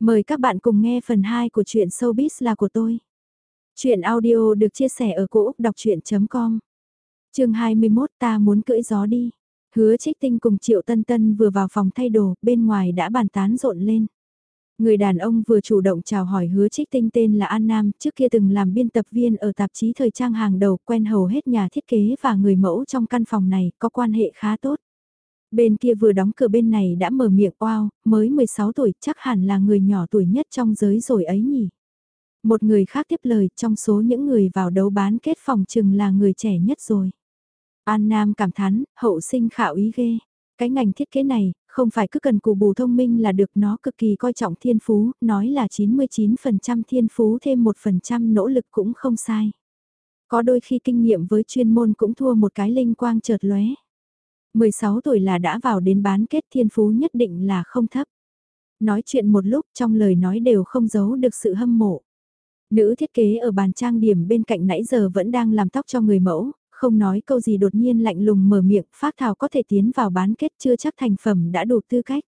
Mời các bạn cùng nghe phần 2 của truyện Showbiz là của tôi. Chuyện audio được chia sẻ ở cỗ đọc chuyện.com Trường 21 ta muốn cưỡi gió đi. Hứa trích tinh cùng Triệu Tân Tân vừa vào phòng thay đồ, bên ngoài đã bàn tán rộn lên. Người đàn ông vừa chủ động chào hỏi hứa trích tinh tên là An Nam, trước kia từng làm biên tập viên ở tạp chí thời trang hàng đầu, quen hầu hết nhà thiết kế và người mẫu trong căn phòng này, có quan hệ khá tốt. Bên kia vừa đóng cửa bên này đã mở miệng oao, mới 16 tuổi chắc hẳn là người nhỏ tuổi nhất trong giới rồi ấy nhỉ. Một người khác tiếp lời trong số những người vào đấu bán kết phòng chừng là người trẻ nhất rồi. An Nam cảm thán, hậu sinh khảo ý ghê. Cái ngành thiết kế này, không phải cứ cần cù bù thông minh là được nó cực kỳ coi trọng thiên phú, nói là 99% thiên phú thêm 1% nỗ lực cũng không sai. Có đôi khi kinh nghiệm với chuyên môn cũng thua một cái linh quang chợt lóe. 16 tuổi là đã vào đến bán kết thiên phú nhất định là không thấp. Nói chuyện một lúc trong lời nói đều không giấu được sự hâm mộ. Nữ thiết kế ở bàn trang điểm bên cạnh nãy giờ vẫn đang làm tóc cho người mẫu, không nói câu gì đột nhiên lạnh lùng mở miệng, phát thảo có thể tiến vào bán kết chưa chắc thành phẩm đã đủ tư cách.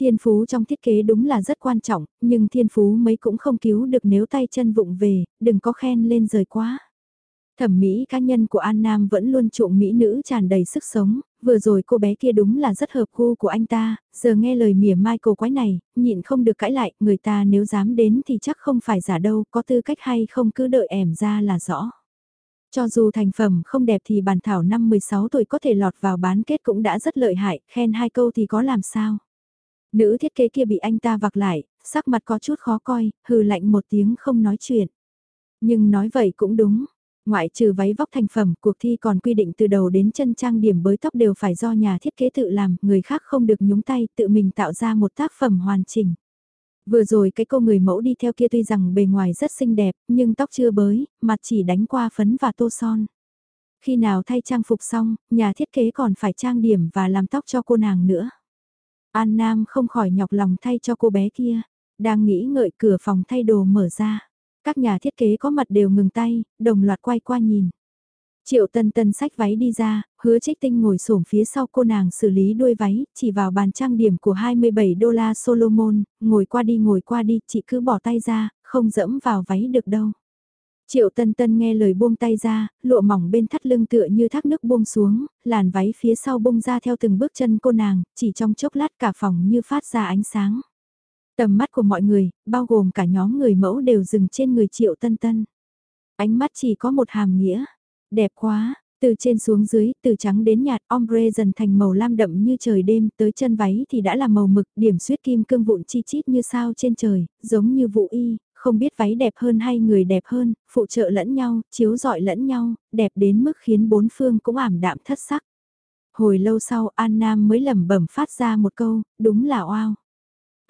Thiên phú trong thiết kế đúng là rất quan trọng, nhưng thiên phú mấy cũng không cứu được nếu tay chân vụng về, đừng có khen lên rời quá. Thẩm mỹ cá nhân của An Nam vẫn luôn trộm mỹ nữ tràn đầy sức sống, vừa rồi cô bé kia đúng là rất hợp gu của anh ta, giờ nghe lời mỉa mai cô quái này, nhịn không được cãi lại, người ta nếu dám đến thì chắc không phải giả đâu, có tư cách hay không cứ đợi ẻm ra là rõ. Cho dù thành phẩm không đẹp thì bản thảo năm 16 tuổi có thể lọt vào bán kết cũng đã rất lợi hại, khen hai câu thì có làm sao. Nữ thiết kế kia bị anh ta vặc lại, sắc mặt có chút khó coi, hừ lạnh một tiếng không nói chuyện. Nhưng nói vậy cũng đúng, Ngoại trừ váy vóc thành phẩm, cuộc thi còn quy định từ đầu đến chân trang điểm bới tóc đều phải do nhà thiết kế tự làm, người khác không được nhúng tay, tự mình tạo ra một tác phẩm hoàn chỉnh. Vừa rồi cái cô người mẫu đi theo kia tuy rằng bề ngoài rất xinh đẹp, nhưng tóc chưa bới, mặt chỉ đánh qua phấn và tô son. Khi nào thay trang phục xong, nhà thiết kế còn phải trang điểm và làm tóc cho cô nàng nữa. An Nam không khỏi nhọc lòng thay cho cô bé kia, đang nghĩ ngợi cửa phòng thay đồ mở ra. Các nhà thiết kế có mặt đều ngừng tay, đồng loạt quay qua nhìn. Triệu tân tân sách váy đi ra, hứa trích tinh ngồi xổm phía sau cô nàng xử lý đuôi váy, chỉ vào bàn trang điểm của 27 đô la Solomon, ngồi qua đi ngồi qua đi, chị cứ bỏ tay ra, không dẫm vào váy được đâu. Triệu tân tân nghe lời buông tay ra, lụa mỏng bên thắt lưng tựa như thác nước buông xuống, làn váy phía sau bung ra theo từng bước chân cô nàng, chỉ trong chốc lát cả phòng như phát ra ánh sáng. Tầm mắt của mọi người, bao gồm cả nhóm người mẫu đều dừng trên người triệu tân tân. Ánh mắt chỉ có một hàm nghĩa. Đẹp quá, từ trên xuống dưới, từ trắng đến nhạt, ombre dần thành màu lam đậm như trời đêm, tới chân váy thì đã là màu mực, điểm suyết kim cương vụn chi chít như sao trên trời, giống như vụ y, không biết váy đẹp hơn hay người đẹp hơn, phụ trợ lẫn nhau, chiếu rọi lẫn nhau, đẹp đến mức khiến bốn phương cũng ảm đạm thất sắc. Hồi lâu sau An Nam mới lẩm bẩm phát ra một câu, đúng là oao.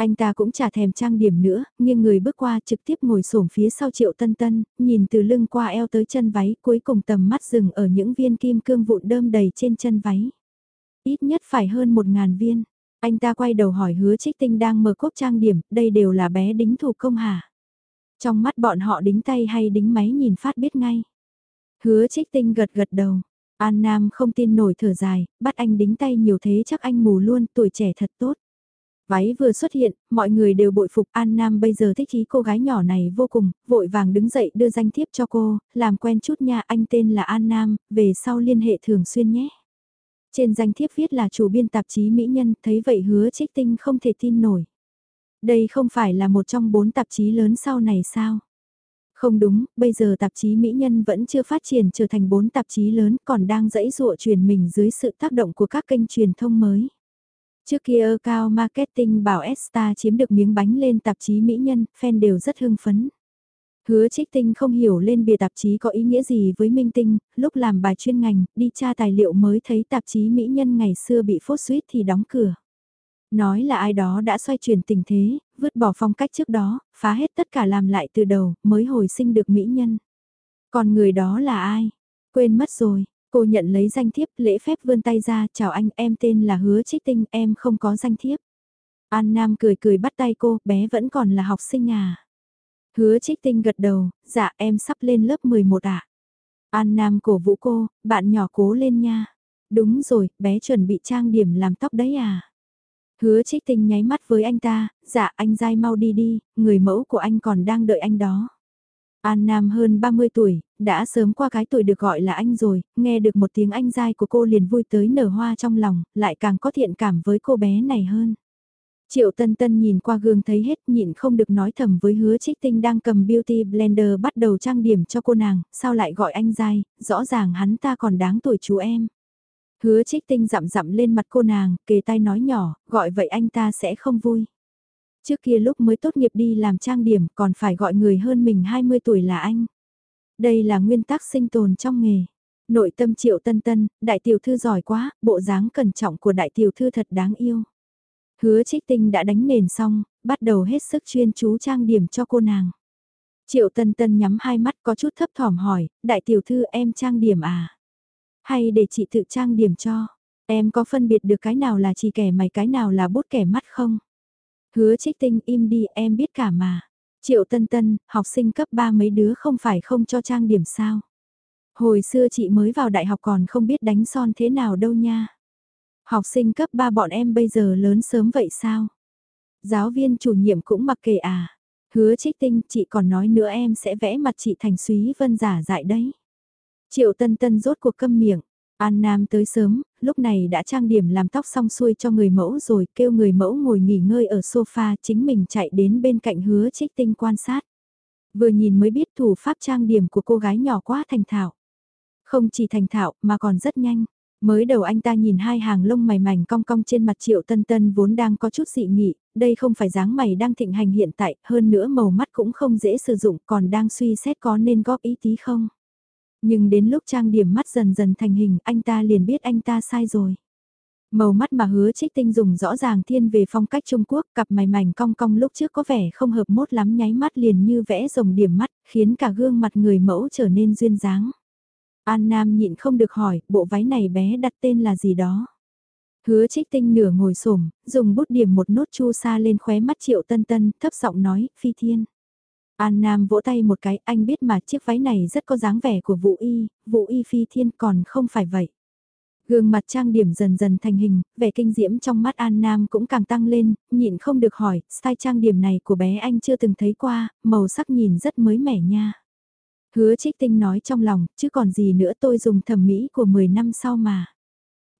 Anh ta cũng chả thèm trang điểm nữa, nhưng người bước qua trực tiếp ngồi xổm phía sau triệu tân tân, nhìn từ lưng qua eo tới chân váy cuối cùng tầm mắt dừng ở những viên kim cương vụn đơm đầy trên chân váy. Ít nhất phải hơn một ngàn viên. Anh ta quay đầu hỏi hứa trích tinh đang mở cốp trang điểm, đây đều là bé đính thủ công hả? Trong mắt bọn họ đính tay hay đính máy nhìn phát biết ngay. Hứa trích tinh gật gật đầu. An Nam không tin nổi thở dài, bắt anh đính tay nhiều thế chắc anh mù luôn, tuổi trẻ thật tốt. Váy vừa xuất hiện, mọi người đều bội phục An Nam bây giờ thích ý cô gái nhỏ này vô cùng, vội vàng đứng dậy đưa danh thiếp cho cô, làm quen chút nha anh tên là An Nam, về sau liên hệ thường xuyên nhé. Trên danh thiếp viết là chủ biên tạp chí Mỹ Nhân, thấy vậy hứa trích tinh không thể tin nổi. Đây không phải là một trong bốn tạp chí lớn sau này sao? Không đúng, bây giờ tạp chí Mỹ Nhân vẫn chưa phát triển trở thành bốn tạp chí lớn còn đang dẫy dụa truyền mình dưới sự tác động của các kênh truyền thông mới. Trước kia cao marketing bảo Esta chiếm được miếng bánh lên tạp chí mỹ nhân, fan đều rất hưng phấn. Hứa trích tinh không hiểu lên bìa tạp chí có ý nghĩa gì với minh tinh, lúc làm bài chuyên ngành, đi tra tài liệu mới thấy tạp chí mỹ nhân ngày xưa bị phốt suýt thì đóng cửa. Nói là ai đó đã xoay chuyển tình thế, vứt bỏ phong cách trước đó, phá hết tất cả làm lại từ đầu, mới hồi sinh được mỹ nhân. Còn người đó là ai? Quên mất rồi, Cô nhận lấy danh thiếp, lễ phép vươn tay ra, chào anh, em tên là Hứa Trích Tinh, em không có danh thiếp. An Nam cười cười bắt tay cô, bé vẫn còn là học sinh à. Hứa Trích Tinh gật đầu, dạ em sắp lên lớp 11 ạ. À? An Nam cổ vũ cô, bạn nhỏ cố lên nha. Đúng rồi, bé chuẩn bị trang điểm làm tóc đấy à. Hứa trích tinh nháy mắt với anh ta, dạ anh dai mau đi đi, người mẫu của anh còn đang đợi anh đó. An Nam hơn 30 tuổi, đã sớm qua cái tuổi được gọi là anh rồi, nghe được một tiếng anh dai của cô liền vui tới nở hoa trong lòng, lại càng có thiện cảm với cô bé này hơn. Triệu Tân Tân nhìn qua gương thấy hết nhịn không được nói thầm với hứa trích tinh đang cầm beauty blender bắt đầu trang điểm cho cô nàng, sao lại gọi anh dai, rõ ràng hắn ta còn đáng tuổi chú em. Hứa trích tinh dặm dặm lên mặt cô nàng, kề tay nói nhỏ, gọi vậy anh ta sẽ không vui. Trước kia lúc mới tốt nghiệp đi làm trang điểm còn phải gọi người hơn mình 20 tuổi là anh. Đây là nguyên tắc sinh tồn trong nghề. Nội tâm triệu tân tân, đại tiểu thư giỏi quá, bộ dáng cẩn trọng của đại tiểu thư thật đáng yêu. Hứa trích tinh đã đánh nền xong, bắt đầu hết sức chuyên chú trang điểm cho cô nàng. Triệu tân tân nhắm hai mắt có chút thấp thỏm hỏi, đại tiểu thư em trang điểm à? Hay để chị tự trang điểm cho? Em có phân biệt được cái nào là chỉ kẻ mày cái nào là bút kẻ mắt không? Hứa trích tinh im đi em biết cả mà. Triệu tân tân, học sinh cấp 3 mấy đứa không phải không cho trang điểm sao? Hồi xưa chị mới vào đại học còn không biết đánh son thế nào đâu nha. Học sinh cấp 3 bọn em bây giờ lớn sớm vậy sao? Giáo viên chủ nhiệm cũng mặc kệ à? Hứa trích tinh, chị còn nói nữa em sẽ vẽ mặt chị thành suý vân giả dại đấy. Triệu tân tân rốt cuộc câm miệng. An Nam tới sớm, lúc này đã trang điểm làm tóc xong xuôi cho người mẫu rồi kêu người mẫu ngồi nghỉ ngơi ở sofa chính mình chạy đến bên cạnh hứa trích tinh quan sát. Vừa nhìn mới biết thủ pháp trang điểm của cô gái nhỏ quá thành thạo. Không chỉ thành thạo mà còn rất nhanh. Mới đầu anh ta nhìn hai hàng lông mày mảnh cong cong trên mặt triệu tân tân vốn đang có chút dị nghị, đây không phải dáng mày đang thịnh hành hiện tại, hơn nữa màu mắt cũng không dễ sử dụng còn đang suy xét có nên góp ý tí không. Nhưng đến lúc trang điểm mắt dần dần thành hình anh ta liền biết anh ta sai rồi. Màu mắt mà hứa trích tinh dùng rõ ràng thiên về phong cách Trung Quốc, cặp mày mảnh cong cong lúc trước có vẻ không hợp mốt lắm nháy mắt liền như vẽ rồng điểm mắt, khiến cả gương mặt người mẫu trở nên duyên dáng. An Nam nhịn không được hỏi, bộ váy này bé đặt tên là gì đó. Hứa trích tinh nửa ngồi xổm dùng bút điểm một nốt chu sa lên khóe mắt triệu tân tân, thấp giọng nói, phi thiên. An Nam vỗ tay một cái, anh biết mà chiếc váy này rất có dáng vẻ của Vũ Y, Vũ Y phi thiên còn không phải vậy. Gương mặt trang điểm dần dần thành hình, vẻ kinh diễm trong mắt An Nam cũng càng tăng lên, nhịn không được hỏi, style trang điểm này của bé anh chưa từng thấy qua, màu sắc nhìn rất mới mẻ nha. Hứa trích tinh nói trong lòng, chứ còn gì nữa tôi dùng thẩm mỹ của 10 năm sau mà.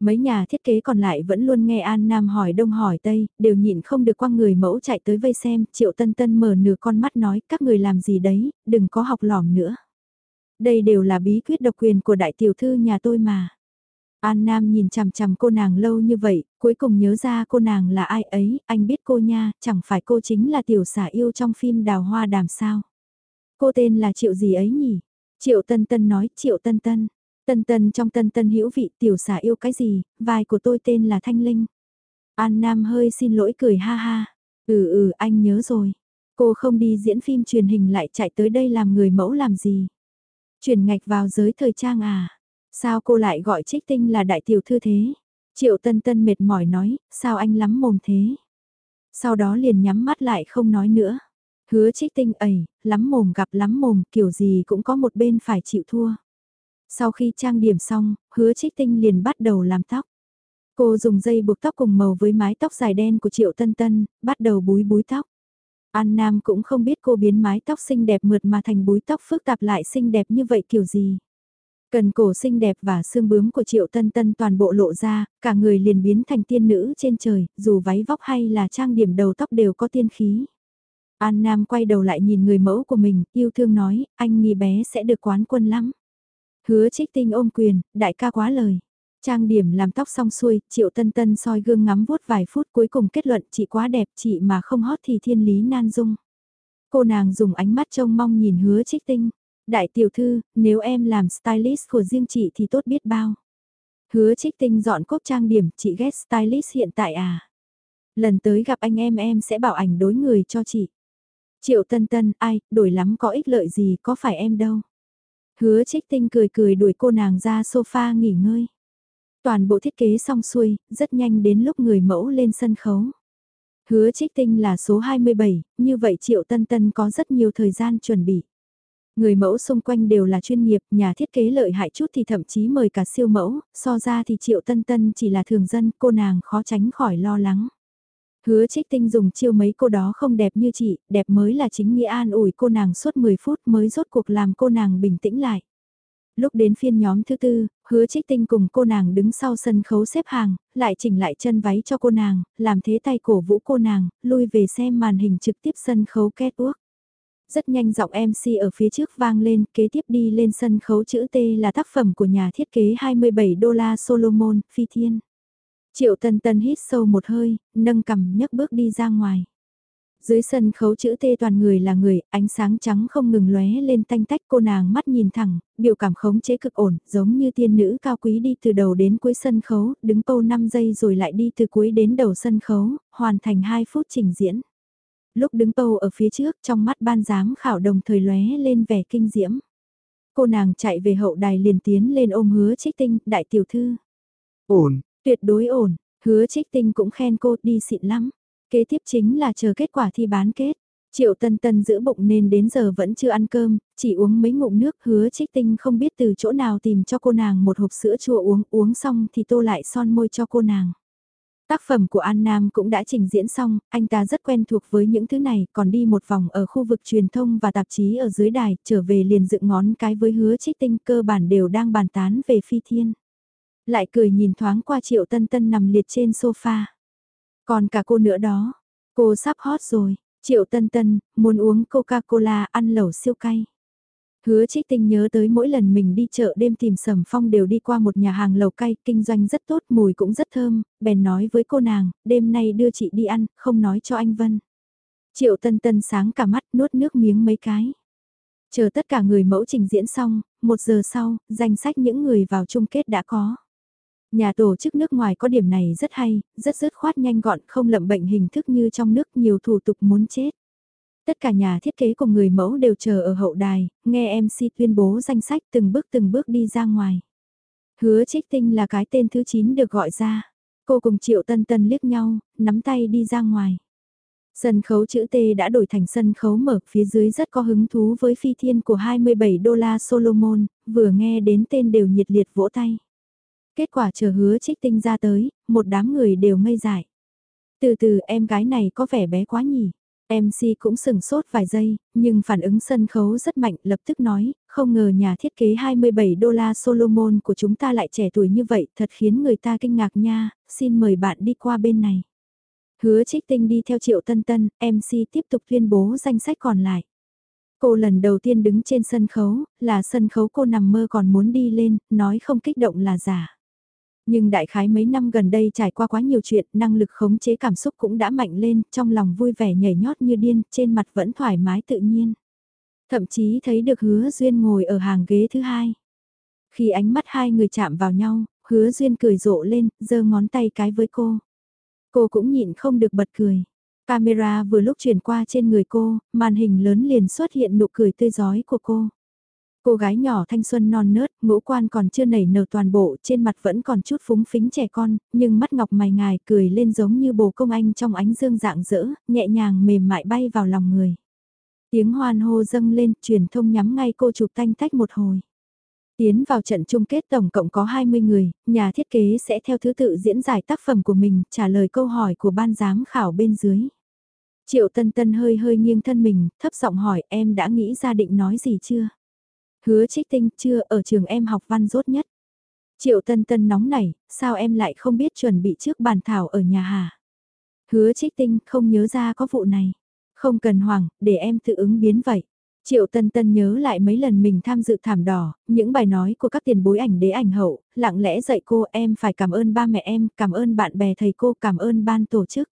Mấy nhà thiết kế còn lại vẫn luôn nghe An Nam hỏi đông hỏi tây, đều nhịn không được quăng người mẫu chạy tới vây xem, Triệu Tân Tân mở nửa con mắt nói các người làm gì đấy, đừng có học lỏm nữa. Đây đều là bí quyết độc quyền của đại tiểu thư nhà tôi mà. An Nam nhìn chằm chằm cô nàng lâu như vậy, cuối cùng nhớ ra cô nàng là ai ấy, anh biết cô nha, chẳng phải cô chính là tiểu xả yêu trong phim Đào Hoa Đàm sao. Cô tên là Triệu gì ấy nhỉ? Triệu Tân Tân nói, Triệu Tân Tân. Tân Tân trong Tân Tân hữu vị tiểu xà yêu cái gì, vai của tôi tên là Thanh Linh. An Nam hơi xin lỗi cười ha ha. Ừ ừ anh nhớ rồi. Cô không đi diễn phim truyền hình lại chạy tới đây làm người mẫu làm gì. Chuyển ngạch vào giới thời trang à. Sao cô lại gọi trích tinh là đại tiểu thư thế? Triệu Tân Tân mệt mỏi nói, sao anh lắm mồm thế? Sau đó liền nhắm mắt lại không nói nữa. Hứa trích tinh ẩy, lắm mồm gặp lắm mồm, kiểu gì cũng có một bên phải chịu thua. Sau khi trang điểm xong, hứa trích tinh liền bắt đầu làm tóc. Cô dùng dây buộc tóc cùng màu với mái tóc dài đen của Triệu Tân Tân, bắt đầu búi búi tóc. An Nam cũng không biết cô biến mái tóc xinh đẹp mượt mà thành búi tóc phức tạp lại xinh đẹp như vậy kiểu gì. Cần cổ xinh đẹp và xương bướm của Triệu Tân Tân toàn bộ lộ ra, cả người liền biến thành tiên nữ trên trời, dù váy vóc hay là trang điểm đầu tóc đều có tiên khí. An Nam quay đầu lại nhìn người mẫu của mình, yêu thương nói, anh nghi bé sẽ được quán quân lắm. Hứa trích tinh ôm quyền, đại ca quá lời. Trang điểm làm tóc xong xuôi, Triệu Tân Tân soi gương ngắm vuốt vài phút cuối cùng kết luận chị quá đẹp, chị mà không hót thì thiên lý nan dung. Cô nàng dùng ánh mắt trông mong nhìn hứa trích tinh. Đại tiểu thư, nếu em làm stylist của riêng chị thì tốt biết bao. Hứa trích tinh dọn cốc trang điểm, chị ghét stylist hiện tại à. Lần tới gặp anh em em sẽ bảo ảnh đối người cho chị. Triệu tân tân, ai, đổi lắm có ích lợi gì, có phải em đâu. Hứa trích tinh cười cười đuổi cô nàng ra sofa nghỉ ngơi. Toàn bộ thiết kế xong xuôi, rất nhanh đến lúc người mẫu lên sân khấu. Hứa trích tinh là số 27, như vậy Triệu Tân Tân có rất nhiều thời gian chuẩn bị. Người mẫu xung quanh đều là chuyên nghiệp, nhà thiết kế lợi hại chút thì thậm chí mời cả siêu mẫu, so ra thì Triệu Tân Tân chỉ là thường dân, cô nàng khó tránh khỏi lo lắng. Hứa trích tinh dùng chiêu mấy cô đó không đẹp như chị, đẹp mới là chính nghĩa an ủi cô nàng suốt 10 phút mới rốt cuộc làm cô nàng bình tĩnh lại. Lúc đến phiên nhóm thứ tư, hứa trích tinh cùng cô nàng đứng sau sân khấu xếp hàng, lại chỉnh lại chân váy cho cô nàng, làm thế tay cổ vũ cô nàng, lui về xem màn hình trực tiếp sân khấu kết uốc. Rất nhanh giọng MC ở phía trước vang lên, kế tiếp đi lên sân khấu chữ T là tác phẩm của nhà thiết kế 27 đô la Solomon, Phi Thiên. Triệu Tân Tân hít sâu một hơi, nâng cầm nhấc bước đi ra ngoài. Dưới sân khấu chữ T toàn người là người, ánh sáng trắng không ngừng lóe lên tanh tách cô nàng mắt nhìn thẳng, biểu cảm khống chế cực ổn, giống như tiên nữ cao quý đi từ đầu đến cuối sân khấu, đứng câu 5 giây rồi lại đi từ cuối đến đầu sân khấu, hoàn thành 2 phút trình diễn. Lúc đứng câu ở phía trước trong mắt ban giám khảo đồng thời lóe lên vẻ kinh diễm. Cô nàng chạy về hậu đài liền tiến lên ôm hứa trích tinh, đại tiểu thư. Ổn, Tuyệt đối ổn, hứa trích tinh cũng khen cô đi xịn lắm. Kế tiếp chính là chờ kết quả thi bán kết. Triệu Tân Tân giữ bụng nên đến giờ vẫn chưa ăn cơm, chỉ uống mấy ngụm nước hứa trích tinh không biết từ chỗ nào tìm cho cô nàng một hộp sữa chua uống, uống xong thì tô lại son môi cho cô nàng. Tác phẩm của An Nam cũng đã trình diễn xong, anh ta rất quen thuộc với những thứ này, còn đi một vòng ở khu vực truyền thông và tạp chí ở dưới đài, trở về liền dựng ngón cái với hứa trích tinh cơ bản đều đang bàn tán về phi thiên. Lại cười nhìn thoáng qua triệu tân tân nằm liệt trên sofa. Còn cả cô nữa đó, cô sắp hot rồi, triệu tân tân, muốn uống Coca-Cola ăn lẩu siêu cay. Hứa trích tinh nhớ tới mỗi lần mình đi chợ đêm tìm sầm phong đều đi qua một nhà hàng lẩu cay, kinh doanh rất tốt, mùi cũng rất thơm, bèn nói với cô nàng, đêm nay đưa chị đi ăn, không nói cho anh Vân. Triệu tân tân sáng cả mắt nuốt nước miếng mấy cái. Chờ tất cả người mẫu trình diễn xong, một giờ sau, danh sách những người vào chung kết đã có. Nhà tổ chức nước ngoài có điểm này rất hay, rất dứt khoát nhanh gọn không lậm bệnh hình thức như trong nước nhiều thủ tục muốn chết. Tất cả nhà thiết kế cùng người mẫu đều chờ ở hậu đài, nghe MC tuyên bố danh sách từng bước từng bước đi ra ngoài. Hứa trích tinh là cái tên thứ 9 được gọi ra. Cô cùng Triệu Tân Tân liếc nhau, nắm tay đi ra ngoài. Sân khấu chữ T đã đổi thành sân khấu mở, phía dưới rất có hứng thú với phi thiên của 27 đô la Solomon, vừa nghe đến tên đều nhiệt liệt vỗ tay. Kết quả chờ hứa trích tinh ra tới, một đám người đều ngây dại. Từ từ em gái này có vẻ bé quá nhỉ. MC cũng sừng sốt vài giây, nhưng phản ứng sân khấu rất mạnh lập tức nói, không ngờ nhà thiết kế 27 đô la Solomon của chúng ta lại trẻ tuổi như vậy, thật khiến người ta kinh ngạc nha, xin mời bạn đi qua bên này. Hứa trích tinh đi theo triệu tân tân, MC tiếp tục tuyên bố danh sách còn lại. Cô lần đầu tiên đứng trên sân khấu, là sân khấu cô nằm mơ còn muốn đi lên, nói không kích động là giả. Nhưng đại khái mấy năm gần đây trải qua quá nhiều chuyện, năng lực khống chế cảm xúc cũng đã mạnh lên, trong lòng vui vẻ nhảy nhót như điên, trên mặt vẫn thoải mái tự nhiên. Thậm chí thấy được hứa duyên ngồi ở hàng ghế thứ hai. Khi ánh mắt hai người chạm vào nhau, hứa duyên cười rộ lên, giơ ngón tay cái với cô. Cô cũng nhịn không được bật cười. Camera vừa lúc chuyển qua trên người cô, màn hình lớn liền xuất hiện nụ cười tươi giói của cô. Cô gái nhỏ thanh xuân non nớt, ngũ quan còn chưa nảy nở toàn bộ, trên mặt vẫn còn chút phúng phính trẻ con, nhưng mắt ngọc mày ngài cười lên giống như bồ công anh trong ánh dương dạng dỡ, nhẹ nhàng mềm mại bay vào lòng người. Tiếng hoan hô dâng lên, truyền thông nhắm ngay cô chụp tanh tách một hồi. Tiến vào trận chung kết tổng cộng có 20 người, nhà thiết kế sẽ theo thứ tự diễn giải tác phẩm của mình, trả lời câu hỏi của ban giám khảo bên dưới. Triệu Tân Tân hơi hơi nghiêng thân mình, thấp giọng hỏi em đã nghĩ ra định nói gì chưa? Hứa trích tinh chưa ở trường em học văn rốt nhất. Triệu tân tân nóng nảy, sao em lại không biết chuẩn bị trước bàn thảo ở nhà hà? Hứa trích tinh không nhớ ra có vụ này. Không cần hoảng, để em tự ứng biến vậy. Triệu Tân Tân nhớ lại mấy lần mình tham dự thảm đỏ, những bài nói của các tiền bối ảnh đế ảnh hậu, lặng lẽ dạy cô em phải cảm ơn ba mẹ em, cảm ơn bạn bè thầy cô, cảm ơn ban tổ chức.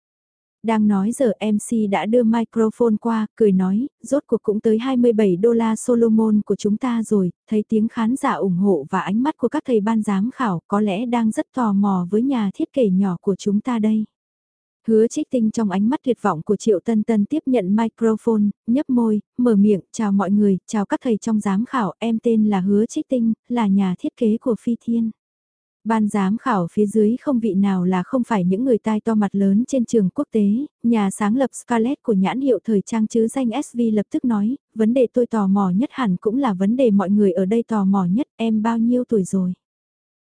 Đang nói giờ MC đã đưa microphone qua, cười nói, rốt cuộc cũng tới 27 đô la Solomon của chúng ta rồi, thấy tiếng khán giả ủng hộ và ánh mắt của các thầy ban giám khảo có lẽ đang rất tò mò với nhà thiết kế nhỏ của chúng ta đây. Hứa trích tinh trong ánh mắt tuyệt vọng của Triệu Tân Tân tiếp nhận microphone, nhấp môi, mở miệng, chào mọi người, chào các thầy trong giám khảo, em tên là Hứa trích tinh, là nhà thiết kế của Phi Thiên. Ban giám khảo phía dưới không vị nào là không phải những người tai to mặt lớn trên trường quốc tế, nhà sáng lập Scarlett của nhãn hiệu thời trang chứ danh SV lập tức nói, vấn đề tôi tò mò nhất hẳn cũng là vấn đề mọi người ở đây tò mò nhất, em bao nhiêu tuổi rồi.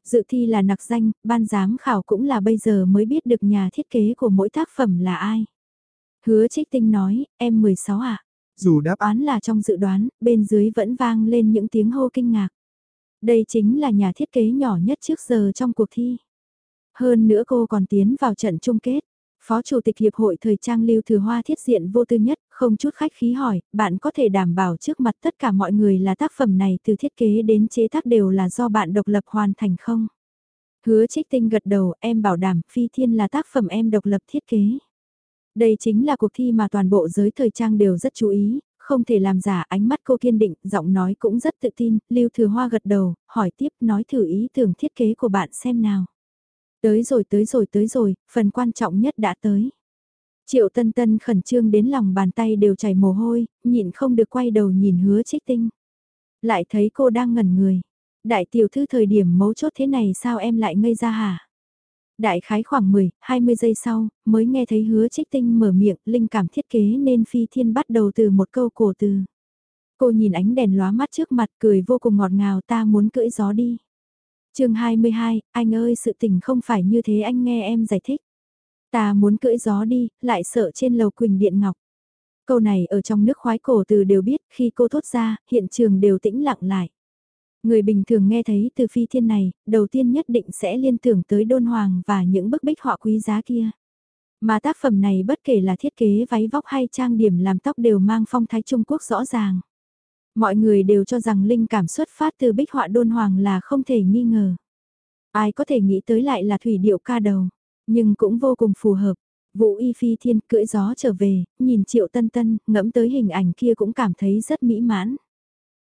Dự thi là nặc danh, ban giám khảo cũng là bây giờ mới biết được nhà thiết kế của mỗi tác phẩm là ai. Hứa trích tinh nói, em 16 ạ. À? Dù đáp án là trong dự đoán, bên dưới vẫn vang lên những tiếng hô kinh ngạc. Đây chính là nhà thiết kế nhỏ nhất trước giờ trong cuộc thi. Hơn nữa cô còn tiến vào trận chung kết. Phó Chủ tịch Hiệp hội Thời trang Lưu Thừa Hoa thiết diện vô tư nhất, không chút khách khí hỏi, bạn có thể đảm bảo trước mặt tất cả mọi người là tác phẩm này từ thiết kế đến chế tác đều là do bạn độc lập hoàn thành không? Hứa trích tinh gật đầu, em bảo đảm Phi Thiên là tác phẩm em độc lập thiết kế. Đây chính là cuộc thi mà toàn bộ giới thời trang đều rất chú ý, không thể làm giả ánh mắt cô kiên định, giọng nói cũng rất tự tin, Lưu Thừa Hoa gật đầu, hỏi tiếp nói thử ý tưởng thiết kế của bạn xem nào. Tới rồi tới rồi tới rồi, phần quan trọng nhất đã tới. Triệu Tân Tân khẩn trương đến lòng bàn tay đều chảy mồ hôi, nhịn không được quay đầu nhìn hứa trích tinh. Lại thấy cô đang ngẩn người. Đại tiểu thư thời điểm mấu chốt thế này sao em lại ngây ra hả? Đại khái khoảng 10, 20 giây sau, mới nghe thấy hứa trích tinh mở miệng, linh cảm thiết kế nên phi thiên bắt đầu từ một câu cổ từ. Cô nhìn ánh đèn lóa mắt trước mặt cười vô cùng ngọt ngào ta muốn cưỡi gió đi. chương 22, anh ơi sự tình không phải như thế anh nghe em giải thích. Ta muốn cưỡi gió đi, lại sợ trên lầu quỳnh điện ngọc. Câu này ở trong nước khoái cổ từ đều biết, khi cô thốt ra, hiện trường đều tĩnh lặng lại. Người bình thường nghe thấy từ phi thiên này, đầu tiên nhất định sẽ liên tưởng tới đôn hoàng và những bức bích họa quý giá kia. Mà tác phẩm này bất kể là thiết kế váy vóc hay trang điểm làm tóc đều mang phong thái Trung Quốc rõ ràng. Mọi người đều cho rằng linh cảm xuất phát từ bích họa đôn hoàng là không thể nghi ngờ. Ai có thể nghĩ tới lại là thủy điệu ca đầu, nhưng cũng vô cùng phù hợp. Vũ Y Phi Thiên cưỡi gió trở về, nhìn Triệu Tân Tân, ngẫm tới hình ảnh kia cũng cảm thấy rất mỹ mãn.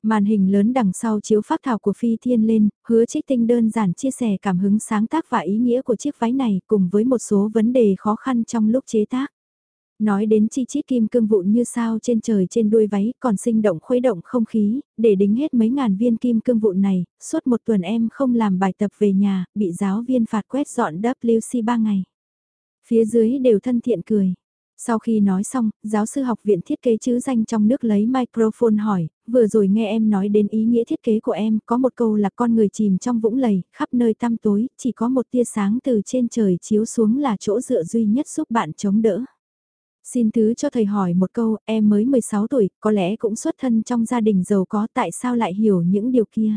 Màn hình lớn đằng sau chiếu phát thảo của Phi Thiên lên, hứa trích tinh đơn giản chia sẻ cảm hứng sáng tác và ý nghĩa của chiếc váy này cùng với một số vấn đề khó khăn trong lúc chế tác. Nói đến chi chít kim cương vụn như sao trên trời trên đuôi váy còn sinh động khuấy động không khí, để đính hết mấy ngàn viên kim cương vụn này, suốt một tuần em không làm bài tập về nhà, bị giáo viên phạt quét dọn WC 3 ngày. Phía dưới đều thân thiện cười. Sau khi nói xong, giáo sư học viện thiết kế chữ danh trong nước lấy microphone hỏi, vừa rồi nghe em nói đến ý nghĩa thiết kế của em, có một câu là con người chìm trong vũng lầy, khắp nơi tăm tối, chỉ có một tia sáng từ trên trời chiếu xuống là chỗ dựa duy nhất giúp bạn chống đỡ. Xin thứ cho thầy hỏi một câu, em mới 16 tuổi, có lẽ cũng xuất thân trong gia đình giàu có tại sao lại hiểu những điều kia.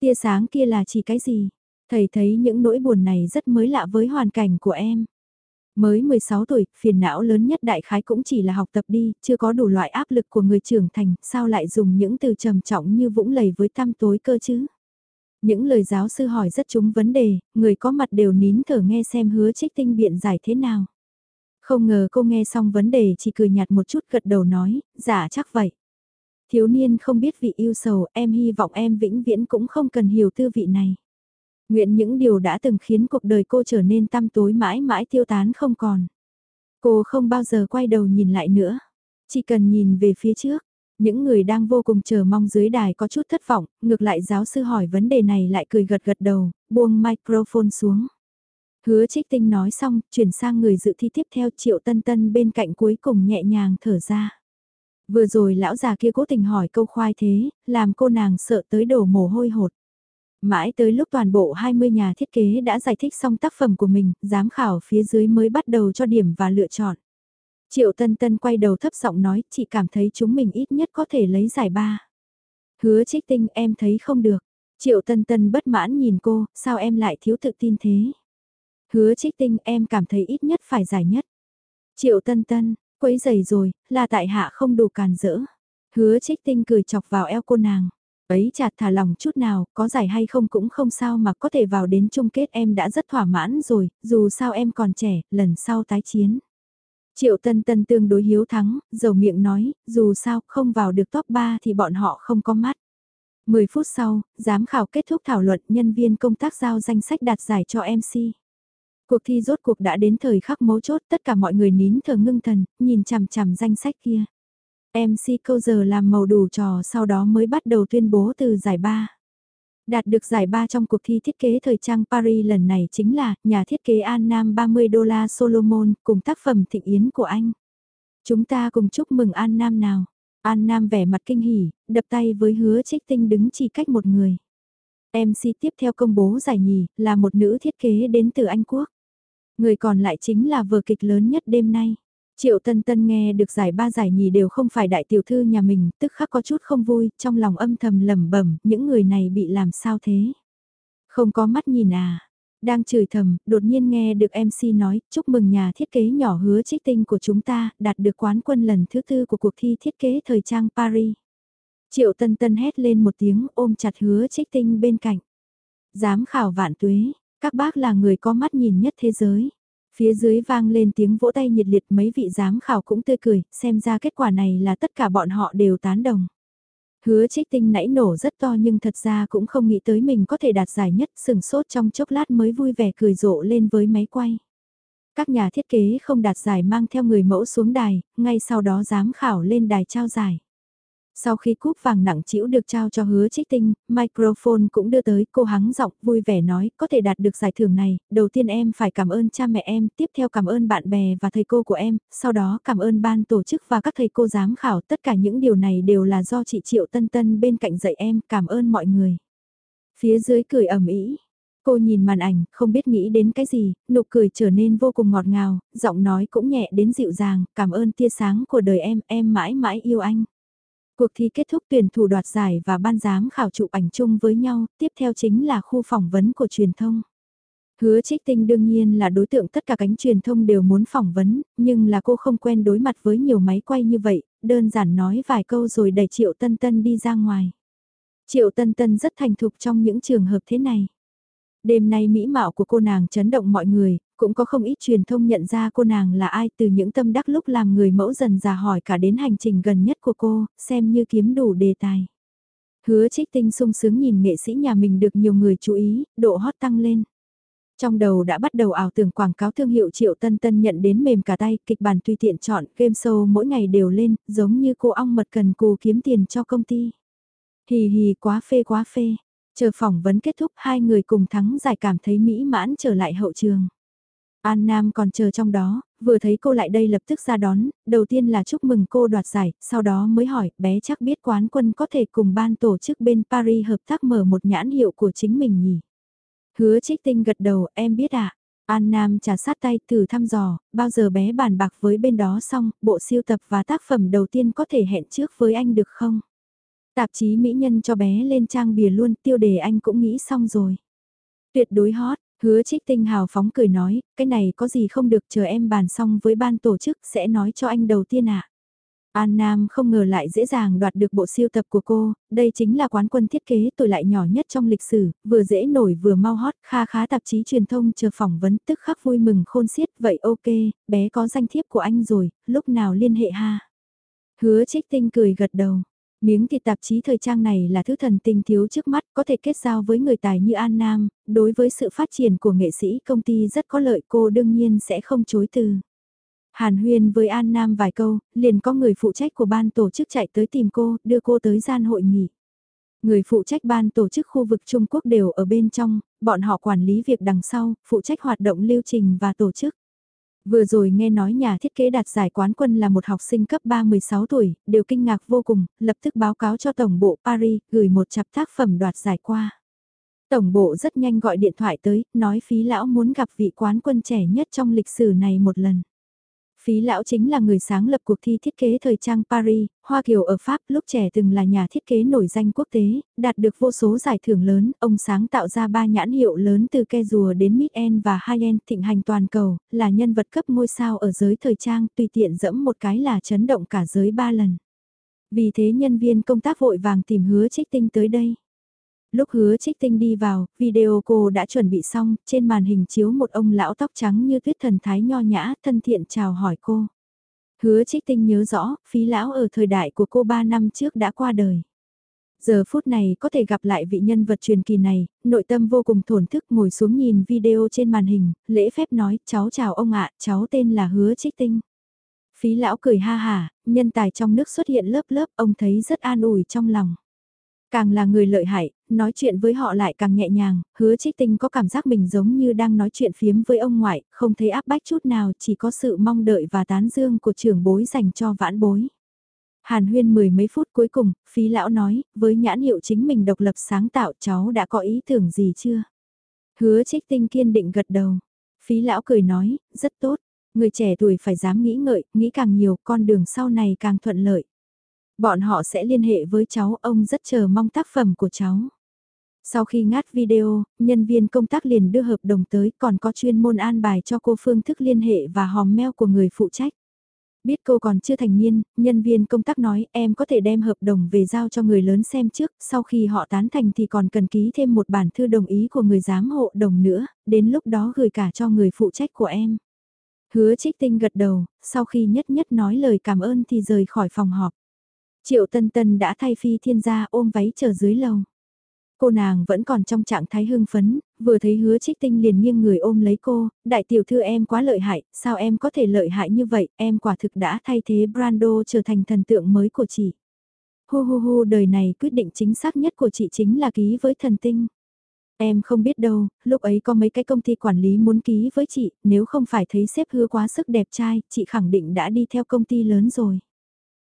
Tia sáng kia là chỉ cái gì? Thầy thấy những nỗi buồn này rất mới lạ với hoàn cảnh của em. Mới 16 tuổi, phiền não lớn nhất đại khái cũng chỉ là học tập đi, chưa có đủ loại áp lực của người trưởng thành, sao lại dùng những từ trầm trọng như vũng lầy với tăm tối cơ chứ? Những lời giáo sư hỏi rất trúng vấn đề, người có mặt đều nín thở nghe xem hứa trích tinh biện giải thế nào. Không ngờ cô nghe xong vấn đề chỉ cười nhạt một chút gật đầu nói, dạ chắc vậy. Thiếu niên không biết vị yêu sầu, em hy vọng em vĩnh viễn cũng không cần hiểu tư vị này. Nguyện những điều đã từng khiến cuộc đời cô trở nên tăm tối mãi mãi tiêu tán không còn. Cô không bao giờ quay đầu nhìn lại nữa. Chỉ cần nhìn về phía trước, những người đang vô cùng chờ mong dưới đài có chút thất vọng, ngược lại giáo sư hỏi vấn đề này lại cười gật gật đầu, buông microphone xuống. Hứa trích tinh nói xong, chuyển sang người dự thi tiếp theo triệu tân tân bên cạnh cuối cùng nhẹ nhàng thở ra. Vừa rồi lão già kia cố tình hỏi câu khoai thế, làm cô nàng sợ tới đổ mồ hôi hột. Mãi tới lúc toàn bộ 20 nhà thiết kế đã giải thích xong tác phẩm của mình, giám khảo phía dưới mới bắt đầu cho điểm và lựa chọn. Triệu Tân Tân quay đầu thấp giọng nói, chị cảm thấy chúng mình ít nhất có thể lấy giải ba. Hứa trích tinh em thấy không được. Triệu Tân Tân bất mãn nhìn cô, sao em lại thiếu tự tin thế? Hứa trích tinh em cảm thấy ít nhất phải giải nhất. Triệu Tân Tân, quấy giày rồi, là tại hạ không đủ càn rỡ. Hứa trích tinh cười chọc vào eo cô nàng. Ấy chặt thả lòng chút nào, có giải hay không cũng không sao mà có thể vào đến chung kết em đã rất thỏa mãn rồi, dù sao em còn trẻ, lần sau tái chiến. Triệu Tân Tân tương đối hiếu thắng, dầu miệng nói, dù sao không vào được top 3 thì bọn họ không có mắt. 10 phút sau, giám khảo kết thúc thảo luận nhân viên công tác giao danh sách đạt giải cho MC. Cuộc thi rốt cuộc đã đến thời khắc mấu chốt tất cả mọi người nín thở ngưng thần, nhìn chằm chằm danh sách kia. MC câu giờ làm màu đủ trò sau đó mới bắt đầu tuyên bố từ giải ba. Đạt được giải ba trong cuộc thi thiết kế thời trang Paris lần này chính là nhà thiết kế An Nam 30 đô la Solomon cùng tác phẩm thịnh yến của anh. Chúng ta cùng chúc mừng An Nam nào. An Nam vẻ mặt kinh hỉ, đập tay với hứa trích tinh đứng chỉ cách một người. MC tiếp theo công bố giải nhì, là một nữ thiết kế đến từ Anh Quốc. Người còn lại chính là vở kịch lớn nhất đêm nay. Triệu Tân Tân nghe được giải ba giải nhì đều không phải đại tiểu thư nhà mình, tức khắc có chút không vui, trong lòng âm thầm lẩm bẩm, những người này bị làm sao thế? Không có mắt nhìn à? Đang chửi thầm, đột nhiên nghe được MC nói, chúc mừng nhà thiết kế nhỏ hứa trích tinh của chúng ta, đạt được quán quân lần thứ tư của cuộc thi thiết kế thời trang Paris. Triệu Tân Tân hét lên một tiếng ôm chặt hứa trích tinh bên cạnh. Giám khảo vạn tuế, các bác là người có mắt nhìn nhất thế giới. Phía dưới vang lên tiếng vỗ tay nhiệt liệt mấy vị giám khảo cũng tươi cười, xem ra kết quả này là tất cả bọn họ đều tán đồng. Hứa trích tinh nãy nổ rất to nhưng thật ra cũng không nghĩ tới mình có thể đạt giải nhất sừng sốt trong chốc lát mới vui vẻ cười rộ lên với máy quay. Các nhà thiết kế không đạt giải mang theo người mẫu xuống đài, ngay sau đó giám khảo lên đài trao giải. Sau khi cúp vàng nặng chĩu được trao cho hứa trích tinh, microphone cũng đưa tới cô hắng giọng vui vẻ nói có thể đạt được giải thưởng này, đầu tiên em phải cảm ơn cha mẹ em, tiếp theo cảm ơn bạn bè và thầy cô của em, sau đó cảm ơn ban tổ chức và các thầy cô giám khảo, tất cả những điều này đều là do chị Triệu Tân Tân bên cạnh dạy em, cảm ơn mọi người. Phía dưới cười ẩm ý, Cô nhìn màn ảnh, không biết nghĩ đến cái gì, nụ cười trở nên vô cùng ngọt ngào, giọng nói cũng nhẹ đến dịu dàng, cảm ơn tia sáng của đời em, em mãi mãi yêu anh. Cuộc thi kết thúc tuyển thủ đoạt giải và ban giám khảo chụp ảnh chung với nhau, tiếp theo chính là khu phỏng vấn của truyền thông. Hứa trích tinh đương nhiên là đối tượng tất cả cánh truyền thông đều muốn phỏng vấn, nhưng là cô không quen đối mặt với nhiều máy quay như vậy, đơn giản nói vài câu rồi đẩy Triệu Tân Tân đi ra ngoài. Triệu Tân Tân rất thành thục trong những trường hợp thế này. Đêm nay mỹ mạo của cô nàng chấn động mọi người, cũng có không ít truyền thông nhận ra cô nàng là ai từ những tâm đắc lúc làm người mẫu dần già hỏi cả đến hành trình gần nhất của cô, xem như kiếm đủ đề tài. Hứa trích tinh sung sướng nhìn nghệ sĩ nhà mình được nhiều người chú ý, độ hot tăng lên. Trong đầu đã bắt đầu ảo tưởng quảng cáo thương hiệu Triệu Tân Tân nhận đến mềm cả tay, kịch bản tùy tiện chọn, game show mỗi ngày đều lên, giống như cô ong mật cần cù kiếm tiền cho công ty. Hì hì quá phê quá phê, chờ phỏng vấn kết thúc hai người cùng thắng giải cảm thấy mỹ mãn trở lại hậu trường. An Nam còn chờ trong đó, vừa thấy cô lại đây lập tức ra đón, đầu tiên là chúc mừng cô đoạt giải, sau đó mới hỏi, bé chắc biết quán quân có thể cùng ban tổ chức bên Paris hợp tác mở một nhãn hiệu của chính mình nhỉ. Hứa trích tinh gật đầu, em biết ạ. À? An Nam trả sát tay thử thăm dò, bao giờ bé bàn bạc với bên đó xong, bộ siêu tập và tác phẩm đầu tiên có thể hẹn trước với anh được không? Tạp chí mỹ nhân cho bé lên trang bìa luôn, tiêu đề anh cũng nghĩ xong rồi. Tuyệt đối hot, Hứa trích tinh hào phóng cười nói, cái này có gì không được chờ em bàn xong với ban tổ chức sẽ nói cho anh đầu tiên ạ. À. An Nam không ngờ lại dễ dàng đoạt được bộ siêu tập của cô, đây chính là quán quân thiết kế tuổi lại nhỏ nhất trong lịch sử, vừa dễ nổi vừa mau hot, kha khá tạp chí truyền thông chờ phỏng vấn tức khắc vui mừng khôn xiết, vậy ok, bé có danh thiếp của anh rồi, lúc nào liên hệ ha. Hứa trích tinh cười gật đầu, Miếng thịt tạp chí thời trang này là thứ thần tình thiếu trước mắt có thể kết giao với người tài như An Nam, đối với sự phát triển của nghệ sĩ công ty rất có lợi cô đương nhiên sẽ không chối từ. Hàn huyên với An Nam vài câu, liền có người phụ trách của ban tổ chức chạy tới tìm cô, đưa cô tới gian hội nghị. Người phụ trách ban tổ chức khu vực Trung Quốc đều ở bên trong, bọn họ quản lý việc đằng sau, phụ trách hoạt động lưu trình và tổ chức. Vừa rồi nghe nói nhà thiết kế đạt giải quán quân là một học sinh cấp 3-16 tuổi, đều kinh ngạc vô cùng, lập tức báo cáo cho Tổng bộ Paris, gửi một chặp tác phẩm đoạt giải qua. Tổng bộ rất nhanh gọi điện thoại tới, nói phí lão muốn gặp vị quán quân trẻ nhất trong lịch sử này một lần. Phí lão chính là người sáng lập cuộc thi thiết kế thời trang Paris, Hoa Kiều ở Pháp lúc trẻ từng là nhà thiết kế nổi danh quốc tế, đạt được vô số giải thưởng lớn, ông sáng tạo ra ba nhãn hiệu lớn từ ke rùa đến mid-end và high-end thịnh hành toàn cầu, là nhân vật cấp ngôi sao ở giới thời trang, tùy tiện dẫm một cái là chấn động cả giới ba lần. Vì thế nhân viên công tác vội vàng tìm hứa trích tinh tới đây. Lúc hứa trích tinh đi vào, video cô đã chuẩn bị xong, trên màn hình chiếu một ông lão tóc trắng như tuyết thần thái nho nhã, thân thiện chào hỏi cô. Hứa trích tinh nhớ rõ, phí lão ở thời đại của cô 3 năm trước đã qua đời. Giờ phút này có thể gặp lại vị nhân vật truyền kỳ này, nội tâm vô cùng thổn thức ngồi xuống nhìn video trên màn hình, lễ phép nói, cháu chào ông ạ, cháu tên là Hứa Trích Tinh. Phí lão cười ha hà, nhân tài trong nước xuất hiện lớp lớp, ông thấy rất an ủi trong lòng. Càng là người lợi hại, nói chuyện với họ lại càng nhẹ nhàng, hứa trích tinh có cảm giác mình giống như đang nói chuyện phiếm với ông ngoại, không thấy áp bách chút nào, chỉ có sự mong đợi và tán dương của trưởng bối dành cho vãn bối. Hàn huyên mười mấy phút cuối cùng, phí lão nói, với nhãn hiệu chính mình độc lập sáng tạo cháu đã có ý tưởng gì chưa? Hứa trích tinh kiên định gật đầu. Phí lão cười nói, rất tốt, người trẻ tuổi phải dám nghĩ ngợi, nghĩ càng nhiều, con đường sau này càng thuận lợi. Bọn họ sẽ liên hệ với cháu, ông rất chờ mong tác phẩm của cháu. Sau khi ngắt video, nhân viên công tác liền đưa hợp đồng tới còn có chuyên môn an bài cho cô phương thức liên hệ và hòm mail của người phụ trách. Biết cô còn chưa thành niên, nhân viên công tác nói em có thể đem hợp đồng về giao cho người lớn xem trước, sau khi họ tán thành thì còn cần ký thêm một bản thư đồng ý của người giám hộ đồng nữa, đến lúc đó gửi cả cho người phụ trách của em. Hứa trích tinh gật đầu, sau khi nhất nhất nói lời cảm ơn thì rời khỏi phòng họp. Triệu Tân Tân đã thay phi thiên gia ôm váy chờ dưới lầu. Cô nàng vẫn còn trong trạng thái hưng phấn, vừa thấy hứa trích tinh liền nghiêng người ôm lấy cô, đại tiểu thư em quá lợi hại, sao em có thể lợi hại như vậy, em quả thực đã thay thế Brando trở thành thần tượng mới của chị. Hu hu hu đời này quyết định chính xác nhất của chị chính là ký với thần tinh. Em không biết đâu, lúc ấy có mấy cái công ty quản lý muốn ký với chị, nếu không phải thấy sếp hứa quá sức đẹp trai, chị khẳng định đã đi theo công ty lớn rồi.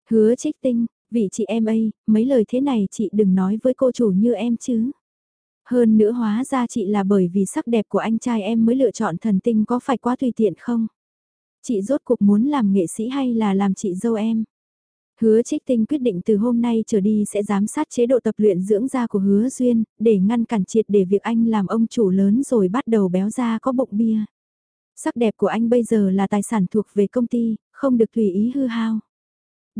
Hứa trích tinh, vị chị em ấy, mấy lời thế này chị đừng nói với cô chủ như em chứ. Hơn nữa hóa ra chị là bởi vì sắc đẹp của anh trai em mới lựa chọn thần tinh có phải quá tùy tiện không? Chị rốt cuộc muốn làm nghệ sĩ hay là làm chị dâu em? Hứa trích tinh quyết định từ hôm nay trở đi sẽ giám sát chế độ tập luyện dưỡng da của hứa duyên, để ngăn cản triệt để việc anh làm ông chủ lớn rồi bắt đầu béo da có bụng bia. Sắc đẹp của anh bây giờ là tài sản thuộc về công ty, không được tùy ý hư hao.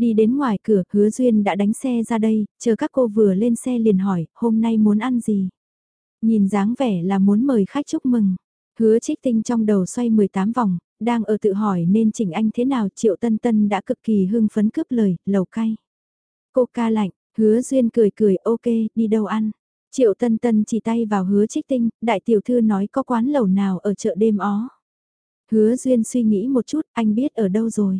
Đi đến ngoài cửa, hứa duyên đã đánh xe ra đây, chờ các cô vừa lên xe liền hỏi, hôm nay muốn ăn gì? Nhìn dáng vẻ là muốn mời khách chúc mừng. Hứa trích tinh trong đầu xoay 18 vòng, đang ở tự hỏi nên chỉnh anh thế nào triệu tân tân đã cực kỳ hưng phấn cướp lời, lầu cay. Cô ca lạnh, hứa duyên cười cười ok, đi đâu ăn. Triệu tân tân chỉ tay vào hứa trích tinh, đại tiểu thư nói có quán lầu nào ở chợ đêm ó. Hứa duyên suy nghĩ một chút, anh biết ở đâu rồi.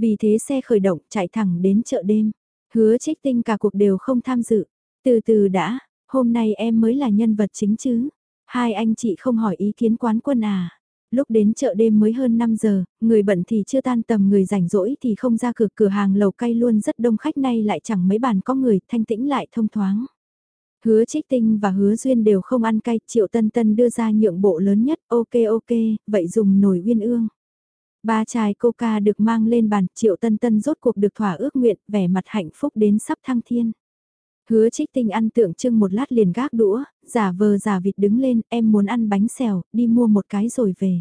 Vì thế xe khởi động chạy thẳng đến chợ đêm. Hứa trích tinh cả cuộc đều không tham dự. Từ từ đã, hôm nay em mới là nhân vật chính chứ. Hai anh chị không hỏi ý kiến quán quân à. Lúc đến chợ đêm mới hơn 5 giờ, người bận thì chưa tan tầm người rảnh rỗi thì không ra cửa cửa hàng lầu cay luôn rất đông khách nay lại chẳng mấy bàn có người thanh tĩnh lại thông thoáng. Hứa trích tinh và hứa duyên đều không ăn cay, triệu tân tân đưa ra nhượng bộ lớn nhất, ok ok, vậy dùng nồi uyên ương. Ba chai coca được mang lên bàn, triệu tân tân rốt cuộc được thỏa ước nguyện, vẻ mặt hạnh phúc đến sắp thăng thiên. Hứa trích tinh ăn tượng trưng một lát liền gác đũa, giả vờ giả vịt đứng lên, em muốn ăn bánh xèo, đi mua một cái rồi về.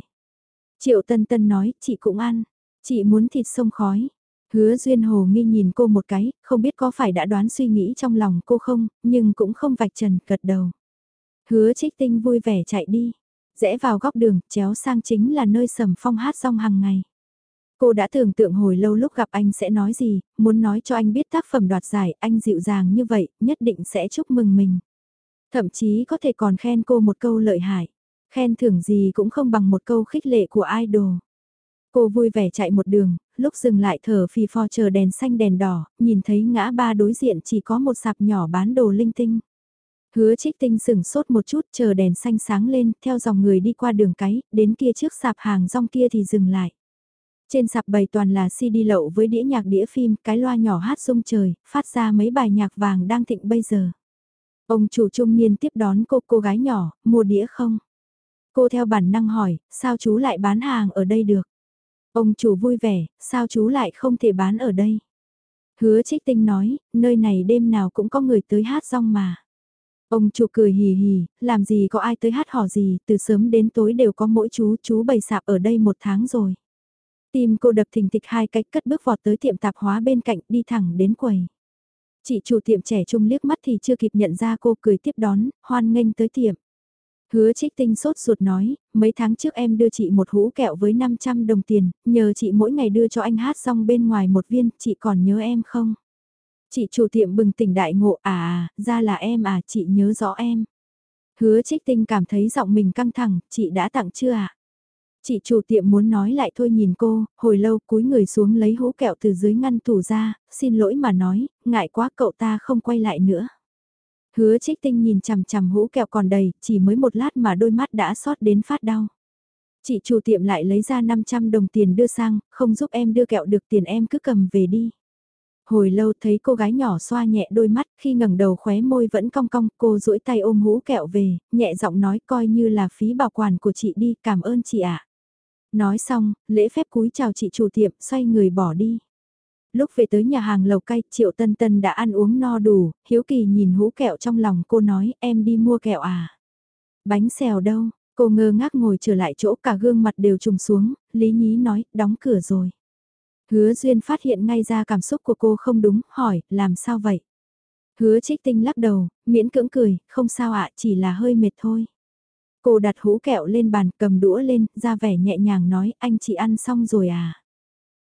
Triệu tân tân nói, chị cũng ăn, chị muốn thịt sông khói. Hứa Duyên Hồ nghi nhìn cô một cái, không biết có phải đã đoán suy nghĩ trong lòng cô không, nhưng cũng không vạch trần, gật đầu. Hứa trích tinh vui vẻ chạy đi, rẽ vào góc đường, chéo sang chính là nơi sầm phong hát rong hàng ngày. Cô đã tưởng tượng hồi lâu lúc gặp anh sẽ nói gì, muốn nói cho anh biết tác phẩm đoạt giải, anh dịu dàng như vậy, nhất định sẽ chúc mừng mình. Thậm chí có thể còn khen cô một câu lợi hại. Khen thưởng gì cũng không bằng một câu khích lệ của idol. Cô vui vẻ chạy một đường, lúc dừng lại thở phì phò chờ đèn xanh đèn đỏ, nhìn thấy ngã ba đối diện chỉ có một sạp nhỏ bán đồ linh tinh. Hứa trích tinh sửng sốt một chút chờ đèn xanh sáng lên, theo dòng người đi qua đường cái, đến kia trước sạp hàng rong kia thì dừng lại. Trên sạp bày toàn là CD lậu với đĩa nhạc đĩa phim, cái loa nhỏ hát rung trời, phát ra mấy bài nhạc vàng đang thịnh bây giờ. Ông chủ trung niên tiếp đón cô cô gái nhỏ, mua đĩa không? Cô theo bản năng hỏi, sao chú lại bán hàng ở đây được? Ông chủ vui vẻ, sao chú lại không thể bán ở đây? Hứa trích tinh nói, nơi này đêm nào cũng có người tới hát rong mà. Ông chủ cười hì hì, làm gì có ai tới hát hò gì, từ sớm đến tối đều có mỗi chú, chú bày sạp ở đây một tháng rồi. Tim cô đập thình thịch hai cách cất bước vọt tới tiệm tạp hóa bên cạnh đi thẳng đến quầy. Chị chủ tiệm trẻ trung liếc mắt thì chưa kịp nhận ra cô cười tiếp đón, hoan nghênh tới tiệm. Hứa trích tinh sốt ruột nói, mấy tháng trước em đưa chị một hũ kẹo với 500 đồng tiền, nhờ chị mỗi ngày đưa cho anh hát xong bên ngoài một viên, chị còn nhớ em không? Chị chủ tiệm bừng tỉnh đại ngộ à, à, ra là em à, chị nhớ rõ em. Hứa trích tinh cảm thấy giọng mình căng thẳng, chị đã tặng chưa ạ? À? Chị chủ tiệm muốn nói lại thôi nhìn cô, hồi lâu cúi người xuống lấy hũ kẹo từ dưới ngăn tủ ra, xin lỗi mà nói, ngại quá cậu ta không quay lại nữa. Hứa trích tinh nhìn chằm chằm hũ kẹo còn đầy, chỉ mới một lát mà đôi mắt đã sót đến phát đau. Chị chủ tiệm lại lấy ra 500 đồng tiền đưa sang, không giúp em đưa kẹo được tiền em cứ cầm về đi. Hồi lâu thấy cô gái nhỏ xoa nhẹ đôi mắt, khi ngẩng đầu khóe môi vẫn cong cong, cô duỗi tay ôm hũ kẹo về, nhẹ giọng nói coi như là phí bảo quản của chị đi, cảm ơn chị ạ. Nói xong, lễ phép cúi chào chị chủ tiệm, xoay người bỏ đi. Lúc về tới nhà hàng lầu cay, Triệu Tân Tân đã ăn uống no đủ, hiếu kỳ nhìn hũ kẹo trong lòng cô nói, em đi mua kẹo à? Bánh xèo đâu? Cô ngơ ngác ngồi trở lại chỗ cả gương mặt đều trùng xuống, Lý Nhí nói, đóng cửa rồi. Hứa Duyên phát hiện ngay ra cảm xúc của cô không đúng, hỏi, làm sao vậy? Hứa trích tinh lắc đầu, miễn cưỡng cười, không sao ạ, chỉ là hơi mệt thôi. Cô đặt hũ kẹo lên bàn, cầm đũa lên, ra vẻ nhẹ nhàng nói, anh chị ăn xong rồi à?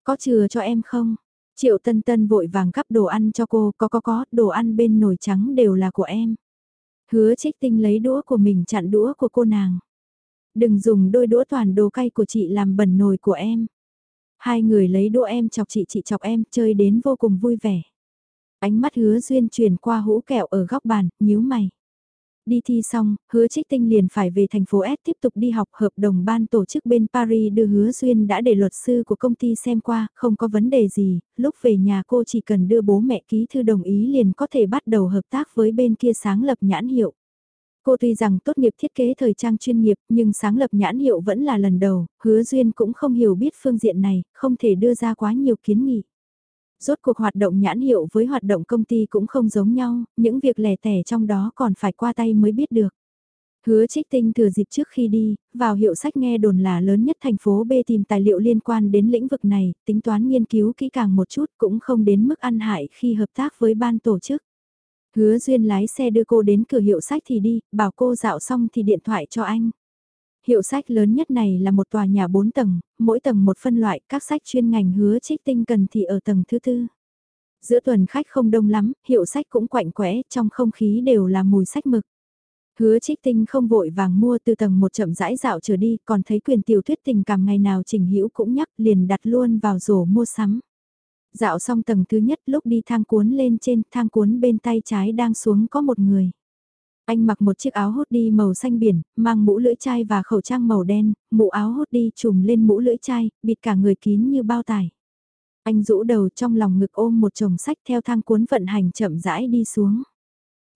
Có chừa cho em không? Triệu Tân Tân vội vàng gắp đồ ăn cho cô, có có có, đồ ăn bên nồi trắng đều là của em. Hứa trích tinh lấy đũa của mình chặn đũa của cô nàng. Đừng dùng đôi đũa toàn đồ cay của chị làm bẩn nồi của em. Hai người lấy đũa em chọc chị chị chọc em, chơi đến vô cùng vui vẻ. Ánh mắt hứa duyên truyền qua hũ kẹo ở góc bàn, nhíu mày. Đi thi xong, hứa trích tinh liền phải về thành phố S tiếp tục đi học hợp đồng ban tổ chức bên Paris đưa hứa duyên đã để luật sư của công ty xem qua, không có vấn đề gì, lúc về nhà cô chỉ cần đưa bố mẹ ký thư đồng ý liền có thể bắt đầu hợp tác với bên kia sáng lập nhãn hiệu. Cô tuy rằng tốt nghiệp thiết kế thời trang chuyên nghiệp nhưng sáng lập nhãn hiệu vẫn là lần đầu, hứa duyên cũng không hiểu biết phương diện này, không thể đưa ra quá nhiều kiến nghị. Rốt cuộc hoạt động nhãn hiệu với hoạt động công ty cũng không giống nhau, những việc lẻ tẻ trong đó còn phải qua tay mới biết được. Hứa trích tinh thừa dịp trước khi đi, vào hiệu sách nghe đồn là lớn nhất thành phố B tìm tài liệu liên quan đến lĩnh vực này, tính toán nghiên cứu kỹ càng một chút cũng không đến mức ăn hại khi hợp tác với ban tổ chức. Hứa Duyên lái xe đưa cô đến cửa hiệu sách thì đi, bảo cô dạo xong thì điện thoại cho anh. Hiệu sách lớn nhất này là một tòa nhà 4 tầng, mỗi tầng một phân loại, các sách chuyên ngành hứa trích tinh cần thì ở tầng thứ tư. Giữa tuần khách không đông lắm, hiệu sách cũng quạnh quẽ, trong không khí đều là mùi sách mực. Hứa trích tinh không vội vàng mua từ tầng một chậm rãi dạo trở đi, còn thấy quyền tiểu thuyết tình cảm ngày nào trình hữu cũng nhắc liền đặt luôn vào rổ mua sắm. Dạo xong tầng thứ nhất lúc đi thang cuốn lên trên, thang cuốn bên tay trái đang xuống có một người. Anh mặc một chiếc áo hốt đi màu xanh biển, mang mũ lưỡi chai và khẩu trang màu đen, mũ áo hốt đi trùm lên mũ lưỡi chai, bịt cả người kín như bao tải. Anh rũ đầu trong lòng ngực ôm một chồng sách theo thang cuốn vận hành chậm rãi đi xuống.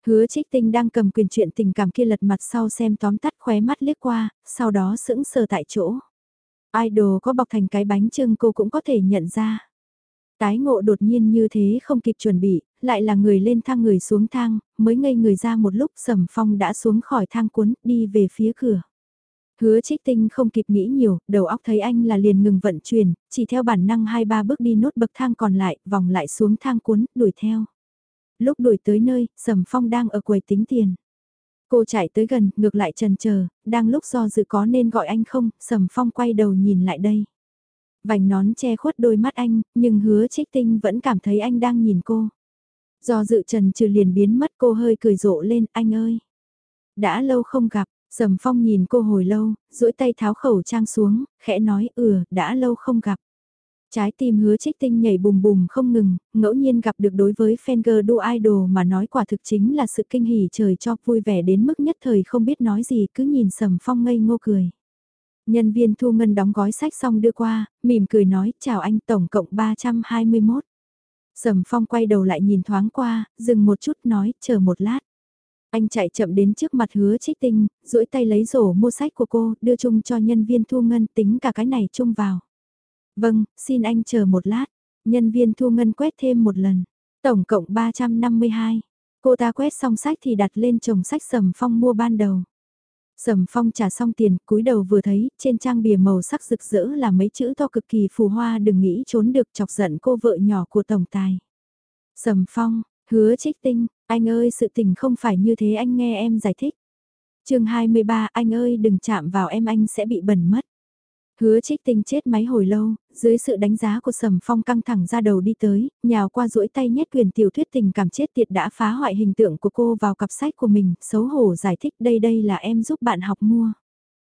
Hứa trích tinh đang cầm quyền chuyện tình cảm kia lật mặt sau xem tóm tắt khóe mắt liếc qua, sau đó sững sờ tại chỗ. Idol có bọc thành cái bánh trưng cô cũng có thể nhận ra. Tái ngộ đột nhiên như thế không kịp chuẩn bị, lại là người lên thang người xuống thang, mới ngây người ra một lúc sầm phong đã xuống khỏi thang cuốn, đi về phía cửa. Hứa trích tinh không kịp nghĩ nhiều, đầu óc thấy anh là liền ngừng vận chuyển, chỉ theo bản năng hai ba bước đi nốt bậc thang còn lại, vòng lại xuống thang cuốn, đuổi theo. Lúc đuổi tới nơi, sầm phong đang ở quầy tính tiền. Cô chạy tới gần, ngược lại trần chờ đang lúc do dự có nên gọi anh không, sầm phong quay đầu nhìn lại đây. Vành nón che khuất đôi mắt anh, nhưng hứa trích tinh vẫn cảm thấy anh đang nhìn cô. Do dự trần trừ liền biến mất cô hơi cười rộ lên, anh ơi. Đã lâu không gặp, Sầm Phong nhìn cô hồi lâu, duỗi tay tháo khẩu trang xuống, khẽ nói ừ, đã lâu không gặp. Trái tim hứa trích tinh nhảy bùm bùm không ngừng, ngẫu nhiên gặp được đối với fan đua idol mà nói quả thực chính là sự kinh hỉ trời cho vui vẻ đến mức nhất thời không biết nói gì cứ nhìn Sầm Phong ngây ngô cười. Nhân viên thu ngân đóng gói sách xong đưa qua, mỉm cười nói chào anh tổng cộng 321. Sầm Phong quay đầu lại nhìn thoáng qua, dừng một chút nói chờ một lát. Anh chạy chậm đến trước mặt hứa trích tinh, duỗi tay lấy rổ mua sách của cô, đưa chung cho nhân viên thu ngân tính cả cái này chung vào. Vâng, xin anh chờ một lát. Nhân viên thu ngân quét thêm một lần. Tổng cộng 352. Cô ta quét xong sách thì đặt lên chồng sách sầm phong mua ban đầu. Sầm phong trả xong tiền, cúi đầu vừa thấy, trên trang bìa màu sắc rực rỡ là mấy chữ to cực kỳ phù hoa đừng nghĩ trốn được chọc giận cô vợ nhỏ của tổng tài. Sầm phong, hứa trích tinh, anh ơi sự tình không phải như thế anh nghe em giải thích. chương 23 anh ơi đừng chạm vào em anh sẽ bị bẩn mất. Hứa trích tinh chết máy hồi lâu, dưới sự đánh giá của Sầm Phong căng thẳng ra đầu đi tới, nhào qua duỗi tay nhét quyền tiểu thuyết tình cảm chết tiệt đã phá hoại hình tượng của cô vào cặp sách của mình, xấu hổ giải thích đây đây là em giúp bạn học mua.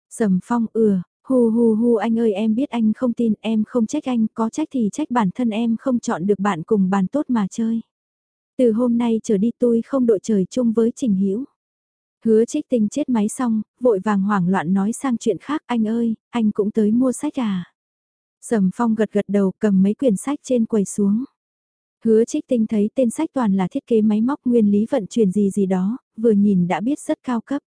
Sầm Phong ừa, hu hu hu anh ơi em biết anh không tin em không trách anh, có trách thì trách bản thân em không chọn được bạn cùng bàn tốt mà chơi. Từ hôm nay trở đi tôi không đội trời chung với Trình Hữu Hứa trích tinh chết máy xong, vội vàng hoảng loạn nói sang chuyện khác anh ơi, anh cũng tới mua sách à. Sầm phong gật gật đầu cầm mấy quyển sách trên quầy xuống. Hứa trích tinh thấy tên sách toàn là thiết kế máy móc nguyên lý vận chuyển gì gì đó, vừa nhìn đã biết rất cao cấp.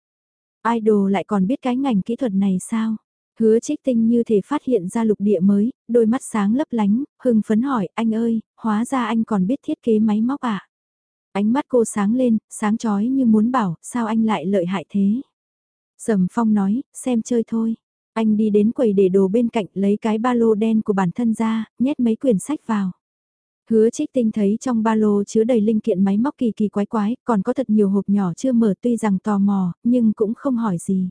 Idol lại còn biết cái ngành kỹ thuật này sao? Hứa trích tinh như thể phát hiện ra lục địa mới, đôi mắt sáng lấp lánh, hưng phấn hỏi, anh ơi, hóa ra anh còn biết thiết kế máy móc à? Ánh mắt cô sáng lên, sáng chói như muốn bảo, sao anh lại lợi hại thế? Sầm Phong nói, xem chơi thôi. Anh đi đến quầy để đồ bên cạnh lấy cái ba lô đen của bản thân ra, nhét mấy quyển sách vào. Hứa trích tinh thấy trong ba lô chứa đầy linh kiện máy móc kỳ kỳ quái quái, còn có thật nhiều hộp nhỏ chưa mở tuy rằng tò mò, nhưng cũng không hỏi gì.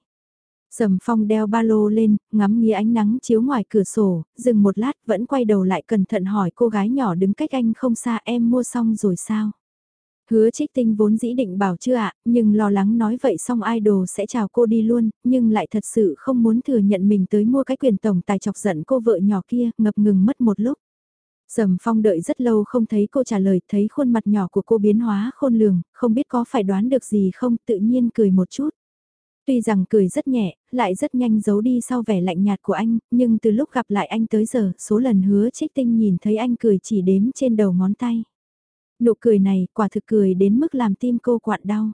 Sầm phong đeo ba lô lên, ngắm nghía ánh nắng chiếu ngoài cửa sổ, dừng một lát vẫn quay đầu lại cẩn thận hỏi cô gái nhỏ đứng cách anh không xa em mua xong rồi sao? Hứa trích tinh vốn dĩ định bảo chưa ạ, nhưng lo lắng nói vậy xong idol sẽ chào cô đi luôn, nhưng lại thật sự không muốn thừa nhận mình tới mua cái quyền tổng tài chọc giận cô vợ nhỏ kia, ngập ngừng mất một lúc. Sầm phong đợi rất lâu không thấy cô trả lời, thấy khuôn mặt nhỏ của cô biến hóa khôn lường, không biết có phải đoán được gì không, tự nhiên cười một chút. Tuy rằng cười rất nhẹ, lại rất nhanh giấu đi sau vẻ lạnh nhạt của anh, nhưng từ lúc gặp lại anh tới giờ, số lần hứa trích tinh nhìn thấy anh cười chỉ đếm trên đầu ngón tay. Nụ cười này quả thực cười đến mức làm tim cô quặn đau.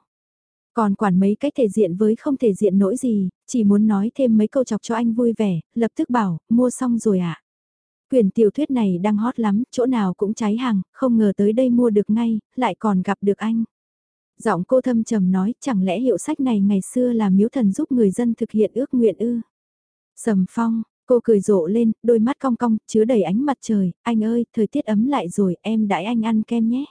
Còn quản mấy cái thể diện với không thể diện nỗi gì, chỉ muốn nói thêm mấy câu chọc cho anh vui vẻ, lập tức bảo, mua xong rồi ạ. À? Quyền tiểu thuyết này đang hot lắm, chỗ nào cũng cháy hàng, không ngờ tới đây mua được ngay, lại còn gặp được anh. Giọng cô thâm trầm nói, chẳng lẽ hiệu sách này ngày xưa là miếu thần giúp người dân thực hiện ước nguyện ư? Sầm phong, cô cười rộ lên, đôi mắt cong cong, chứa đầy ánh mặt trời, anh ơi, thời tiết ấm lại rồi, em đãi anh ăn kem nhé.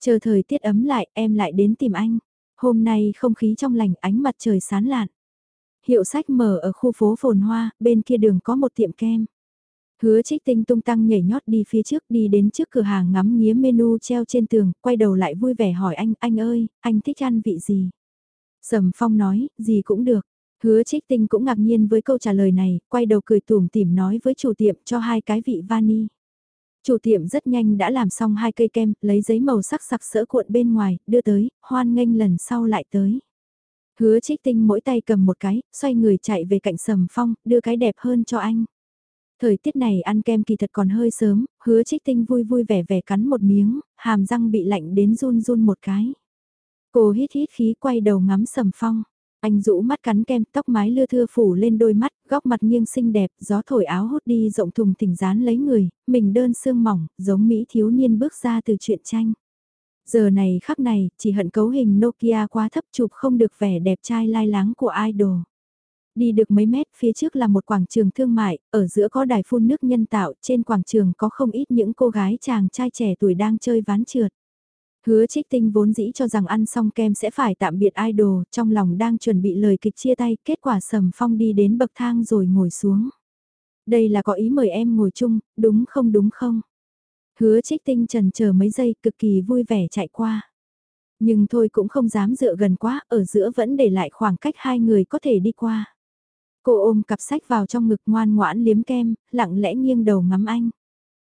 Chờ thời tiết ấm lại, em lại đến tìm anh. Hôm nay không khí trong lành, ánh mặt trời sán lạn. Hiệu sách mở ở khu phố phồn hoa, bên kia đường có một tiệm kem. Hứa trích tinh tung tăng nhảy nhót đi phía trước đi đến trước cửa hàng ngắm nghía menu treo trên tường, quay đầu lại vui vẻ hỏi anh, anh ơi, anh thích ăn vị gì? Sầm phong nói, gì cũng được. Hứa trích tinh cũng ngạc nhiên với câu trả lời này, quay đầu cười tủm tỉm nói với chủ tiệm cho hai cái vị vani. Chủ tiệm rất nhanh đã làm xong hai cây kem, lấy giấy màu sắc sặc sỡ cuộn bên ngoài, đưa tới, hoan nghênh lần sau lại tới. Hứa trích tinh mỗi tay cầm một cái, xoay người chạy về cạnh sầm phong, đưa cái đẹp hơn cho anh. Thời tiết này ăn kem kỳ thật còn hơi sớm, hứa trích tinh vui vui vẻ vẻ cắn một miếng, hàm răng bị lạnh đến run run một cái. Cô hít hít khí quay đầu ngắm sầm phong. Anh rũ mắt cắn kem, tóc mái lưa thưa phủ lên đôi mắt, góc mặt nghiêng xinh đẹp, gió thổi áo hút đi rộng thùng thỉnh dán lấy người, mình đơn sương mỏng, giống Mỹ thiếu niên bước ra từ truyện tranh. Giờ này khắc này, chỉ hận cấu hình Nokia quá thấp chụp không được vẻ đẹp trai lai láng của idol. Đi được mấy mét phía trước là một quảng trường thương mại, ở giữa có đài phun nước nhân tạo, trên quảng trường có không ít những cô gái chàng trai trẻ tuổi đang chơi ván trượt. Hứa trích tinh vốn dĩ cho rằng ăn xong kem sẽ phải tạm biệt idol, trong lòng đang chuẩn bị lời kịch chia tay, kết quả sầm phong đi đến bậc thang rồi ngồi xuống. Đây là có ý mời em ngồi chung, đúng không đúng không? Hứa trích tinh trần chờ mấy giây cực kỳ vui vẻ chạy qua. Nhưng thôi cũng không dám dựa gần quá, ở giữa vẫn để lại khoảng cách hai người có thể đi qua. Cô ôm cặp sách vào trong ngực ngoan ngoãn liếm kem, lặng lẽ nghiêng đầu ngắm anh.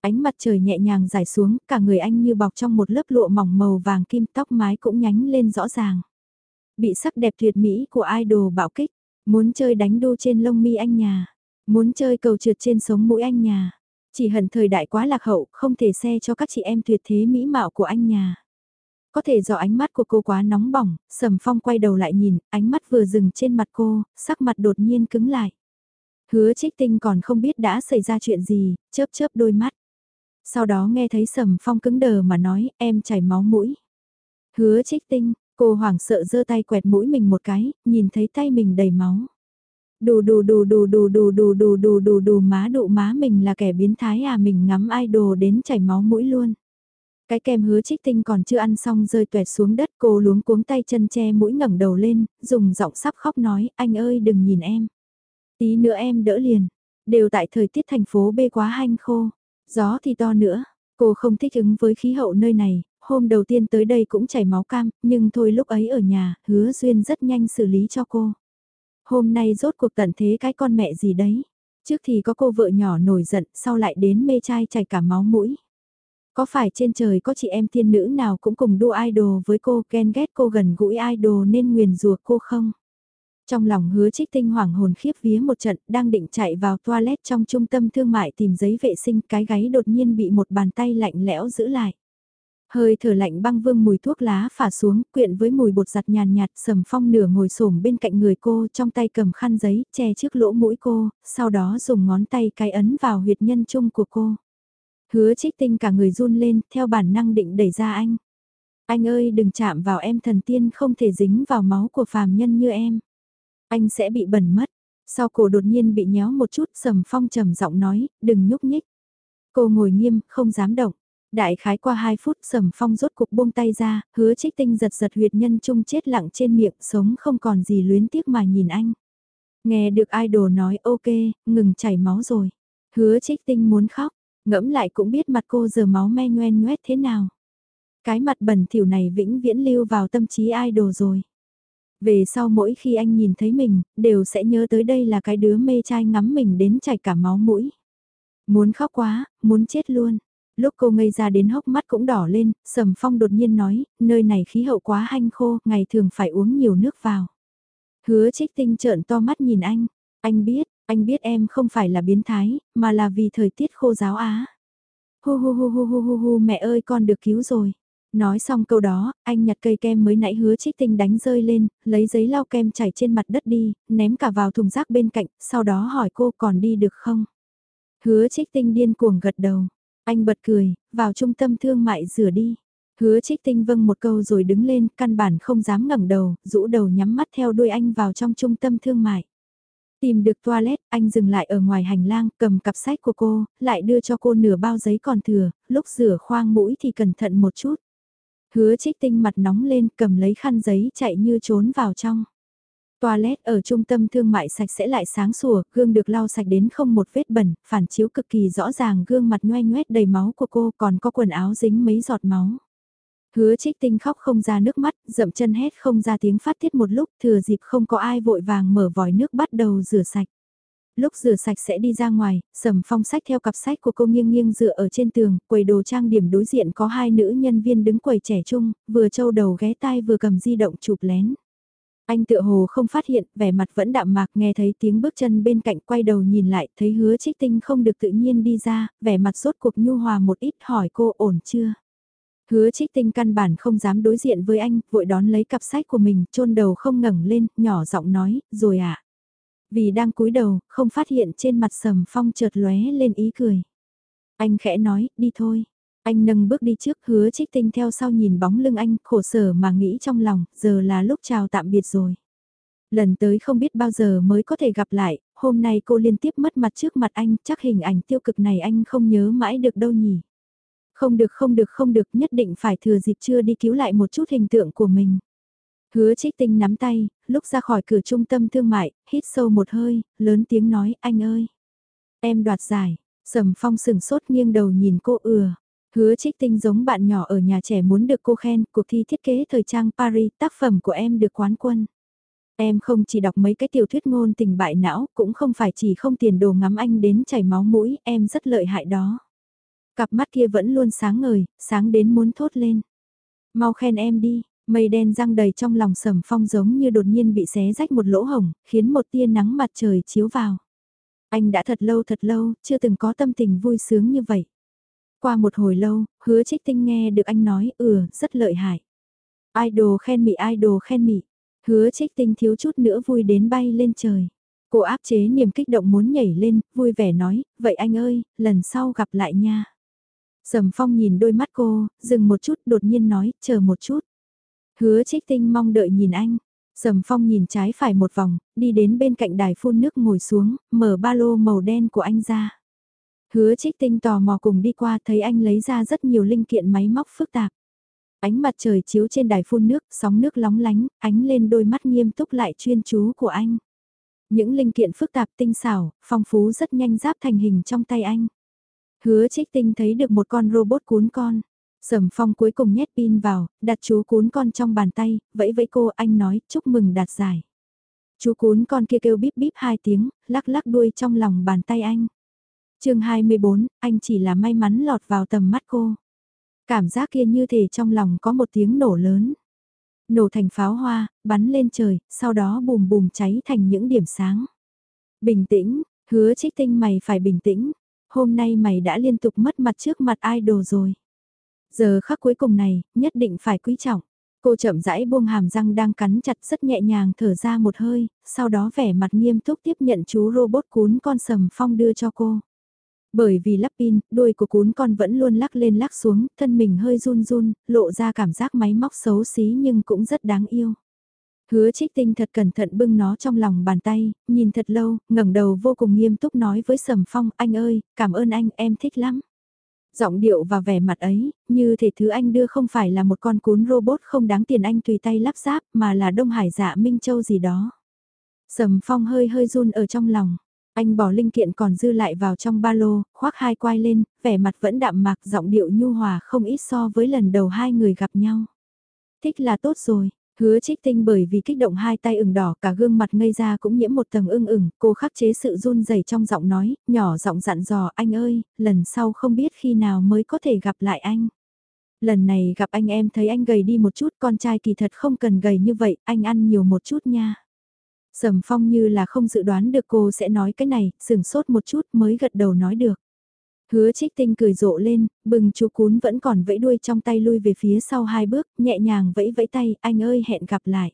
Ánh mặt trời nhẹ nhàng dài xuống, cả người anh như bọc trong một lớp lụa mỏng màu vàng kim tóc mái cũng nhánh lên rõ ràng. Bị sắc đẹp tuyệt mỹ của idol bạo kích, muốn chơi đánh đu trên lông mi anh nhà, muốn chơi cầu trượt trên sống mũi anh nhà. Chỉ hận thời đại quá lạc hậu, không thể xe cho các chị em tuyệt thế mỹ mạo của anh nhà. Có thể do ánh mắt của cô quá nóng bỏng, Sầm Phong quay đầu lại nhìn, ánh mắt vừa dừng trên mặt cô, sắc mặt đột nhiên cứng lại. Hứa trích tinh còn không biết đã xảy ra chuyện gì, chớp chớp đôi mắt. Sau đó nghe thấy Sầm Phong cứng đờ mà nói, em chảy máu mũi. Hứa trích tinh, cô hoảng sợ giơ tay quẹt mũi mình một cái, nhìn thấy tay mình đầy máu. Đù đù đù đù đù đù đù đù đù đù đù má đụ má mình là kẻ biến thái à mình ngắm idol đến chảy máu mũi luôn. Cái kem hứa trích tinh còn chưa ăn xong rơi tuẹt xuống đất cô luống cuống tay chân che mũi ngẩng đầu lên, dùng giọng sắp khóc nói, anh ơi đừng nhìn em. Tí nữa em đỡ liền, đều tại thời tiết thành phố bê quá hanh khô, gió thì to nữa, cô không thích ứng với khí hậu nơi này, hôm đầu tiên tới đây cũng chảy máu cam, nhưng thôi lúc ấy ở nhà, hứa duyên rất nhanh xử lý cho cô. Hôm nay rốt cuộc tận thế cái con mẹ gì đấy, trước thì có cô vợ nhỏ nổi giận, sau lại đến mê trai chảy cả máu mũi. Có phải trên trời có chị em thiên nữ nào cũng cùng đua idol với cô ghen ghét cô gần gũi idol nên nguyền rùa cô không? Trong lòng hứa trích tinh hoảng hồn khiếp vía một trận đang định chạy vào toilet trong trung tâm thương mại tìm giấy vệ sinh cái gáy đột nhiên bị một bàn tay lạnh lẽo giữ lại. Hơi thở lạnh băng vương mùi thuốc lá phả xuống, quyện với mùi bột giặt nhàn nhạt, sầm phong nửa ngồi xổm bên cạnh người cô, trong tay cầm khăn giấy, che trước lỗ mũi cô, sau đó dùng ngón tay cái ấn vào huyệt nhân trung của cô. Hứa trích tinh cả người run lên, theo bản năng định đẩy ra anh. Anh ơi đừng chạm vào em thần tiên không thể dính vào máu của phàm nhân như em. Anh sẽ bị bẩn mất. Sau cổ đột nhiên bị nhéo một chút sầm phong trầm giọng nói, đừng nhúc nhích. Cô ngồi nghiêm, không dám động. Đại khái qua 2 phút sầm phong rốt cục buông tay ra, hứa trích tinh giật giật huyệt nhân trung chết lặng trên miệng, sống không còn gì luyến tiếc mà nhìn anh. Nghe được idol nói ok, ngừng chảy máu rồi. Hứa trích tinh muốn khóc, ngẫm lại cũng biết mặt cô giờ máu me nhoen nhoét thế nào. Cái mặt bẩn thỉu này vĩnh viễn lưu vào tâm trí idol rồi. Về sau mỗi khi anh nhìn thấy mình, đều sẽ nhớ tới đây là cái đứa mê trai ngắm mình đến chảy cả máu mũi. Muốn khóc quá, muốn chết luôn. Lúc cô ngây ra đến hốc mắt cũng đỏ lên, Sầm Phong đột nhiên nói, nơi này khí hậu quá hanh khô, ngày thường phải uống nhiều nước vào. Hứa trích tinh trợn to mắt nhìn anh, anh biết, anh biết em không phải là biến thái, mà là vì thời tiết khô giáo á. Hu hu hu hu hu hu hu mẹ ơi con được cứu rồi. Nói xong câu đó, anh nhặt cây kem mới nãy hứa trích tinh đánh rơi lên, lấy giấy lau kem chảy trên mặt đất đi, ném cả vào thùng rác bên cạnh, sau đó hỏi cô còn đi được không? Hứa trích tinh điên cuồng gật đầu. Anh bật cười, vào trung tâm thương mại rửa đi. Hứa trích tinh vâng một câu rồi đứng lên, căn bản không dám ngẩng đầu, rũ đầu nhắm mắt theo đuôi anh vào trong trung tâm thương mại. Tìm được toilet, anh dừng lại ở ngoài hành lang, cầm cặp sách của cô, lại đưa cho cô nửa bao giấy còn thừa, lúc rửa khoang mũi thì cẩn thận một chút. Hứa trích tinh mặt nóng lên, cầm lấy khăn giấy chạy như trốn vào trong. Toilet ở trung tâm thương mại sạch sẽ lại sáng sủa, gương được lau sạch đến không một vết bẩn, phản chiếu cực kỳ rõ ràng gương mặt nhoe nhoét đầy máu của cô còn có quần áo dính mấy giọt máu. Hứa trích tinh khóc không ra nước mắt, dậm chân hét không ra tiếng phát tiết một lúc, thừa dịp không có ai vội vàng mở vòi nước bắt đầu rửa sạch. Lúc rửa sạch sẽ đi ra ngoài, sầm phong sách theo cặp sách của cô nghiêng nghiêng dựa ở trên tường, quầy đồ trang điểm đối diện có hai nữ nhân viên đứng quầy trẻ trung, vừa trâu đầu ghé tai vừa cầm di động chụp lén. Anh tựa hồ không phát hiện, vẻ mặt vẫn đạm mạc nghe thấy tiếng bước chân bên cạnh quay đầu nhìn lại, thấy hứa trích tinh không được tự nhiên đi ra, vẻ mặt sốt cuộc nhu hòa một ít hỏi cô ổn chưa. Hứa trích tinh căn bản không dám đối diện với anh, vội đón lấy cặp sách của mình, chôn đầu không ngẩng lên, nhỏ giọng nói, rồi ạ. À. Vì đang cúi đầu, không phát hiện trên mặt sầm phong chợt lóe lên ý cười. Anh khẽ nói, đi thôi. Anh nâng bước đi trước hứa trích tinh theo sau nhìn bóng lưng anh khổ sở mà nghĩ trong lòng, giờ là lúc chào tạm biệt rồi. Lần tới không biết bao giờ mới có thể gặp lại, hôm nay cô liên tiếp mất mặt trước mặt anh, chắc hình ảnh tiêu cực này anh không nhớ mãi được đâu nhỉ. Không được không được không được nhất định phải thừa dịp chưa đi cứu lại một chút hình tượng của mình. Hứa trích tinh nắm tay, lúc ra khỏi cửa trung tâm thương mại, hít sâu một hơi, lớn tiếng nói anh ơi. Em đoạt giải, sầm phong sừng sốt nghiêng đầu nhìn cô ừa. Hứa trích tinh giống bạn nhỏ ở nhà trẻ muốn được cô khen, cuộc thi thiết kế thời trang Paris, tác phẩm của em được quán quân. Em không chỉ đọc mấy cái tiểu thuyết ngôn tình bại não, cũng không phải chỉ không tiền đồ ngắm anh đến chảy máu mũi, em rất lợi hại đó. Cặp mắt kia vẫn luôn sáng ngời, sáng đến muốn thốt lên. Mau khen em đi, mây đen răng đầy trong lòng sầm phong giống như đột nhiên bị xé rách một lỗ hổng khiến một tia nắng mặt trời chiếu vào. Anh đã thật lâu thật lâu, chưa từng có tâm tình vui sướng như vậy. Qua một hồi lâu, hứa trích tinh nghe được anh nói ừ, rất lợi hại. Idol khen mị idol khen mị. Hứa trích tinh thiếu chút nữa vui đến bay lên trời. Cô áp chế niềm kích động muốn nhảy lên, vui vẻ nói, vậy anh ơi, lần sau gặp lại nha. Sầm phong nhìn đôi mắt cô, dừng một chút đột nhiên nói, chờ một chút. Hứa trích tinh mong đợi nhìn anh. Sầm phong nhìn trái phải một vòng, đi đến bên cạnh đài phun nước ngồi xuống, mở ba lô màu đen của anh ra. Hứa trích tinh tò mò cùng đi qua thấy anh lấy ra rất nhiều linh kiện máy móc phức tạp. Ánh mặt trời chiếu trên đài phun nước, sóng nước lóng lánh, ánh lên đôi mắt nghiêm túc lại chuyên chú của anh. Những linh kiện phức tạp tinh xảo, phong phú rất nhanh giáp thành hình trong tay anh. Hứa trích tinh thấy được một con robot cuốn con. Sầm phong cuối cùng nhét pin vào, đặt chú cuốn con trong bàn tay, vẫy vẫy cô anh nói chúc mừng đạt giải. Chú cuốn con kia kêu bíp bíp hai tiếng, lắc lắc đuôi trong lòng bàn tay anh chương 24, anh chỉ là may mắn lọt vào tầm mắt cô. Cảm giác kia như thể trong lòng có một tiếng nổ lớn. Nổ thành pháo hoa, bắn lên trời, sau đó bùm bùm cháy thành những điểm sáng. Bình tĩnh, hứa trích tinh mày phải bình tĩnh. Hôm nay mày đã liên tục mất mặt trước mặt idol rồi. Giờ khắc cuối cùng này, nhất định phải quý trọng. Cô chậm rãi buông hàm răng đang cắn chặt rất nhẹ nhàng thở ra một hơi, sau đó vẻ mặt nghiêm túc tiếp nhận chú robot cún con sầm phong đưa cho cô. Bởi vì lắp pin, đuôi của cún con vẫn luôn lắc lên lắc xuống, thân mình hơi run run, lộ ra cảm giác máy móc xấu xí nhưng cũng rất đáng yêu. Hứa trích tinh thật cẩn thận bưng nó trong lòng bàn tay, nhìn thật lâu, ngẩng đầu vô cùng nghiêm túc nói với Sầm Phong, anh ơi, cảm ơn anh, em thích lắm. Giọng điệu và vẻ mặt ấy, như thể thứ anh đưa không phải là một con cún robot không đáng tiền anh tùy tay lắp ráp mà là Đông Hải dạ Minh Châu gì đó. Sầm Phong hơi hơi run ở trong lòng. Anh bỏ linh kiện còn dư lại vào trong ba lô, khoác hai quai lên, vẻ mặt vẫn đạm mạc giọng điệu nhu hòa không ít so với lần đầu hai người gặp nhau. Thích là tốt rồi, hứa trích tinh bởi vì kích động hai tay ửng đỏ cả gương mặt ngây ra cũng nhiễm một tầng ưng ửng, cô khắc chế sự run rẩy trong giọng nói, nhỏ giọng dặn dò anh ơi, lần sau không biết khi nào mới có thể gặp lại anh. Lần này gặp anh em thấy anh gầy đi một chút, con trai kỳ thật không cần gầy như vậy, anh ăn nhiều một chút nha. Sầm phong như là không dự đoán được cô sẽ nói cái này, sừng sốt một chút mới gật đầu nói được. Hứa trích tinh cười rộ lên, bừng chú cún vẫn còn vẫy đuôi trong tay lui về phía sau hai bước, nhẹ nhàng vẫy vẫy tay, anh ơi hẹn gặp lại.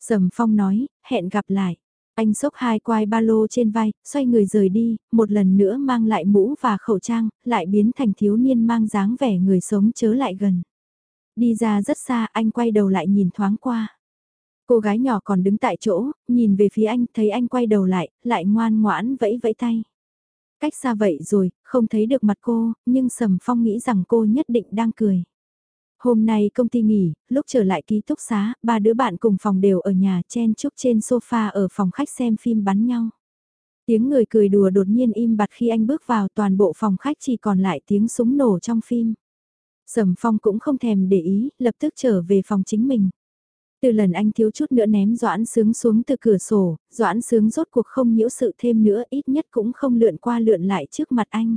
Sầm phong nói, hẹn gặp lại. Anh xốc hai quai ba lô trên vai, xoay người rời đi, một lần nữa mang lại mũ và khẩu trang, lại biến thành thiếu niên mang dáng vẻ người sống chớ lại gần. Đi ra rất xa, anh quay đầu lại nhìn thoáng qua. Cô gái nhỏ còn đứng tại chỗ, nhìn về phía anh, thấy anh quay đầu lại, lại ngoan ngoãn vẫy vẫy tay. Cách xa vậy rồi, không thấy được mặt cô, nhưng Sầm Phong nghĩ rằng cô nhất định đang cười. Hôm nay công ty nghỉ, lúc trở lại ký túc xá, ba đứa bạn cùng phòng đều ở nhà chen chúc trên sofa ở phòng khách xem phim bắn nhau. Tiếng người cười đùa đột nhiên im bặt khi anh bước vào toàn bộ phòng khách chỉ còn lại tiếng súng nổ trong phim. Sầm Phong cũng không thèm để ý, lập tức trở về phòng chính mình. Từ lần anh thiếu chút nữa ném Doãn Sướng xuống từ cửa sổ, Doãn Sướng rốt cuộc không nhiễu sự thêm nữa ít nhất cũng không lượn qua lượn lại trước mặt anh.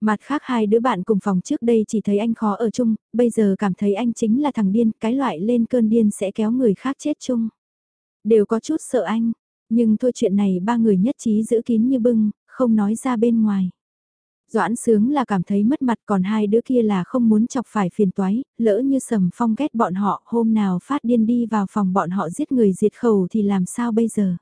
Mặt khác hai đứa bạn cùng phòng trước đây chỉ thấy anh khó ở chung, bây giờ cảm thấy anh chính là thằng điên, cái loại lên cơn điên sẽ kéo người khác chết chung. Đều có chút sợ anh, nhưng thôi chuyện này ba người nhất trí giữ kín như bưng, không nói ra bên ngoài. Doãn sướng là cảm thấy mất mặt còn hai đứa kia là không muốn chọc phải phiền toái, lỡ như sầm phong ghét bọn họ hôm nào phát điên đi vào phòng bọn họ giết người diệt khẩu thì làm sao bây giờ.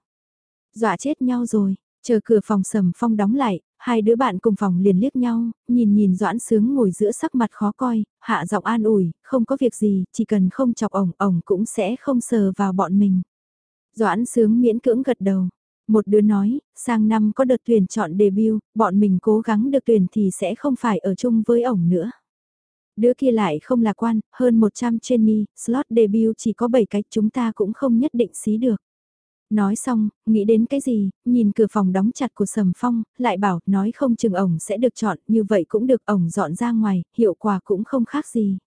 Dọa chết nhau rồi, chờ cửa phòng sầm phong đóng lại, hai đứa bạn cùng phòng liền liếc nhau, nhìn nhìn doãn sướng ngồi giữa sắc mặt khó coi, hạ giọng an ủi, không có việc gì, chỉ cần không chọc ổng, ổng cũng sẽ không sờ vào bọn mình. Doãn sướng miễn cưỡng gật đầu. Một đứa nói, sang năm có đợt tuyển chọn debut, bọn mình cố gắng được tuyển thì sẽ không phải ở chung với ổng nữa. Đứa kia lại không lạc quan, hơn 100 trainee, slot debut chỉ có 7 cách chúng ta cũng không nhất định xí được. Nói xong, nghĩ đến cái gì, nhìn cửa phòng đóng chặt của Sầm Phong, lại bảo, nói không chừng ổng sẽ được chọn, như vậy cũng được ổng dọn ra ngoài, hiệu quả cũng không khác gì.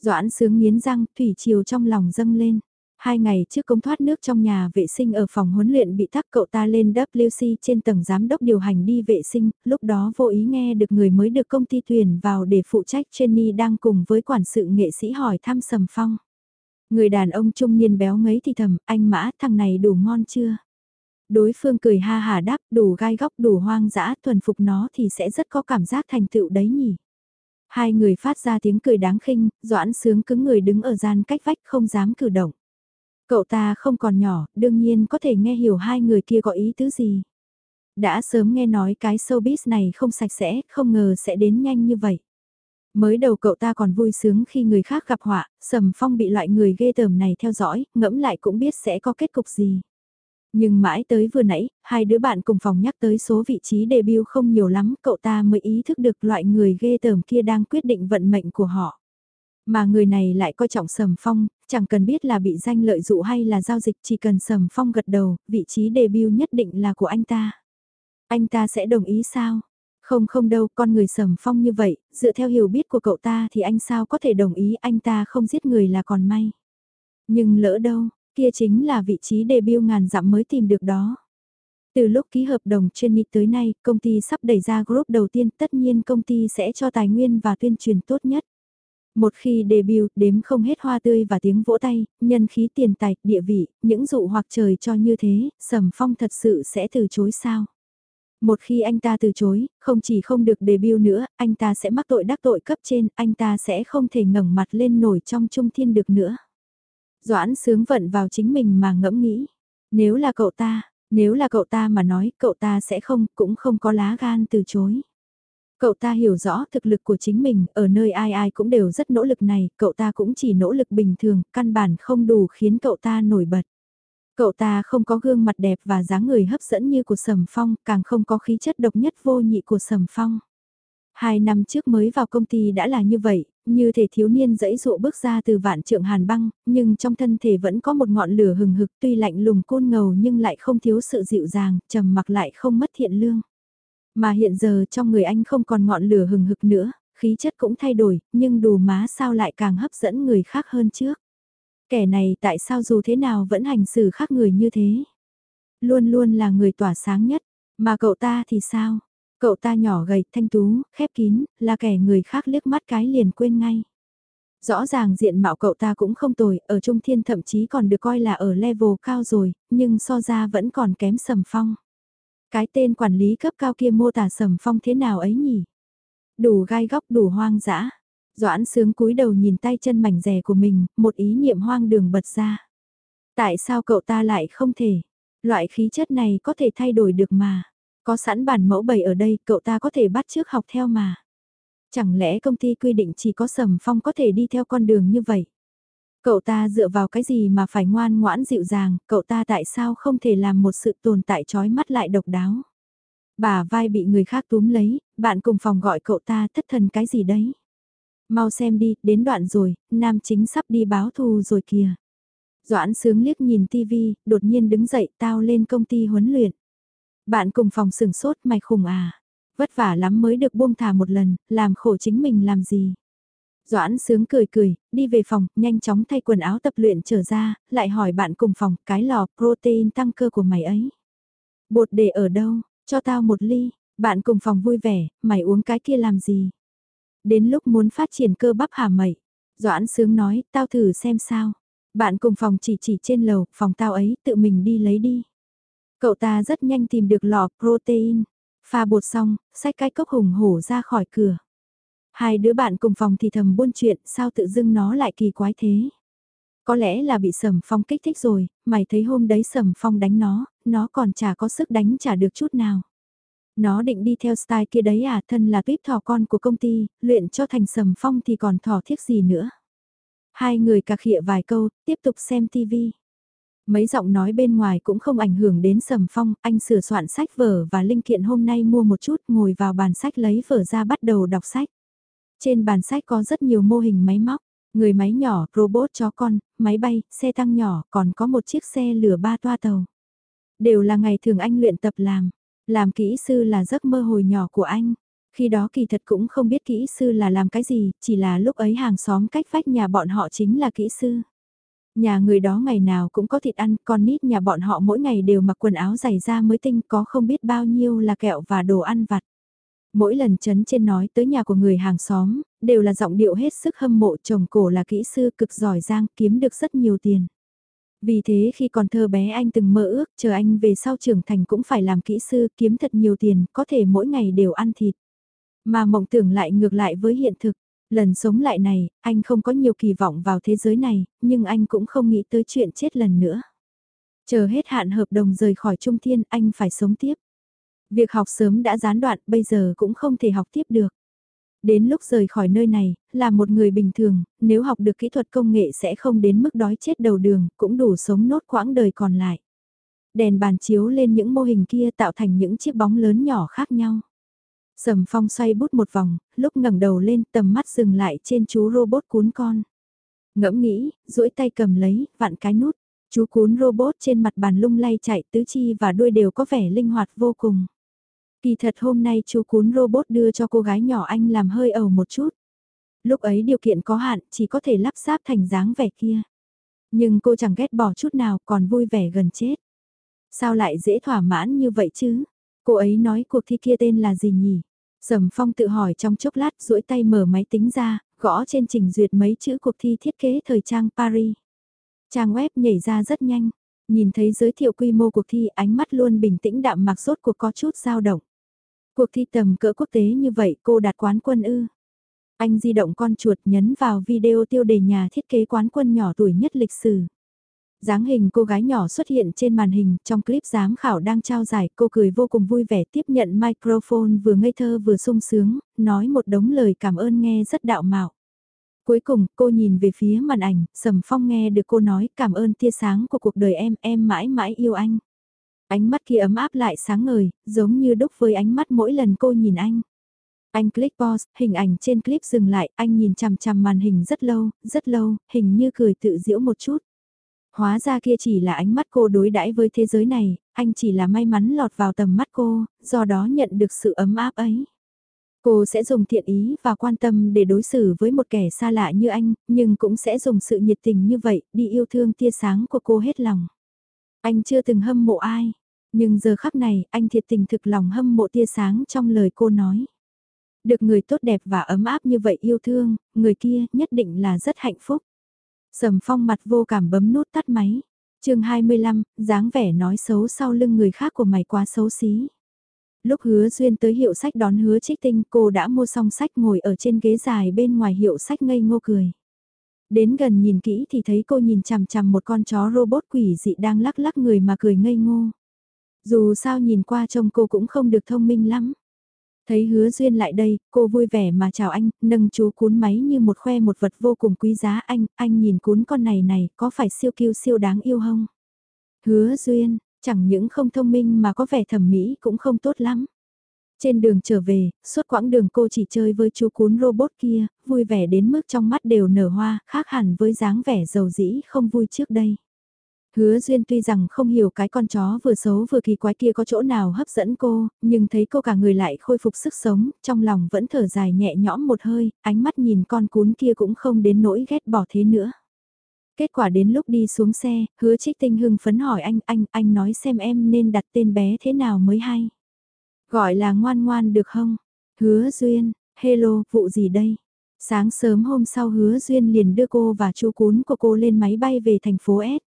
Doãn sướng nghiến răng, thủy chiều trong lòng dâng lên. Hai ngày trước công thoát nước trong nhà vệ sinh ở phòng huấn luyện bị tắc cậu ta lên WC trên tầng giám đốc điều hành đi vệ sinh, lúc đó vô ý nghe được người mới được công ty tuyển vào để phụ trách Jenny đang cùng với quản sự nghệ sĩ hỏi thăm Sầm Phong. Người đàn ông trung niên béo ngấy thì thầm, anh mã thằng này đủ ngon chưa? Đối phương cười ha hà đáp, đủ gai góc đủ hoang dã, thuần phục nó thì sẽ rất có cảm giác thành tựu đấy nhỉ. Hai người phát ra tiếng cười đáng khinh, doãn sướng cứng người đứng ở gian cách vách không dám cử động. Cậu ta không còn nhỏ, đương nhiên có thể nghe hiểu hai người kia có ý tứ gì. Đã sớm nghe nói cái showbiz này không sạch sẽ, không ngờ sẽ đến nhanh như vậy. Mới đầu cậu ta còn vui sướng khi người khác gặp họa, Sầm Phong bị loại người ghê tởm này theo dõi, ngẫm lại cũng biết sẽ có kết cục gì. Nhưng mãi tới vừa nãy, hai đứa bạn cùng phòng nhắc tới số vị trí debut không nhiều lắm, cậu ta mới ý thức được loại người ghê tởm kia đang quyết định vận mệnh của họ. Mà người này lại coi trọng Sầm Phong, chẳng cần biết là bị danh lợi dụ hay là giao dịch chỉ cần Sầm Phong gật đầu, vị trí debut nhất định là của anh ta. Anh ta sẽ đồng ý sao? Không không đâu, con người Sầm Phong như vậy, dựa theo hiểu biết của cậu ta thì anh sao có thể đồng ý anh ta không giết người là còn may. Nhưng lỡ đâu, kia chính là vị trí debut ngàn dặm mới tìm được đó. Từ lúc ký hợp đồng Jenny tới nay, công ty sắp đẩy ra group đầu tiên, tất nhiên công ty sẽ cho tài nguyên và tuyên truyền tốt nhất. Một khi debut, đếm không hết hoa tươi và tiếng vỗ tay, nhân khí tiền tài, địa vị, những dụ hoặc trời cho như thế, Sầm Phong thật sự sẽ từ chối sao? Một khi anh ta từ chối, không chỉ không được debut nữa, anh ta sẽ mắc tội đắc tội cấp trên, anh ta sẽ không thể ngẩng mặt lên nổi trong trung thiên được nữa. Doãn sướng vận vào chính mình mà ngẫm nghĩ. Nếu là cậu ta, nếu là cậu ta mà nói, cậu ta sẽ không, cũng không có lá gan từ chối. Cậu ta hiểu rõ thực lực của chính mình, ở nơi ai ai cũng đều rất nỗ lực này, cậu ta cũng chỉ nỗ lực bình thường, căn bản không đủ khiến cậu ta nổi bật. Cậu ta không có gương mặt đẹp và dáng người hấp dẫn như của Sầm Phong, càng không có khí chất độc nhất vô nhị của Sầm Phong. Hai năm trước mới vào công ty đã là như vậy, như thể thiếu niên dẫy dụ bước ra từ vạn trượng hàn băng, nhưng trong thân thể vẫn có một ngọn lửa hừng hực tuy lạnh lùng côn ngầu nhưng lại không thiếu sự dịu dàng, trầm mặc lại không mất thiện lương. Mà hiện giờ trong người anh không còn ngọn lửa hừng hực nữa, khí chất cũng thay đổi, nhưng đù má sao lại càng hấp dẫn người khác hơn trước. Kẻ này tại sao dù thế nào vẫn hành xử khác người như thế? Luôn luôn là người tỏa sáng nhất, mà cậu ta thì sao? Cậu ta nhỏ gầy, thanh tú, khép kín, là kẻ người khác liếc mắt cái liền quên ngay. Rõ ràng diện mạo cậu ta cũng không tồi, ở Trung Thiên thậm chí còn được coi là ở level cao rồi, nhưng so ra vẫn còn kém sầm phong. Cái tên quản lý cấp cao kia mô tả sầm phong thế nào ấy nhỉ? Đủ gai góc đủ hoang dã. Doãn sướng cúi đầu nhìn tay chân mảnh rẻ của mình, một ý niệm hoang đường bật ra. Tại sao cậu ta lại không thể? Loại khí chất này có thể thay đổi được mà. Có sẵn bản mẫu bày ở đây, cậu ta có thể bắt trước học theo mà. Chẳng lẽ công ty quy định chỉ có sầm phong có thể đi theo con đường như vậy? Cậu ta dựa vào cái gì mà phải ngoan ngoãn dịu dàng, cậu ta tại sao không thể làm một sự tồn tại trói mắt lại độc đáo? Bà vai bị người khác túm lấy, bạn cùng phòng gọi cậu ta thất thần cái gì đấy? Mau xem đi, đến đoạn rồi, nam chính sắp đi báo thù rồi kìa. Doãn sướng liếc nhìn tivi, đột nhiên đứng dậy tao lên công ty huấn luyện. Bạn cùng phòng sừng sốt mày khùng à. Vất vả lắm mới được buông thả một lần, làm khổ chính mình làm gì. Doãn sướng cười cười, đi về phòng, nhanh chóng thay quần áo tập luyện trở ra, lại hỏi bạn cùng phòng, cái lò protein tăng cơ của mày ấy. Bột để ở đâu, cho tao một ly, bạn cùng phòng vui vẻ, mày uống cái kia làm gì. Đến lúc muốn phát triển cơ bắp hả mày. Doãn sướng nói, tao thử xem sao. Bạn cùng phòng chỉ chỉ trên lầu, phòng tao ấy, tự mình đi lấy đi. Cậu ta rất nhanh tìm được lò protein. Pha bột xong, xách cái cốc hùng hổ ra khỏi cửa. Hai đứa bạn cùng phòng thì thầm buôn chuyện, sao tự dưng nó lại kỳ quái thế. Có lẽ là bị sầm phong kích thích rồi, mày thấy hôm đấy sầm phong đánh nó, nó còn chả có sức đánh trả được chút nào. Nó định đi theo style kia đấy à, thân là tuyếp thỏ con của công ty, luyện cho thành sầm phong thì còn thỏ thiết gì nữa. Hai người cà khịa vài câu, tiếp tục xem tivi. Mấy giọng nói bên ngoài cũng không ảnh hưởng đến sầm phong, anh sửa soạn sách vở và linh kiện hôm nay mua một chút ngồi vào bàn sách lấy vở ra bắt đầu đọc sách. Trên bàn sách có rất nhiều mô hình máy móc, người máy nhỏ, robot chó con, máy bay, xe tăng nhỏ, còn có một chiếc xe lửa ba toa tàu. Đều là ngày thường anh luyện tập làm. Làm kỹ sư là giấc mơ hồi nhỏ của anh. Khi đó kỳ thật cũng không biết kỹ sư là làm cái gì, chỉ là lúc ấy hàng xóm cách vách nhà bọn họ chính là kỹ sư. Nhà người đó ngày nào cũng có thịt ăn, con nít nhà bọn họ mỗi ngày đều mặc quần áo dày da mới tinh có không biết bao nhiêu là kẹo và đồ ăn vặt. Mỗi lần chấn trên nói tới nhà của người hàng xóm, đều là giọng điệu hết sức hâm mộ chồng cổ là kỹ sư cực giỏi giang kiếm được rất nhiều tiền. Vì thế khi còn thơ bé anh từng mơ ước chờ anh về sau trưởng thành cũng phải làm kỹ sư kiếm thật nhiều tiền, có thể mỗi ngày đều ăn thịt. Mà mộng tưởng lại ngược lại với hiện thực. Lần sống lại này, anh không có nhiều kỳ vọng vào thế giới này, nhưng anh cũng không nghĩ tới chuyện chết lần nữa. Chờ hết hạn hợp đồng rời khỏi Trung Thiên, anh phải sống tiếp. Việc học sớm đã gián đoạn, bây giờ cũng không thể học tiếp được. Đến lúc rời khỏi nơi này, là một người bình thường, nếu học được kỹ thuật công nghệ sẽ không đến mức đói chết đầu đường, cũng đủ sống nốt quãng đời còn lại. Đèn bàn chiếu lên những mô hình kia tạo thành những chiếc bóng lớn nhỏ khác nhau. Sầm phong xoay bút một vòng, lúc ngẩng đầu lên tầm mắt dừng lại trên chú robot cuốn con. Ngẫm nghĩ, duỗi tay cầm lấy, vặn cái nút. Chú cuốn robot trên mặt bàn lung lay chạy tứ chi và đuôi đều có vẻ linh hoạt vô cùng. Kỳ thật hôm nay chú cuốn robot đưa cho cô gái nhỏ anh làm hơi ẩu một chút. Lúc ấy điều kiện có hạn, chỉ có thể lắp ráp thành dáng vẻ kia. Nhưng cô chẳng ghét bỏ chút nào, còn vui vẻ gần chết. Sao lại dễ thỏa mãn như vậy chứ? Cô ấy nói cuộc thi kia tên là gì nhỉ? Sầm Phong tự hỏi trong chốc lát duỗi tay mở máy tính ra, gõ trên trình duyệt mấy chữ cuộc thi thiết kế thời trang Paris. Trang web nhảy ra rất nhanh, nhìn thấy giới thiệu quy mô cuộc thi ánh mắt luôn bình tĩnh đạm mạc sốt cuộc có chút dao động. Cuộc thi tầm cỡ quốc tế như vậy cô đạt quán quân ư. Anh di động con chuột nhấn vào video tiêu đề nhà thiết kế quán quân nhỏ tuổi nhất lịch sử. dáng hình cô gái nhỏ xuất hiện trên màn hình, trong clip giám khảo đang trao giải, cô cười vô cùng vui vẻ tiếp nhận microphone vừa ngây thơ vừa sung sướng, nói một đống lời cảm ơn nghe rất đạo mạo. Cuối cùng, cô nhìn về phía màn ảnh, Sầm Phong nghe được cô nói cảm ơn tia sáng của cuộc đời em, em mãi mãi yêu anh. Ánh mắt kia ấm áp lại sáng ngời, giống như đúc với ánh mắt mỗi lần cô nhìn anh. Anh click pause, hình ảnh trên clip dừng lại, anh nhìn chằm chằm màn hình rất lâu, rất lâu, hình như cười tự giễu một chút. Hóa ra kia chỉ là ánh mắt cô đối đãi với thế giới này, anh chỉ là may mắn lọt vào tầm mắt cô, do đó nhận được sự ấm áp ấy. Cô sẽ dùng thiện ý và quan tâm để đối xử với một kẻ xa lạ như anh, nhưng cũng sẽ dùng sự nhiệt tình như vậy đi yêu thương tia sáng của cô hết lòng. Anh chưa từng hâm mộ ai, nhưng giờ khắc này anh thiệt tình thực lòng hâm mộ tia sáng trong lời cô nói. Được người tốt đẹp và ấm áp như vậy yêu thương, người kia nhất định là rất hạnh phúc. Sầm phong mặt vô cảm bấm nút tắt máy. chương 25, dáng vẻ nói xấu sau lưng người khác của mày quá xấu xí. Lúc hứa duyên tới hiệu sách đón hứa trích tinh cô đã mua xong sách ngồi ở trên ghế dài bên ngoài hiệu sách ngây ngô cười. Đến gần nhìn kỹ thì thấy cô nhìn chằm chằm một con chó robot quỷ dị đang lắc lắc người mà cười ngây ngô. Dù sao nhìn qua trông cô cũng không được thông minh lắm. Thấy hứa duyên lại đây, cô vui vẻ mà chào anh, nâng chú cuốn máy như một khoe một vật vô cùng quý giá anh, anh nhìn cuốn con này này, có phải siêu kiêu siêu đáng yêu không? Hứa duyên, chẳng những không thông minh mà có vẻ thẩm mỹ cũng không tốt lắm. Trên đường trở về, suốt quãng đường cô chỉ chơi với chú cuốn robot kia, vui vẻ đến mức trong mắt đều nở hoa, khác hẳn với dáng vẻ giàu dĩ không vui trước đây. Hứa Duyên tuy rằng không hiểu cái con chó vừa xấu vừa kỳ quái kia có chỗ nào hấp dẫn cô, nhưng thấy cô cả người lại khôi phục sức sống, trong lòng vẫn thở dài nhẹ nhõm một hơi, ánh mắt nhìn con cún kia cũng không đến nỗi ghét bỏ thế nữa. Kết quả đến lúc đi xuống xe, hứa trích tinh hưng phấn hỏi anh, anh, anh nói xem em nên đặt tên bé thế nào mới hay. Gọi là ngoan ngoan được không? Hứa Duyên, hello, vụ gì đây? Sáng sớm hôm sau hứa Duyên liền đưa cô và chú cún của cô lên máy bay về thành phố S.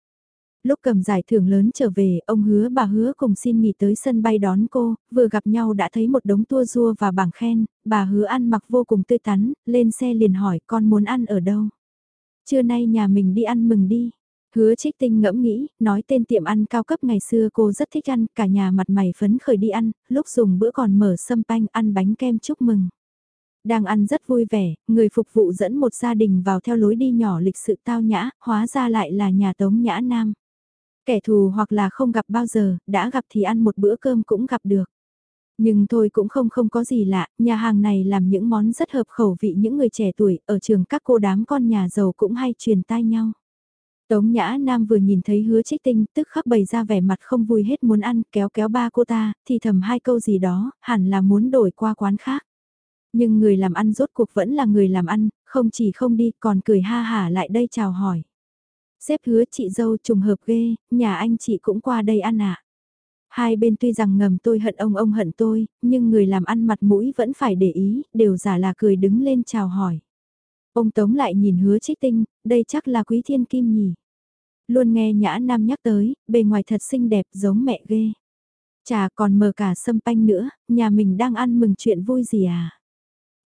Lúc cầm giải thưởng lớn trở về, ông hứa bà hứa cùng xin nghỉ tới sân bay đón cô, vừa gặp nhau đã thấy một đống tua rua và bảng khen, bà hứa ăn mặc vô cùng tươi tắn, lên xe liền hỏi con muốn ăn ở đâu. Trưa nay nhà mình đi ăn mừng đi. Hứa trích tinh ngẫm nghĩ, nói tên tiệm ăn cao cấp ngày xưa cô rất thích ăn, cả nhà mặt mày phấn khởi đi ăn, lúc dùng bữa còn mở sâm panh ăn bánh kem chúc mừng. Đang ăn rất vui vẻ, người phục vụ dẫn một gia đình vào theo lối đi nhỏ lịch sự tao nhã, hóa ra lại là nhà tống nhã nam. Kẻ thù hoặc là không gặp bao giờ, đã gặp thì ăn một bữa cơm cũng gặp được. Nhưng thôi cũng không không có gì lạ, nhà hàng này làm những món rất hợp khẩu vị những người trẻ tuổi, ở trường các cô đám con nhà giàu cũng hay truyền tai nhau. Tống Nhã Nam vừa nhìn thấy hứa trích tinh, tức khắc bày ra vẻ mặt không vui hết muốn ăn, kéo kéo ba cô ta, thì thầm hai câu gì đó, hẳn là muốn đổi qua quán khác. Nhưng người làm ăn rốt cuộc vẫn là người làm ăn, không chỉ không đi còn cười ha hả lại đây chào hỏi. Xếp hứa chị dâu trùng hợp ghê, nhà anh chị cũng qua đây ăn ạ. À. Hai bên tuy rằng ngầm tôi hận ông ông hận tôi, nhưng người làm ăn mặt mũi vẫn phải để ý, đều giả là cười đứng lên chào hỏi. Ông Tống lại nhìn hứa trích tinh, đây chắc là quý thiên kim nhỉ. Luôn nghe nhã nam nhắc tới, bề ngoài thật xinh đẹp giống mẹ ghê. Chà còn mờ cả sâm panh nữa, nhà mình đang ăn mừng chuyện vui gì à?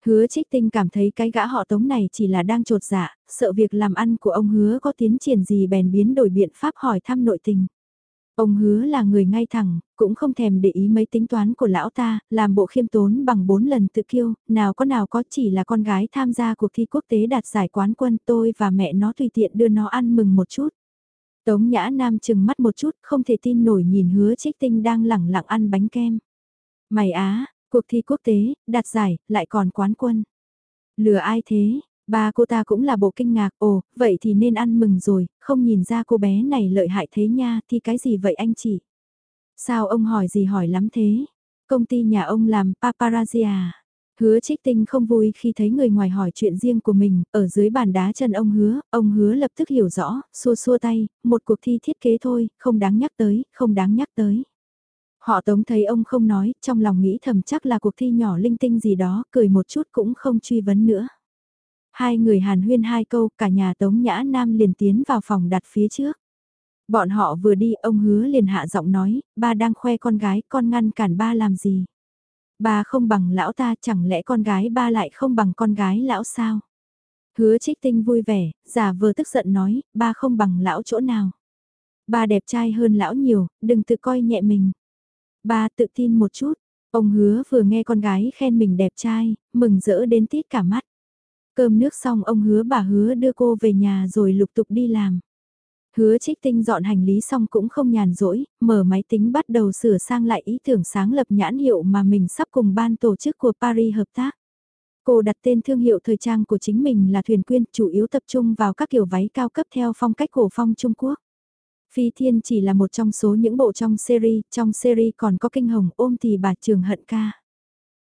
Hứa trích tinh cảm thấy cái gã họ tống này chỉ là đang trột dạ, sợ việc làm ăn của ông hứa có tiến triển gì bèn biến đổi biện pháp hỏi thăm nội tình. Ông hứa là người ngay thẳng, cũng không thèm để ý mấy tính toán của lão ta, làm bộ khiêm tốn bằng bốn lần tự kiêu, nào có nào có chỉ là con gái tham gia cuộc thi quốc tế đạt giải quán quân tôi và mẹ nó tùy tiện đưa nó ăn mừng một chút. Tống Nhã Nam chừng mắt một chút, không thể tin nổi nhìn hứa trích tinh đang lẳng lặng ăn bánh kem. Mày á, cuộc thi quốc tế, đạt giải, lại còn quán quân. Lừa ai thế, Ba cô ta cũng là bộ kinh ngạc, ồ, vậy thì nên ăn mừng rồi, không nhìn ra cô bé này lợi hại thế nha, thì cái gì vậy anh chị? Sao ông hỏi gì hỏi lắm thế? Công ty nhà ông làm paparazzi à? Hứa trích tinh không vui khi thấy người ngoài hỏi chuyện riêng của mình, ở dưới bàn đá chân ông hứa, ông hứa lập tức hiểu rõ, xua xua tay, một cuộc thi thiết kế thôi, không đáng nhắc tới, không đáng nhắc tới. Họ tống thấy ông không nói, trong lòng nghĩ thầm chắc là cuộc thi nhỏ linh tinh gì đó, cười một chút cũng không truy vấn nữa. Hai người hàn huyên hai câu, cả nhà Tống Nhã Nam liền tiến vào phòng đặt phía trước. Bọn họ vừa đi, ông hứa liền hạ giọng nói, ba đang khoe con gái, con ngăn cản ba làm gì. Ba không bằng lão ta chẳng lẽ con gái ba lại không bằng con gái lão sao? Hứa trích tinh vui vẻ, giả vờ tức giận nói, ba không bằng lão chỗ nào. Ba đẹp trai hơn lão nhiều, đừng tự coi nhẹ mình. Ba tự tin một chút, ông hứa vừa nghe con gái khen mình đẹp trai, mừng rỡ đến tít cả mắt. Cơm nước xong ông hứa bà hứa đưa cô về nhà rồi lục tục đi làm. Hứa trích tinh dọn hành lý xong cũng không nhàn rỗi, mở máy tính bắt đầu sửa sang lại ý tưởng sáng lập nhãn hiệu mà mình sắp cùng ban tổ chức của Paris hợp tác. Cô đặt tên thương hiệu thời trang của chính mình là Thuyền Quyên, chủ yếu tập trung vào các kiểu váy cao cấp theo phong cách cổ phong Trung Quốc. Phi Thiên chỉ là một trong số những bộ trong series, trong series còn có Kinh Hồng ôm thì bà Trường Hận ca.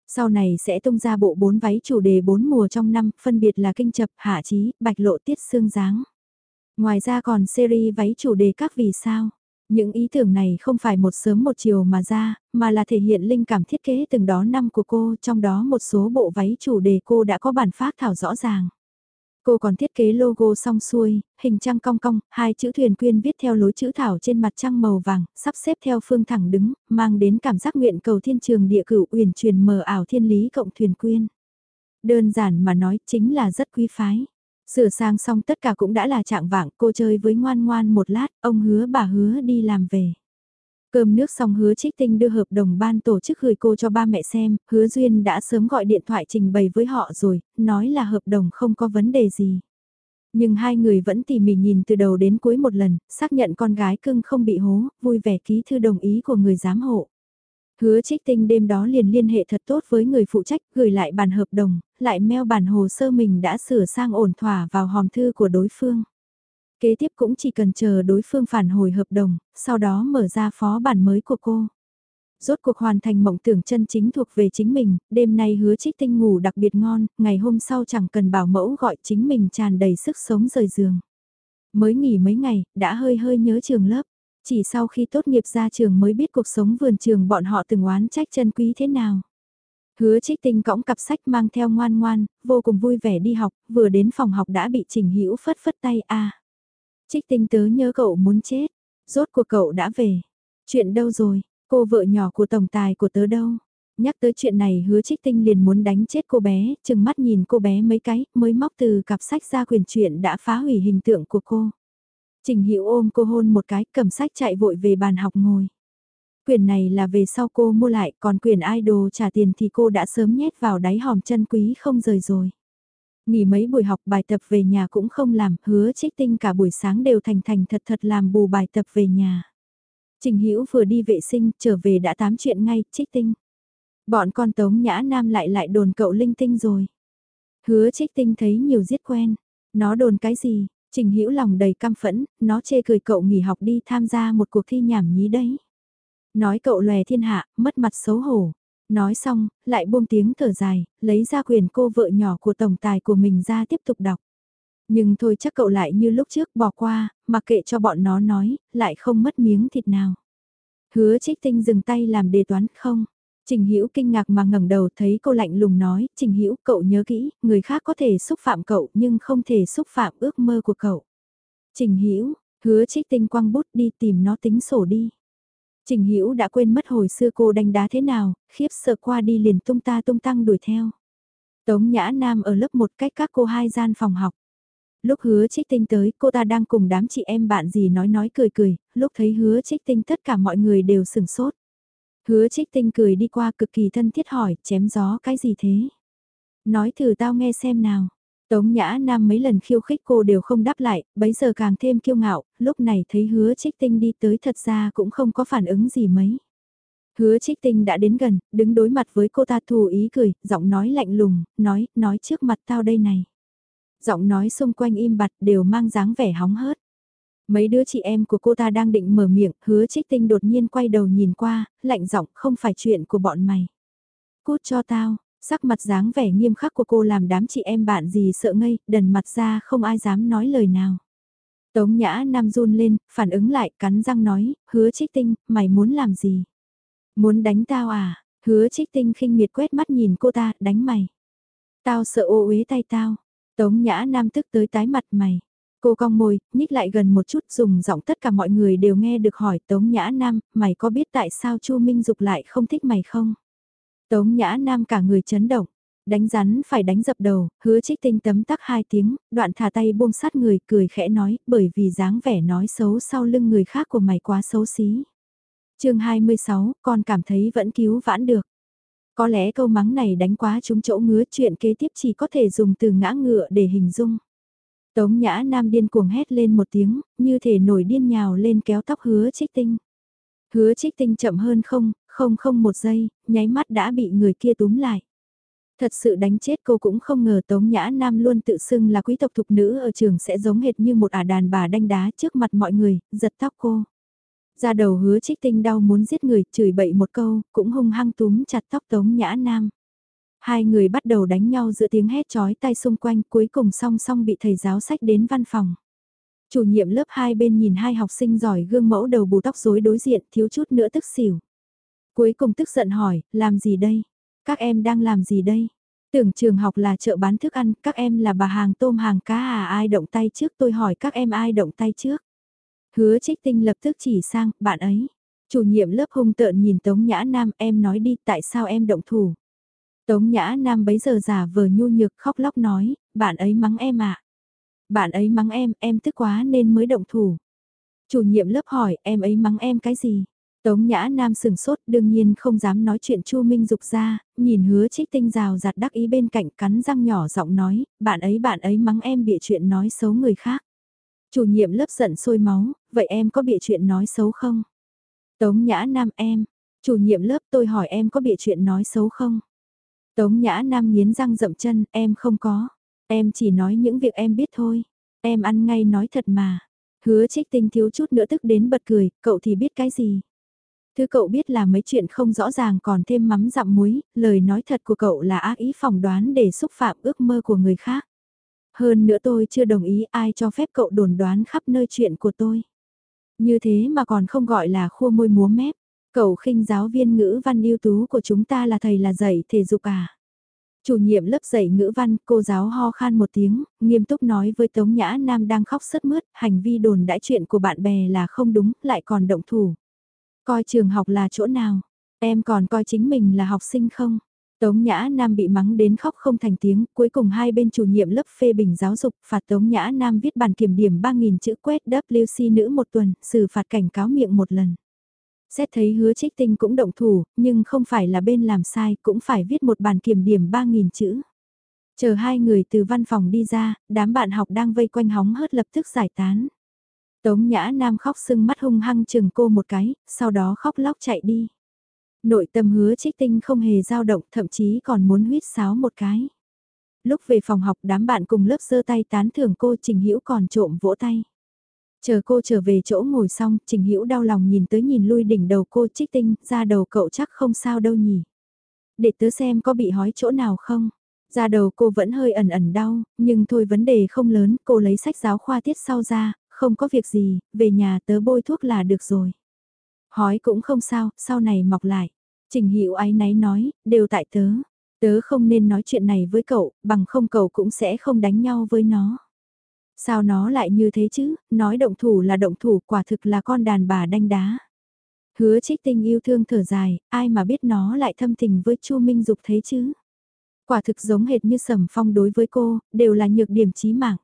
Sau này sẽ tung ra bộ bốn váy chủ đề bốn mùa trong năm, phân biệt là Kinh Chập, Hạ Chí, Bạch Lộ Tiết Sương Giáng. Ngoài ra còn series váy chủ đề các vì sao. Những ý tưởng này không phải một sớm một chiều mà ra, mà là thể hiện linh cảm thiết kế từng đó năm của cô, trong đó một số bộ váy chủ đề cô đã có bản phát thảo rõ ràng. Cô còn thiết kế logo song xuôi, hình trăng cong cong, hai chữ thuyền quyên viết theo lối chữ thảo trên mặt trăng màu vàng, sắp xếp theo phương thẳng đứng, mang đến cảm giác nguyện cầu thiên trường địa cửu uyển truyền mờ ảo thiên lý cộng thuyền quyên. Đơn giản mà nói chính là rất quý phái. Sửa sang xong tất cả cũng đã là trạng vạng, cô chơi với ngoan ngoan một lát, ông hứa bà hứa đi làm về. Cơm nước xong hứa trích tinh đưa hợp đồng ban tổ chức gửi cô cho ba mẹ xem, hứa Duyên đã sớm gọi điện thoại trình bày với họ rồi, nói là hợp đồng không có vấn đề gì. Nhưng hai người vẫn tỉ mỉ nhìn từ đầu đến cuối một lần, xác nhận con gái cưng không bị hố, vui vẻ ký thư đồng ý của người giám hộ. Hứa trích tinh đêm đó liền liên hệ thật tốt với người phụ trách, gửi lại bản hợp đồng, lại mail bản hồ sơ mình đã sửa sang ổn thỏa vào hòm thư của đối phương. Kế tiếp cũng chỉ cần chờ đối phương phản hồi hợp đồng, sau đó mở ra phó bản mới của cô. Rốt cuộc hoàn thành mộng tưởng chân chính thuộc về chính mình, đêm nay hứa trích tinh ngủ đặc biệt ngon, ngày hôm sau chẳng cần bảo mẫu gọi chính mình tràn đầy sức sống rời giường. Mới nghỉ mấy ngày, đã hơi hơi nhớ trường lớp. Chỉ sau khi tốt nghiệp ra trường mới biết cuộc sống vườn trường bọn họ từng oán trách chân quý thế nào. Hứa trích tinh cõng cặp sách mang theo ngoan ngoan, vô cùng vui vẻ đi học, vừa đến phòng học đã bị trình hữu phất phất tay a Trích tinh tớ nhớ cậu muốn chết, rốt cuộc cậu đã về. Chuyện đâu rồi, cô vợ nhỏ của tổng tài của tớ đâu? Nhắc tới chuyện này hứa trích tinh liền muốn đánh chết cô bé, chừng mắt nhìn cô bé mấy cái, mới móc từ cặp sách ra quyền chuyện đã phá hủy hình tượng của cô. Trình Hữu ôm cô hôn một cái, cầm sách chạy vội về bàn học ngồi. Quyền này là về sau cô mua lại, còn quyền idol trả tiền thì cô đã sớm nhét vào đáy hòm chân quý không rời rồi. Nghỉ mấy buổi học bài tập về nhà cũng không làm, hứa trích tinh cả buổi sáng đều thành thành thật thật làm bù bài tập về nhà. Trình Hữu vừa đi vệ sinh, trở về đã tám chuyện ngay, trích tinh. Bọn con tống nhã nam lại lại đồn cậu linh tinh rồi. Hứa trích tinh thấy nhiều giết quen. Nó đồn cái gì? Trình Hữu lòng đầy căm phẫn, nó chê cười cậu nghỉ học đi tham gia một cuộc thi nhảm nhí đấy. Nói cậu lòe thiên hạ, mất mặt xấu hổ. Nói xong, lại buông tiếng thở dài, lấy ra quyền cô vợ nhỏ của tổng tài của mình ra tiếp tục đọc. Nhưng thôi chắc cậu lại như lúc trước bỏ qua, mặc kệ cho bọn nó nói, lại không mất miếng thịt nào. Hứa trích tinh dừng tay làm đề toán không? Trình Hữu kinh ngạc mà ngẩng đầu thấy cô lạnh lùng nói, Trình Hữu cậu nhớ kỹ, người khác có thể xúc phạm cậu nhưng không thể xúc phạm ước mơ của cậu. Trình Hữu hứa trích tinh quăng bút đi tìm nó tính sổ đi. Trình Hữu đã quên mất hồi xưa cô đánh đá thế nào, khiếp sợ qua đi liền tung ta tung tăng đuổi theo. Tống Nhã Nam ở lớp một cách các cô hai gian phòng học. Lúc hứa trích tinh tới, cô ta đang cùng đám chị em bạn gì nói nói cười cười, lúc thấy hứa trích tinh tất cả mọi người đều sừng sốt. Hứa trích tinh cười đi qua cực kỳ thân thiết hỏi, chém gió cái gì thế? Nói thử tao nghe xem nào. Tống Nhã Nam mấy lần khiêu khích cô đều không đáp lại, bấy giờ càng thêm kiêu ngạo, lúc này thấy hứa trích tinh đi tới thật ra cũng không có phản ứng gì mấy. Hứa trích tinh đã đến gần, đứng đối mặt với cô ta thù ý cười, giọng nói lạnh lùng, nói, nói trước mặt tao đây này. Giọng nói xung quanh im bặt đều mang dáng vẻ hóng hớt. Mấy đứa chị em của cô ta đang định mở miệng, hứa trích tinh đột nhiên quay đầu nhìn qua, lạnh giọng không phải chuyện của bọn mày. Cút cho tao, Sắc mặt dáng vẻ nghiêm khắc của cô làm đám chị em bạn gì sợ ngây, đần mặt ra không ai dám nói lời nào. Tống Nhã Nam run lên, phản ứng lại, cắn răng nói, hứa trích tinh, mày muốn làm gì? Muốn đánh tao à? Hứa trích tinh khinh miệt quét mắt nhìn cô ta, đánh mày. Tao sợ ô uế tay tao. Tống Nhã Nam tức tới tái mặt mày. Cô cong môi, nhích lại gần một chút dùng giọng tất cả mọi người đều nghe được hỏi Tống Nhã Nam, mày có biết tại sao Chu Minh Dục lại không thích mày không? Tống Nhã Nam cả người chấn động, đánh rắn phải đánh dập đầu, hứa trích tinh tấm tắc hai tiếng, đoạn thả tay buông sát người cười khẽ nói, bởi vì dáng vẻ nói xấu sau lưng người khác của mày quá xấu xí. chương 26, con cảm thấy vẫn cứu vãn được. Có lẽ câu mắng này đánh quá trúng chỗ ngứa chuyện kế tiếp chỉ có thể dùng từ ngã ngựa để hình dung. Tống Nhã Nam điên cuồng hét lên một tiếng, như thể nổi điên nhào lên kéo tóc hứa trích tinh. Hứa trích tinh chậm hơn không, không không một giây, nháy mắt đã bị người kia túm lại. Thật sự đánh chết cô cũng không ngờ Tống Nhã Nam luôn tự xưng là quý tộc thục nữ ở trường sẽ giống hệt như một ả đàn bà đanh đá trước mặt mọi người, giật tóc cô. Ra đầu hứa trích tinh đau muốn giết người, chửi bậy một câu, cũng hung hăng túm chặt tóc Tống Nhã Nam. Hai người bắt đầu đánh nhau giữa tiếng hét chói tay xung quanh cuối cùng song song bị thầy giáo sách đến văn phòng. Chủ nhiệm lớp hai bên nhìn hai học sinh giỏi gương mẫu đầu bù tóc rối đối diện thiếu chút nữa tức xỉu. Cuối cùng tức giận hỏi, làm gì đây? Các em đang làm gì đây? Tưởng trường học là chợ bán thức ăn, các em là bà hàng tôm hàng cá à ai động tay trước tôi hỏi các em ai động tay trước. Hứa trích tinh lập tức chỉ sang, bạn ấy. Chủ nhiệm lớp hung tợn nhìn Tống Nhã Nam em nói đi tại sao em động thủ. Tống Nhã Nam bấy giờ giả vờ nhu nhược khóc lóc nói, bạn ấy mắng em ạ. À. Bạn ấy mắng em, em tức quá nên mới động thủ. Chủ nhiệm lớp hỏi, em ấy mắng em cái gì? Tống Nhã Nam sừng sốt đương nhiên không dám nói chuyện Chu Minh Dục ra, nhìn hứa trích tinh rào giặt đắc ý bên cạnh cắn răng nhỏ giọng nói, bạn ấy bạn ấy mắng em bịa chuyện nói xấu người khác. Chủ nhiệm lớp giận sôi máu, vậy em có bịa chuyện nói xấu không? Tống Nhã Nam em, chủ nhiệm lớp tôi hỏi em có bịa chuyện nói xấu không? Tống Nhã Nam nghiến răng rậm chân, em không có. Em chỉ nói những việc em biết thôi. Em ăn ngay nói thật mà. Hứa trích tinh thiếu chút nữa tức đến bật cười, cậu thì biết cái gì. Thứ cậu biết là mấy chuyện không rõ ràng còn thêm mắm dặm muối, lời nói thật của cậu là ác ý phỏng đoán để xúc phạm ước mơ của người khác. Hơn nữa tôi chưa đồng ý ai cho phép cậu đồn đoán khắp nơi chuyện của tôi. Như thế mà còn không gọi là khua môi múa mép. Cậu khinh giáo viên ngữ văn ưu tú của chúng ta là thầy là dạy thể dục à? Chủ nhiệm lớp dạy ngữ văn, cô giáo ho khan một tiếng, nghiêm túc nói với Tống Nhã Nam đang khóc sứt mướt, hành vi đồn đãi chuyện của bạn bè là không đúng, lại còn động thủ. Coi trường học là chỗ nào? Em còn coi chính mình là học sinh không? Tống Nhã Nam bị mắng đến khóc không thành tiếng, cuối cùng hai bên chủ nhiệm lớp phê bình giáo dục phạt Tống Nhã Nam viết bản kiểm điểm 3.000 chữ quét WC nữ một tuần, xử phạt cảnh cáo miệng một lần. Xét thấy hứa trích tinh cũng động thủ, nhưng không phải là bên làm sai, cũng phải viết một bản kiểm điểm 3.000 chữ. Chờ hai người từ văn phòng đi ra, đám bạn học đang vây quanh hóng hớt lập tức giải tán. Tống Nhã Nam khóc sưng mắt hung hăng chừng cô một cái, sau đó khóc lóc chạy đi. Nội tâm hứa trích tinh không hề dao động, thậm chí còn muốn huyết sáo một cái. Lúc về phòng học đám bạn cùng lớp giơ tay tán thưởng cô Trình Hữu còn trộm vỗ tay. Chờ cô trở về chỗ ngồi xong, Trình Hữu đau lòng nhìn tới nhìn lui đỉnh đầu cô trích tinh, ra đầu cậu chắc không sao đâu nhỉ. Để tớ xem có bị hói chỗ nào không. Ra đầu cô vẫn hơi ẩn ẩn đau, nhưng thôi vấn đề không lớn, cô lấy sách giáo khoa tiết sau ra, không có việc gì, về nhà tớ bôi thuốc là được rồi. Hói cũng không sao, sau này mọc lại. Trình Hữu ái náy nói, đều tại tớ. Tớ không nên nói chuyện này với cậu, bằng không cậu cũng sẽ không đánh nhau với nó. Sao nó lại như thế chứ, nói động thủ là động thủ quả thực là con đàn bà đanh đá. Hứa trích tinh yêu thương thở dài, ai mà biết nó lại thâm tình với Chu Minh Dục thế chứ. Quả thực giống hệt như sầm phong đối với cô, đều là nhược điểm chí mạng.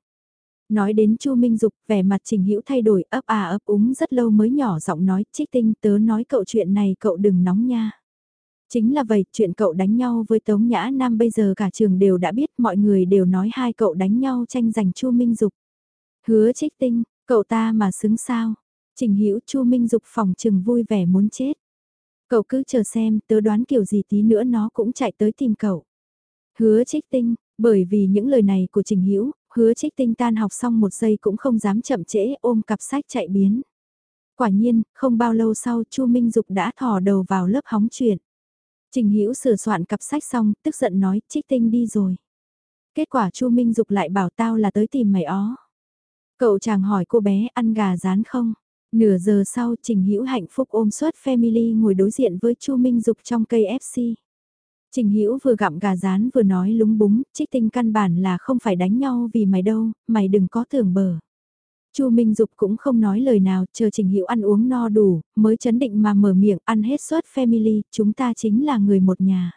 Nói đến Chu Minh Dục, vẻ mặt Trình Hữu thay đổi, ấp à ấp úng rất lâu mới nhỏ giọng nói, "Trích Tinh, tớ nói cậu chuyện này cậu đừng nóng nha." Chính là vậy, chuyện cậu đánh nhau với Tống Nhã Nam bây giờ cả trường đều đã biết, mọi người đều nói hai cậu đánh nhau tranh giành Chu Minh Dục. Hứa Trích Tinh, cậu ta mà xứng sao? Trình Hữu Chu Minh Dục phòng trừng vui vẻ muốn chết. Cậu cứ chờ xem, tớ đoán kiểu gì tí nữa nó cũng chạy tới tìm cậu. Hứa Trích Tinh, bởi vì những lời này của Trình Hữu, Hứa trích tinh tan học xong một giây cũng không dám chậm trễ ôm cặp sách chạy biến. Quả nhiên, không bao lâu sau Chu Minh Dục đã thò đầu vào lớp hóng chuyện. Trình Hữu sửa soạn cặp sách xong, tức giận nói, trích tinh đi rồi. Kết quả Chu Minh Dục lại bảo tao là tới tìm mày ó. Cậu chàng hỏi cô bé ăn gà rán không? Nửa giờ sau Trình Hữu hạnh phúc ôm suất family ngồi đối diện với Chu Minh Dục trong cây FC. Trình Hữu vừa gặm gà rán vừa nói lúng búng, trích tinh căn bản là không phải đánh nhau vì mày đâu, mày đừng có tưởng bờ. Chu Minh Dục cũng không nói lời nào, chờ Trình Hữu ăn uống no đủ, mới chấn định mà mở miệng ăn hết suất family, chúng ta chính là người một nhà.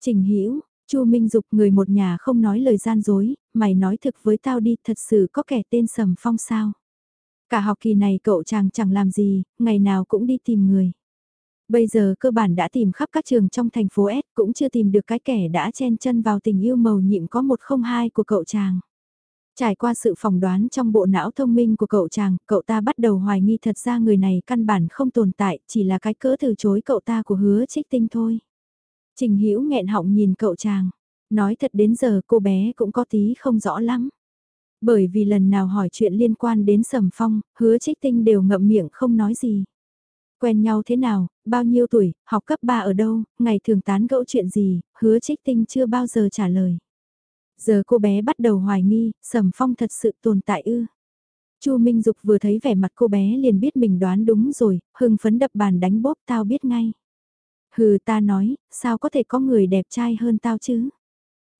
Trình Hữu Chu Minh Dục người một nhà không nói lời gian dối, mày nói thực với tao đi, thật sự có kẻ tên Sầm Phong sao? Cả học kỳ này cậu chàng chẳng làm gì, ngày nào cũng đi tìm người. Bây giờ cơ bản đã tìm khắp các trường trong thành phố S cũng chưa tìm được cái kẻ đã chen chân vào tình yêu màu nhiệm có một không hai của cậu chàng. Trải qua sự phỏng đoán trong bộ não thông minh của cậu chàng, cậu ta bắt đầu hoài nghi thật ra người này căn bản không tồn tại, chỉ là cái cỡ từ chối cậu ta của hứa trích tinh thôi. Trình Hữu nghẹn họng nhìn cậu chàng, nói thật đến giờ cô bé cũng có tí không rõ lắm. Bởi vì lần nào hỏi chuyện liên quan đến Sầm Phong, hứa trích tinh đều ngậm miệng không nói gì. Quen nhau thế nào, bao nhiêu tuổi, học cấp 3 ở đâu, ngày thường tán gẫu chuyện gì, hứa trích tinh chưa bao giờ trả lời. Giờ cô bé bắt đầu hoài nghi, Sầm Phong thật sự tồn tại ư. Chu Minh Dục vừa thấy vẻ mặt cô bé liền biết mình đoán đúng rồi, hưng phấn đập bàn đánh bóp tao biết ngay. Hừ ta nói, sao có thể có người đẹp trai hơn tao chứ?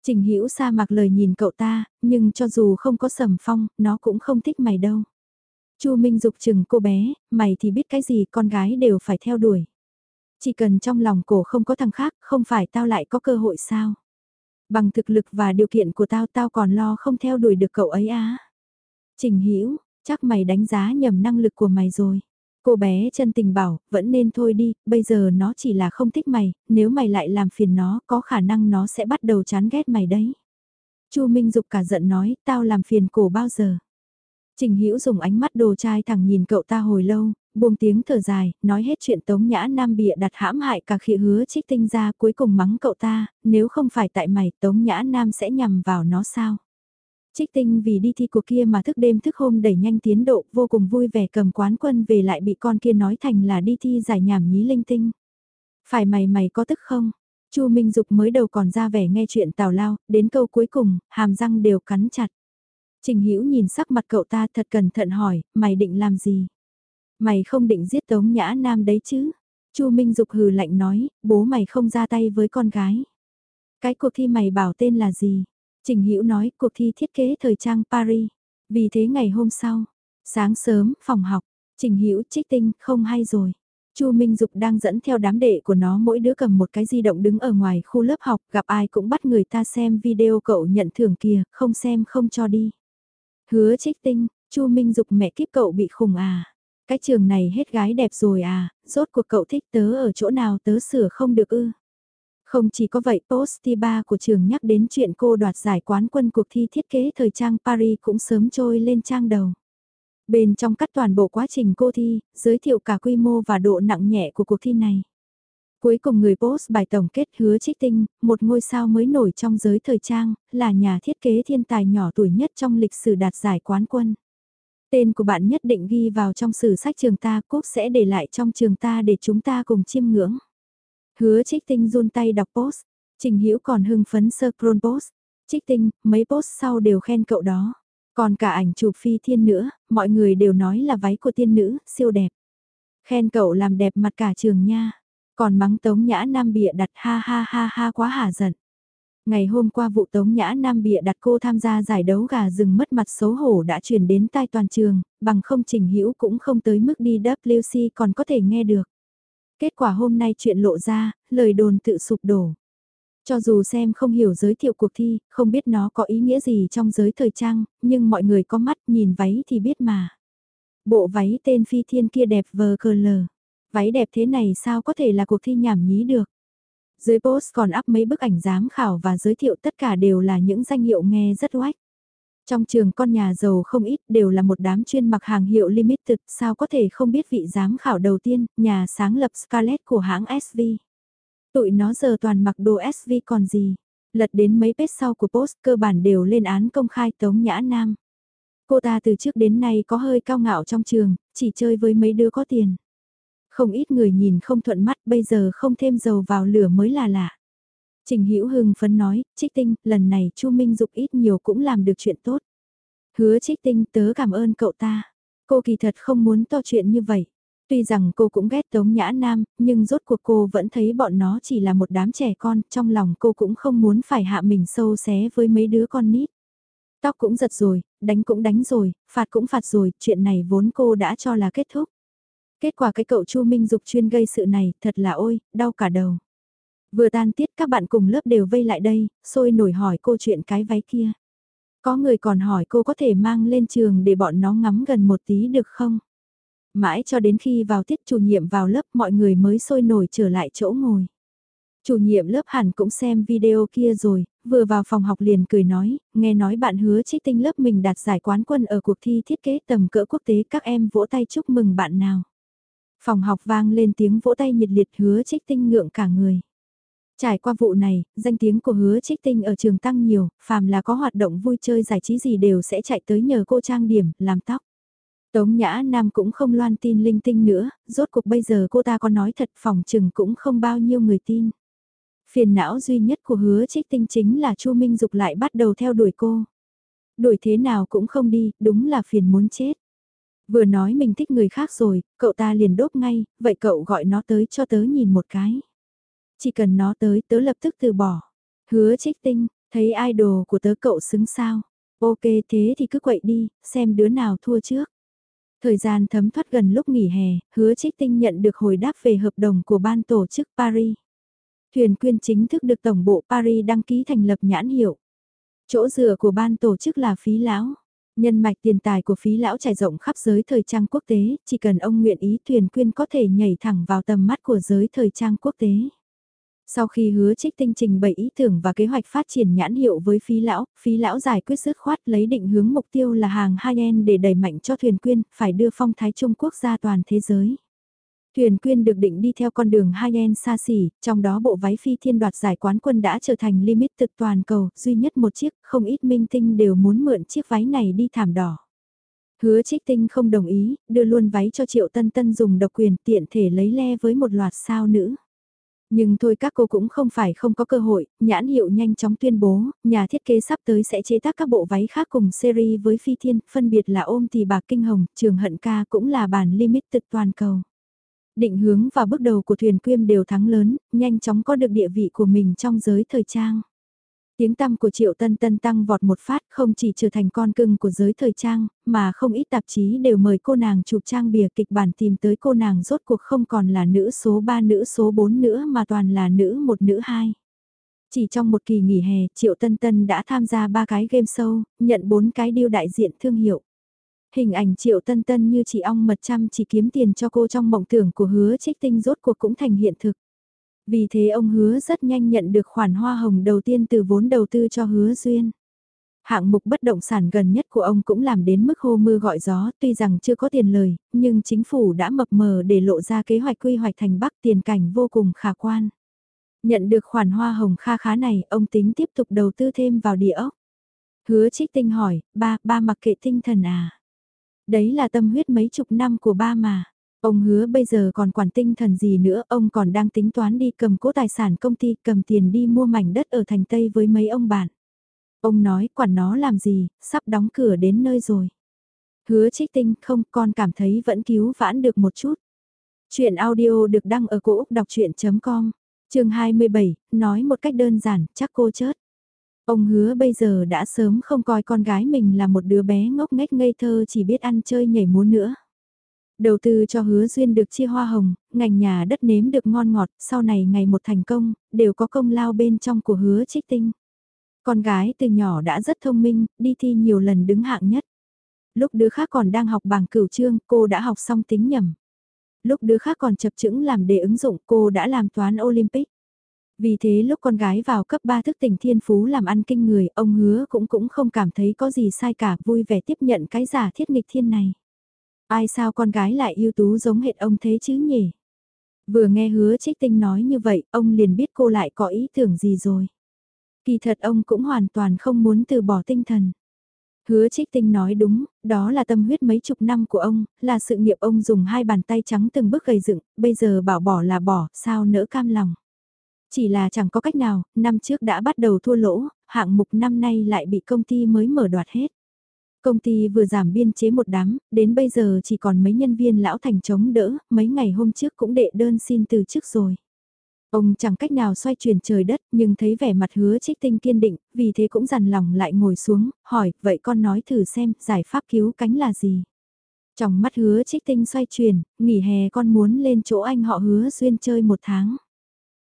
Trình Hữu sa mặc lời nhìn cậu ta, nhưng cho dù không có Sầm Phong, nó cũng không thích mày đâu. Chu Minh Dục chừng cô bé, mày thì biết cái gì con gái đều phải theo đuổi. Chỉ cần trong lòng cổ không có thằng khác, không phải tao lại có cơ hội sao? Bằng thực lực và điều kiện của tao tao còn lo không theo đuổi được cậu ấy á. Trình Hữu chắc mày đánh giá nhầm năng lực của mày rồi. Cô bé chân tình bảo, vẫn nên thôi đi, bây giờ nó chỉ là không thích mày, nếu mày lại làm phiền nó, có khả năng nó sẽ bắt đầu chán ghét mày đấy. Chu Minh Dục cả giận nói, tao làm phiền cổ bao giờ. Trình Hữu dùng ánh mắt đồ trai thẳng nhìn cậu ta hồi lâu, buông tiếng thở dài, nói hết chuyện Tống Nhã Nam bịa đặt hãm hại cả khi hứa trích tinh ra cuối cùng mắng cậu ta, nếu không phải tại mày Tống Nhã Nam sẽ nhằm vào nó sao? Trích tinh vì đi thi cuộc kia mà thức đêm thức hôm đẩy nhanh tiến độ vô cùng vui vẻ cầm quán quân về lại bị con kia nói thành là đi thi giải nhảm nhí linh tinh. Phải mày mày có tức không? Chu Minh Dục mới đầu còn ra vẻ nghe chuyện tào lao, đến câu cuối cùng, hàm răng đều cắn chặt. Trình Hữu nhìn sắc mặt cậu ta thật cẩn thận hỏi, mày định làm gì? Mày không định giết Tống Nhã Nam đấy chứ? Chu Minh Dục hừ lạnh nói, bố mày không ra tay với con gái. Cái cuộc thi mày bảo tên là gì? Trình Hữu nói, cuộc thi thiết kế thời trang Paris. Vì thế ngày hôm sau, sáng sớm, phòng học, Trình Hữu trích tinh, không hay rồi. Chu Minh Dục đang dẫn theo đám đệ của nó mỗi đứa cầm một cái di động đứng ở ngoài khu lớp học, gặp ai cũng bắt người ta xem video cậu nhận thưởng kìa, không xem không cho đi. Hứa trích tinh, Chu Minh Dục mẹ kiếp cậu bị khùng à. Cái trường này hết gái đẹp rồi à, rốt cuộc cậu thích tớ ở chỗ nào tớ sửa không được ư. Không chỉ có vậy post ba của trường nhắc đến chuyện cô đoạt giải quán quân cuộc thi thiết kế thời trang Paris cũng sớm trôi lên trang đầu. Bên trong cắt toàn bộ quá trình cô thi, giới thiệu cả quy mô và độ nặng nhẹ của cuộc thi này. Cuối cùng người post bài tổng kết hứa trích tinh, một ngôi sao mới nổi trong giới thời trang, là nhà thiết kế thiên tài nhỏ tuổi nhất trong lịch sử đạt giải quán quân. Tên của bạn nhất định ghi vào trong sử sách trường ta, cúc sẽ để lại trong trường ta để chúng ta cùng chiêm ngưỡng. Hứa trích tinh run tay đọc post, Trình Hiểu còn hưng phấn sơ cron post. Trích tinh, mấy post sau đều khen cậu đó. Còn cả ảnh chụp phi thiên nữa, mọi người đều nói là váy của tiên nữ, siêu đẹp. Khen cậu làm đẹp mặt cả trường nha. Còn mắng Tống Nhã Nam bịa đặt ha ha ha ha quá hả giận. Ngày hôm qua vụ Tống Nhã Nam bịa đặt cô tham gia giải đấu gà rừng mất mặt xấu hổ đã truyền đến tai toàn trường, bằng không trình hữu cũng không tới mức đi WC còn có thể nghe được. Kết quả hôm nay chuyện lộ ra, lời đồn tự sụp đổ. Cho dù xem không hiểu giới thiệu cuộc thi, không biết nó có ý nghĩa gì trong giới thời trang, nhưng mọi người có mắt nhìn váy thì biết mà. Bộ váy tên phi thiên kia đẹp vờ cờ lờ. Váy đẹp thế này sao có thể là cuộc thi nhảm nhí được. Dưới post còn up mấy bức ảnh giám khảo và giới thiệu tất cả đều là những danh hiệu nghe rất oách. Trong trường con nhà giàu không ít đều là một đám chuyên mặc hàng hiệu limited, sao có thể không biết vị giám khảo đầu tiên, nhà sáng lập Scarlett của hãng SV. Tụi nó giờ toàn mặc đồ SV còn gì. Lật đến mấy page sau của post cơ bản đều lên án công khai Tống Nhã Nam. Cô ta từ trước đến nay có hơi cao ngạo trong trường, chỉ chơi với mấy đứa có tiền. Không ít người nhìn không thuận mắt bây giờ không thêm dầu vào lửa mới là lạ. Trình Hữu Hưng phấn nói, Trích Tinh, lần này Chu Minh Dục ít nhiều cũng làm được chuyện tốt. Hứa Trích Tinh tớ cảm ơn cậu ta. Cô kỳ thật không muốn to chuyện như vậy. Tuy rằng cô cũng ghét Tống Nhã Nam, nhưng rốt cuộc cô vẫn thấy bọn nó chỉ là một đám trẻ con, trong lòng cô cũng không muốn phải hạ mình sâu xé với mấy đứa con nít. Tóc cũng giật rồi, đánh cũng đánh rồi, phạt cũng phạt rồi, chuyện này vốn cô đã cho là kết thúc. Kết quả cái cậu Chu Minh Dục chuyên gây sự này, thật là ôi, đau cả đầu. Vừa tan tiết các bạn cùng lớp đều vây lại đây, sôi nổi hỏi cô chuyện cái váy kia. Có người còn hỏi cô có thể mang lên trường để bọn nó ngắm gần một tí được không? Mãi cho đến khi vào tiết chủ nhiệm vào lớp mọi người mới sôi nổi trở lại chỗ ngồi. Chủ nhiệm lớp hẳn cũng xem video kia rồi, vừa vào phòng học liền cười nói, nghe nói bạn hứa trích tinh lớp mình đạt giải quán quân ở cuộc thi thiết kế tầm cỡ quốc tế các em vỗ tay chúc mừng bạn nào. Phòng học vang lên tiếng vỗ tay nhiệt liệt hứa trích tinh ngượng cả người. Trải qua vụ này, danh tiếng của hứa trích tinh ở trường tăng nhiều, phàm là có hoạt động vui chơi giải trí gì đều sẽ chạy tới nhờ cô trang điểm, làm tóc. Tống Nhã Nam cũng không loan tin linh tinh nữa, rốt cuộc bây giờ cô ta có nói thật phòng trừng cũng không bao nhiêu người tin. Phiền não duy nhất của hứa trích tinh chính là Chu Minh Dục lại bắt đầu theo đuổi cô. Đuổi thế nào cũng không đi, đúng là phiền muốn chết. Vừa nói mình thích người khác rồi, cậu ta liền đốt ngay, vậy cậu gọi nó tới cho tớ nhìn một cái. Chỉ cần nó tới tớ lập tức từ bỏ. Hứa trích tinh, thấy idol của tớ cậu xứng sao. Ok thế thì cứ quậy đi, xem đứa nào thua trước. Thời gian thấm thoát gần lúc nghỉ hè, hứa trích tinh nhận được hồi đáp về hợp đồng của ban tổ chức Paris. Thuyền quyên chính thức được Tổng bộ Paris đăng ký thành lập nhãn hiệu. Chỗ dựa của ban tổ chức là phí lão. Nhân mạch tiền tài của phí lão trải rộng khắp giới thời trang quốc tế, chỉ cần ông nguyện ý thuyền quyên có thể nhảy thẳng vào tầm mắt của giới thời trang quốc tế. Sau khi hứa trích tinh trình bày ý tưởng và kế hoạch phát triển nhãn hiệu với phí lão, phí lão giải quyết dứt khoát lấy định hướng mục tiêu là hàng high-end để đẩy mạnh cho thuyền quyên, phải đưa phong thái Trung Quốc ra toàn thế giới. Tuyền quyên được định đi theo con đường high-end xa xỉ, trong đó bộ váy phi thiên đoạt giải quán quân đã trở thành limit thực toàn cầu, duy nhất một chiếc, không ít minh tinh đều muốn mượn chiếc váy này đi thảm đỏ. Hứa trích tinh không đồng ý, đưa luôn váy cho triệu tân tân dùng độc quyền tiện thể lấy le với một loạt sao nữ. Nhưng thôi các cô cũng không phải không có cơ hội, nhãn hiệu nhanh chóng tuyên bố, nhà thiết kế sắp tới sẽ chế tác các bộ váy khác cùng series với Phi Thiên, phân biệt là ôm thì bạc kinh hồng, trường hận ca cũng là bản limit thực toàn cầu. Định hướng và bước đầu của thuyền quyêm đều thắng lớn, nhanh chóng có được địa vị của mình trong giới thời trang. Tiếng tăm của Triệu Tân Tân tăng vọt một phát không chỉ trở thành con cưng của giới thời trang, mà không ít tạp chí đều mời cô nàng chụp trang bìa kịch bản tìm tới cô nàng rốt cuộc không còn là nữ số 3 nữ số 4 nữa mà toàn là nữ một nữ hai. Chỉ trong một kỳ nghỉ hè, Triệu Tân Tân đã tham gia ba cái game show, nhận 4 cái deal đại diện thương hiệu. Hình ảnh Triệu Tân Tân như chị ong mật chăm chỉ kiếm tiền cho cô trong mộng tưởng của hứa trích tinh rốt cuộc cũng thành hiện thực. Vì thế ông hứa rất nhanh nhận được khoản hoa hồng đầu tiên từ vốn đầu tư cho hứa duyên. Hạng mục bất động sản gần nhất của ông cũng làm đến mức hô mưa gọi gió, tuy rằng chưa có tiền lời, nhưng chính phủ đã mập mờ để lộ ra kế hoạch quy hoạch thành Bắc tiền cảnh vô cùng khả quan. Nhận được khoản hoa hồng kha khá này, ông tính tiếp tục đầu tư thêm vào địa ốc. Hứa trích tinh hỏi, ba, ba mặc kệ tinh thần à? Đấy là tâm huyết mấy chục năm của ba mà. Ông hứa bây giờ còn quản tinh thần gì nữa, ông còn đang tính toán đi cầm cố tài sản công ty, cầm tiền đi mua mảnh đất ở thành Tây với mấy ông bạn. Ông nói quản nó làm gì, sắp đóng cửa đến nơi rồi. Hứa trích tinh không con cảm thấy vẫn cứu vãn được một chút. Chuyện audio được đăng ở cổ Úc đọc chuyện.com, trường 27, nói một cách đơn giản, chắc cô chết Ông hứa bây giờ đã sớm không coi con gái mình là một đứa bé ngốc nghếch ngây thơ chỉ biết ăn chơi nhảy múa nữa. Đầu tư cho hứa duyên được chia hoa hồng, ngành nhà đất nếm được ngon ngọt, sau này ngày một thành công, đều có công lao bên trong của hứa trích tinh. Con gái từ nhỏ đã rất thông minh, đi thi nhiều lần đứng hạng nhất. Lúc đứa khác còn đang học bảng cửu trương, cô đã học xong tính nhầm. Lúc đứa khác còn chập chững làm đề ứng dụng, cô đã làm toán Olympic. Vì thế lúc con gái vào cấp 3 thức tỉnh thiên phú làm ăn kinh người, ông hứa cũng cũng không cảm thấy có gì sai cả, vui vẻ tiếp nhận cái giả thiết nghịch thiên này. Ai sao con gái lại ưu tú giống hệt ông thế chứ nhỉ? Vừa nghe hứa trích tinh nói như vậy, ông liền biết cô lại có ý tưởng gì rồi. Kỳ thật ông cũng hoàn toàn không muốn từ bỏ tinh thần. Hứa trích tinh nói đúng, đó là tâm huyết mấy chục năm của ông, là sự nghiệp ông dùng hai bàn tay trắng từng bước gầy dựng, bây giờ bảo bỏ là bỏ, sao nỡ cam lòng. Chỉ là chẳng có cách nào, năm trước đã bắt đầu thua lỗ, hạng mục năm nay lại bị công ty mới mở đoạt hết. Công ty vừa giảm biên chế một đám, đến bây giờ chỉ còn mấy nhân viên lão thành chống đỡ, mấy ngày hôm trước cũng đệ đơn xin từ chức rồi. Ông chẳng cách nào xoay chuyển trời đất nhưng thấy vẻ mặt hứa trích tinh kiên định, vì thế cũng dằn lòng lại ngồi xuống, hỏi, vậy con nói thử xem, giải pháp cứu cánh là gì? Trong mắt hứa trích tinh xoay chuyển, nghỉ hè con muốn lên chỗ anh họ hứa duyên chơi một tháng.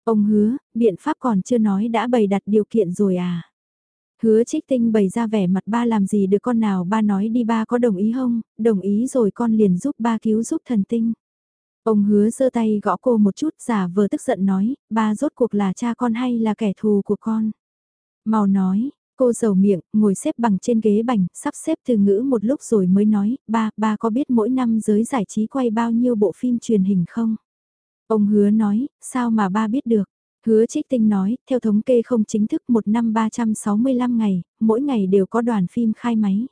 Ông hứa, biện pháp còn chưa nói đã bày đặt điều kiện rồi à? Hứa trích tinh bày ra vẻ mặt ba làm gì được con nào ba nói đi ba có đồng ý không, đồng ý rồi con liền giúp ba cứu giúp thần tinh. Ông hứa giơ tay gõ cô một chút giả vờ tức giận nói, ba rốt cuộc là cha con hay là kẻ thù của con. Mau nói, cô dầu miệng, ngồi xếp bằng trên ghế bành, sắp xếp từ ngữ một lúc rồi mới nói, ba, ba có biết mỗi năm giới giải trí quay bao nhiêu bộ phim truyền hình không? Ông hứa nói, sao mà ba biết được? Hứa trích tinh nói, theo thống kê không chính thức một năm 365 ngày, mỗi ngày đều có đoàn phim khai máy.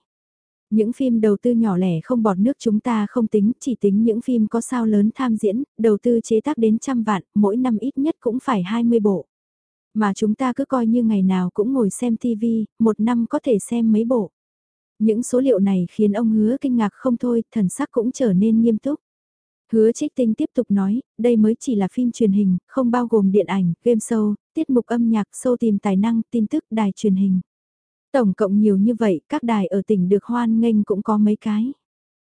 Những phim đầu tư nhỏ lẻ không bọt nước chúng ta không tính, chỉ tính những phim có sao lớn tham diễn, đầu tư chế tác đến trăm vạn, mỗi năm ít nhất cũng phải 20 bộ. Mà chúng ta cứ coi như ngày nào cũng ngồi xem TV, một năm có thể xem mấy bộ. Những số liệu này khiến ông hứa kinh ngạc không thôi, thần sắc cũng trở nên nghiêm túc. Hứa trích tinh tiếp tục nói, đây mới chỉ là phim truyền hình, không bao gồm điện ảnh, game show, tiết mục âm nhạc, show tìm tài năng, tin tức, đài truyền hình. Tổng cộng nhiều như vậy, các đài ở tỉnh được hoan nghênh cũng có mấy cái.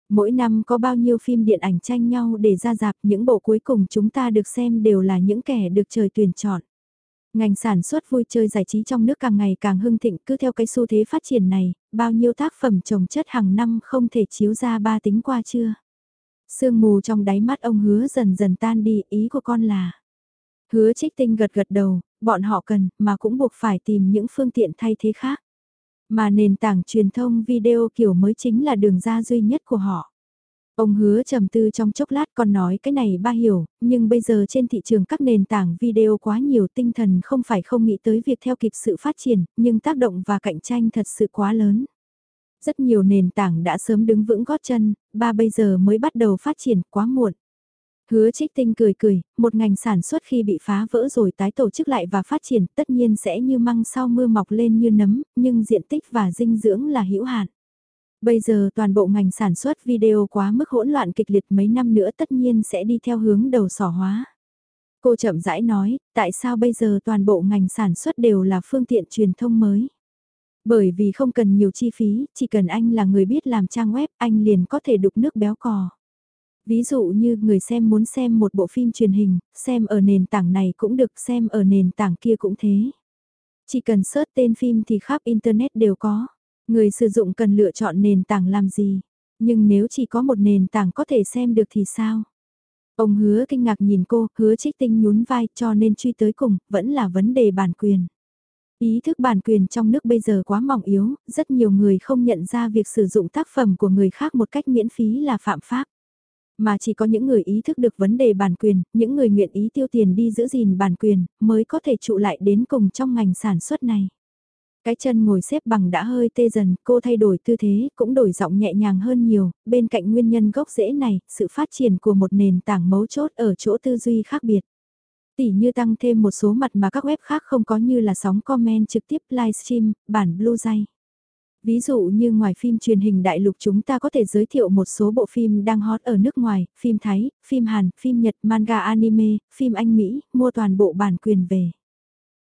Mỗi năm có bao nhiêu phim điện ảnh tranh nhau để ra dạp những bộ cuối cùng chúng ta được xem đều là những kẻ được trời tuyển chọn. Ngành sản xuất vui chơi giải trí trong nước càng ngày càng hưng thịnh cứ theo cái xu thế phát triển này, bao nhiêu tác phẩm trồng chất hàng năm không thể chiếu ra ba tính qua chưa. Sương mù trong đáy mắt ông hứa dần dần tan đi, ý của con là. Hứa trích tinh gật gật đầu, bọn họ cần, mà cũng buộc phải tìm những phương tiện thay thế khác. Mà nền tảng truyền thông video kiểu mới chính là đường ra duy nhất của họ. Ông hứa trầm tư trong chốc lát còn nói cái này ba hiểu, nhưng bây giờ trên thị trường các nền tảng video quá nhiều tinh thần không phải không nghĩ tới việc theo kịp sự phát triển, nhưng tác động và cạnh tranh thật sự quá lớn. Rất nhiều nền tảng đã sớm đứng vững gót chân, ba bây giờ mới bắt đầu phát triển quá muộn. Hứa trích tinh cười cười, một ngành sản xuất khi bị phá vỡ rồi tái tổ chức lại và phát triển tất nhiên sẽ như măng sau mưa mọc lên như nấm, nhưng diện tích và dinh dưỡng là hữu hạn. Bây giờ toàn bộ ngành sản xuất video quá mức hỗn loạn kịch liệt mấy năm nữa tất nhiên sẽ đi theo hướng đầu sỏ hóa. Cô chậm rãi nói, tại sao bây giờ toàn bộ ngành sản xuất đều là phương tiện truyền thông mới? Bởi vì không cần nhiều chi phí, chỉ cần anh là người biết làm trang web, anh liền có thể đục nước béo cò. Ví dụ như người xem muốn xem một bộ phim truyền hình, xem ở nền tảng này cũng được xem ở nền tảng kia cũng thế. Chỉ cần search tên phim thì khắp Internet đều có. Người sử dụng cần lựa chọn nền tảng làm gì. Nhưng nếu chỉ có một nền tảng có thể xem được thì sao? Ông hứa kinh ngạc nhìn cô, hứa trích tinh nhún vai cho nên truy tới cùng, vẫn là vấn đề bản quyền. Ý thức bản quyền trong nước bây giờ quá mỏng yếu, rất nhiều người không nhận ra việc sử dụng tác phẩm của người khác một cách miễn phí là phạm pháp. Mà chỉ có những người ý thức được vấn đề bản quyền, những người nguyện ý tiêu tiền đi giữ gìn bản quyền, mới có thể trụ lại đến cùng trong ngành sản xuất này. Cái chân ngồi xếp bằng đã hơi tê dần, cô thay đổi tư thế, cũng đổi giọng nhẹ nhàng hơn nhiều, bên cạnh nguyên nhân gốc rễ này, sự phát triển của một nền tảng mấu chốt ở chỗ tư duy khác biệt. Tỉ như tăng thêm một số mặt mà các web khác không có như là sóng comment trực tiếp livestream, bản blue dây. Ví dụ như ngoài phim truyền hình đại lục chúng ta có thể giới thiệu một số bộ phim đang hot ở nước ngoài, phim Thái, phim Hàn, phim Nhật, manga anime, phim Anh Mỹ, mua toàn bộ bản quyền về.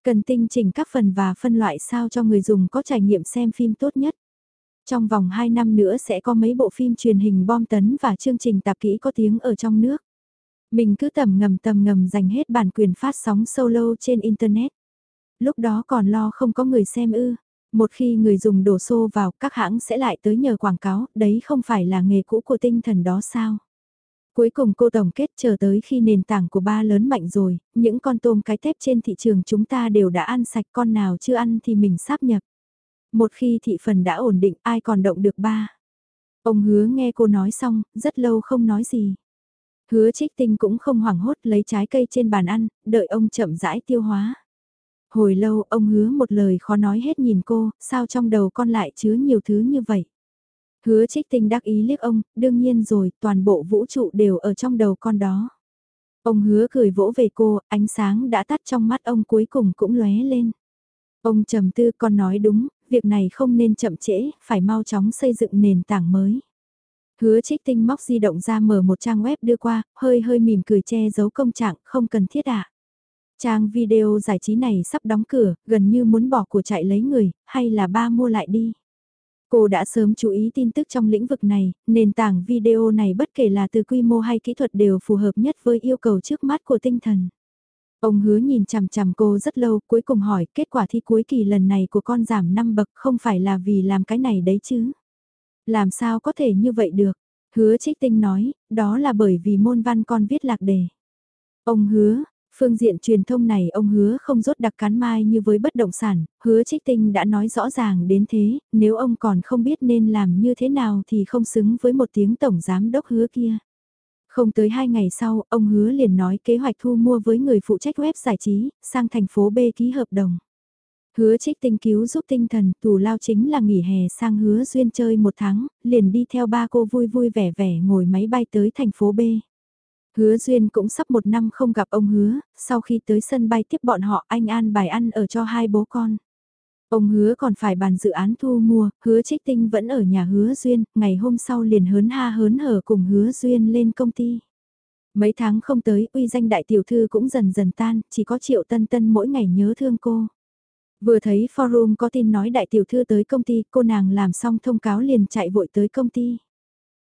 Cần tinh chỉnh các phần và phân loại sao cho người dùng có trải nghiệm xem phim tốt nhất. Trong vòng 2 năm nữa sẽ có mấy bộ phim truyền hình bom tấn và chương trình tạp kỹ có tiếng ở trong nước. Mình cứ tầm ngầm tầm ngầm dành hết bản quyền phát sóng solo trên Internet. Lúc đó còn lo không có người xem ư. Một khi người dùng đổ xô vào các hãng sẽ lại tới nhờ quảng cáo, đấy không phải là nghề cũ của tinh thần đó sao? Cuối cùng cô tổng kết chờ tới khi nền tảng của ba lớn mạnh rồi, những con tôm cái tép trên thị trường chúng ta đều đã ăn sạch con nào chưa ăn thì mình sáp nhập. Một khi thị phần đã ổn định ai còn động được ba. Ông hứa nghe cô nói xong, rất lâu không nói gì. Hứa trích tinh cũng không hoảng hốt lấy trái cây trên bàn ăn, đợi ông chậm rãi tiêu hóa. Hồi lâu ông hứa một lời khó nói hết nhìn cô, sao trong đầu con lại chứa nhiều thứ như vậy. Hứa trích tinh đắc ý liếc ông, đương nhiên rồi, toàn bộ vũ trụ đều ở trong đầu con đó. Ông hứa cười vỗ về cô, ánh sáng đã tắt trong mắt ông cuối cùng cũng lóe lên. Ông trầm tư con nói đúng, việc này không nên chậm trễ, phải mau chóng xây dựng nền tảng mới. Hứa trích tinh móc di động ra mở một trang web đưa qua, hơi hơi mỉm cười che giấu công trạng, không cần thiết ạ. À. Trang video giải trí này sắp đóng cửa, gần như muốn bỏ của chạy lấy người, hay là ba mua lại đi. Cô đã sớm chú ý tin tức trong lĩnh vực này, nền tảng video này bất kể là từ quy mô hay kỹ thuật đều phù hợp nhất với yêu cầu trước mắt của tinh thần. Ông hứa nhìn chằm chằm cô rất lâu, cuối cùng hỏi, kết quả thi cuối kỳ lần này của con giảm 5 bậc không phải là vì làm cái này đấy chứ. Làm sao có thể như vậy được? Hứa trích tinh nói, đó là bởi vì môn văn con viết lạc đề. Ông hứa, phương diện truyền thông này ông hứa không rốt đặc cán mai như với bất động sản, hứa trích tinh đã nói rõ ràng đến thế, nếu ông còn không biết nên làm như thế nào thì không xứng với một tiếng tổng giám đốc hứa kia. Không tới hai ngày sau, ông hứa liền nói kế hoạch thu mua với người phụ trách web giải trí, sang thành phố B ký hợp đồng. Hứa trích tinh cứu giúp tinh thần, tù lao chính là nghỉ hè sang hứa duyên chơi một tháng, liền đi theo ba cô vui vui vẻ vẻ ngồi máy bay tới thành phố B. Hứa duyên cũng sắp một năm không gặp ông hứa, sau khi tới sân bay tiếp bọn họ anh an bài ăn ở cho hai bố con. Ông hứa còn phải bàn dự án thu mua, hứa trích tinh vẫn ở nhà hứa duyên, ngày hôm sau liền hớn ha hớn hở cùng hứa duyên lên công ty. Mấy tháng không tới, uy danh đại tiểu thư cũng dần dần tan, chỉ có triệu tân tân mỗi ngày nhớ thương cô. Vừa thấy forum có tin nói đại tiểu thư tới công ty, cô nàng làm xong thông cáo liền chạy vội tới công ty.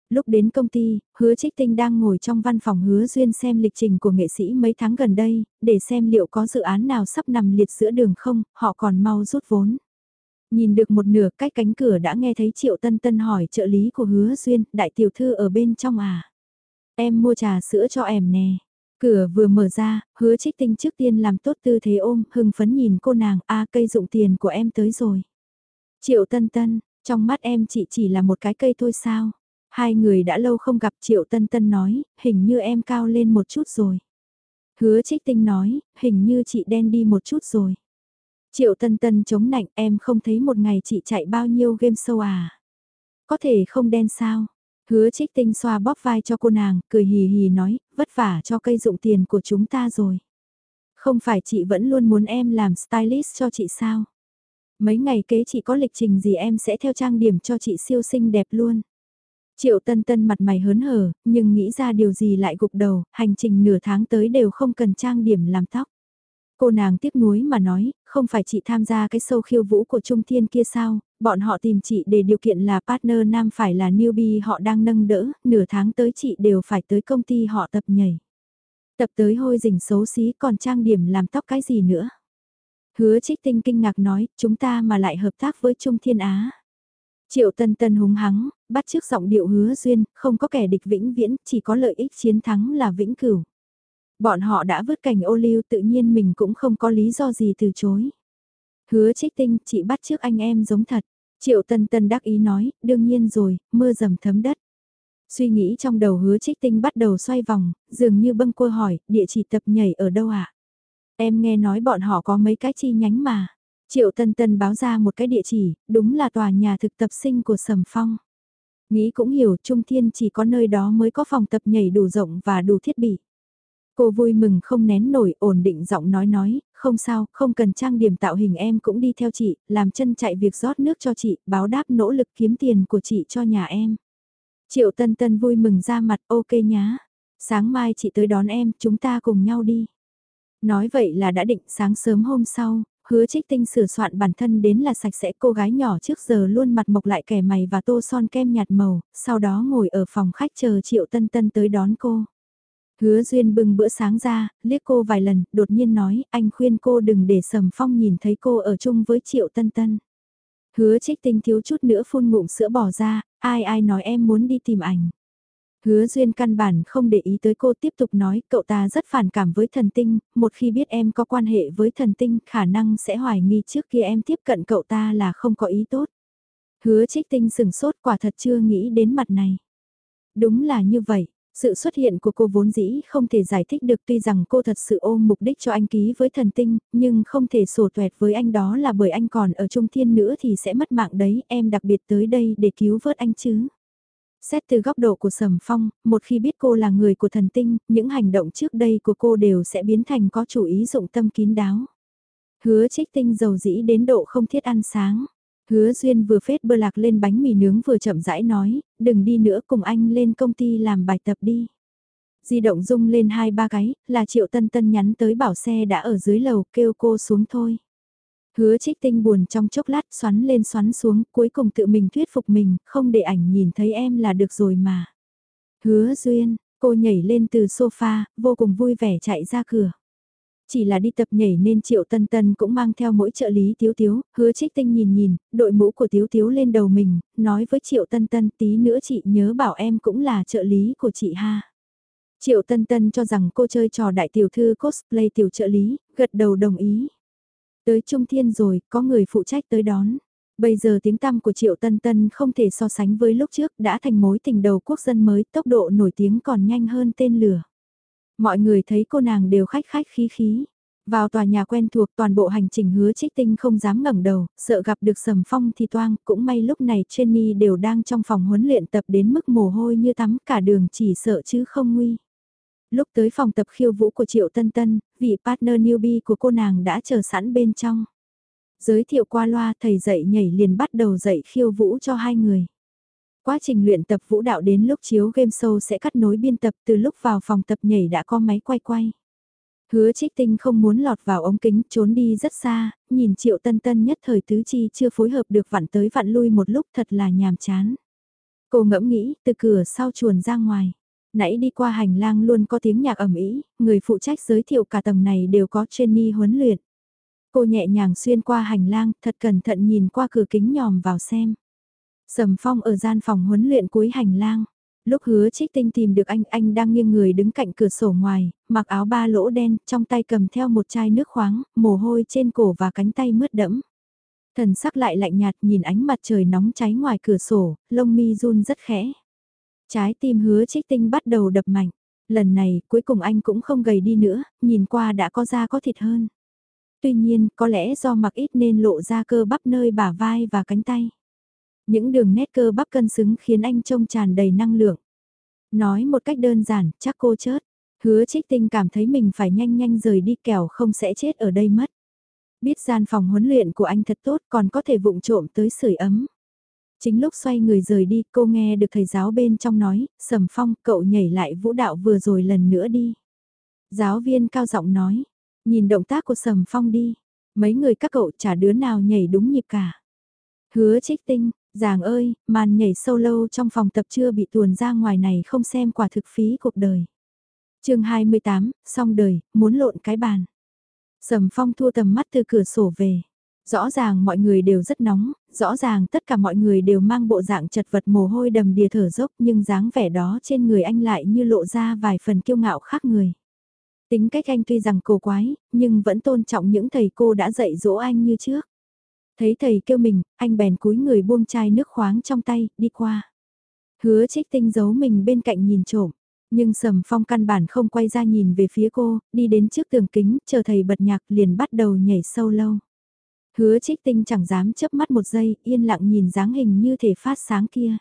Lúc đến công ty, hứa trích tinh đang ngồi trong văn phòng hứa duyên xem lịch trình của nghệ sĩ mấy tháng gần đây, để xem liệu có dự án nào sắp nằm liệt giữa đường không, họ còn mau rút vốn. Nhìn được một nửa cách cánh cửa đã nghe thấy Triệu Tân Tân hỏi trợ lý của hứa duyên, đại tiểu thư ở bên trong à. Em mua trà sữa cho em nè. Cửa vừa mở ra, hứa trích tinh trước tiên làm tốt tư thế ôm, hưng phấn nhìn cô nàng, a cây dụng tiền của em tới rồi. Triệu Tân Tân, trong mắt em chị chỉ là một cái cây thôi sao? Hai người đã lâu không gặp Triệu Tân Tân nói, hình như em cao lên một chút rồi. Hứa trích tinh nói, hình như chị đen đi một chút rồi. Triệu Tân Tân chống nạnh em không thấy một ngày chị chạy bao nhiêu game show à. Có thể không đen sao? Hứa trích tinh xoa bóp vai cho cô nàng, cười hì hì nói, vất vả cho cây dụng tiền của chúng ta rồi. Không phải chị vẫn luôn muốn em làm stylist cho chị sao? Mấy ngày kế chị có lịch trình gì em sẽ theo trang điểm cho chị siêu xinh đẹp luôn. Triệu tân tân mặt mày hớn hở, nhưng nghĩ ra điều gì lại gục đầu, hành trình nửa tháng tới đều không cần trang điểm làm tóc. Cô nàng tiếc nuối mà nói, không phải chị tham gia cái show khiêu vũ của Trung Thiên kia sao, bọn họ tìm chị để điều kiện là partner nam phải là newbie họ đang nâng đỡ, nửa tháng tới chị đều phải tới công ty họ tập nhảy. Tập tới hôi rình xấu xí còn trang điểm làm tóc cái gì nữa. Hứa trích tinh kinh ngạc nói, chúng ta mà lại hợp tác với Trung Thiên Á. Triệu tân tân húng hắng, bắt trước giọng điệu hứa duyên, không có kẻ địch vĩnh viễn, chỉ có lợi ích chiến thắng là vĩnh cửu. Bọn họ đã vứt cảnh ô liu tự nhiên mình cũng không có lý do gì từ chối. Hứa trích tinh, chị bắt trước anh em giống thật. Triệu tân tân đắc ý nói, đương nhiên rồi, mưa dầm thấm đất. Suy nghĩ trong đầu hứa trích tinh bắt đầu xoay vòng, dường như bâng quơ hỏi, địa chỉ tập nhảy ở đâu ạ? À? Em nghe nói bọn họ có mấy cái chi nhánh mà. Triệu Tân Tân báo ra một cái địa chỉ, đúng là tòa nhà thực tập sinh của Sầm Phong. Nghĩ cũng hiểu Trung Thiên chỉ có nơi đó mới có phòng tập nhảy đủ rộng và đủ thiết bị. Cô vui mừng không nén nổi ổn định giọng nói nói, không sao, không cần trang điểm tạo hình em cũng đi theo chị, làm chân chạy việc rót nước cho chị, báo đáp nỗ lực kiếm tiền của chị cho nhà em. Triệu Tân Tân vui mừng ra mặt ok nhá, sáng mai chị tới đón em, chúng ta cùng nhau đi. Nói vậy là đã định sáng sớm hôm sau, hứa trích tinh sửa soạn bản thân đến là sạch sẽ cô gái nhỏ trước giờ luôn mặt mộc lại kẻ mày và tô son kem nhạt màu, sau đó ngồi ở phòng khách chờ Triệu Tân Tân tới đón cô. Hứa Duyên bưng bữa sáng ra, liếc cô vài lần, đột nhiên nói, anh khuyên cô đừng để Sầm Phong nhìn thấy cô ở chung với Triệu Tân Tân. Hứa trích tinh thiếu chút nữa phun ngụm sữa bỏ ra, ai ai nói em muốn đi tìm ảnh. Hứa Duyên căn bản không để ý tới cô tiếp tục nói cậu ta rất phản cảm với thần tinh, một khi biết em có quan hệ với thần tinh khả năng sẽ hoài nghi trước kia em tiếp cận cậu ta là không có ý tốt. Hứa trích tinh sừng sốt quả thật chưa nghĩ đến mặt này. Đúng là như vậy, sự xuất hiện của cô vốn dĩ không thể giải thích được tuy rằng cô thật sự ôm mục đích cho anh ký với thần tinh, nhưng không thể sổ tuẹt với anh đó là bởi anh còn ở Trung Thiên nữa thì sẽ mất mạng đấy, em đặc biệt tới đây để cứu vớt anh chứ. Xét từ góc độ của Sầm Phong, một khi biết cô là người của thần tinh, những hành động trước đây của cô đều sẽ biến thành có chủ ý dụng tâm kín đáo. Hứa trích tinh dầu dĩ đến độ không thiết ăn sáng. Hứa Duyên vừa phết bơ lạc lên bánh mì nướng vừa chậm rãi nói, đừng đi nữa cùng anh lên công ty làm bài tập đi. Di động rung lên hai ba cái, là Triệu Tân Tân nhắn tới bảo xe đã ở dưới lầu kêu cô xuống thôi. Hứa trích tinh buồn trong chốc lát xoắn lên xoắn xuống, cuối cùng tự mình thuyết phục mình, không để ảnh nhìn thấy em là được rồi mà. Hứa duyên, cô nhảy lên từ sofa, vô cùng vui vẻ chạy ra cửa. Chỉ là đi tập nhảy nên Triệu Tân Tân cũng mang theo mỗi trợ lý Tiếu Tiếu, hứa trích tinh nhìn nhìn, đội mũ của Tiếu Tiếu lên đầu mình, nói với Triệu Tân Tân tí nữa chị nhớ bảo em cũng là trợ lý của chị ha. Triệu Tân Tân cho rằng cô chơi trò đại tiểu thư cosplay tiểu trợ lý, gật đầu đồng ý. Tới Trung Thiên rồi, có người phụ trách tới đón. Bây giờ tiếng tăm của Triệu Tân Tân không thể so sánh với lúc trước đã thành mối tình đầu quốc dân mới tốc độ nổi tiếng còn nhanh hơn tên lửa. Mọi người thấy cô nàng đều khách khách khí khí. Vào tòa nhà quen thuộc toàn bộ hành trình hứa trích tinh không dám ngẩng đầu, sợ gặp được sầm phong thì toang, cũng may lúc này Jenny đều đang trong phòng huấn luyện tập đến mức mồ hôi như tắm cả đường chỉ sợ chứ không nguy. Lúc tới phòng tập khiêu vũ của Triệu Tân Tân, vị partner newbie của cô nàng đã chờ sẵn bên trong. Giới thiệu qua loa thầy dạy nhảy liền bắt đầu dạy khiêu vũ cho hai người. Quá trình luyện tập vũ đạo đến lúc chiếu game show sẽ cắt nối biên tập từ lúc vào phòng tập nhảy đã có máy quay quay. Hứa trích tinh không muốn lọt vào ống kính trốn đi rất xa, nhìn triệu tân tân nhất thời tứ chi chưa phối hợp được vặn tới vặn lui một lúc thật là nhàm chán. Cô ngẫm nghĩ từ cửa sau chuồn ra ngoài. Nãy đi qua hành lang luôn có tiếng nhạc ẩm ý, người phụ trách giới thiệu cả tầng này đều có trainee huấn luyện. Cô nhẹ nhàng xuyên qua hành lang, thật cẩn thận nhìn qua cửa kính nhòm vào xem. Sầm phong ở gian phòng huấn luyện cuối hành lang. Lúc hứa trích tinh tìm được anh, anh đang nghiêng người đứng cạnh cửa sổ ngoài, mặc áo ba lỗ đen, trong tay cầm theo một chai nước khoáng, mồ hôi trên cổ và cánh tay mướt đẫm. Thần sắc lại lạnh nhạt nhìn ánh mặt trời nóng cháy ngoài cửa sổ, lông mi run rất khẽ. Trái tim hứa trích tinh bắt đầu đập mạnh. Lần này, cuối cùng anh cũng không gầy đi nữa, nhìn qua đã có da có thịt hơn. Tuy nhiên, có lẽ do mặc ít nên lộ ra cơ bắp nơi bả vai và cánh tay. Những đường nét cơ bắp cân xứng khiến anh trông tràn đầy năng lượng. Nói một cách đơn giản, chắc cô chết Hứa trích tinh cảm thấy mình phải nhanh nhanh rời đi kẻo không sẽ chết ở đây mất. Biết gian phòng huấn luyện của anh thật tốt còn có thể vụng trộm tới sưởi ấm. Chính lúc xoay người rời đi cô nghe được thầy giáo bên trong nói, Sầm Phong cậu nhảy lại vũ đạo vừa rồi lần nữa đi. Giáo viên cao giọng nói, nhìn động tác của Sầm Phong đi, mấy người các cậu chả đứa nào nhảy đúng nhịp cả. Hứa trích tinh, Giàng ơi, màn nhảy sâu lâu trong phòng tập chưa bị tuồn ra ngoài này không xem quả thực phí cuộc đời. chương 28, xong đời, muốn lộn cái bàn. Sầm phong thua tầm mắt từ cửa sổ về. Rõ ràng mọi người đều rất nóng, rõ ràng tất cả mọi người đều mang bộ dạng chật vật mồ hôi đầm đìa thở dốc nhưng dáng vẻ đó trên người anh lại như lộ ra vài phần kiêu ngạo khác người. Tính cách anh tuy rằng cổ quái, nhưng vẫn tôn trọng những thầy cô đã dạy dỗ anh như trước. Thấy thầy kêu mình, anh bèn cúi người buông chai nước khoáng trong tay, đi qua. Hứa trích tinh giấu mình bên cạnh nhìn trộm. Nhưng Sầm Phong căn bản không quay ra nhìn về phía cô, đi đến trước tường kính, chờ thầy bật nhạc liền bắt đầu nhảy sâu lâu. Hứa trích tinh chẳng dám chớp mắt một giây, yên lặng nhìn dáng hình như thể phát sáng kia.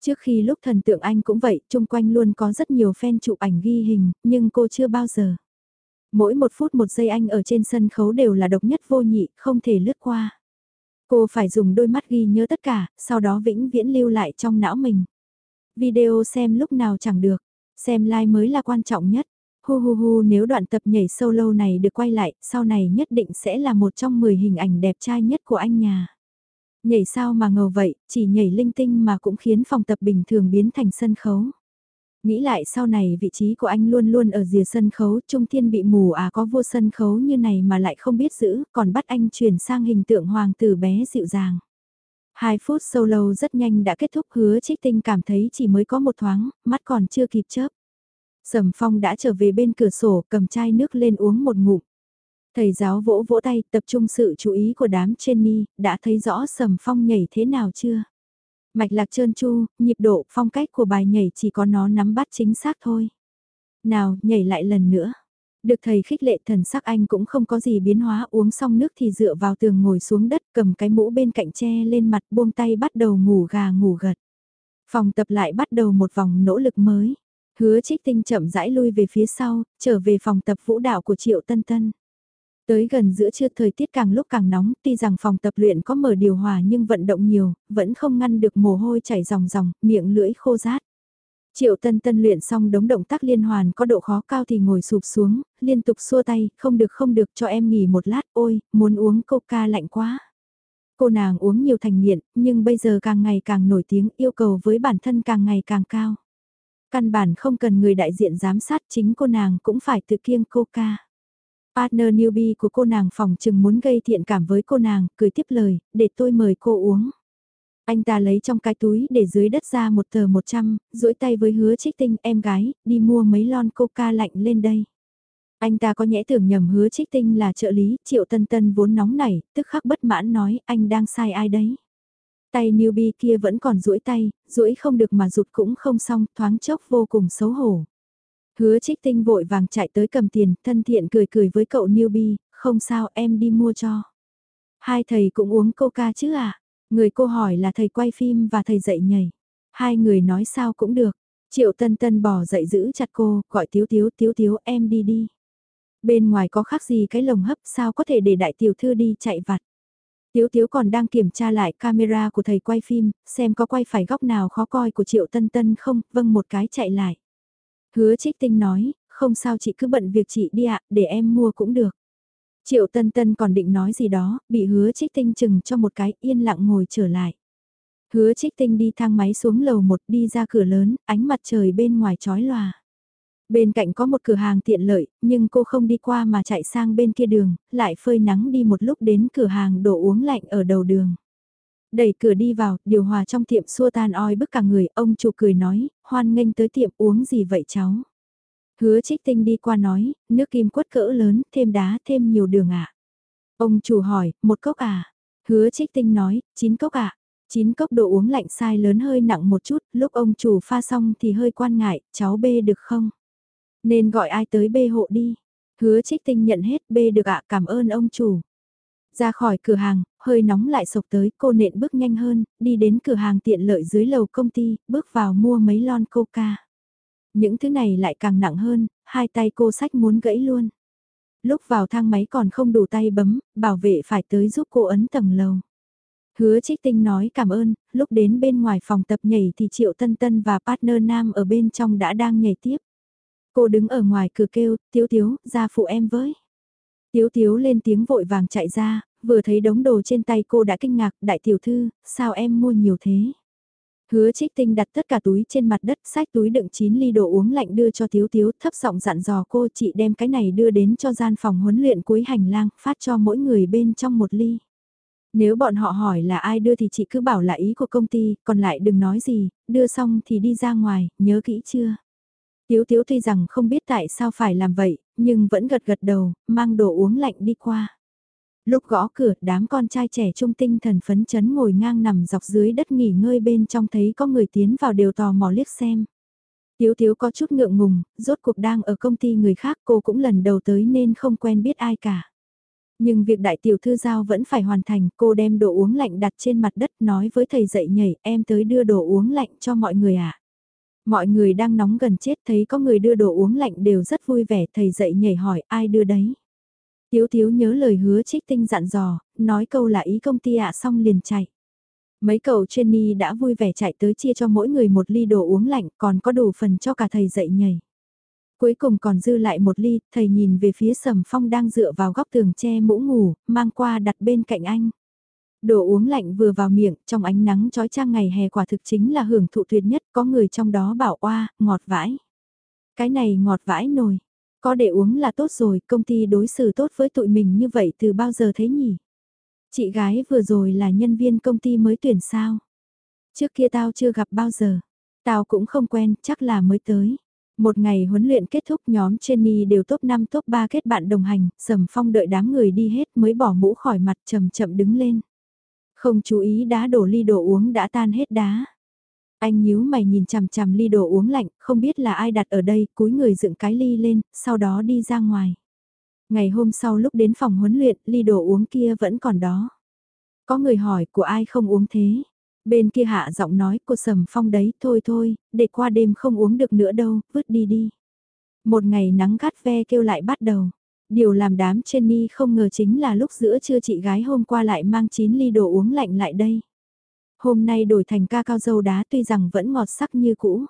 Trước khi lúc thần tượng anh cũng vậy, chung quanh luôn có rất nhiều fan chụp ảnh ghi hình, nhưng cô chưa bao giờ. Mỗi một phút một giây anh ở trên sân khấu đều là độc nhất vô nhị, không thể lướt qua. Cô phải dùng đôi mắt ghi nhớ tất cả, sau đó vĩnh viễn lưu lại trong não mình. Video xem lúc nào chẳng được, xem like mới là quan trọng nhất. Hu hu hu nếu đoạn tập nhảy solo này được quay lại, sau này nhất định sẽ là một trong 10 hình ảnh đẹp trai nhất của anh nhà. Nhảy sao mà ngầu vậy, chỉ nhảy linh tinh mà cũng khiến phòng tập bình thường biến thành sân khấu. Nghĩ lại sau này vị trí của anh luôn luôn ở rìa sân khấu, Trung Thiên bị mù à có vua sân khấu như này mà lại không biết giữ, còn bắt anh chuyển sang hình tượng hoàng tử bé dịu dàng. Hai phút solo rất nhanh đã kết thúc hứa trích tinh cảm thấy chỉ mới có một thoáng, mắt còn chưa kịp chớp. Sầm phong đã trở về bên cửa sổ cầm chai nước lên uống một ngụm. Thầy giáo vỗ vỗ tay tập trung sự chú ý của đám Jenny, đã thấy rõ sầm phong nhảy thế nào chưa? Mạch lạc trơn chu, nhịp độ, phong cách của bài nhảy chỉ có nó nắm bắt chính xác thôi. Nào, nhảy lại lần nữa. Được thầy khích lệ thần sắc anh cũng không có gì biến hóa uống xong nước thì dựa vào tường ngồi xuống đất cầm cái mũ bên cạnh che lên mặt buông tay bắt đầu ngủ gà ngủ gật. Phòng tập lại bắt đầu một vòng nỗ lực mới. Hứa trích tinh chậm rãi lui về phía sau, trở về phòng tập vũ đạo của Triệu Tân Tân. Tới gần giữa trưa thời tiết càng lúc càng nóng, tuy rằng phòng tập luyện có mở điều hòa nhưng vận động nhiều, vẫn không ngăn được mồ hôi chảy ròng ròng, miệng lưỡi khô rát. Triệu tân tân luyện xong đống động tác liên hoàn có độ khó cao thì ngồi sụp xuống, liên tục xua tay, không được không được cho em nghỉ một lát, ôi, muốn uống coca lạnh quá. Cô nàng uống nhiều thành nghiện, nhưng bây giờ càng ngày càng nổi tiếng, yêu cầu với bản thân càng ngày càng cao. Căn bản không cần người đại diện giám sát chính cô nàng cũng phải tự kiêng coca. Partner newbie của cô nàng phòng chừng muốn gây thiện cảm với cô nàng, cười tiếp lời, để tôi mời cô uống. Anh ta lấy trong cái túi để dưới đất ra một tờ 100, duỗi tay với hứa trích tinh em gái, đi mua mấy lon coca lạnh lên đây. Anh ta có nhẽ tưởng nhầm hứa trích tinh là trợ lý, triệu tân tân vốn nóng nảy, tức khắc bất mãn nói anh đang sai ai đấy. Tay newbie kia vẫn còn duỗi tay, duỗi không được mà rụt cũng không xong, thoáng chốc vô cùng xấu hổ. Hứa trích tinh vội vàng chạy tới cầm tiền, thân thiện cười cười với cậu newbie, không sao em đi mua cho. Hai thầy cũng uống coca chứ à? Người cô hỏi là thầy quay phim và thầy dạy nhảy. Hai người nói sao cũng được. Triệu tân tân bỏ dậy giữ chặt cô, gọi tiếu tiếu tiếu tiếu em đi đi. Bên ngoài có khác gì cái lồng hấp sao có thể để đại tiểu thư đi chạy vặt. Tiếu Tiếu còn đang kiểm tra lại camera của thầy quay phim, xem có quay phải góc nào khó coi của Triệu Tân Tân không, vâng một cái chạy lại. Hứa trích tinh nói, không sao chị cứ bận việc chị đi ạ, để em mua cũng được. Triệu Tân Tân còn định nói gì đó, bị hứa trích tinh chừng cho một cái yên lặng ngồi trở lại. Hứa trích tinh đi thang máy xuống lầu một đi ra cửa lớn, ánh mặt trời bên ngoài chói lòa. Bên cạnh có một cửa hàng tiện lợi, nhưng cô không đi qua mà chạy sang bên kia đường, lại phơi nắng đi một lúc đến cửa hàng đồ uống lạnh ở đầu đường. Đẩy cửa đi vào, điều hòa trong tiệm xua tan oi bức cả người, ông chủ cười nói, hoan nghênh tới tiệm uống gì vậy cháu? Hứa trích tinh đi qua nói, nước kim quất cỡ lớn, thêm đá, thêm nhiều đường ạ. À? Ông chủ hỏi, một cốc à? Hứa trích tinh nói, chín cốc ạ. À? Chín cốc đồ uống lạnh sai lớn hơi nặng một chút, lúc ông chủ pha xong thì hơi quan ngại, cháu bê được không? Nên gọi ai tới bê hộ đi. Hứa trích tinh nhận hết bê được ạ cảm ơn ông chủ. Ra khỏi cửa hàng, hơi nóng lại sộc tới, cô nện bước nhanh hơn, đi đến cửa hàng tiện lợi dưới lầu công ty, bước vào mua mấy lon coca. Những thứ này lại càng nặng hơn, hai tay cô sách muốn gãy luôn. Lúc vào thang máy còn không đủ tay bấm, bảo vệ phải tới giúp cô ấn tầng lầu. Hứa trích tinh nói cảm ơn, lúc đến bên ngoài phòng tập nhảy thì Triệu Tân Tân và partner nam ở bên trong đã đang nhảy tiếp. Cô đứng ở ngoài cửa kêu, tiếu tiếu, ra phụ em với. Tiếu tiếu lên tiếng vội vàng chạy ra, vừa thấy đống đồ trên tay cô đã kinh ngạc, đại tiểu thư, sao em mua nhiều thế? Hứa trích tinh đặt tất cả túi trên mặt đất, sách túi đựng 9 ly đồ uống lạnh đưa cho Tiếu Tiếu, thấp giọng dặn dò cô chị đem cái này đưa đến cho gian phòng huấn luyện cuối hành lang, phát cho mỗi người bên trong một ly. Nếu bọn họ hỏi là ai đưa thì chị cứ bảo là ý của công ty, còn lại đừng nói gì, đưa xong thì đi ra ngoài, nhớ kỹ chưa? Tiếu Tiếu tuy rằng không biết tại sao phải làm vậy, nhưng vẫn gật gật đầu, mang đồ uống lạnh đi qua. Lúc gõ cửa, đám con trai trẻ trung tinh thần phấn chấn ngồi ngang nằm dọc dưới đất nghỉ ngơi bên trong thấy có người tiến vào đều tò mò liếc xem. Tiếu Tiếu có chút ngượng ngùng, rốt cuộc đang ở công ty người khác cô cũng lần đầu tới nên không quen biết ai cả. Nhưng việc đại tiểu thư giao vẫn phải hoàn thành, cô đem đồ uống lạnh đặt trên mặt đất nói với thầy dậy nhảy em tới đưa đồ uống lạnh cho mọi người ạ. À. Mọi người đang nóng gần chết thấy có người đưa đồ uống lạnh đều rất vui vẻ thầy dậy nhảy hỏi ai đưa đấy. Tiếu Tiếu nhớ lời hứa trích tinh dặn dò, nói câu là ý công ty ạ xong liền chạy. Mấy cậu Jenny đã vui vẻ chạy tới chia cho mỗi người một ly đồ uống lạnh còn có đủ phần cho cả thầy dậy nhảy. Cuối cùng còn dư lại một ly, thầy nhìn về phía sầm phong đang dựa vào góc tường che mũ ngủ, mang qua đặt bên cạnh anh. Đồ uống lạnh vừa vào miệng, trong ánh nắng trói trang ngày hè quả thực chính là hưởng thụ tuyệt nhất, có người trong đó bảo oa, ngọt vãi. Cái này ngọt vãi nồi, có để uống là tốt rồi, công ty đối xử tốt với tụi mình như vậy từ bao giờ thế nhỉ? Chị gái vừa rồi là nhân viên công ty mới tuyển sao? Trước kia tao chưa gặp bao giờ. Tao cũng không quen, chắc là mới tới. Một ngày huấn luyện kết thúc nhóm Jenny đều top 5 top 3 kết bạn đồng hành, Sầm Phong đợi đám người đi hết mới bỏ mũ khỏi mặt chậm chậm đứng lên. Không chú ý đá đổ ly đồ uống đã tan hết đá. Anh nhíu mày nhìn chằm chằm ly đồ uống lạnh, không biết là ai đặt ở đây, cúi người dựng cái ly lên, sau đó đi ra ngoài. Ngày hôm sau lúc đến phòng huấn luyện, ly đồ uống kia vẫn còn đó. Có người hỏi của ai không uống thế? Bên kia hạ giọng nói của sầm phong đấy, thôi thôi, để qua đêm không uống được nữa đâu, vứt đi đi. Một ngày nắng gắt ve kêu lại bắt đầu. Điều làm đám trên không ngờ chính là lúc giữa trưa chị gái hôm qua lại mang 9 ly đồ uống lạnh lại đây. Hôm nay đổi thành ca cao dâu đá tuy rằng vẫn ngọt sắc như cũ.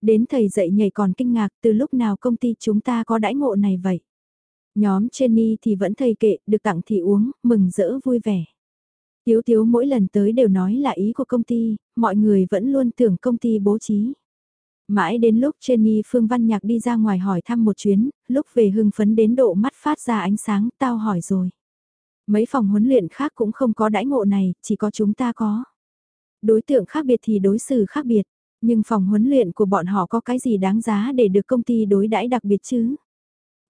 Đến thầy dậy nhảy còn kinh ngạc từ lúc nào công ty chúng ta có đãi ngộ này vậy. Nhóm Jenny thì vẫn thầy kệ, được tặng thì uống, mừng rỡ vui vẻ. Tiếu tiếu mỗi lần tới đều nói là ý của công ty, mọi người vẫn luôn tưởng công ty bố trí. Mãi đến lúc Jenny Phương Văn Nhạc đi ra ngoài hỏi thăm một chuyến, lúc về hưng phấn đến độ mắt phát ra ánh sáng, tao hỏi rồi. Mấy phòng huấn luyện khác cũng không có đãi ngộ này, chỉ có chúng ta có. Đối tượng khác biệt thì đối xử khác biệt, nhưng phòng huấn luyện của bọn họ có cái gì đáng giá để được công ty đối đãi đặc biệt chứ?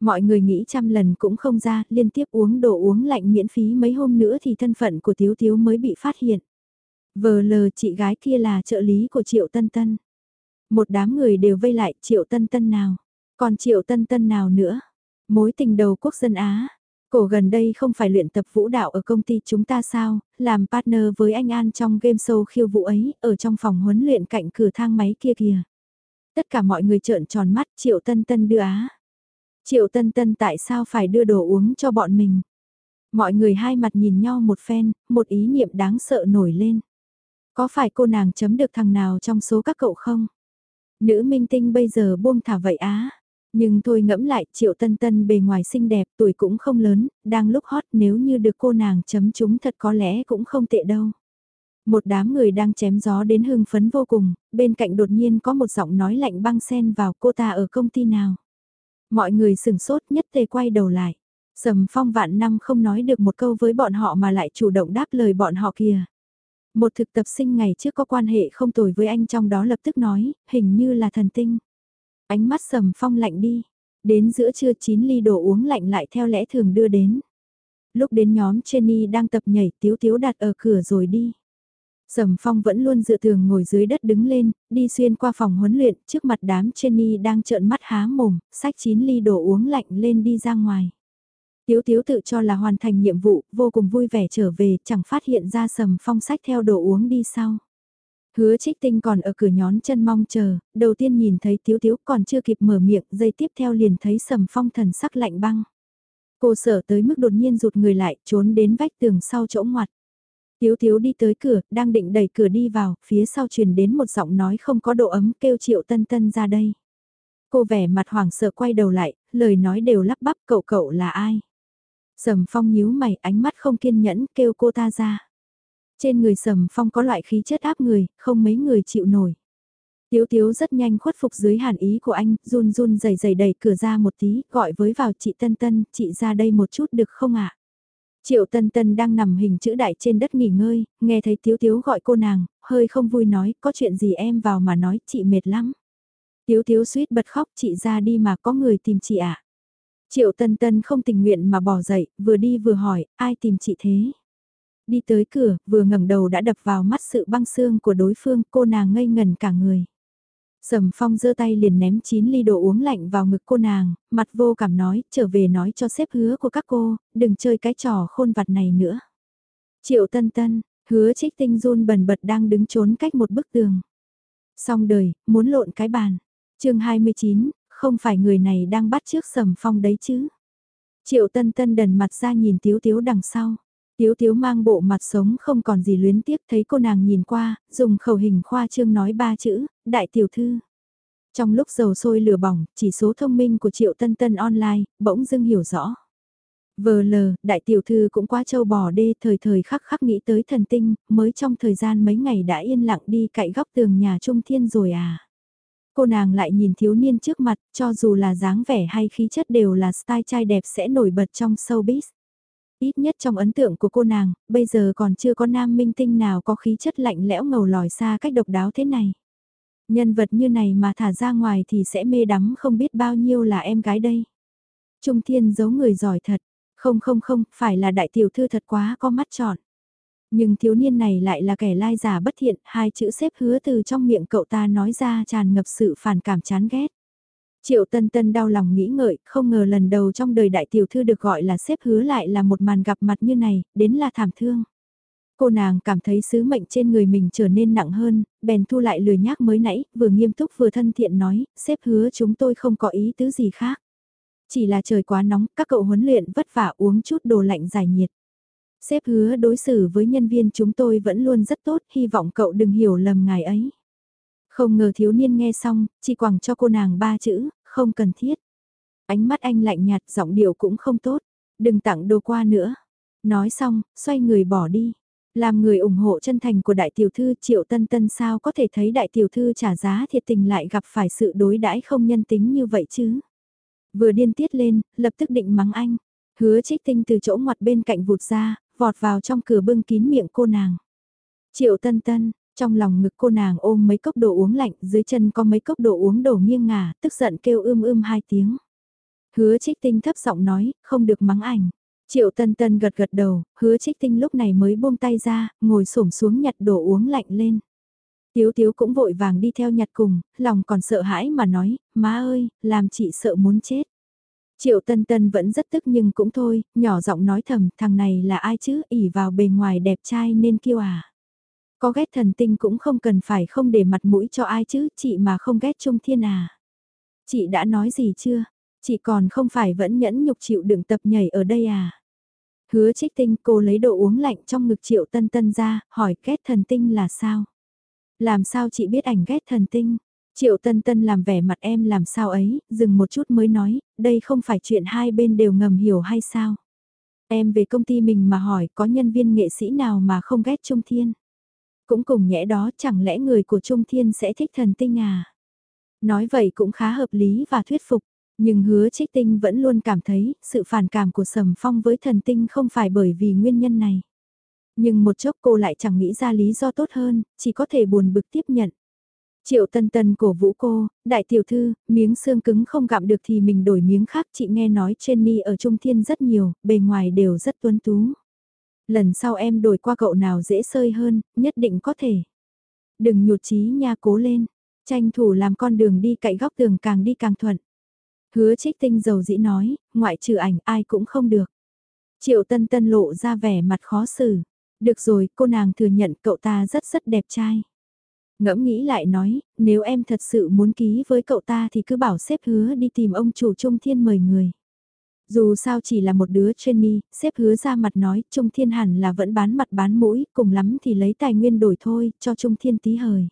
Mọi người nghĩ trăm lần cũng không ra, liên tiếp uống đồ uống lạnh miễn phí mấy hôm nữa thì thân phận của Tiếu Tiếu mới bị phát hiện. Vờ lờ chị gái kia là trợ lý của Triệu Tân Tân. Một đám người đều vây lại Triệu Tân Tân nào, còn Triệu Tân Tân nào nữa. Mối tình đầu quốc dân Á, Cổ gần đây không phải luyện tập vũ đạo ở công ty chúng ta sao, làm partner với anh An trong game show khiêu vũ ấy, ở trong phòng huấn luyện cạnh cửa thang máy kia kìa. Tất cả mọi người trợn tròn mắt Triệu Tân Tân đưa á. Triệu Tân Tân tại sao phải đưa đồ uống cho bọn mình? Mọi người hai mặt nhìn nhau một phen, một ý niệm đáng sợ nổi lên. Có phải cô nàng chấm được thằng nào trong số các cậu không? Nữ minh tinh bây giờ buông thả vậy á. Nhưng thôi ngẫm lại, Triệu Tân Tân bề ngoài xinh đẹp, tuổi cũng không lớn, đang lúc hot nếu như được cô nàng chấm chúng thật có lẽ cũng không tệ đâu. Một đám người đang chém gió đến hưng phấn vô cùng, bên cạnh đột nhiên có một giọng nói lạnh băng xen vào cô ta ở công ty nào. Mọi người sừng sốt nhất tề quay đầu lại. Sầm phong vạn năm không nói được một câu với bọn họ mà lại chủ động đáp lời bọn họ kìa. Một thực tập sinh ngày trước có quan hệ không tồi với anh trong đó lập tức nói, hình như là thần tinh. Ánh mắt sầm phong lạnh đi. Đến giữa trưa chín ly đồ uống lạnh lại theo lẽ thường đưa đến. Lúc đến nhóm Jenny đang tập nhảy tiếu tiếu đặt ở cửa rồi đi. Sầm phong vẫn luôn dựa thường ngồi dưới đất đứng lên, đi xuyên qua phòng huấn luyện, trước mặt đám Jenny đang trợn mắt há mồm, sách chín ly đồ uống lạnh lên đi ra ngoài. Tiếu tiếu tự cho là hoàn thành nhiệm vụ, vô cùng vui vẻ trở về, chẳng phát hiện ra sầm phong sách theo đồ uống đi sau. Hứa trích tinh còn ở cửa nhón chân mong chờ, đầu tiên nhìn thấy tiếu tiếu còn chưa kịp mở miệng, dây tiếp theo liền thấy sầm phong thần sắc lạnh băng. Cô sợ tới mức đột nhiên rụt người lại, trốn đến vách tường sau chỗ ngoặt. Tiếu tiếu đi tới cửa, đang định đẩy cửa đi vào, phía sau truyền đến một giọng nói không có độ ấm kêu triệu tân tân ra đây. Cô vẻ mặt hoảng sợ quay đầu lại, lời nói đều lắp bắp cậu cậu là ai. Sầm phong nhíu mày ánh mắt không kiên nhẫn kêu cô ta ra. Trên người sầm phong có loại khí chất áp người, không mấy người chịu nổi. Tiếu tiếu rất nhanh khuất phục dưới hàn ý của anh, run run dày dày đẩy cửa ra một tí, gọi với vào chị Tân Tân, chị ra đây một chút được không ạ? Triệu Tân Tân đang nằm hình chữ đại trên đất nghỉ ngơi, nghe thấy Tiếu Tiếu gọi cô nàng, hơi không vui nói, có chuyện gì em vào mà nói, chị mệt lắm. Tiếu Tiếu suýt bật khóc, chị ra đi mà có người tìm chị ạ. À? Triệu Tân Tân không tình nguyện mà bỏ dậy, vừa đi vừa hỏi, ai tìm chị thế? Đi tới cửa, vừa ngẩng đầu đã đập vào mắt sự băng xương của đối phương, cô nàng ngây ngần cả người. Sầm phong giơ tay liền ném 9 ly đồ uống lạnh vào ngực cô nàng, mặt vô cảm nói, trở về nói cho sếp hứa của các cô, đừng chơi cái trò khôn vặt này nữa. Triệu tân tân, hứa trích tinh run bần bật đang đứng trốn cách một bức tường. Xong đời, muốn lộn cái bàn. chương 29, không phải người này đang bắt trước sầm phong đấy chứ. Triệu tân tân đần mặt ra nhìn tiếu tiếu đằng sau. Tiếu tiếu mang bộ mặt sống không còn gì luyến tiếc thấy cô nàng nhìn qua, dùng khẩu hình khoa trương nói ba chữ, đại tiểu thư. Trong lúc dầu sôi lửa bỏng, chỉ số thông minh của triệu tân tân online, bỗng dưng hiểu rõ. Vờ lờ, đại tiểu thư cũng quá trâu bò đê thời thời khắc khắc nghĩ tới thần tinh, mới trong thời gian mấy ngày đã yên lặng đi cạnh góc tường nhà trung thiên rồi à. Cô nàng lại nhìn thiếu niên trước mặt, cho dù là dáng vẻ hay khí chất đều là style trai đẹp sẽ nổi bật trong showbiz. Ít nhất trong ấn tượng của cô nàng, bây giờ còn chưa có nam minh tinh nào có khí chất lạnh lẽo ngầu lòi xa cách độc đáo thế này. Nhân vật như này mà thả ra ngoài thì sẽ mê đắm không biết bao nhiêu là em gái đây. Trung Thiên giấu người giỏi thật, không không không, phải là đại tiểu thư thật quá có mắt tròn. Nhưng thiếu niên này lại là kẻ lai giả bất thiện, hai chữ xếp hứa từ trong miệng cậu ta nói ra tràn ngập sự phản cảm chán ghét. Triệu Tân Tân đau lòng nghĩ ngợi, không ngờ lần đầu trong đời đại tiểu thư được gọi là xếp hứa lại là một màn gặp mặt như này, đến là thảm thương. Cô nàng cảm thấy sứ mệnh trên người mình trở nên nặng hơn, bèn thu lại lười nhác mới nãy, vừa nghiêm túc vừa thân thiện nói, xếp hứa chúng tôi không có ý tứ gì khác. Chỉ là trời quá nóng, các cậu huấn luyện vất vả uống chút đồ lạnh giải nhiệt. Xếp hứa đối xử với nhân viên chúng tôi vẫn luôn rất tốt, hy vọng cậu đừng hiểu lầm ngài ấy. Không ngờ thiếu niên nghe xong, chỉ quẳng cho cô nàng ba chữ, không cần thiết. Ánh mắt anh lạnh nhạt, giọng điệu cũng không tốt, đừng tặng đồ qua nữa. Nói xong, xoay người bỏ đi. Làm người ủng hộ chân thành của đại tiểu thư Triệu Tân Tân sao có thể thấy đại tiểu thư trả giá thiệt tình lại gặp phải sự đối đãi không nhân tính như vậy chứ. Vừa điên tiết lên, lập tức định mắng anh. Hứa trích tinh từ chỗ ngoặt bên cạnh vụt ra, vọt vào trong cửa bưng kín miệng cô nàng. Triệu Tân Tân, trong lòng ngực cô nàng ôm mấy cốc đồ uống lạnh, dưới chân có mấy cốc đồ uống đổ nghiêng ngả, tức giận kêu ưm ưm hai tiếng. Hứa trích tinh thấp giọng nói, không được mắng ảnh. Triệu tân tân gật gật đầu, hứa trích tinh lúc này mới buông tay ra, ngồi xổm xuống nhặt đồ uống lạnh lên. Tiếu tiếu cũng vội vàng đi theo nhặt cùng, lòng còn sợ hãi mà nói, má ơi, làm chị sợ muốn chết. Triệu tân tân vẫn rất tức nhưng cũng thôi, nhỏ giọng nói thầm, thằng này là ai chứ, ỉ vào bề ngoài đẹp trai nên kiêu à. Có ghét thần tinh cũng không cần phải không để mặt mũi cho ai chứ, chị mà không ghét Trung Thiên à. Chị đã nói gì chưa? Chị còn không phải vẫn nhẫn nhục chịu đựng tập nhảy ở đây à? Hứa trích tinh cô lấy đồ uống lạnh trong ngực triệu tân tân ra, hỏi ghét thần tinh là sao? Làm sao chị biết ảnh ghét thần tinh? Triệu tân tân làm vẻ mặt em làm sao ấy, dừng một chút mới nói, đây không phải chuyện hai bên đều ngầm hiểu hay sao? Em về công ty mình mà hỏi có nhân viên nghệ sĩ nào mà không ghét Trung Thiên? Cũng cùng nhẽ đó chẳng lẽ người của Trung Thiên sẽ thích thần tinh à? Nói vậy cũng khá hợp lý và thuyết phục. Nhưng hứa trích tinh vẫn luôn cảm thấy sự phản cảm của Sầm Phong với thần tinh không phải bởi vì nguyên nhân này. Nhưng một chốc cô lại chẳng nghĩ ra lý do tốt hơn, chỉ có thể buồn bực tiếp nhận. Triệu tân tân cổ vũ cô, đại tiểu thư, miếng xương cứng không gặm được thì mình đổi miếng khác chị nghe nói Jenny ở Trung Thiên rất nhiều, bề ngoài đều rất tuấn tú. Lần sau em đổi qua cậu nào dễ sơi hơn, nhất định có thể. Đừng nhụt chí nha cố lên, tranh thủ làm con đường đi cậy góc tường càng đi càng thuận. Hứa trích tinh dầu dĩ nói, ngoại trừ ảnh ai cũng không được. Triệu tân tân lộ ra vẻ mặt khó xử. Được rồi, cô nàng thừa nhận cậu ta rất rất đẹp trai. Ngẫm nghĩ lại nói, nếu em thật sự muốn ký với cậu ta thì cứ bảo xếp hứa đi tìm ông chủ Trung Thiên mời người. Dù sao chỉ là một đứa trainee, xếp hứa ra mặt nói Trung Thiên hẳn là vẫn bán mặt bán mũi, cùng lắm thì lấy tài nguyên đổi thôi, cho Trung Thiên tí hời.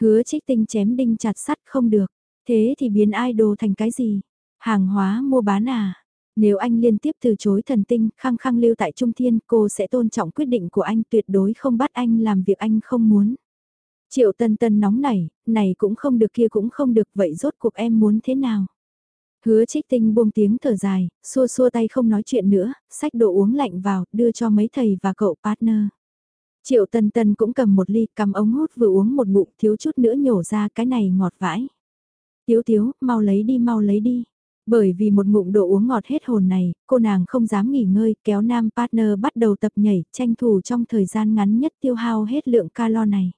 Hứa trích tinh chém đinh chặt sắt không được. Thế thì biến idol thành cái gì? Hàng hóa mua bán à? Nếu anh liên tiếp từ chối thần tinh, khăng khăng lưu tại Trung Thiên, cô sẽ tôn trọng quyết định của anh tuyệt đối không bắt anh làm việc anh không muốn. Triệu tân tân nóng nảy, này cũng không được kia cũng không được, vậy rốt cuộc em muốn thế nào? Hứa trích tinh buông tiếng thở dài, xua xua tay không nói chuyện nữa, sách đồ uống lạnh vào, đưa cho mấy thầy và cậu partner. Triệu tân tân cũng cầm một ly, cầm ống hút vừa uống một ngụm thiếu chút nữa nhổ ra cái này ngọt vãi. Tiếu tiếu, mau lấy đi mau lấy đi. Bởi vì một ngụm đồ uống ngọt hết hồn này, cô nàng không dám nghỉ ngơi, kéo nam partner bắt đầu tập nhảy, tranh thủ trong thời gian ngắn nhất tiêu hao hết lượng calo này.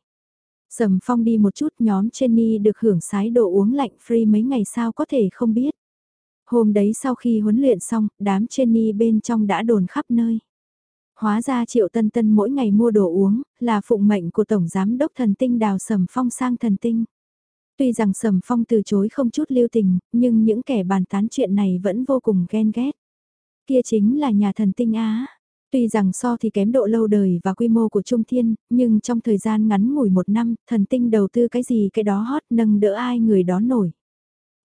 Sầm phong đi một chút nhóm Jenny được hưởng sái đồ uống lạnh free mấy ngày sau có thể không biết. Hôm đấy sau khi huấn luyện xong, đám Jenny bên trong đã đồn khắp nơi. Hóa ra triệu tân tân mỗi ngày mua đồ uống, là phụng mệnh của Tổng Giám đốc Thần Tinh đào sầm phong sang thần tinh. Tuy rằng Sầm Phong từ chối không chút lưu tình, nhưng những kẻ bàn tán chuyện này vẫn vô cùng ghen ghét. Kia chính là nhà thần tinh Á. Tuy rằng so thì kém độ lâu đời và quy mô của Trung Thiên, nhưng trong thời gian ngắn ngủi một năm, thần tinh đầu tư cái gì cái đó hot nâng đỡ ai người đó nổi.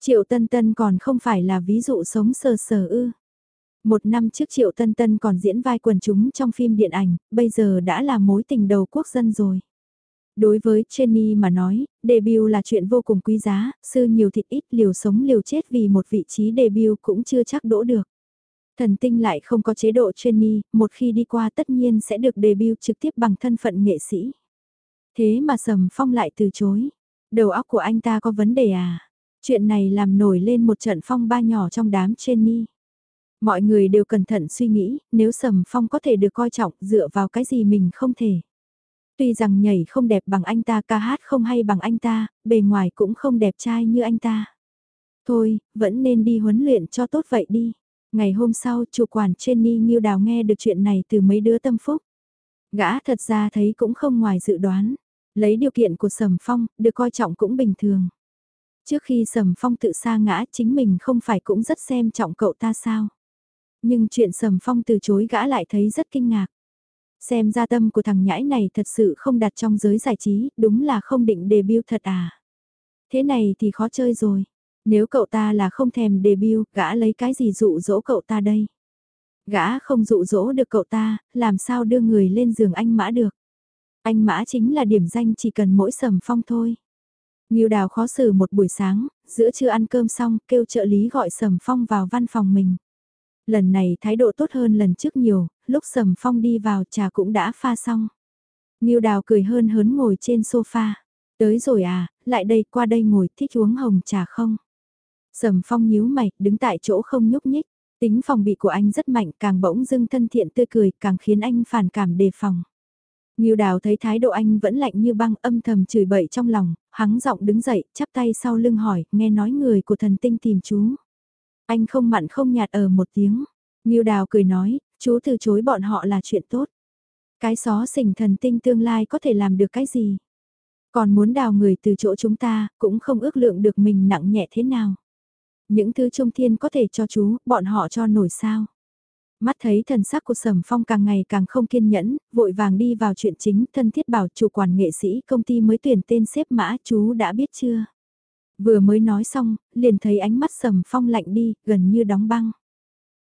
Triệu Tân Tân còn không phải là ví dụ sống sờ sờ ư. Một năm trước Triệu Tân Tân còn diễn vai quần chúng trong phim điện ảnh, bây giờ đã là mối tình đầu quốc dân rồi. Đối với Jenny mà nói, debut là chuyện vô cùng quý giá, sư nhiều thịt ít liều sống liều chết vì một vị trí debut cũng chưa chắc đỗ được. Thần tinh lại không có chế độ Jenny, một khi đi qua tất nhiên sẽ được debut trực tiếp bằng thân phận nghệ sĩ. Thế mà Sầm Phong lại từ chối. Đầu óc của anh ta có vấn đề à? Chuyện này làm nổi lên một trận phong ba nhỏ trong đám Jenny. Mọi người đều cẩn thận suy nghĩ, nếu Sầm Phong có thể được coi trọng dựa vào cái gì mình không thể. Tuy rằng nhảy không đẹp bằng anh ta ca hát không hay bằng anh ta, bề ngoài cũng không đẹp trai như anh ta. Thôi, vẫn nên đi huấn luyện cho tốt vậy đi. Ngày hôm sau, chủ quản Jenny Nghiêu Đào nghe được chuyện này từ mấy đứa tâm phúc. Gã thật ra thấy cũng không ngoài dự đoán. Lấy điều kiện của Sầm Phong, được coi trọng cũng bình thường. Trước khi Sầm Phong tự sa ngã chính mình không phải cũng rất xem trọng cậu ta sao. Nhưng chuyện Sầm Phong từ chối gã lại thấy rất kinh ngạc. Xem ra tâm của thằng nhãi này thật sự không đặt trong giới giải trí, đúng là không định debut thật à. Thế này thì khó chơi rồi. Nếu cậu ta là không thèm debut, gã lấy cái gì dụ dỗ cậu ta đây? Gã không dụ dỗ được cậu ta, làm sao đưa người lên giường anh mã được. Anh mã chính là điểm danh chỉ cần mỗi sầm phong thôi. Nghiêu đào khó xử một buổi sáng, giữa trưa ăn cơm xong kêu trợ lý gọi sầm phong vào văn phòng mình. Lần này thái độ tốt hơn lần trước nhiều, lúc sầm phong đi vào trà cũng đã pha xong. Nghiêu đào cười hơn hớn ngồi trên sofa. Tới rồi à, lại đây qua đây ngồi thích uống hồng trà không? Sầm phong nhíu mày, đứng tại chỗ không nhúc nhích. Tính phòng bị của anh rất mạnh, càng bỗng dưng thân thiện tươi cười, càng khiến anh phản cảm đề phòng. Nghiêu đào thấy thái độ anh vẫn lạnh như băng âm thầm chửi bậy trong lòng, Hắn giọng đứng dậy, chắp tay sau lưng hỏi, nghe nói người của thần tinh tìm chú. Anh không mặn không nhạt ở một tiếng. Nghiêu đào cười nói, chú từ chối bọn họ là chuyện tốt. Cái xó xỉnh thần tinh tương lai có thể làm được cái gì? Còn muốn đào người từ chỗ chúng ta, cũng không ước lượng được mình nặng nhẹ thế nào. Những thứ trung thiên có thể cho chú, bọn họ cho nổi sao. Mắt thấy thần sắc của Sầm Phong càng ngày càng không kiên nhẫn, vội vàng đi vào chuyện chính, thân thiết bảo chủ quản nghệ sĩ công ty mới tuyển tên xếp mã, chú đã biết chưa? Vừa mới nói xong, liền thấy ánh mắt Sầm Phong lạnh đi, gần như đóng băng.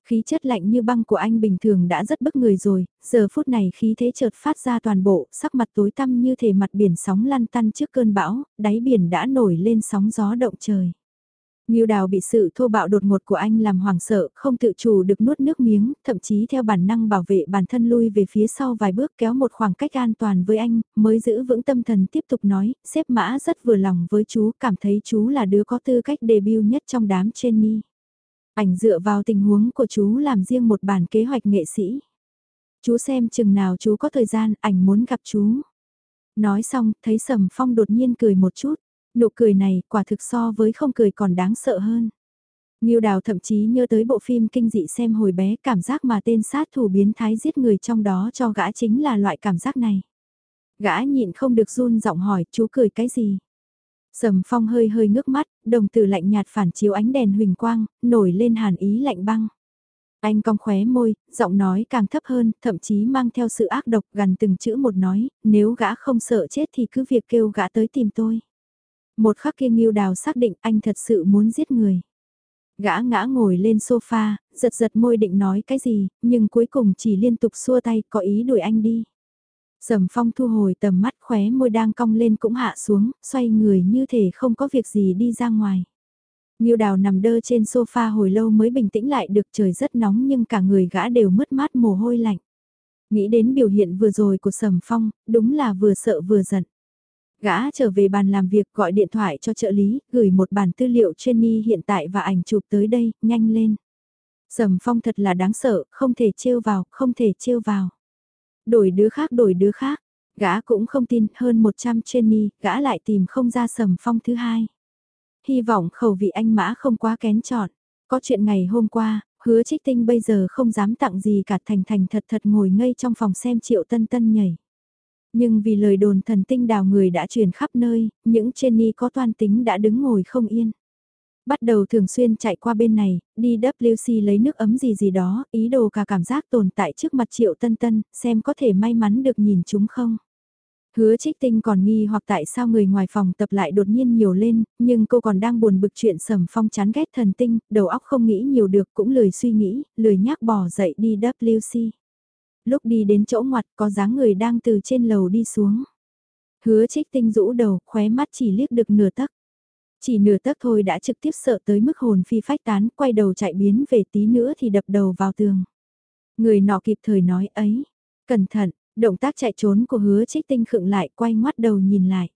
Khí chất lạnh như băng của anh bình thường đã rất bức người rồi, giờ phút này khí thế chợt phát ra toàn bộ, sắc mặt tối tăm như thể mặt biển sóng lăn tăn trước cơn bão, đáy biển đã nổi lên sóng gió động trời. Ngưu đào bị sự thô bạo đột ngột của anh làm hoảng sợ, không tự chủ được nuốt nước miếng, thậm chí theo bản năng bảo vệ bản thân lui về phía sau vài bước kéo một khoảng cách an toàn với anh, mới giữ vững tâm thần tiếp tục nói, xếp mã rất vừa lòng với chú, cảm thấy chú là đứa có tư cách debut nhất trong đám trainee. Ảnh dựa vào tình huống của chú làm riêng một bản kế hoạch nghệ sĩ. Chú xem chừng nào chú có thời gian, ảnh muốn gặp chú. Nói xong, thấy Sầm Phong đột nhiên cười một chút. Nụ cười này quả thực so với không cười còn đáng sợ hơn. Nghiêu đào thậm chí nhớ tới bộ phim kinh dị xem hồi bé cảm giác mà tên sát thủ biến thái giết người trong đó cho gã chính là loại cảm giác này. Gã nhịn không được run giọng hỏi chú cười cái gì. Sầm phong hơi hơi ngước mắt, đồng tử lạnh nhạt phản chiếu ánh đèn huỳnh quang, nổi lên hàn ý lạnh băng. Anh cong khóe môi, giọng nói càng thấp hơn, thậm chí mang theo sự ác độc gần từng chữ một nói, nếu gã không sợ chết thì cứ việc kêu gã tới tìm tôi. Một khắc kia Ngưu Đào xác định anh thật sự muốn giết người. Gã ngã ngồi lên sofa, giật giật môi định nói cái gì, nhưng cuối cùng chỉ liên tục xua tay có ý đuổi anh đi. Sầm phong thu hồi tầm mắt khóe môi đang cong lên cũng hạ xuống, xoay người như thể không có việc gì đi ra ngoài. nhiêu đào nằm đơ trên sofa hồi lâu mới bình tĩnh lại được trời rất nóng nhưng cả người gã đều mất mát mồ hôi lạnh. Nghĩ đến biểu hiện vừa rồi của Sầm Phong, đúng là vừa sợ vừa giận. Gã trở về bàn làm việc gọi điện thoại cho trợ lý, gửi một bản tư liệu trainee hiện tại và ảnh chụp tới đây, nhanh lên. Sầm phong thật là đáng sợ, không thể trêu vào, không thể trêu vào. Đổi đứa khác đổi đứa khác, gã cũng không tin hơn 100 trainee, gã lại tìm không ra sầm phong thứ hai. Hy vọng khẩu vị anh mã không quá kén chọn. Có chuyện ngày hôm qua, hứa trích tinh bây giờ không dám tặng gì cả thành thành thật thật ngồi ngây trong phòng xem triệu tân tân nhảy. Nhưng vì lời đồn thần tinh đào người đã truyền khắp nơi, những Jenny có toan tính đã đứng ngồi không yên. Bắt đầu thường xuyên chạy qua bên này, đi WC lấy nước ấm gì gì đó, ý đồ cả cảm giác tồn tại trước mặt triệu tân tân, xem có thể may mắn được nhìn chúng không. Hứa trích tinh còn nghi hoặc tại sao người ngoài phòng tập lại đột nhiên nhiều lên, nhưng cô còn đang buồn bực chuyện sầm phong chán ghét thần tinh, đầu óc không nghĩ nhiều được cũng lười suy nghĩ, lười nhác bỏ dậy đi WC lúc đi đến chỗ ngoặt có dáng người đang từ trên lầu đi xuống. Hứa trích tinh rũ đầu, khóe mắt chỉ liếc được nửa tấc. Chỉ nửa tấc thôi đã trực tiếp sợ tới mức hồn phi phách tán, quay đầu chạy biến về tí nữa thì đập đầu vào tường. Người nọ kịp thời nói ấy, cẩn thận, động tác chạy trốn của hứa trích tinh khựng lại quay ngoắt đầu nhìn lại.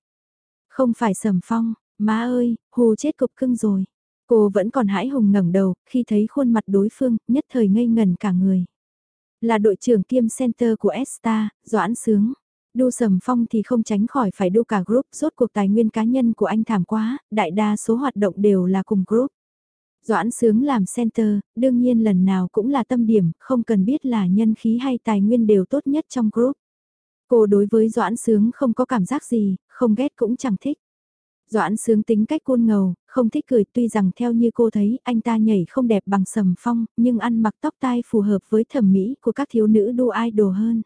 Không phải sầm phong, má ơi, hù chết cục cưng rồi. Cô vẫn còn hãi hùng ngẩng đầu, khi thấy khuôn mặt đối phương, nhất thời ngây ngần cả người. Là đội trưởng kiêm center của Esta, Doãn Sướng. Đu Sầm Phong thì không tránh khỏi phải đu cả group, rốt cuộc tài nguyên cá nhân của anh thảm quá, đại đa số hoạt động đều là cùng group. Doãn Sướng làm center, đương nhiên lần nào cũng là tâm điểm, không cần biết là nhân khí hay tài nguyên đều tốt nhất trong group. Cô đối với Doãn Sướng không có cảm giác gì, không ghét cũng chẳng thích. Doãn sướng tính cách côn ngầu, không thích cười tuy rằng theo như cô thấy anh ta nhảy không đẹp bằng sầm phong, nhưng ăn mặc tóc tai phù hợp với thẩm mỹ của các thiếu nữ đua idol hơn.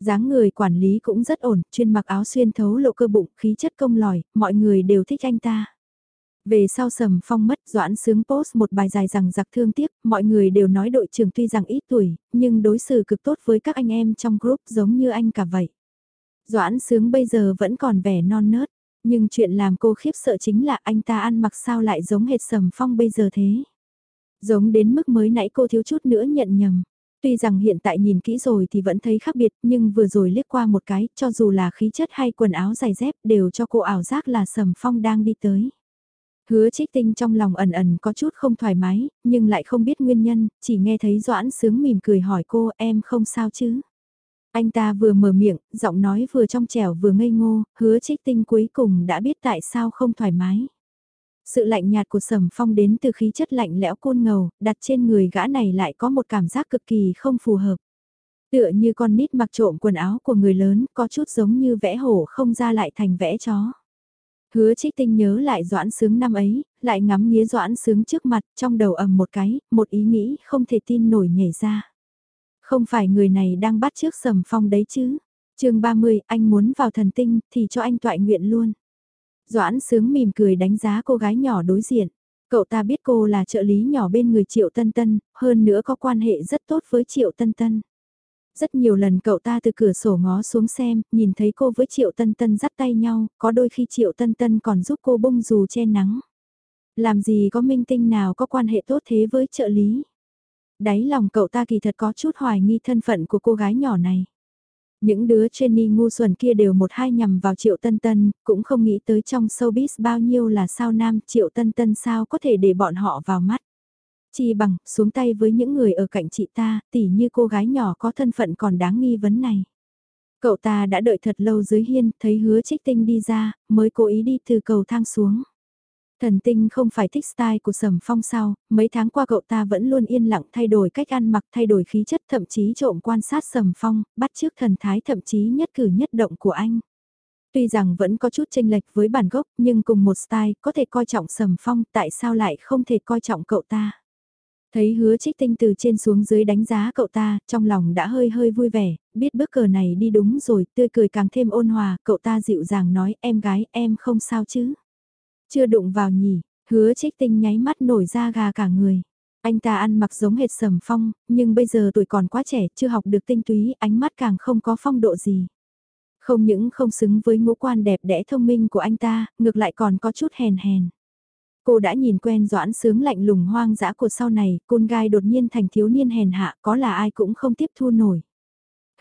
dáng người quản lý cũng rất ổn, chuyên mặc áo xuyên thấu lộ cơ bụng, khí chất công lòi, mọi người đều thích anh ta. Về sau sầm phong mất, Doãn sướng post một bài dài rằng giặc thương tiếc, mọi người đều nói đội trưởng tuy rằng ít tuổi, nhưng đối xử cực tốt với các anh em trong group giống như anh cả vậy. Doãn sướng bây giờ vẫn còn vẻ non nớt, nhưng chuyện làm cô khiếp sợ chính là anh ta ăn mặc sao lại giống hệt sầm phong bây giờ thế. Giống đến mức mới nãy cô thiếu chút nữa nhận nhầm. Tuy rằng hiện tại nhìn kỹ rồi thì vẫn thấy khác biệt nhưng vừa rồi liếc qua một cái cho dù là khí chất hay quần áo giày dép đều cho cô ảo giác là sầm phong đang đi tới. Hứa trích tinh trong lòng ẩn ẩn có chút không thoải mái, nhưng lại không biết nguyên nhân, chỉ nghe thấy Doãn sướng mỉm cười hỏi cô em không sao chứ. Anh ta vừa mở miệng, giọng nói vừa trong trẻo vừa ngây ngô, hứa trích tinh cuối cùng đã biết tại sao không thoải mái. Sự lạnh nhạt của sầm phong đến từ khí chất lạnh lẽo côn ngầu, đặt trên người gã này lại có một cảm giác cực kỳ không phù hợp. Tựa như con nít mặc trộm quần áo của người lớn, có chút giống như vẽ hổ không ra lại thành vẽ chó. Hứa trích tinh nhớ lại doãn sướng năm ấy, lại ngắm nghía doãn sướng trước mặt, trong đầu ầm một cái, một ý nghĩ không thể tin nổi nhảy ra. Không phải người này đang bắt trước sầm phong đấy chứ. chương 30, anh muốn vào thần tinh, thì cho anh toại nguyện luôn. Doãn sướng mỉm cười đánh giá cô gái nhỏ đối diện. Cậu ta biết cô là trợ lý nhỏ bên người Triệu Tân Tân, hơn nữa có quan hệ rất tốt với Triệu Tân Tân. Rất nhiều lần cậu ta từ cửa sổ ngó xuống xem, nhìn thấy cô với Triệu Tân Tân dắt tay nhau, có đôi khi Triệu Tân Tân còn giúp cô bông dù che nắng. Làm gì có minh tinh nào có quan hệ tốt thế với trợ lý. Đáy lòng cậu ta kỳ thật có chút hoài nghi thân phận của cô gái nhỏ này. Những đứa trainee ngu xuẩn kia đều một hai nhằm vào Triệu Tân Tân, cũng không nghĩ tới trong showbiz bao nhiêu là sao nam Triệu Tân Tân sao có thể để bọn họ vào mắt. Chi bằng, xuống tay với những người ở cạnh chị ta, tỉ như cô gái nhỏ có thân phận còn đáng nghi vấn này. Cậu ta đã đợi thật lâu dưới hiên, thấy hứa trích tinh đi ra, mới cố ý đi từ cầu thang xuống. Thần tinh không phải thích style của sầm phong sao, mấy tháng qua cậu ta vẫn luôn yên lặng thay đổi cách ăn mặc thay đổi khí chất thậm chí trộm quan sát sầm phong, bắt chước thần thái thậm chí nhất cử nhất động của anh. Tuy rằng vẫn có chút tranh lệch với bản gốc nhưng cùng một style có thể coi trọng sầm phong tại sao lại không thể coi trọng cậu ta. Thấy hứa trích tinh từ trên xuống dưới đánh giá cậu ta, trong lòng đã hơi hơi vui vẻ, biết bước cờ này đi đúng rồi, tươi cười càng thêm ôn hòa, cậu ta dịu dàng nói em gái em không sao chứ. Chưa đụng vào nhỉ, hứa trích tinh nháy mắt nổi ra gà cả người. Anh ta ăn mặc giống hệt sầm phong, nhưng bây giờ tuổi còn quá trẻ, chưa học được tinh túy, ánh mắt càng không có phong độ gì. Không những không xứng với ngũ quan đẹp đẽ thông minh của anh ta, ngược lại còn có chút hèn hèn. Cô đã nhìn quen doãn sướng lạnh lùng hoang dã của sau này, côn gai đột nhiên thành thiếu niên hèn hạ, có là ai cũng không tiếp thu nổi.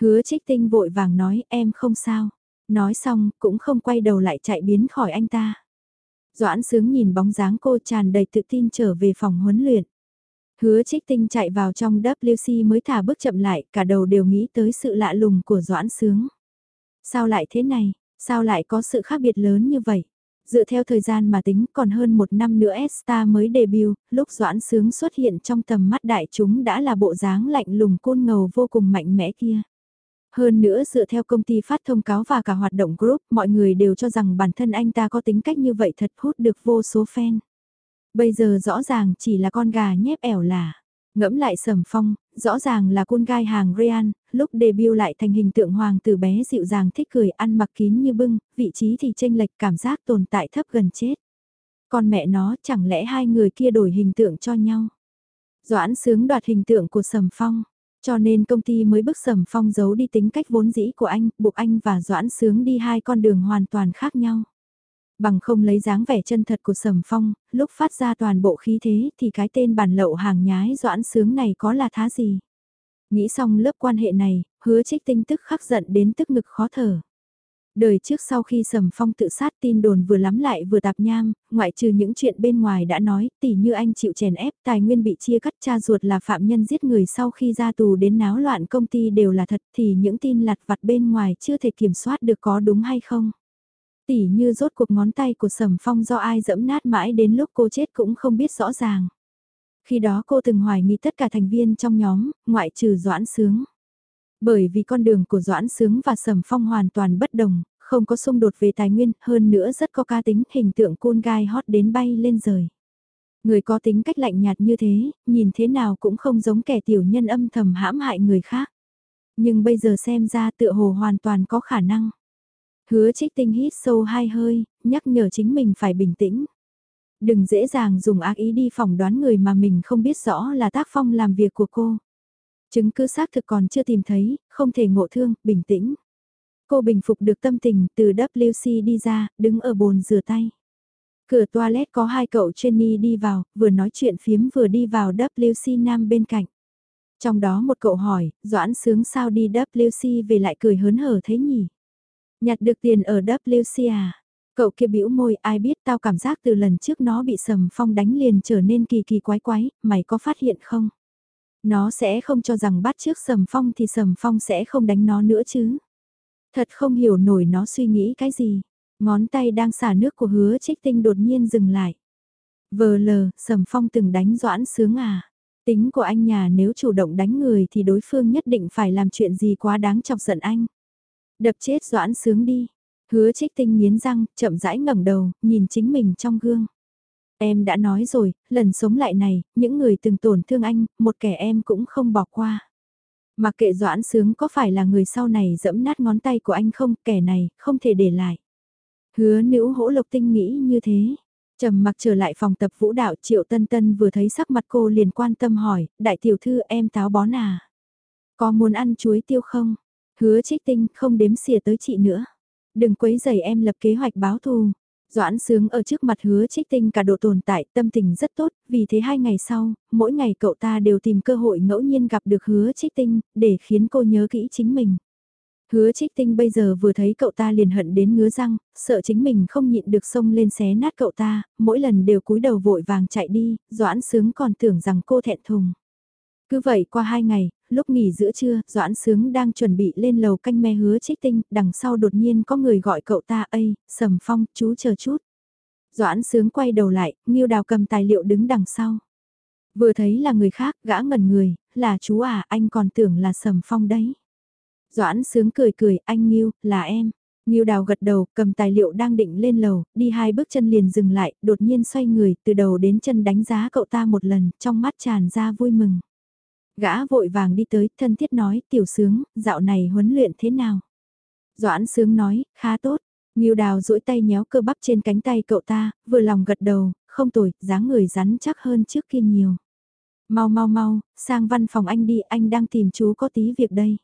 Hứa trích tinh vội vàng nói em không sao. Nói xong, cũng không quay đầu lại chạy biến khỏi anh ta. Doãn sướng nhìn bóng dáng cô tràn đầy tự tin trở về phòng huấn luyện. Hứa trích tinh chạy vào trong WC mới thả bước chậm lại, cả đầu đều nghĩ tới sự lạ lùng của Doãn sướng. Sao lại thế này, sao lại có sự khác biệt lớn như vậy? Dựa theo thời gian mà tính còn hơn một năm nữa Esta mới debut, lúc Doãn Sướng xuất hiện trong tầm mắt đại chúng đã là bộ dáng lạnh lùng côn ngầu vô cùng mạnh mẽ kia. Hơn nữa dựa theo công ty phát thông cáo và cả hoạt động group, mọi người đều cho rằng bản thân anh ta có tính cách như vậy thật hút được vô số fan. Bây giờ rõ ràng chỉ là con gà nhép ẻo là. Ngẫm lại sầm phong, rõ ràng là con gai hàng Real, lúc debut lại thành hình tượng hoàng tử bé dịu dàng thích cười ăn mặc kín như bưng, vị trí thì tranh lệch cảm giác tồn tại thấp gần chết. Con mẹ nó chẳng lẽ hai người kia đổi hình tượng cho nhau. Doãn sướng đoạt hình tượng của sầm phong, cho nên công ty mới bức sầm phong giấu đi tính cách vốn dĩ của anh, buộc anh và Doãn Sướng đi hai con đường hoàn toàn khác nhau. Bằng không lấy dáng vẻ chân thật của sầm phong, lúc phát ra toàn bộ khí thế thì cái tên bản lậu hàng nhái Doãn Sướng này có là thá gì. Nghĩ xong lớp quan hệ này, hứa trích tinh tức khắc giận đến tức ngực khó thở. Đời trước sau khi Sầm Phong tự sát tin đồn vừa lắm lại vừa tạp nham, ngoại trừ những chuyện bên ngoài đã nói, tỉ như anh chịu chèn ép, tài nguyên bị chia cắt cha ruột là phạm nhân giết người sau khi ra tù đến náo loạn công ty đều là thật thì những tin lặt vặt bên ngoài chưa thể kiểm soát được có đúng hay không. Tỉ như rốt cuộc ngón tay của Sầm Phong do ai dẫm nát mãi đến lúc cô chết cũng không biết rõ ràng. Khi đó cô từng hoài nghi tất cả thành viên trong nhóm, ngoại trừ Doãn Sướng. Bởi vì con đường của Doãn Sướng và Sầm Phong hoàn toàn bất đồng, không có xung đột về tài nguyên, hơn nữa rất có ca tính hình tượng côn gai hot đến bay lên rời. Người có tính cách lạnh nhạt như thế, nhìn thế nào cũng không giống kẻ tiểu nhân âm thầm hãm hại người khác. Nhưng bây giờ xem ra tựa hồ hoàn toàn có khả năng. Hứa trích tinh hít sâu hai hơi, nhắc nhở chính mình phải bình tĩnh. Đừng dễ dàng dùng ác ý đi phỏng đoán người mà mình không biết rõ là tác phong làm việc của cô. Chứng cứ xác thực còn chưa tìm thấy, không thể ngộ thương, bình tĩnh. Cô bình phục được tâm tình từ WC đi ra, đứng ở bồn rửa tay. Cửa toilet có hai cậu Jenny đi vào, vừa nói chuyện phiếm vừa đi vào WC nam bên cạnh. Trong đó một cậu hỏi, Doãn sướng sao đi WC về lại cười hớn hở thế nhỉ? Nhặt được tiền ở WC à? Cậu kia bĩu môi, ai biết tao cảm giác từ lần trước nó bị sầm phong đánh liền trở nên kỳ kỳ quái quái, mày có phát hiện không? Nó sẽ không cho rằng bắt trước sầm phong thì sầm phong sẽ không đánh nó nữa chứ. Thật không hiểu nổi nó suy nghĩ cái gì. Ngón tay đang xả nước của hứa trích tinh đột nhiên dừng lại. Vờ lờ, sầm phong từng đánh doãn sướng à. Tính của anh nhà nếu chủ động đánh người thì đối phương nhất định phải làm chuyện gì quá đáng chọc giận anh. Đập chết doãn sướng đi. Hứa trích tinh nghiến răng, chậm rãi ngẩng đầu, nhìn chính mình trong gương. Em đã nói rồi, lần sống lại này, những người từng tổn thương anh, một kẻ em cũng không bỏ qua. Mà kệ doãn sướng có phải là người sau này dẫm nát ngón tay của anh không, kẻ này, không thể để lại. Hứa nữ hỗ lộc tinh nghĩ như thế. Trầm mặc trở lại phòng tập vũ đạo triệu tân tân vừa thấy sắc mặt cô liền quan tâm hỏi, đại tiểu thư em táo bón à? Có muốn ăn chuối tiêu không? Hứa trích tinh không đếm xỉa tới chị nữa. Đừng quấy giày em lập kế hoạch báo thù. Doãn sướng ở trước mặt hứa trích tinh cả độ tồn tại tâm tình rất tốt, vì thế hai ngày sau, mỗi ngày cậu ta đều tìm cơ hội ngẫu nhiên gặp được hứa trích tinh, để khiến cô nhớ kỹ chính mình. Hứa trích tinh bây giờ vừa thấy cậu ta liền hận đến ngứa răng, sợ chính mình không nhịn được xông lên xé nát cậu ta, mỗi lần đều cúi đầu vội vàng chạy đi, Doãn sướng còn tưởng rằng cô thẹn thùng. Cứ vậy qua hai ngày, lúc nghỉ giữa trưa, Doãn Sướng đang chuẩn bị lên lầu canh me hứa trích tinh, đằng sau đột nhiên có người gọi cậu ta, ây, Sầm Phong, chú chờ chút. Doãn Sướng quay đầu lại, Nghiêu Đào cầm tài liệu đứng đằng sau. Vừa thấy là người khác, gã ngẩn người, là chú à, anh còn tưởng là Sầm Phong đấy. Doãn Sướng cười cười, anh Nghiêu, là em. Nghiêu Đào gật đầu, cầm tài liệu đang định lên lầu, đi hai bước chân liền dừng lại, đột nhiên xoay người, từ đầu đến chân đánh giá cậu ta một lần, trong mắt tràn ra vui mừng. Gã vội vàng đi tới, thân thiết nói, tiểu sướng, dạo này huấn luyện thế nào? Doãn sướng nói, khá tốt. Nghiêu đào duỗi tay nhéo cơ bắp trên cánh tay cậu ta, vừa lòng gật đầu, không tồi, dáng người rắn chắc hơn trước kia nhiều. Mau mau mau, sang văn phòng anh đi, anh đang tìm chú có tí việc đây.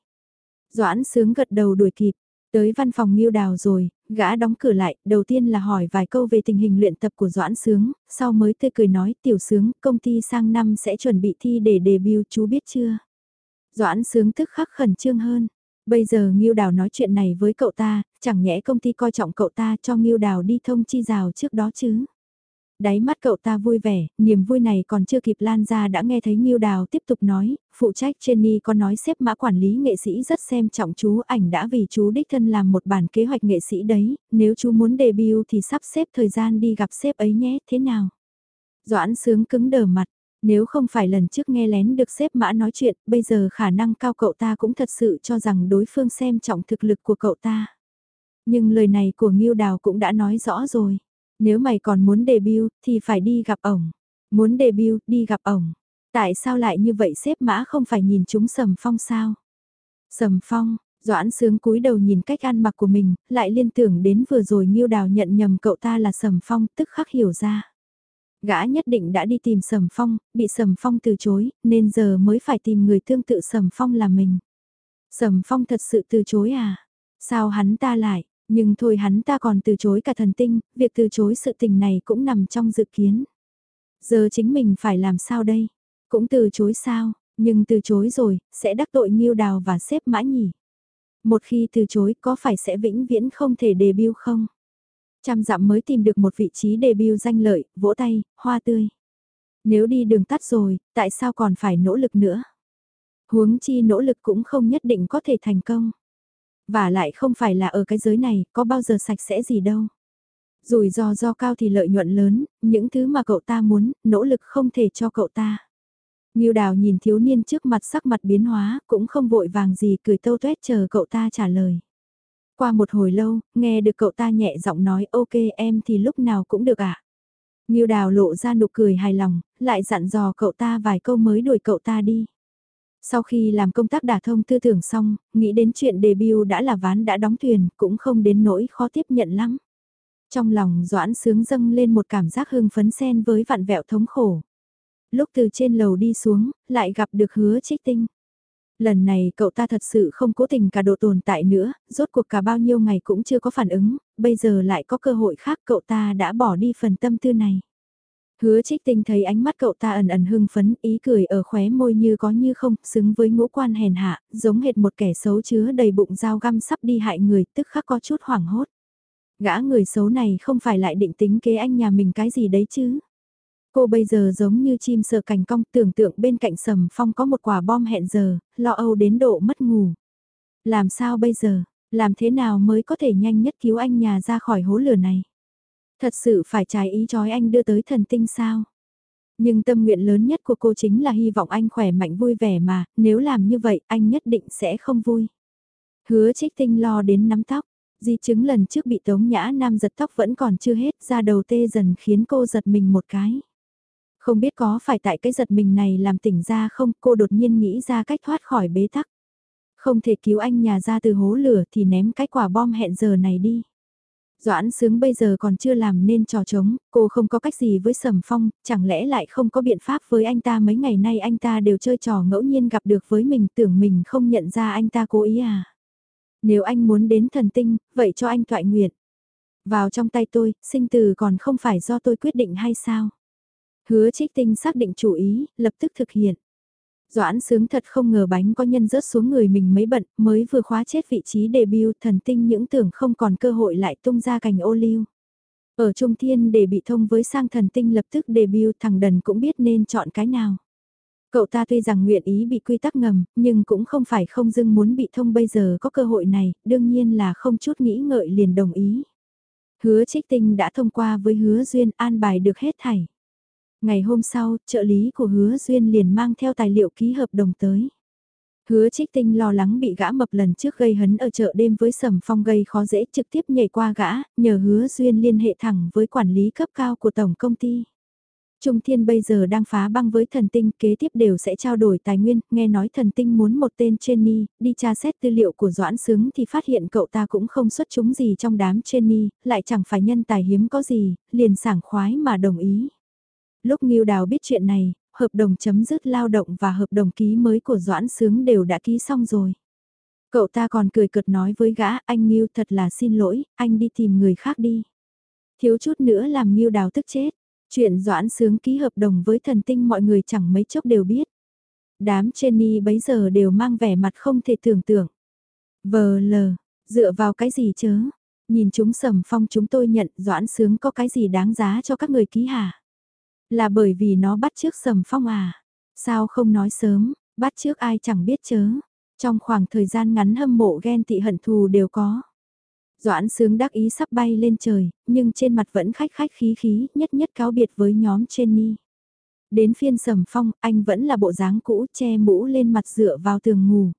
Doãn sướng gật đầu đuổi kịp, Tới văn phòng Nghiêu Đào rồi, gã đóng cửa lại, đầu tiên là hỏi vài câu về tình hình luyện tập của Doãn Sướng, sau mới tươi cười nói tiểu sướng, công ty sang năm sẽ chuẩn bị thi để debut chú biết chưa? Doãn Sướng tức khắc khẩn trương hơn. Bây giờ Ngưu Đào nói chuyện này với cậu ta, chẳng nhẽ công ty coi trọng cậu ta cho Ngưu Đào đi thông chi rào trước đó chứ? Đáy mắt cậu ta vui vẻ, niềm vui này còn chưa kịp lan ra đã nghe thấy Nghiêu Đào tiếp tục nói, phụ trách Jenny có nói xếp mã quản lý nghệ sĩ rất xem trọng chú ảnh đã vì chú đích thân làm một bản kế hoạch nghệ sĩ đấy, nếu chú muốn debut thì sắp xếp thời gian đi gặp sếp ấy nhé, thế nào? Doãn sướng cứng đờ mặt, nếu không phải lần trước nghe lén được xếp mã nói chuyện, bây giờ khả năng cao cậu ta cũng thật sự cho rằng đối phương xem trọng thực lực của cậu ta. Nhưng lời này của Nghiêu Đào cũng đã nói rõ rồi. Nếu mày còn muốn debut, thì phải đi gặp ổng. Muốn debut, đi gặp ổng. Tại sao lại như vậy xếp mã không phải nhìn chúng sầm phong sao? Sầm phong, Doãn sướng cúi đầu nhìn cách ăn mặc của mình, lại liên tưởng đến vừa rồi Nhiêu Đào nhận nhầm cậu ta là Sầm Phong, tức khắc hiểu ra. Gã nhất định đã đi tìm Sầm Phong, bị Sầm Phong từ chối, nên giờ mới phải tìm người tương tự Sầm Phong là mình. Sầm Phong thật sự từ chối à? Sao hắn ta lại? Nhưng thôi hắn ta còn từ chối cả thần tinh, việc từ chối sự tình này cũng nằm trong dự kiến. Giờ chính mình phải làm sao đây? Cũng từ chối sao, nhưng từ chối rồi, sẽ đắc tội nghiêu Đào và xếp mã nhỉ? Một khi từ chối có phải sẽ vĩnh viễn không thể debut không? Trăm dặm mới tìm được một vị trí debut danh lợi, vỗ tay, hoa tươi. Nếu đi đường tắt rồi, tại sao còn phải nỗ lực nữa? Huống chi nỗ lực cũng không nhất định có thể thành công. Và lại không phải là ở cái giới này, có bao giờ sạch sẽ gì đâu. Rủi ro do cao thì lợi nhuận lớn, những thứ mà cậu ta muốn, nỗ lực không thể cho cậu ta. Ngưu đào nhìn thiếu niên trước mặt sắc mặt biến hóa, cũng không vội vàng gì cười tâu tuét chờ cậu ta trả lời. Qua một hồi lâu, nghe được cậu ta nhẹ giọng nói ok em thì lúc nào cũng được ạ. À? Ngưu đào lộ ra nụ cười hài lòng, lại dặn dò cậu ta vài câu mới đuổi cậu ta đi. Sau khi làm công tác đả thông tư tưởng xong, nghĩ đến chuyện debut đã là ván đã đóng thuyền, cũng không đến nỗi khó tiếp nhận lắm. Trong lòng Doãn sướng dâng lên một cảm giác hưng phấn xen với vạn vẹo thống khổ. Lúc từ trên lầu đi xuống, lại gặp được hứa trích tinh. Lần này cậu ta thật sự không cố tình cả độ tồn tại nữa, rốt cuộc cả bao nhiêu ngày cũng chưa có phản ứng, bây giờ lại có cơ hội khác cậu ta đã bỏ đi phần tâm tư này. Hứa trích tinh thấy ánh mắt cậu ta ẩn ẩn hưng phấn, ý cười ở khóe môi như có như không, xứng với ngũ quan hèn hạ, giống hệt một kẻ xấu chứa đầy bụng dao găm sắp đi hại người, tức khắc có chút hoảng hốt. Gã người xấu này không phải lại định tính kế anh nhà mình cái gì đấy chứ. Cô bây giờ giống như chim sợ cành cong tưởng tượng bên cạnh sầm phong có một quả bom hẹn giờ, lo âu đến độ mất ngủ. Làm sao bây giờ, làm thế nào mới có thể nhanh nhất cứu anh nhà ra khỏi hố lửa này? Thật sự phải trái ý chói anh đưa tới thần tinh sao? Nhưng tâm nguyện lớn nhất của cô chính là hy vọng anh khỏe mạnh vui vẻ mà, nếu làm như vậy anh nhất định sẽ không vui. Hứa trích tinh lo đến nắm tóc, di chứng lần trước bị tống nhã nam giật tóc vẫn còn chưa hết ra đầu tê dần khiến cô giật mình một cái. Không biết có phải tại cái giật mình này làm tỉnh ra không cô đột nhiên nghĩ ra cách thoát khỏi bế tắc. Không thể cứu anh nhà ra từ hố lửa thì ném cái quả bom hẹn giờ này đi. Doãn sướng bây giờ còn chưa làm nên trò trống, cô không có cách gì với Sầm Phong, chẳng lẽ lại không có biện pháp với anh ta mấy ngày nay anh ta đều chơi trò ngẫu nhiên gặp được với mình tưởng mình không nhận ra anh ta cố ý à. Nếu anh muốn đến thần tinh, vậy cho anh thoại nguyện. Vào trong tay tôi, sinh từ còn không phải do tôi quyết định hay sao? Hứa trích tinh xác định chủ ý, lập tức thực hiện. Doãn sướng thật không ngờ bánh có nhân rớt xuống người mình mấy bận, mới vừa khóa chết vị trí debut thần tinh những tưởng không còn cơ hội lại tung ra cành ô liu. Ở Trung Thiên để bị thông với sang thần tinh lập tức debut thằng đần cũng biết nên chọn cái nào. Cậu ta tuy rằng nguyện ý bị quy tắc ngầm, nhưng cũng không phải không dưng muốn bị thông bây giờ có cơ hội này, đương nhiên là không chút nghĩ ngợi liền đồng ý. Hứa trích tinh đã thông qua với hứa duyên an bài được hết thảy. Ngày hôm sau, trợ lý của hứa duyên liền mang theo tài liệu ký hợp đồng tới. Hứa trích tinh lo lắng bị gã mập lần trước gây hấn ở chợ đêm với sầm phong gây khó dễ trực tiếp nhảy qua gã, nhờ hứa duyên liên hệ thẳng với quản lý cấp cao của tổng công ty. Trung Thiên bây giờ đang phá băng với thần tinh kế tiếp đều sẽ trao đổi tài nguyên, nghe nói thần tinh muốn một tên Jenny, đi tra xét tư liệu của Doãn Sướng thì phát hiện cậu ta cũng không xuất chúng gì trong đám Jenny, lại chẳng phải nhân tài hiếm có gì, liền sảng khoái mà đồng ý. Lúc Ngưu Đào biết chuyện này, hợp đồng chấm dứt lao động và hợp đồng ký mới của Doãn Sướng đều đã ký xong rồi. Cậu ta còn cười cợt nói với gã, anh Ngưu thật là xin lỗi, anh đi tìm người khác đi. Thiếu chút nữa làm Ngưu Đào tức chết. Chuyện Doãn Sướng ký hợp đồng với thần tinh mọi người chẳng mấy chốc đều biết. Đám Jenny bấy giờ đều mang vẻ mặt không thể tưởng tượng. Vờ lờ, dựa vào cái gì chớ? Nhìn chúng sầm phong chúng tôi nhận Doãn Sướng có cái gì đáng giá cho các người ký hả? Là bởi vì nó bắt trước sầm phong à? Sao không nói sớm, bắt trước ai chẳng biết chớ. Trong khoảng thời gian ngắn hâm mộ ghen tị hận thù đều có. Doãn sướng đắc ý sắp bay lên trời, nhưng trên mặt vẫn khách khách khí khí, nhất nhất cáo biệt với nhóm Jenny. Đến phiên sầm phong, anh vẫn là bộ dáng cũ, che mũ lên mặt dựa vào tường ngủ.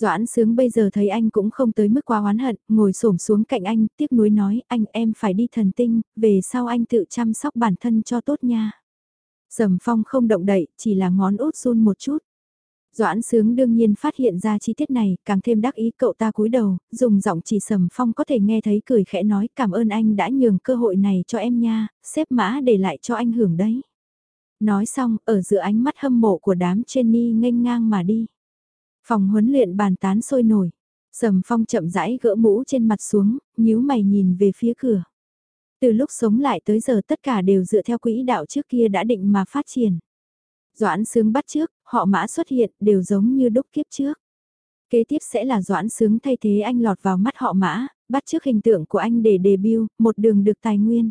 Doãn sướng bây giờ thấy anh cũng không tới mức quá oán hận, ngồi xổm xuống cạnh anh, tiếc nuối nói, anh em phải đi thần tinh, về sau anh tự chăm sóc bản thân cho tốt nha. Sầm phong không động đậy, chỉ là ngón út run một chút. Doãn sướng đương nhiên phát hiện ra chi tiết này, càng thêm đắc ý cậu ta cúi đầu, dùng giọng chỉ sầm phong có thể nghe thấy cười khẽ nói cảm ơn anh đã nhường cơ hội này cho em nha, xếp mã để lại cho anh hưởng đấy. Nói xong, ở giữa ánh mắt hâm mộ của đám Jenny nghênh ngang mà đi. Phòng huấn luyện bàn tán sôi nổi. Sầm phong chậm rãi gỡ mũ trên mặt xuống, nhíu mày nhìn về phía cửa. Từ lúc sống lại tới giờ tất cả đều dựa theo quỹ đạo trước kia đã định mà phát triển. Doãn sướng bắt trước, họ mã xuất hiện đều giống như đúc kiếp trước. Kế tiếp sẽ là doãn sướng thay thế anh lọt vào mắt họ mã, bắt trước hình tượng của anh để debut, một đường được tài nguyên.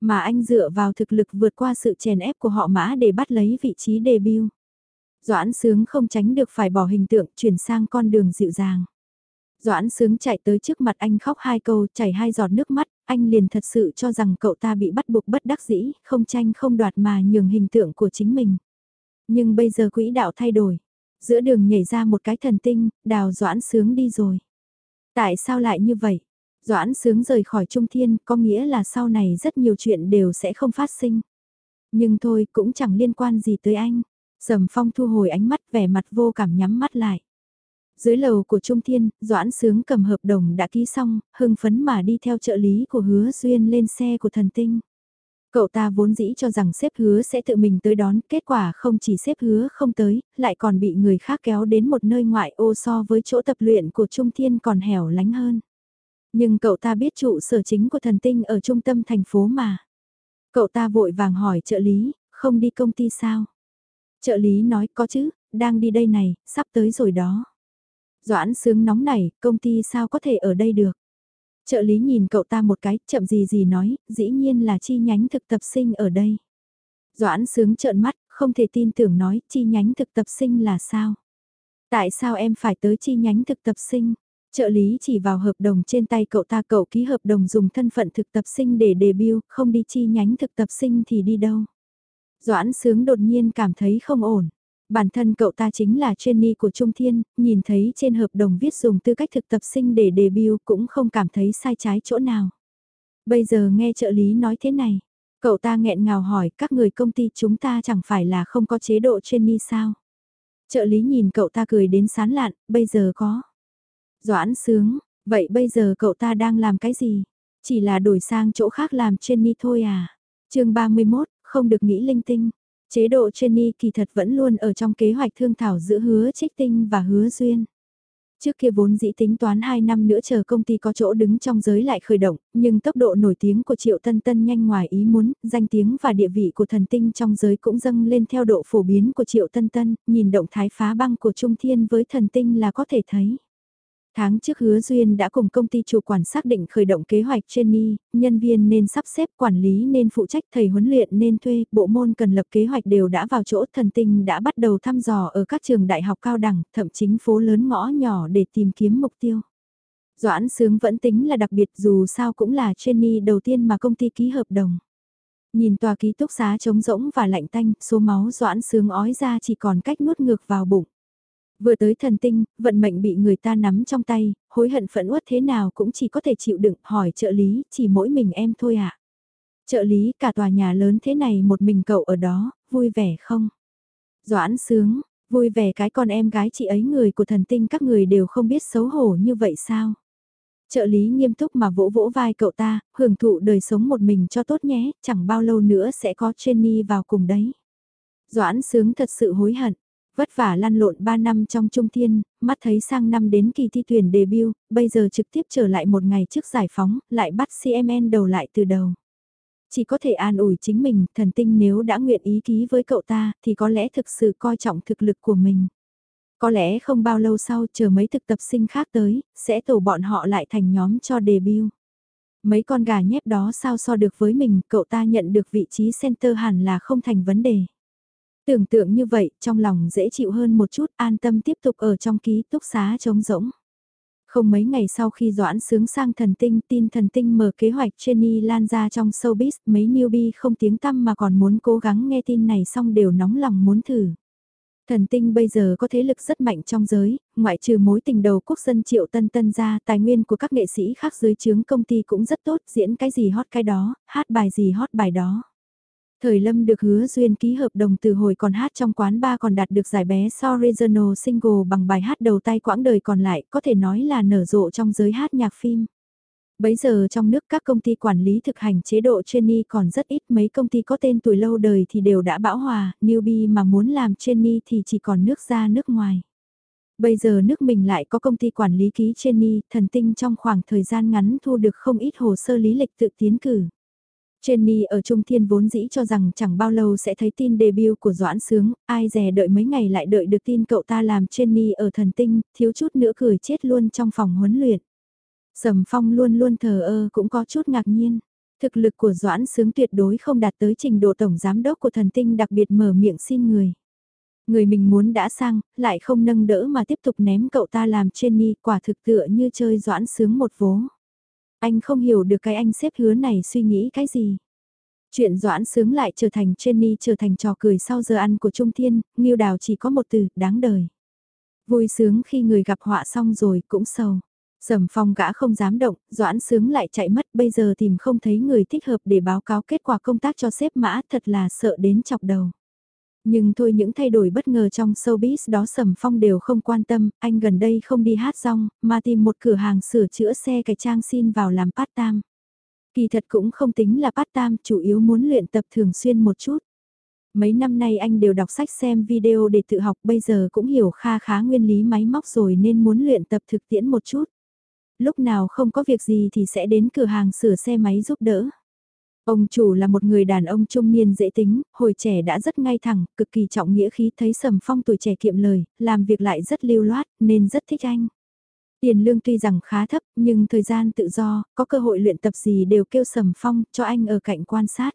Mà anh dựa vào thực lực vượt qua sự chèn ép của họ mã để bắt lấy vị trí debut. Doãn sướng không tránh được phải bỏ hình tượng chuyển sang con đường dịu dàng. Doãn sướng chạy tới trước mặt anh khóc hai câu, chảy hai giọt nước mắt, anh liền thật sự cho rằng cậu ta bị bắt buộc bất đắc dĩ, không tranh không đoạt mà nhường hình tượng của chính mình. Nhưng bây giờ quỹ đạo thay đổi. Giữa đường nhảy ra một cái thần tinh, đào Doãn sướng đi rồi. Tại sao lại như vậy? Doãn sướng rời khỏi Trung Thiên có nghĩa là sau này rất nhiều chuyện đều sẽ không phát sinh. Nhưng thôi cũng chẳng liên quan gì tới anh. Sầm phong thu hồi ánh mắt vẻ mặt vô cảm nhắm mắt lại. Dưới lầu của Trung Thiên, Doãn Sướng cầm hợp đồng đã ký xong, hưng phấn mà đi theo trợ lý của hứa duyên lên xe của thần tinh. Cậu ta vốn dĩ cho rằng xếp hứa sẽ tự mình tới đón, kết quả không chỉ xếp hứa không tới, lại còn bị người khác kéo đến một nơi ngoại ô so với chỗ tập luyện của Trung Thiên còn hẻo lánh hơn. Nhưng cậu ta biết trụ sở chính của thần tinh ở trung tâm thành phố mà. Cậu ta vội vàng hỏi trợ lý, không đi công ty sao? Trợ lý nói có chứ, đang đi đây này, sắp tới rồi đó. Doãn sướng nóng này công ty sao có thể ở đây được? Trợ lý nhìn cậu ta một cái, chậm gì gì nói, dĩ nhiên là chi nhánh thực tập sinh ở đây. Doãn sướng trợn mắt, không thể tin tưởng nói, chi nhánh thực tập sinh là sao? Tại sao em phải tới chi nhánh thực tập sinh? Trợ lý chỉ vào hợp đồng trên tay cậu ta cậu ký hợp đồng dùng thân phận thực tập sinh để debut, không đi chi nhánh thực tập sinh thì đi đâu. Doãn sướng đột nhiên cảm thấy không ổn. Bản thân cậu ta chính là trainee của Trung Thiên, nhìn thấy trên hợp đồng viết dùng tư cách thực tập sinh để debut cũng không cảm thấy sai trái chỗ nào. Bây giờ nghe trợ lý nói thế này, cậu ta nghẹn ngào hỏi các người công ty chúng ta chẳng phải là không có chế độ trainee sao? Trợ lý nhìn cậu ta cười đến sán lạn, bây giờ có. Doãn sướng, vậy bây giờ cậu ta đang làm cái gì? Chỉ là đổi sang chỗ khác làm trainee thôi à? chương 31, không được nghĩ linh tinh. Chế độ trainee kỳ thật vẫn luôn ở trong kế hoạch thương thảo giữa hứa trích tinh và hứa duyên. Trước kia vốn dĩ tính toán 2 năm nữa chờ công ty có chỗ đứng trong giới lại khởi động, nhưng tốc độ nổi tiếng của Triệu Tân Tân nhanh ngoài ý muốn, danh tiếng và địa vị của thần tinh trong giới cũng dâng lên theo độ phổ biến của Triệu Tân Tân, nhìn động thái phá băng của Trung Thiên với thần tinh là có thể thấy. Tháng trước hứa duyên đã cùng công ty chủ quản xác định khởi động kế hoạch trainee, nhân viên nên sắp xếp quản lý nên phụ trách thầy huấn luyện nên thuê, bộ môn cần lập kế hoạch đều đã vào chỗ thần tinh đã bắt đầu thăm dò ở các trường đại học cao đẳng, thậm chính phố lớn ngõ nhỏ để tìm kiếm mục tiêu. Doãn sướng vẫn tính là đặc biệt dù sao cũng là trainee đầu tiên mà công ty ký hợp đồng. Nhìn tòa ký túc xá trống rỗng và lạnh tanh, số máu doãn sướng ói ra chỉ còn cách nuốt ngược vào bụng. Vừa tới thần tinh, vận mệnh bị người ta nắm trong tay, hối hận phẫn uất thế nào cũng chỉ có thể chịu đựng hỏi trợ lý, chỉ mỗi mình em thôi ạ. À? Trợ lý cả tòa nhà lớn thế này một mình cậu ở đó, vui vẻ không? Doãn sướng, vui vẻ cái con em gái chị ấy người của thần tinh các người đều không biết xấu hổ như vậy sao? Trợ lý nghiêm túc mà vỗ vỗ vai cậu ta, hưởng thụ đời sống một mình cho tốt nhé, chẳng bao lâu nữa sẽ có Jenny vào cùng đấy. Doãn sướng thật sự hối hận, Vất vả lăn lộn 3 năm trong trung thiên, mắt thấy sang năm đến kỳ thi tuyển debut, bây giờ trực tiếp trở lại một ngày trước giải phóng, lại bắt CMN đầu lại từ đầu. Chỉ có thể an ủi chính mình, thần tinh nếu đã nguyện ý ký với cậu ta, thì có lẽ thực sự coi trọng thực lực của mình. Có lẽ không bao lâu sau chờ mấy thực tập sinh khác tới, sẽ tổ bọn họ lại thành nhóm cho debut. Mấy con gà nhép đó sao so được với mình, cậu ta nhận được vị trí center hẳn là không thành vấn đề. Tưởng tượng như vậy, trong lòng dễ chịu hơn một chút, an tâm tiếp tục ở trong ký túc xá trống rỗng. Không mấy ngày sau khi Doãn sướng sang thần tinh, tin thần tinh mở kế hoạch Jenny lan ra trong showbiz, mấy newbie không tiếng tăm mà còn muốn cố gắng nghe tin này xong đều nóng lòng muốn thử. Thần tinh bây giờ có thế lực rất mạnh trong giới, ngoại trừ mối tình đầu quốc dân triệu tân tân ra, tài nguyên của các nghệ sĩ khác dưới chướng công ty cũng rất tốt, diễn cái gì hot cái đó, hát bài gì hot bài đó. Thời Lâm được hứa duyên ký hợp đồng từ hồi còn hát trong quán ba còn đạt được giải bé so regional single bằng bài hát đầu tay quãng đời còn lại có thể nói là nở rộ trong giới hát nhạc phim. Bấy giờ trong nước các công ty quản lý thực hành chế độ trainee còn rất ít mấy công ty có tên tuổi lâu đời thì đều đã bão hòa, newbie mà muốn làm trainee thì chỉ còn nước ra nước ngoài. Bây giờ nước mình lại có công ty quản lý ký trainee, thần tinh trong khoảng thời gian ngắn thu được không ít hồ sơ lý lịch tự tiến cử. Jenny ở Trung Thiên vốn dĩ cho rằng chẳng bao lâu sẽ thấy tin debut của Doãn Sướng, ai dè đợi mấy ngày lại đợi được tin cậu ta làm Jenny ở thần tinh, thiếu chút nữa cười chết luôn trong phòng huấn luyện. Sầm Phong luôn luôn thờ ơ cũng có chút ngạc nhiên. Thực lực của Doãn Sướng tuyệt đối không đạt tới trình độ tổng giám đốc của thần tinh đặc biệt mở miệng xin người. Người mình muốn đã sang, lại không nâng đỡ mà tiếp tục ném cậu ta làm Jenny quả thực tựa như chơi Doãn Sướng một vố. Anh không hiểu được cái anh xếp hứa này suy nghĩ cái gì. Chuyện doãn sướng lại trở thành Jenny trở thành trò cười sau giờ ăn của Trung Thiên, Nghiêu Đào chỉ có một từ, đáng đời. Vui sướng khi người gặp họa xong rồi cũng sầu. Sầm phong gã không dám động, doãn sướng lại chạy mất bây giờ tìm không thấy người thích hợp để báo cáo kết quả công tác cho sếp mã thật là sợ đến chọc đầu. Nhưng thôi những thay đổi bất ngờ trong showbiz đó Sầm Phong đều không quan tâm, anh gần đây không đi hát rong, mà tìm một cửa hàng sửa chữa xe cải trang xin vào làm part-time. Kỳ thật cũng không tính là part-time, chủ yếu muốn luyện tập thường xuyên một chút. Mấy năm nay anh đều đọc sách xem video để tự học bây giờ cũng hiểu kha khá nguyên lý máy móc rồi nên muốn luyện tập thực tiễn một chút. Lúc nào không có việc gì thì sẽ đến cửa hàng sửa xe máy giúp đỡ. Ông chủ là một người đàn ông trung niên dễ tính, hồi trẻ đã rất ngay thẳng, cực kỳ trọng nghĩa khí thấy Sầm Phong tuổi trẻ kiệm lời, làm việc lại rất lưu loát, nên rất thích anh. Tiền lương tuy rằng khá thấp, nhưng thời gian tự do, có cơ hội luyện tập gì đều kêu Sầm Phong, cho anh ở cạnh quan sát.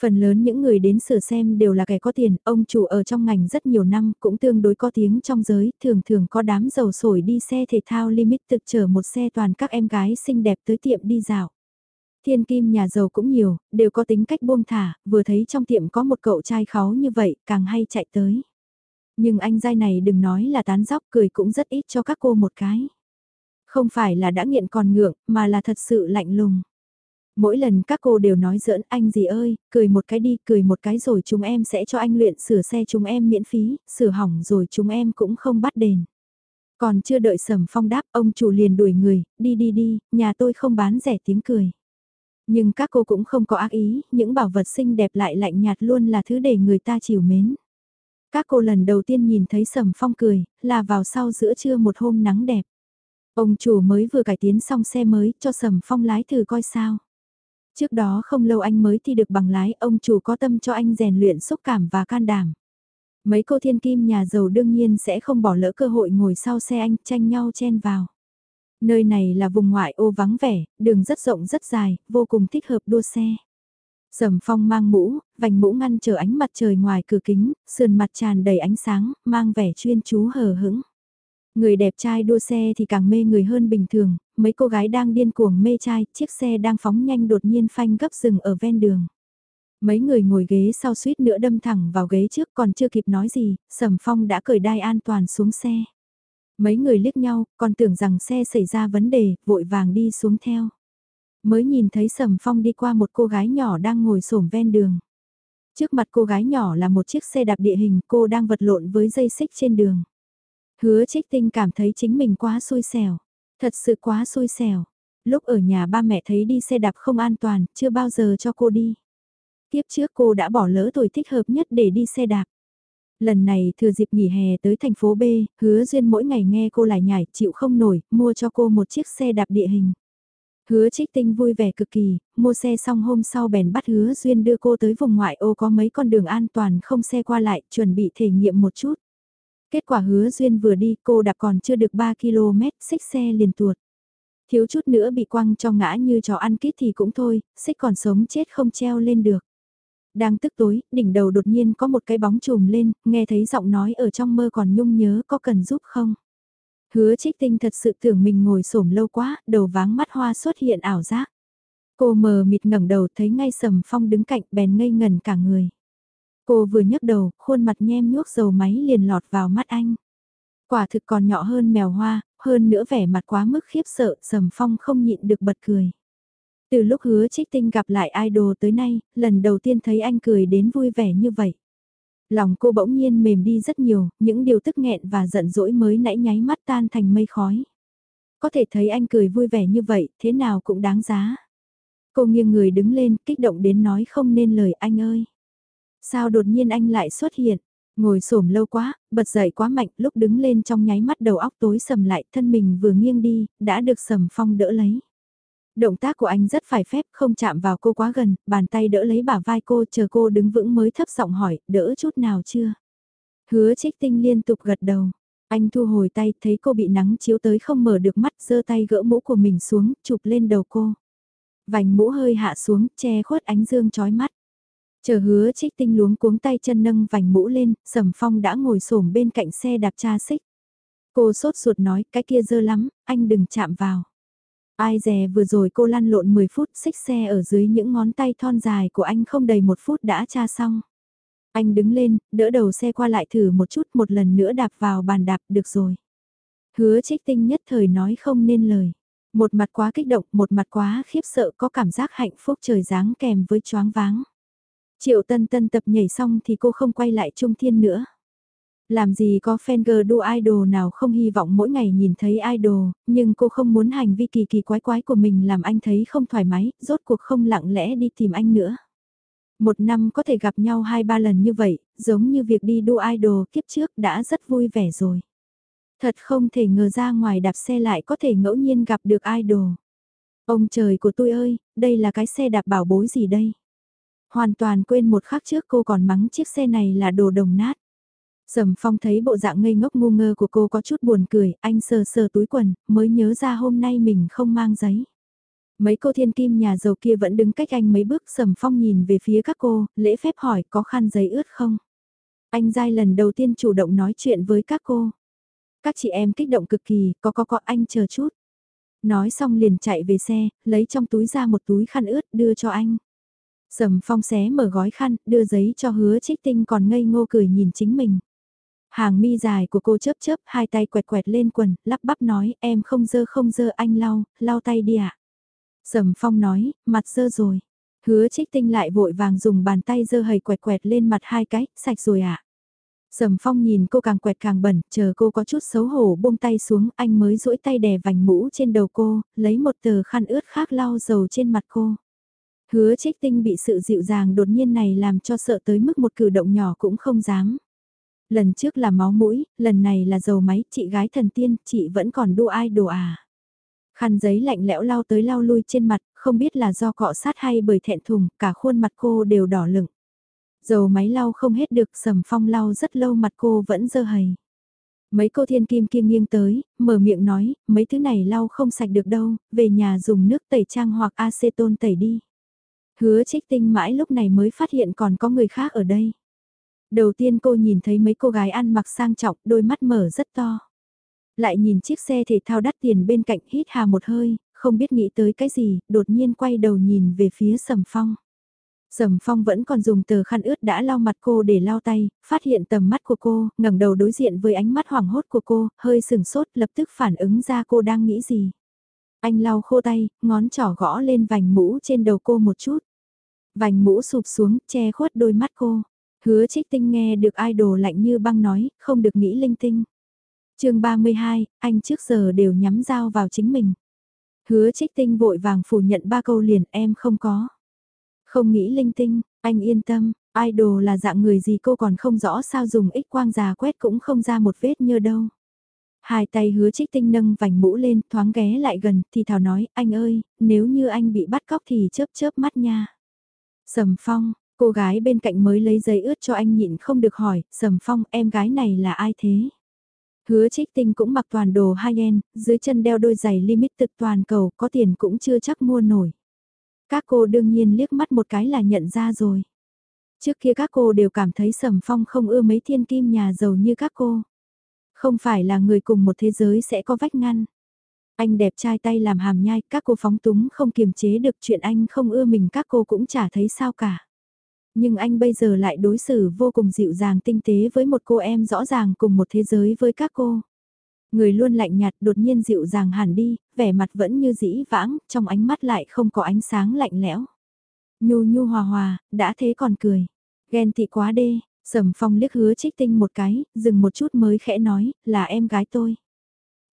Phần lớn những người đến sửa xem đều là kẻ có tiền, ông chủ ở trong ngành rất nhiều năm, cũng tương đối có tiếng trong giới, thường thường có đám dầu sổi đi xe thể thao limit thực chở một xe toàn các em gái xinh đẹp tới tiệm đi dạo. Thiên kim nhà giàu cũng nhiều, đều có tính cách buông thả, vừa thấy trong tiệm có một cậu trai kháu như vậy, càng hay chạy tới. Nhưng anh giai này đừng nói là tán dóc cười cũng rất ít cho các cô một cái. Không phải là đã nghiện còn ngượng, mà là thật sự lạnh lùng. Mỗi lần các cô đều nói giỡn anh gì ơi, cười một cái đi, cười một cái rồi chúng em sẽ cho anh luyện sửa xe chúng em miễn phí, sửa hỏng rồi chúng em cũng không bắt đền. Còn chưa đợi sầm phong đáp, ông chủ liền đuổi người, đi đi đi, nhà tôi không bán rẻ tiếng cười. Nhưng các cô cũng không có ác ý, những bảo vật xinh đẹp lại lạnh nhạt luôn là thứ để người ta chiều mến. Các cô lần đầu tiên nhìn thấy Sầm Phong cười, là vào sau giữa trưa một hôm nắng đẹp. Ông chủ mới vừa cải tiến xong xe mới cho Sầm Phong lái thử coi sao. Trước đó không lâu anh mới thi được bằng lái, ông chủ có tâm cho anh rèn luyện xúc cảm và can đảm. Mấy cô thiên kim nhà giàu đương nhiên sẽ không bỏ lỡ cơ hội ngồi sau xe anh tranh nhau chen vào. Nơi này là vùng ngoại ô vắng vẻ, đường rất rộng rất dài, vô cùng thích hợp đua xe. Sầm phong mang mũ, vành mũ ngăn trở ánh mặt trời ngoài cửa kính, sườn mặt tràn đầy ánh sáng, mang vẻ chuyên chú hờ hững. Người đẹp trai đua xe thì càng mê người hơn bình thường, mấy cô gái đang điên cuồng mê trai, chiếc xe đang phóng nhanh đột nhiên phanh gấp rừng ở ven đường. Mấy người ngồi ghế sau suýt nữa đâm thẳng vào ghế trước còn chưa kịp nói gì, Sầm Phong đã cởi đai an toàn xuống xe. Mấy người liếc nhau, còn tưởng rằng xe xảy ra vấn đề, vội vàng đi xuống theo. Mới nhìn thấy Sầm Phong đi qua một cô gái nhỏ đang ngồi xổm ven đường. Trước mặt cô gái nhỏ là một chiếc xe đạp địa hình, cô đang vật lộn với dây xích trên đường. Hứa trích tinh cảm thấy chính mình quá xui xẻo. Thật sự quá xui xẻo. Lúc ở nhà ba mẹ thấy đi xe đạp không an toàn, chưa bao giờ cho cô đi. Tiếp trước cô đã bỏ lỡ tuổi thích hợp nhất để đi xe đạp. Lần này thừa dịp nghỉ hè tới thành phố B, hứa duyên mỗi ngày nghe cô lại nhảy, chịu không nổi, mua cho cô một chiếc xe đạp địa hình. Hứa trích tinh vui vẻ cực kỳ, mua xe xong hôm sau bèn bắt hứa duyên đưa cô tới vùng ngoại ô có mấy con đường an toàn không xe qua lại, chuẩn bị thể nghiệm một chút. Kết quả hứa duyên vừa đi cô đạp còn chưa được 3 km, xích xe liền tuột. Thiếu chút nữa bị quăng cho ngã như chó ăn kít thì cũng thôi, xích còn sống chết không treo lên được. Đang tức tối, đỉnh đầu đột nhiên có một cái bóng trùm lên, nghe thấy giọng nói ở trong mơ còn nhung nhớ có cần giúp không? Hứa trích tinh thật sự tưởng mình ngồi xổm lâu quá, đầu váng mắt hoa xuất hiện ảo giác. Cô mờ mịt ngẩng đầu thấy ngay sầm phong đứng cạnh bèn ngây ngần cả người. Cô vừa nhấc đầu, khuôn mặt nhem nhuốc dầu máy liền lọt vào mắt anh. Quả thực còn nhỏ hơn mèo hoa, hơn nữa vẻ mặt quá mức khiếp sợ, sầm phong không nhịn được bật cười. Từ lúc hứa trích tinh gặp lại idol tới nay, lần đầu tiên thấy anh cười đến vui vẻ như vậy. Lòng cô bỗng nhiên mềm đi rất nhiều, những điều tức nghẹn và giận dỗi mới nãy nháy mắt tan thành mây khói. Có thể thấy anh cười vui vẻ như vậy, thế nào cũng đáng giá. Cô nghiêng người đứng lên, kích động đến nói không nên lời anh ơi. Sao đột nhiên anh lại xuất hiện? Ngồi xổm lâu quá, bật dậy quá mạnh, lúc đứng lên trong nháy mắt đầu óc tối sầm lại, thân mình vừa nghiêng đi, đã được sầm phong đỡ lấy. Động tác của anh rất phải phép, không chạm vào cô quá gần, bàn tay đỡ lấy bả vai cô chờ cô đứng vững mới thấp giọng hỏi, đỡ chút nào chưa? Hứa trích tinh liên tục gật đầu. Anh thu hồi tay, thấy cô bị nắng chiếu tới không mở được mắt, giơ tay gỡ mũ của mình xuống, chụp lên đầu cô. Vành mũ hơi hạ xuống, che khuất ánh dương chói mắt. Chờ hứa trích tinh luống cuống tay chân nâng vành mũ lên, sầm phong đã ngồi xổm bên cạnh xe đạp cha xích. Cô sốt ruột nói, cái kia dơ lắm, anh đừng chạm vào. Ai dè vừa rồi cô lăn lộn 10 phút xích xe ở dưới những ngón tay thon dài của anh không đầy một phút đã tra xong. Anh đứng lên, đỡ đầu xe qua lại thử một chút một lần nữa đạp vào bàn đạp được rồi. Hứa trích tinh nhất thời nói không nên lời. Một mặt quá kích động, một mặt quá khiếp sợ có cảm giác hạnh phúc trời dáng kèm với choáng váng. Triệu Tân Tân tập nhảy xong thì cô không quay lại Trung Thiên nữa. Làm gì có fan girl đua idol nào không hy vọng mỗi ngày nhìn thấy idol, nhưng cô không muốn hành vi kỳ kỳ quái quái của mình làm anh thấy không thoải mái, rốt cuộc không lặng lẽ đi tìm anh nữa. Một năm có thể gặp nhau hai ba lần như vậy, giống như việc đi đua idol kiếp trước đã rất vui vẻ rồi. Thật không thể ngờ ra ngoài đạp xe lại có thể ngẫu nhiên gặp được idol. Ông trời của tôi ơi, đây là cái xe đạp bảo bối gì đây? Hoàn toàn quên một khắc trước cô còn mắng chiếc xe này là đồ đồng nát. Sầm phong thấy bộ dạng ngây ngốc ngu ngơ của cô có chút buồn cười, anh sờ sờ túi quần, mới nhớ ra hôm nay mình không mang giấy. Mấy cô thiên kim nhà giàu kia vẫn đứng cách anh mấy bước sầm phong nhìn về phía các cô, lễ phép hỏi có khăn giấy ướt không? Anh dai lần đầu tiên chủ động nói chuyện với các cô. Các chị em kích động cực kỳ, có có có anh chờ chút. Nói xong liền chạy về xe, lấy trong túi ra một túi khăn ướt đưa cho anh. Sầm phong xé mở gói khăn, đưa giấy cho hứa trích tinh còn ngây ngô cười nhìn chính mình. Hàng mi dài của cô chớp chớp hai tay quẹt quẹt lên quần, lắp bắp nói em không dơ không dơ anh lau, lau tay đi ạ. À? Sầm phong nói, mặt dơ rồi. Hứa trích tinh lại vội vàng dùng bàn tay dơ hầy quẹt quẹt lên mặt hai cái, sạch rồi ạ. À? Sầm phong nhìn cô càng quẹt càng bẩn, chờ cô có chút xấu hổ buông tay xuống, anh mới duỗi tay đè vành mũ trên đầu cô, lấy một tờ khăn ướt khác lau dầu trên mặt cô. Hứa trích tinh bị sự dịu dàng đột nhiên này làm cho sợ tới mức một cử động nhỏ cũng không dám. Lần trước là máu mũi, lần này là dầu máy, chị gái thần tiên, chị vẫn còn đua ai đồ à. Khăn giấy lạnh lẽo lau tới lau lui trên mặt, không biết là do cọ sát hay bởi thẹn thùng, cả khuôn mặt cô đều đỏ lửng. Dầu máy lau không hết được sầm phong lau rất lâu mặt cô vẫn dơ hầy. Mấy cô thiên kim kia nghiêng tới, mở miệng nói, mấy thứ này lau không sạch được đâu, về nhà dùng nước tẩy trang hoặc acetone tẩy đi. Hứa trích tinh mãi lúc này mới phát hiện còn có người khác ở đây. Đầu tiên cô nhìn thấy mấy cô gái ăn mặc sang trọng, đôi mắt mở rất to. Lại nhìn chiếc xe thể thao đắt tiền bên cạnh hít hà một hơi, không biết nghĩ tới cái gì, đột nhiên quay đầu nhìn về phía sầm phong. Sầm phong vẫn còn dùng tờ khăn ướt đã lau mặt cô để lau tay, phát hiện tầm mắt của cô, ngẩng đầu đối diện với ánh mắt hoảng hốt của cô, hơi sừng sốt lập tức phản ứng ra cô đang nghĩ gì. Anh lau khô tay, ngón trỏ gõ lên vành mũ trên đầu cô một chút. Vành mũ sụp xuống, che khuất đôi mắt cô. Hứa trích tinh nghe được idol lạnh như băng nói, không được nghĩ linh tinh. chương 32, anh trước giờ đều nhắm dao vào chính mình. Hứa trích tinh vội vàng phủ nhận ba câu liền em không có. Không nghĩ linh tinh, anh yên tâm, idol là dạng người gì cô còn không rõ sao dùng ích quang già quét cũng không ra một vết nhơ đâu. Hai tay hứa trích tinh nâng vành mũ lên thoáng ghé lại gần thì thảo nói anh ơi, nếu như anh bị bắt cóc thì chớp chớp mắt nha. Sầm phong, cô gái bên cạnh mới lấy giấy ướt cho anh nhịn không được hỏi, Sầm phong em gái này là ai thế? Hứa trích tinh cũng mặc toàn đồ high-end, dưới chân đeo đôi giày limited toàn cầu, có tiền cũng chưa chắc mua nổi. Các cô đương nhiên liếc mắt một cái là nhận ra rồi. Trước kia các cô đều cảm thấy Sầm Phong không ưa mấy thiên kim nhà giàu như các cô. Không phải là người cùng một thế giới sẽ có vách ngăn. Anh đẹp trai tay làm hàm nhai, các cô phóng túng không kiềm chế được chuyện anh không ưa mình các cô cũng chả thấy sao cả. Nhưng anh bây giờ lại đối xử vô cùng dịu dàng tinh tế với một cô em rõ ràng cùng một thế giới với các cô. Người luôn lạnh nhạt đột nhiên dịu dàng hẳn đi, vẻ mặt vẫn như dĩ vãng, trong ánh mắt lại không có ánh sáng lạnh lẽo. Nhu nhu hòa hòa, đã thế còn cười. Ghen tị quá đê, sầm phong liếc hứa trích tinh một cái, dừng một chút mới khẽ nói, là em gái tôi.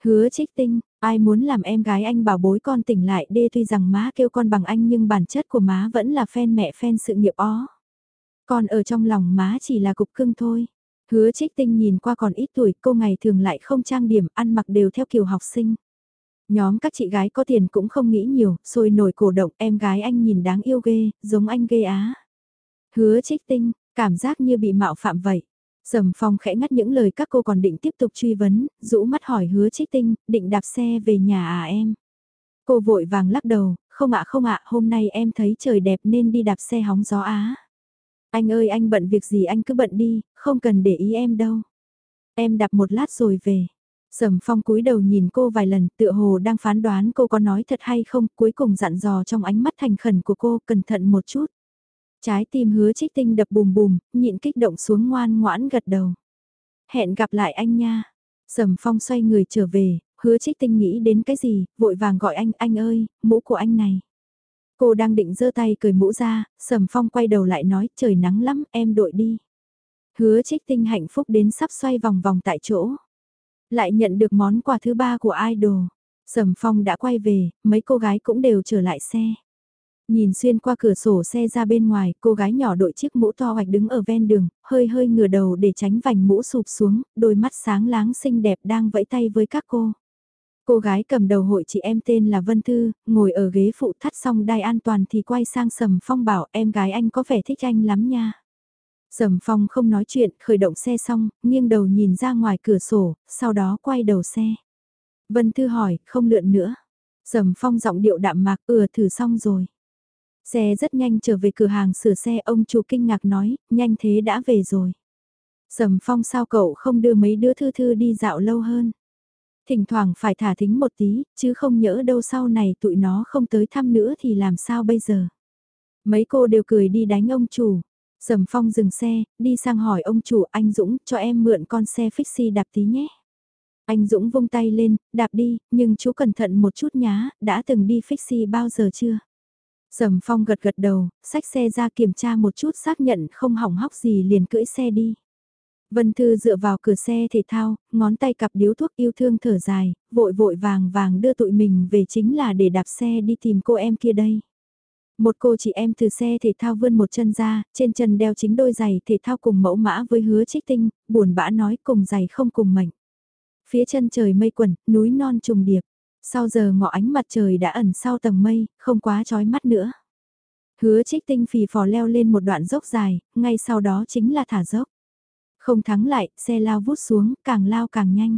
Hứa trích tinh, ai muốn làm em gái anh bảo bối con tỉnh lại đê tuy rằng má kêu con bằng anh nhưng bản chất của má vẫn là fan mẹ fan sự nghiệp ó. Còn ở trong lòng má chỉ là cục cưng thôi. Hứa trích tinh nhìn qua còn ít tuổi cô ngày thường lại không trang điểm ăn mặc đều theo kiểu học sinh. Nhóm các chị gái có tiền cũng không nghĩ nhiều, sôi nổi cổ động em gái anh nhìn đáng yêu ghê, giống anh ghê á. Hứa trích tinh, cảm giác như bị mạo phạm vậy. Sầm phong khẽ ngắt những lời các cô còn định tiếp tục truy vấn, rũ mắt hỏi hứa trích tinh, định đạp xe về nhà à em. Cô vội vàng lắc đầu, không ạ không ạ, hôm nay em thấy trời đẹp nên đi đạp xe hóng gió á. Anh ơi anh bận việc gì anh cứ bận đi, không cần để ý em đâu. Em đạp một lát rồi về. Sầm phong cúi đầu nhìn cô vài lần tựa hồ đang phán đoán cô có nói thật hay không, cuối cùng dặn dò trong ánh mắt thành khẩn của cô cẩn thận một chút. Trái tim hứa trích tinh đập bùm bùm, nhịn kích động xuống ngoan ngoãn gật đầu. Hẹn gặp lại anh nha. Sầm phong xoay người trở về, hứa trích tinh nghĩ đến cái gì, vội vàng gọi anh, anh ơi, mũ của anh này. Cô đang định giơ tay cười mũ ra, Sầm Phong quay đầu lại nói trời nắng lắm em đội đi. Hứa trích tinh hạnh phúc đến sắp xoay vòng vòng tại chỗ. Lại nhận được món quà thứ ba của idol. Sầm Phong đã quay về, mấy cô gái cũng đều trở lại xe. Nhìn xuyên qua cửa sổ xe ra bên ngoài, cô gái nhỏ đội chiếc mũ to hoạch đứng ở ven đường, hơi hơi ngửa đầu để tránh vành mũ sụp xuống, đôi mắt sáng láng xinh đẹp đang vẫy tay với các cô. Cô gái cầm đầu hội chị em tên là Vân Thư, ngồi ở ghế phụ thắt xong đai an toàn thì quay sang Sầm Phong bảo em gái anh có vẻ thích anh lắm nha. Sầm Phong không nói chuyện, khởi động xe xong, nghiêng đầu nhìn ra ngoài cửa sổ, sau đó quay đầu xe. Vân Thư hỏi, không lượn nữa. Sầm Phong giọng điệu đạm mạc, ừa thử xong rồi. Xe rất nhanh trở về cửa hàng sửa xe ông chủ kinh ngạc nói, nhanh thế đã về rồi. Sầm Phong sao cậu không đưa mấy đứa thư thư đi dạo lâu hơn. Thỉnh thoảng phải thả thính một tí, chứ không nhỡ đâu sau này tụi nó không tới thăm nữa thì làm sao bây giờ. Mấy cô đều cười đi đánh ông chủ. Sầm Phong dừng xe, đi sang hỏi ông chủ anh Dũng cho em mượn con xe fixie đạp tí nhé. Anh Dũng vung tay lên, đạp đi, nhưng chú cẩn thận một chút nhá, đã từng đi fixie bao giờ chưa? Sầm Phong gật gật đầu, xách xe ra kiểm tra một chút xác nhận không hỏng hóc gì liền cưỡi xe đi. Vân Thư dựa vào cửa xe thể thao, ngón tay cặp điếu thuốc yêu thương thở dài, vội vội vàng vàng đưa tụi mình về chính là để đạp xe đi tìm cô em kia đây. Một cô chị em từ xe thể thao vươn một chân ra, trên chân đeo chính đôi giày thể thao cùng mẫu mã với hứa trích tinh, buồn bã nói cùng giày không cùng mệnh. Phía chân trời mây quẩn, núi non trùng điệp. Sau giờ ngọ ánh mặt trời đã ẩn sau tầng mây, không quá trói mắt nữa. Hứa trích tinh phì phò leo lên một đoạn dốc dài, ngay sau đó chính là thả dốc. Không thắng lại, xe lao vút xuống, càng lao càng nhanh.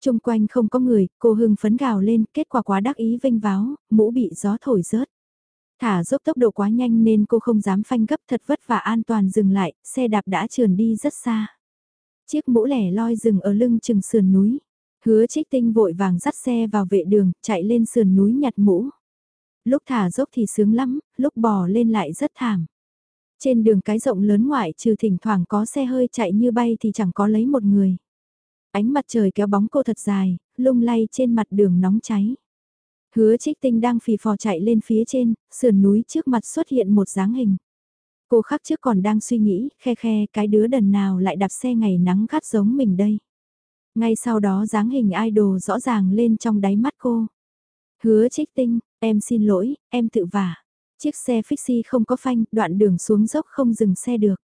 Trung quanh không có người, cô hưng phấn gào lên, kết quả quá đắc ý vinh váo, mũ bị gió thổi rớt. Thả dốc tốc độ quá nhanh nên cô không dám phanh gấp thật vất vả an toàn dừng lại, xe đạp đã trườn đi rất xa. Chiếc mũ lẻ loi dừng ở lưng chừng sườn núi. Hứa trích tinh vội vàng dắt xe vào vệ đường, chạy lên sườn núi nhặt mũ. Lúc thả dốc thì sướng lắm, lúc bò lên lại rất thảm. Trên đường cái rộng lớn ngoại trừ thỉnh thoảng có xe hơi chạy như bay thì chẳng có lấy một người. Ánh mặt trời kéo bóng cô thật dài, lung lay trên mặt đường nóng cháy. Hứa trích tinh đang phì phò chạy lên phía trên, sườn núi trước mặt xuất hiện một dáng hình. Cô khắc trước còn đang suy nghĩ, khe khe cái đứa đần nào lại đạp xe ngày nắng gắt giống mình đây. Ngay sau đó dáng hình idol rõ ràng lên trong đáy mắt cô. Hứa trích tinh, em xin lỗi, em tự vả. Chiếc xe fixie không có phanh, đoạn đường xuống dốc không dừng xe được.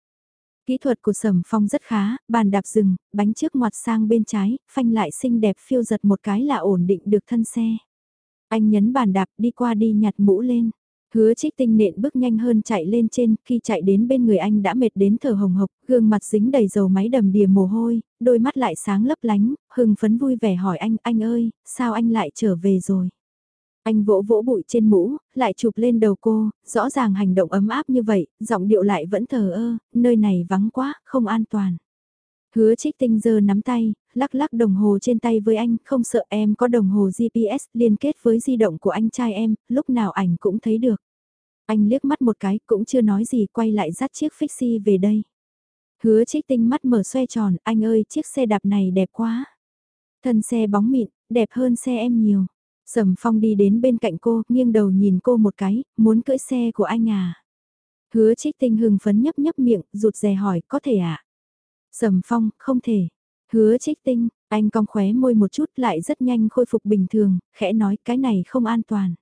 Kỹ thuật của Sầm Phong rất khá, bàn đạp dừng, bánh trước ngoặt sang bên trái, phanh lại xinh đẹp phiêu giật một cái là ổn định được thân xe. Anh nhấn bàn đạp đi qua đi nhặt mũ lên. Hứa trích tinh nện bước nhanh hơn chạy lên trên, khi chạy đến bên người anh đã mệt đến thở hồng hộc, gương mặt dính đầy dầu máy đầm đìa mồ hôi, đôi mắt lại sáng lấp lánh, hưng phấn vui vẻ hỏi anh, anh ơi, sao anh lại trở về rồi? Anh vỗ vỗ bụi trên mũ, lại chụp lên đầu cô, rõ ràng hành động ấm áp như vậy, giọng điệu lại vẫn thờ ơ, nơi này vắng quá, không an toàn. Hứa trích tinh giờ nắm tay, lắc lắc đồng hồ trên tay với anh, không sợ em có đồng hồ GPS liên kết với di động của anh trai em, lúc nào ảnh cũng thấy được. Anh liếc mắt một cái, cũng chưa nói gì, quay lại dắt chiếc fixie về đây. Hứa trích tinh mắt mở xoay tròn, anh ơi, chiếc xe đạp này đẹp quá. Thân xe bóng mịn, đẹp hơn xe em nhiều. Sầm Phong đi đến bên cạnh cô, nghiêng đầu nhìn cô một cái, muốn cưỡi xe của anh à. Hứa trích tinh hưng phấn nhấp nhấp miệng, rụt rè hỏi, có thể à? Sầm Phong, không thể. Hứa trích tinh, anh cong khóe môi một chút lại rất nhanh khôi phục bình thường, khẽ nói cái này không an toàn.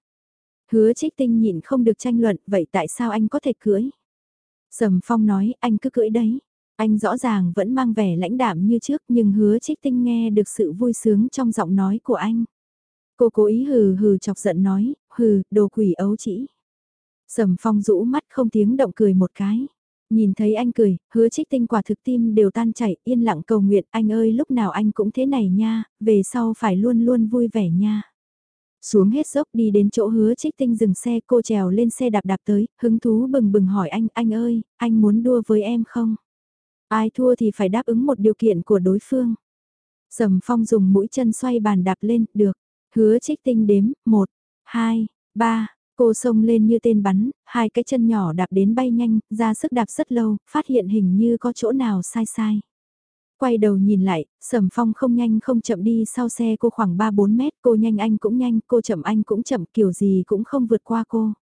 Hứa trích tinh nhịn không được tranh luận, vậy tại sao anh có thể cưỡi? Sầm Phong nói, anh cứ cưỡi đấy. Anh rõ ràng vẫn mang vẻ lãnh đạm như trước nhưng hứa trích tinh nghe được sự vui sướng trong giọng nói của anh. Cô cố ý hừ hừ chọc giận nói, hừ, đồ quỷ ấu chỉ. Sầm phong rũ mắt không tiếng động cười một cái. Nhìn thấy anh cười, hứa trích tinh quả thực tim đều tan chảy, yên lặng cầu nguyện, anh ơi lúc nào anh cũng thế này nha, về sau phải luôn luôn vui vẻ nha. Xuống hết dốc đi đến chỗ hứa trích tinh dừng xe cô trèo lên xe đạp đạp tới, hứng thú bừng bừng hỏi anh, anh ơi, anh muốn đua với em không? Ai thua thì phải đáp ứng một điều kiện của đối phương. Sầm phong dùng mũi chân xoay bàn đạp lên, được. Hứa trích tinh đếm, 1, 2, 3, cô xông lên như tên bắn, hai cái chân nhỏ đạp đến bay nhanh, ra sức đạp rất lâu, phát hiện hình như có chỗ nào sai sai. Quay đầu nhìn lại, sầm phong không nhanh không chậm đi sau xe cô khoảng 3-4 mét, cô nhanh anh cũng nhanh, cô chậm anh cũng chậm, kiểu gì cũng không vượt qua cô.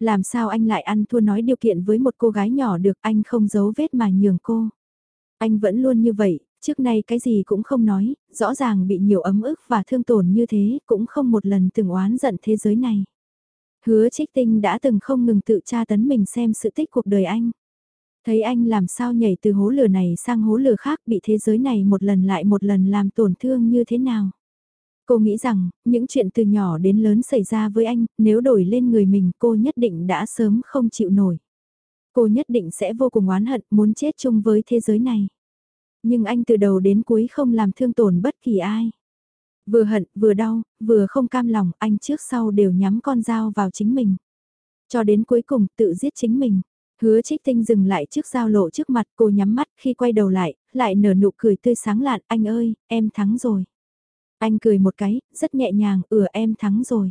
Làm sao anh lại ăn thua nói điều kiện với một cô gái nhỏ được anh không giấu vết mà nhường cô. Anh vẫn luôn như vậy, trước nay cái gì cũng không nói, rõ ràng bị nhiều ấm ức và thương tổn như thế, cũng không một lần từng oán giận thế giới này. Hứa trích tinh đã từng không ngừng tự tra tấn mình xem sự tích cuộc đời anh. Thấy anh làm sao nhảy từ hố lửa này sang hố lửa khác bị thế giới này một lần lại một lần làm tổn thương như thế nào. Cô nghĩ rằng, những chuyện từ nhỏ đến lớn xảy ra với anh, nếu đổi lên người mình cô nhất định đã sớm không chịu nổi. Cô nhất định sẽ vô cùng oán hận muốn chết chung với thế giới này. Nhưng anh từ đầu đến cuối không làm thương tổn bất kỳ ai. Vừa hận, vừa đau, vừa không cam lòng, anh trước sau đều nhắm con dao vào chính mình. Cho đến cuối cùng tự giết chính mình. Hứa trích tinh dừng lại trước giao lộ trước mặt cô nhắm mắt khi quay đầu lại, lại nở nụ cười tươi sáng lạn, anh ơi, em thắng rồi. Anh cười một cái, rất nhẹ nhàng, ửa em thắng rồi.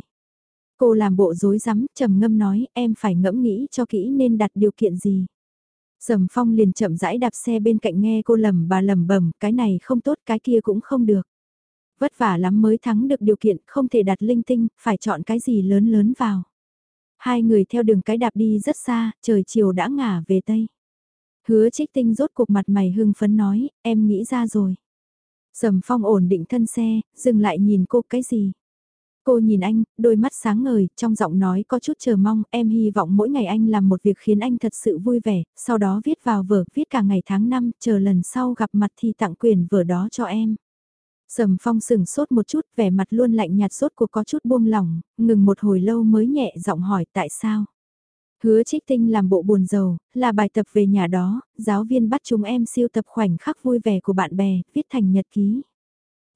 Cô làm bộ dối rắm trầm ngâm nói, em phải ngẫm nghĩ cho kỹ nên đặt điều kiện gì. Sầm phong liền chậm rãi đạp xe bên cạnh nghe cô lầm bà lầm bầm cái này không tốt cái kia cũng không được. Vất vả lắm mới thắng được điều kiện, không thể đặt linh tinh, phải chọn cái gì lớn lớn vào. Hai người theo đường cái đạp đi rất xa, trời chiều đã ngả về Tây. Hứa trích tinh rốt cuộc mặt mày hưng phấn nói, em nghĩ ra rồi. Sầm phong ổn định thân xe, dừng lại nhìn cô cái gì. Cô nhìn anh, đôi mắt sáng ngời, trong giọng nói có chút chờ mong, em hy vọng mỗi ngày anh làm một việc khiến anh thật sự vui vẻ, sau đó viết vào vở, viết cả ngày tháng năm, chờ lần sau gặp mặt thì tặng quyền vở đó cho em. Sầm phong sừng sốt một chút, vẻ mặt luôn lạnh nhạt sốt của có chút buông lỏng, ngừng một hồi lâu mới nhẹ giọng hỏi tại sao. Hứa trích tinh làm bộ buồn giàu, là bài tập về nhà đó, giáo viên bắt chúng em siêu tập khoảnh khắc vui vẻ của bạn bè, viết thành nhật ký.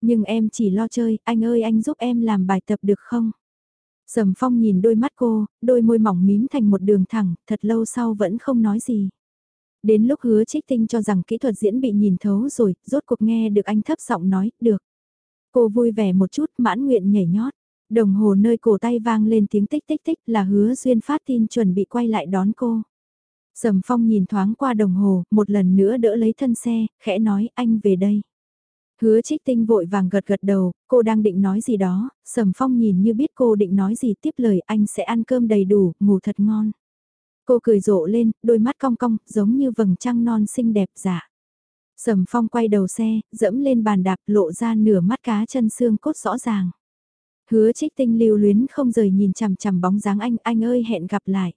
Nhưng em chỉ lo chơi, anh ơi anh giúp em làm bài tập được không? Sầm phong nhìn đôi mắt cô, đôi môi mỏng mím thành một đường thẳng, thật lâu sau vẫn không nói gì. Đến lúc hứa trích tinh cho rằng kỹ thuật diễn bị nhìn thấu rồi, rốt cuộc nghe được anh thấp giọng nói, được. Cô vui vẻ một chút, mãn nguyện nhảy nhót. Đồng hồ nơi cổ tay vang lên tiếng tích tích tích là hứa duyên phát tin chuẩn bị quay lại đón cô. Sầm phong nhìn thoáng qua đồng hồ, một lần nữa đỡ lấy thân xe, khẽ nói anh về đây. Hứa trích tinh vội vàng gật gật đầu, cô đang định nói gì đó, sầm phong nhìn như biết cô định nói gì tiếp lời anh sẽ ăn cơm đầy đủ, ngủ thật ngon. Cô cười rộ lên, đôi mắt cong cong, giống như vầng trăng non xinh đẹp giả. Sầm phong quay đầu xe, dẫm lên bàn đạp lộ ra nửa mắt cá chân xương cốt rõ ràng. Hứa trích tinh lưu luyến không rời nhìn chằm chằm bóng dáng anh, anh ơi hẹn gặp lại.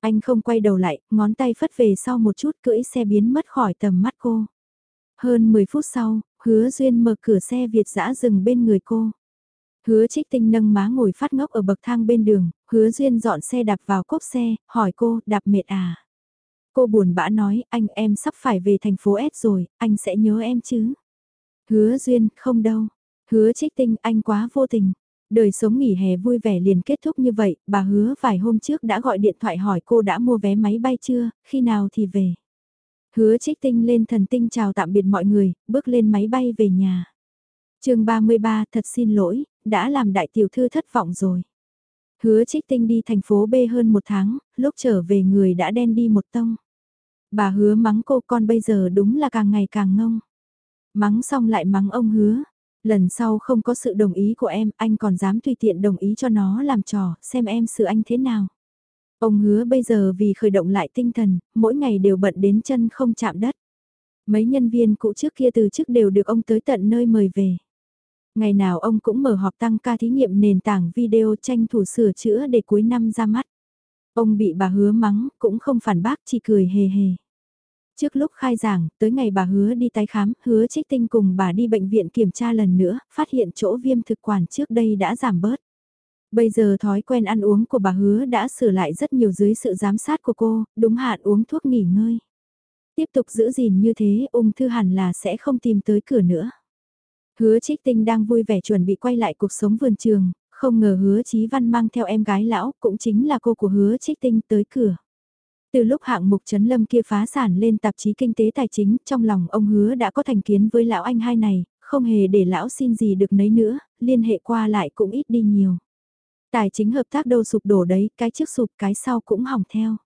Anh không quay đầu lại, ngón tay phất về sau một chút cưỡi xe biến mất khỏi tầm mắt cô. Hơn 10 phút sau, hứa duyên mở cửa xe Việt dã dừng bên người cô. Hứa trích tinh nâng má ngồi phát ngốc ở bậc thang bên đường, hứa duyên dọn xe đạp vào cốp xe, hỏi cô, đạp mệt à? Cô buồn bã nói, anh em sắp phải về thành phố S rồi, anh sẽ nhớ em chứ? Hứa duyên, không đâu. Hứa trích tinh, anh quá vô tình. Đời sống nghỉ hè vui vẻ liền kết thúc như vậy, bà hứa vài hôm trước đã gọi điện thoại hỏi cô đã mua vé máy bay chưa, khi nào thì về. Hứa trích tinh lên thần tinh chào tạm biệt mọi người, bước lên máy bay về nhà. chương 33 thật xin lỗi, đã làm đại tiểu thư thất vọng rồi. Hứa trích tinh đi thành phố B hơn một tháng, lúc trở về người đã đen đi một tông. Bà hứa mắng cô con bây giờ đúng là càng ngày càng ngông. Mắng xong lại mắng ông hứa. Lần sau không có sự đồng ý của em, anh còn dám tùy tiện đồng ý cho nó làm trò, xem em xử anh thế nào. Ông hứa bây giờ vì khởi động lại tinh thần, mỗi ngày đều bận đến chân không chạm đất. Mấy nhân viên cũ trước kia từ trước đều được ông tới tận nơi mời về. Ngày nào ông cũng mở họp tăng ca thí nghiệm nền tảng video tranh thủ sửa chữa để cuối năm ra mắt. Ông bị bà hứa mắng, cũng không phản bác chỉ cười hề hề. Trước lúc khai giảng, tới ngày bà hứa đi tái khám, hứa trích tinh cùng bà đi bệnh viện kiểm tra lần nữa, phát hiện chỗ viêm thực quản trước đây đã giảm bớt. Bây giờ thói quen ăn uống của bà hứa đã sửa lại rất nhiều dưới sự giám sát của cô, đúng hạn uống thuốc nghỉ ngơi. Tiếp tục giữ gìn như thế ung thư hẳn là sẽ không tìm tới cửa nữa. Hứa trích tinh đang vui vẻ chuẩn bị quay lại cuộc sống vườn trường, không ngờ hứa chí văn mang theo em gái lão, cũng chính là cô của hứa trích tinh tới cửa. Từ lúc hạng mục chấn lâm kia phá sản lên tạp chí kinh tế tài chính, trong lòng ông hứa đã có thành kiến với lão anh hai này, không hề để lão xin gì được nấy nữa, liên hệ qua lại cũng ít đi nhiều. Tài chính hợp tác đâu sụp đổ đấy, cái trước sụp cái sau cũng hỏng theo.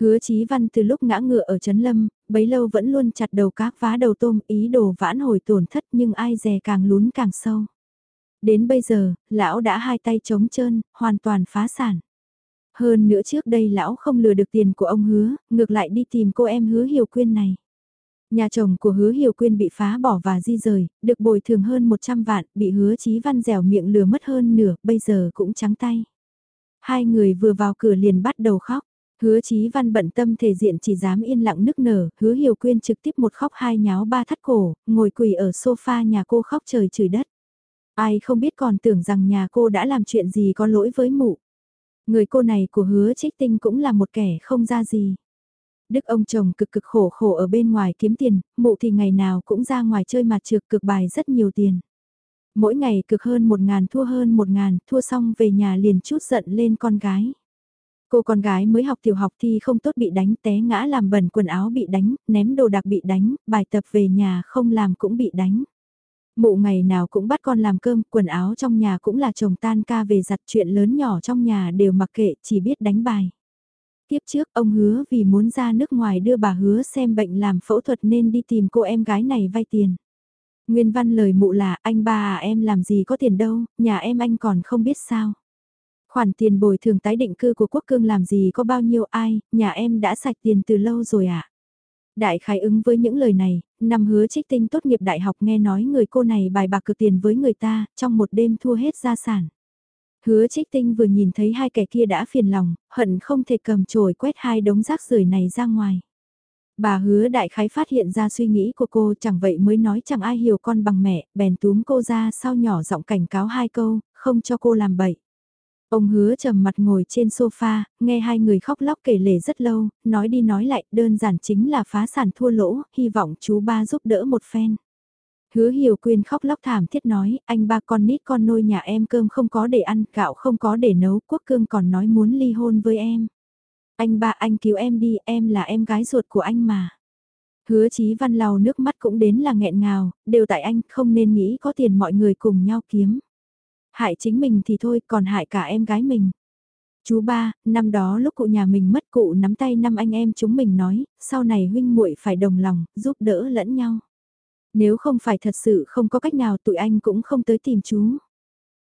Hứa Chí Văn từ lúc ngã ngựa ở Trấn Lâm, bấy lâu vẫn luôn chặt đầu cá phá đầu tôm ý đồ vãn hồi tổn thất nhưng ai dè càng lún càng sâu. Đến bây giờ, lão đã hai tay trống trơn, hoàn toàn phá sản. Hơn nữa trước đây lão không lừa được tiền của ông hứa, ngược lại đi tìm cô em hứa hiểu quyên này. Nhà chồng của hứa hiểu quyên bị phá bỏ và di rời, được bồi thường hơn 100 vạn, bị hứa chí văn dẻo miệng lừa mất hơn nửa, bây giờ cũng trắng tay. Hai người vừa vào cửa liền bắt đầu khóc. Hứa Chí Văn bận tâm thể diện chỉ dám yên lặng nức nở, hứa Hiểu Quyên trực tiếp một khóc hai nháo ba thắt cổ, ngồi quỳ ở sofa nhà cô khóc trời chửi đất. Ai không biết còn tưởng rằng nhà cô đã làm chuyện gì có lỗi với mụ. Người cô này của hứa trích tinh cũng là một kẻ không ra gì. Đức ông chồng cực cực khổ khổ ở bên ngoài kiếm tiền, mụ thì ngày nào cũng ra ngoài chơi mặt trược cực bài rất nhiều tiền. Mỗi ngày cực hơn một ngàn thua hơn một ngàn, thua xong về nhà liền chút giận lên con gái. Cô con gái mới học tiểu học thì không tốt bị đánh té ngã làm bẩn quần áo bị đánh, ném đồ đạc bị đánh, bài tập về nhà không làm cũng bị đánh. Mụ ngày nào cũng bắt con làm cơm, quần áo trong nhà cũng là chồng tan ca về giặt chuyện lớn nhỏ trong nhà đều mặc kệ, chỉ biết đánh bài. Tiếp trước ông hứa vì muốn ra nước ngoài đưa bà hứa xem bệnh làm phẫu thuật nên đi tìm cô em gái này vay tiền. Nguyên văn lời mụ là anh ba à em làm gì có tiền đâu, nhà em anh còn không biết sao. Khoản tiền bồi thường tái định cư của quốc cương làm gì có bao nhiêu ai, nhà em đã sạch tiền từ lâu rồi ạ. À? Đại khái ứng với những lời này, năm hứa trích tinh tốt nghiệp đại học nghe nói người cô này bài bạc cực tiền với người ta, trong một đêm thua hết gia sản. Hứa trích tinh vừa nhìn thấy hai kẻ kia đã phiền lòng, hận không thể cầm chổi quét hai đống rác rưởi này ra ngoài. Bà hứa đại khái phát hiện ra suy nghĩ của cô chẳng vậy mới nói chẳng ai hiểu con bằng mẹ, bèn túm cô ra sau nhỏ giọng cảnh cáo hai câu, không cho cô làm bậy. Ông hứa trầm mặt ngồi trên sofa, nghe hai người khóc lóc kể lể rất lâu, nói đi nói lại, đơn giản chính là phá sản thua lỗ, hy vọng chú ba giúp đỡ một phen. Hứa hiểu quyên khóc lóc thảm thiết nói, anh ba con nít con nôi nhà em cơm không có để ăn, gạo không có để nấu, quốc cương còn nói muốn ly hôn với em. Anh ba anh cứu em đi, em là em gái ruột của anh mà. Hứa chí văn lau nước mắt cũng đến là nghẹn ngào, đều tại anh không nên nghĩ có tiền mọi người cùng nhau kiếm. Hại chính mình thì thôi còn hại cả em gái mình. Chú ba, năm đó lúc cụ nhà mình mất cụ nắm tay năm anh em chúng mình nói, sau này huynh muội phải đồng lòng, giúp đỡ lẫn nhau. Nếu không phải thật sự không có cách nào tụi anh cũng không tới tìm chú.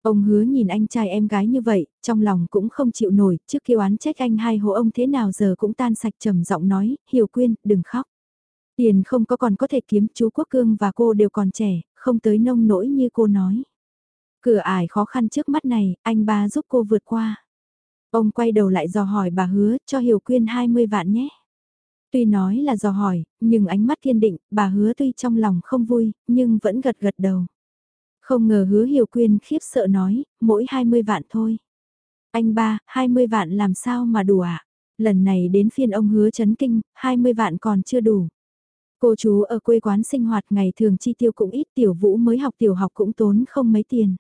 Ông hứa nhìn anh trai em gái như vậy, trong lòng cũng không chịu nổi, trước kêu án trách anh hai hộ ông thế nào giờ cũng tan sạch trầm giọng nói, hiểu quyên, đừng khóc. Tiền không có còn có thể kiếm chú Quốc Cương và cô đều còn trẻ, không tới nông nỗi như cô nói. Cửa ải khó khăn trước mắt này, anh ba giúp cô vượt qua. Ông quay đầu lại dò hỏi bà hứa cho Hiểu Quyên 20 vạn nhé. Tuy nói là dò hỏi, nhưng ánh mắt kiên định, bà hứa tuy trong lòng không vui, nhưng vẫn gật gật đầu. Không ngờ hứa Hiểu Quyên khiếp sợ nói, mỗi 20 vạn thôi. Anh ba, 20 vạn làm sao mà đủ ạ? À? Lần này đến phiên ông hứa chấn kinh, 20 vạn còn chưa đủ. Cô chú ở quê quán sinh hoạt ngày thường chi tiêu cũng ít tiểu vũ mới học tiểu học cũng tốn không mấy tiền.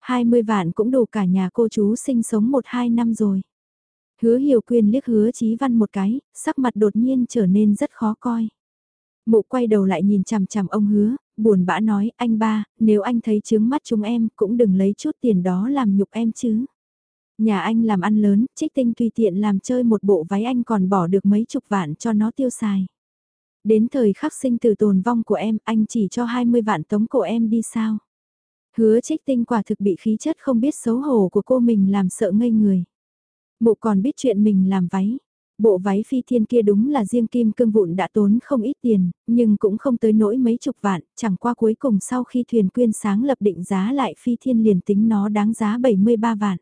20 vạn cũng đủ cả nhà cô chú sinh sống 1-2 năm rồi. Hứa hiểu quyền liếc hứa chí văn một cái, sắc mặt đột nhiên trở nên rất khó coi. Mụ quay đầu lại nhìn chằm chằm ông hứa, buồn bã nói, anh ba, nếu anh thấy chướng mắt chúng em, cũng đừng lấy chút tiền đó làm nhục em chứ. Nhà anh làm ăn lớn, trích tinh tùy tiện làm chơi một bộ váy anh còn bỏ được mấy chục vạn cho nó tiêu xài. Đến thời khắc sinh từ tồn vong của em, anh chỉ cho 20 vạn tống cổ em đi sao? Hứa trích tinh quả thực bị khí chất không biết xấu hổ của cô mình làm sợ ngây người. Mụ còn biết chuyện mình làm váy. Bộ váy phi thiên kia đúng là riêng kim cương vụn đã tốn không ít tiền, nhưng cũng không tới nỗi mấy chục vạn, chẳng qua cuối cùng sau khi thuyền quyên sáng lập định giá lại phi thiên liền tính nó đáng giá 73 vạn.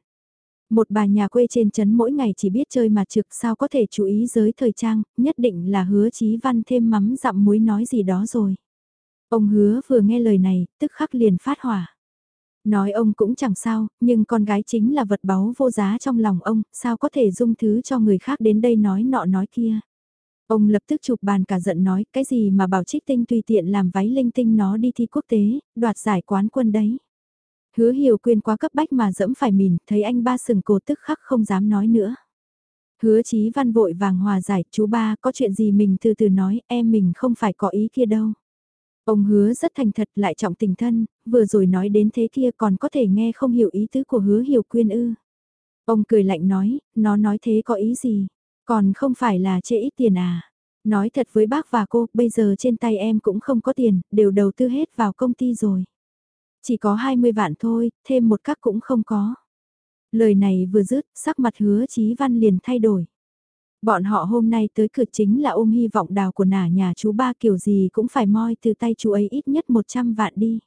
Một bà nhà quê trên trấn mỗi ngày chỉ biết chơi mà trực sao có thể chú ý giới thời trang, nhất định là hứa chí văn thêm mắm dặm muối nói gì đó rồi. Ông hứa vừa nghe lời này, tức khắc liền phát hỏa. Nói ông cũng chẳng sao, nhưng con gái chính là vật báu vô giá trong lòng ông, sao có thể dung thứ cho người khác đến đây nói nọ nói kia. Ông lập tức chụp bàn cả giận nói, cái gì mà bảo trích tinh tùy tiện làm váy linh tinh nó đi thi quốc tế, đoạt giải quán quân đấy. Hứa hiểu quyên quá cấp bách mà dẫm phải mìn, thấy anh ba sừng cổ tức khắc không dám nói nữa. Hứa chí văn vội vàng hòa giải, chú ba có chuyện gì mình từ từ nói, em mình không phải có ý kia đâu. Ông hứa rất thành thật lại trọng tình thân, vừa rồi nói đến thế kia còn có thể nghe không hiểu ý tứ của hứa hiểu quyên ư. Ông cười lạnh nói, nó nói thế có ý gì, còn không phải là chê ít tiền à. Nói thật với bác và cô, bây giờ trên tay em cũng không có tiền, đều đầu tư hết vào công ty rồi. Chỉ có 20 vạn thôi, thêm một các cũng không có. Lời này vừa dứt, sắc mặt hứa Chí Văn liền thay đổi. Bọn họ hôm nay tới cửa chính là ôm hy vọng đào của nả nhà chú ba kiểu gì cũng phải moi từ tay chú ấy ít nhất 100 vạn đi.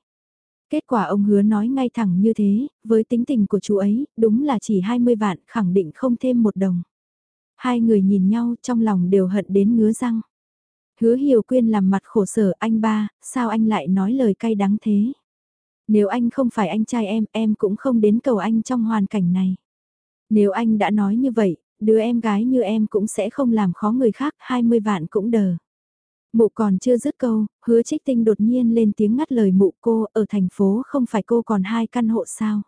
Kết quả ông hứa nói ngay thẳng như thế, với tính tình của chú ấy, đúng là chỉ 20 vạn, khẳng định không thêm một đồng. Hai người nhìn nhau trong lòng đều hận đến ngứa răng. Hứa hiểu quyên làm mặt khổ sở anh ba, sao anh lại nói lời cay đắng thế? Nếu anh không phải anh trai em, em cũng không đến cầu anh trong hoàn cảnh này. Nếu anh đã nói như vậy, đứa em gái như em cũng sẽ không làm khó người khác, 20 vạn cũng đờ. Mụ còn chưa dứt câu, hứa trích tinh đột nhiên lên tiếng ngắt lời mụ cô, ở thành phố không phải cô còn hai căn hộ sao.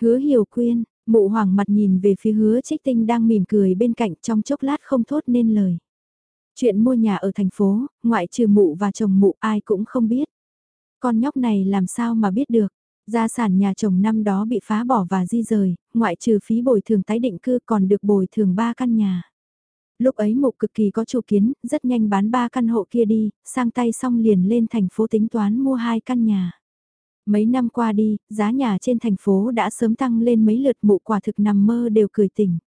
Hứa hiểu quyên, mụ hoàng mặt nhìn về phía hứa trích tinh đang mỉm cười bên cạnh trong chốc lát không thốt nên lời. Chuyện mua nhà ở thành phố, ngoại trừ mụ và chồng mụ ai cũng không biết. Con nhóc này làm sao mà biết được. Gia sản nhà chồng năm đó bị phá bỏ và di rời, ngoại trừ phí bồi thường tái định cư còn được bồi thường 3 căn nhà. Lúc ấy mục cực kỳ có chủ kiến, rất nhanh bán 3 căn hộ kia đi, sang tay xong liền lên thành phố tính toán mua hai căn nhà. Mấy năm qua đi, giá nhà trên thành phố đã sớm tăng lên mấy lượt mụ quả thực nằm mơ đều cười tỉnh.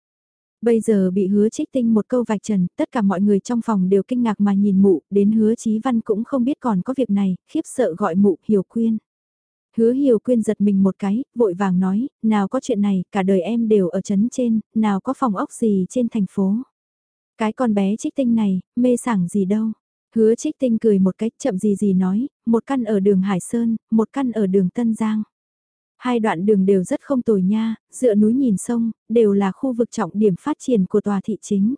Bây giờ bị hứa trích tinh một câu vạch trần, tất cả mọi người trong phòng đều kinh ngạc mà nhìn mụ, đến hứa chí văn cũng không biết còn có việc này, khiếp sợ gọi mụ hiểu quyên. Hứa hiểu quyên giật mình một cái, vội vàng nói, nào có chuyện này, cả đời em đều ở trấn trên, nào có phòng ốc gì trên thành phố. Cái con bé trích tinh này, mê sảng gì đâu. Hứa trích tinh cười một cách chậm gì gì nói, một căn ở đường Hải Sơn, một căn ở đường Tân Giang. Hai đoạn đường đều rất không tồi nha, dựa núi nhìn sông, đều là khu vực trọng điểm phát triển của tòa thị chính.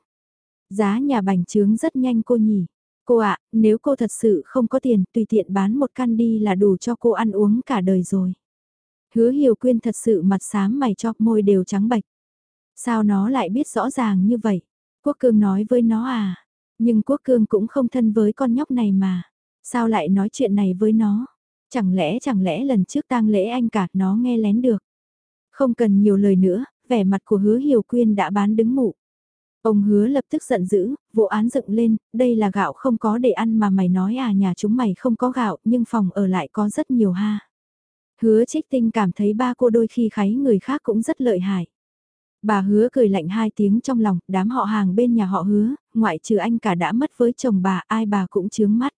Giá nhà bành trướng rất nhanh cô nhỉ. Cô ạ, nếu cô thật sự không có tiền, tùy tiện bán một căn đi là đủ cho cô ăn uống cả đời rồi. Hứa Hiểu Quyên thật sự mặt xám mày cho môi đều trắng bạch. Sao nó lại biết rõ ràng như vậy? Quốc Cương nói với nó à? Nhưng Quốc Cương cũng không thân với con nhóc này mà. Sao lại nói chuyện này với nó? Chẳng lẽ chẳng lẽ lần trước tang lễ anh cả nó nghe lén được. Không cần nhiều lời nữa, vẻ mặt của hứa hiểu quyên đã bán đứng mụ. Ông hứa lập tức giận dữ, vụ án dựng lên, đây là gạo không có để ăn mà mày nói à nhà chúng mày không có gạo nhưng phòng ở lại có rất nhiều ha. Hứa trích tinh cảm thấy ba cô đôi khi kháy người khác cũng rất lợi hại. Bà hứa cười lạnh hai tiếng trong lòng, đám họ hàng bên nhà họ hứa, ngoại trừ anh cả đã mất với chồng bà ai bà cũng chướng mắt.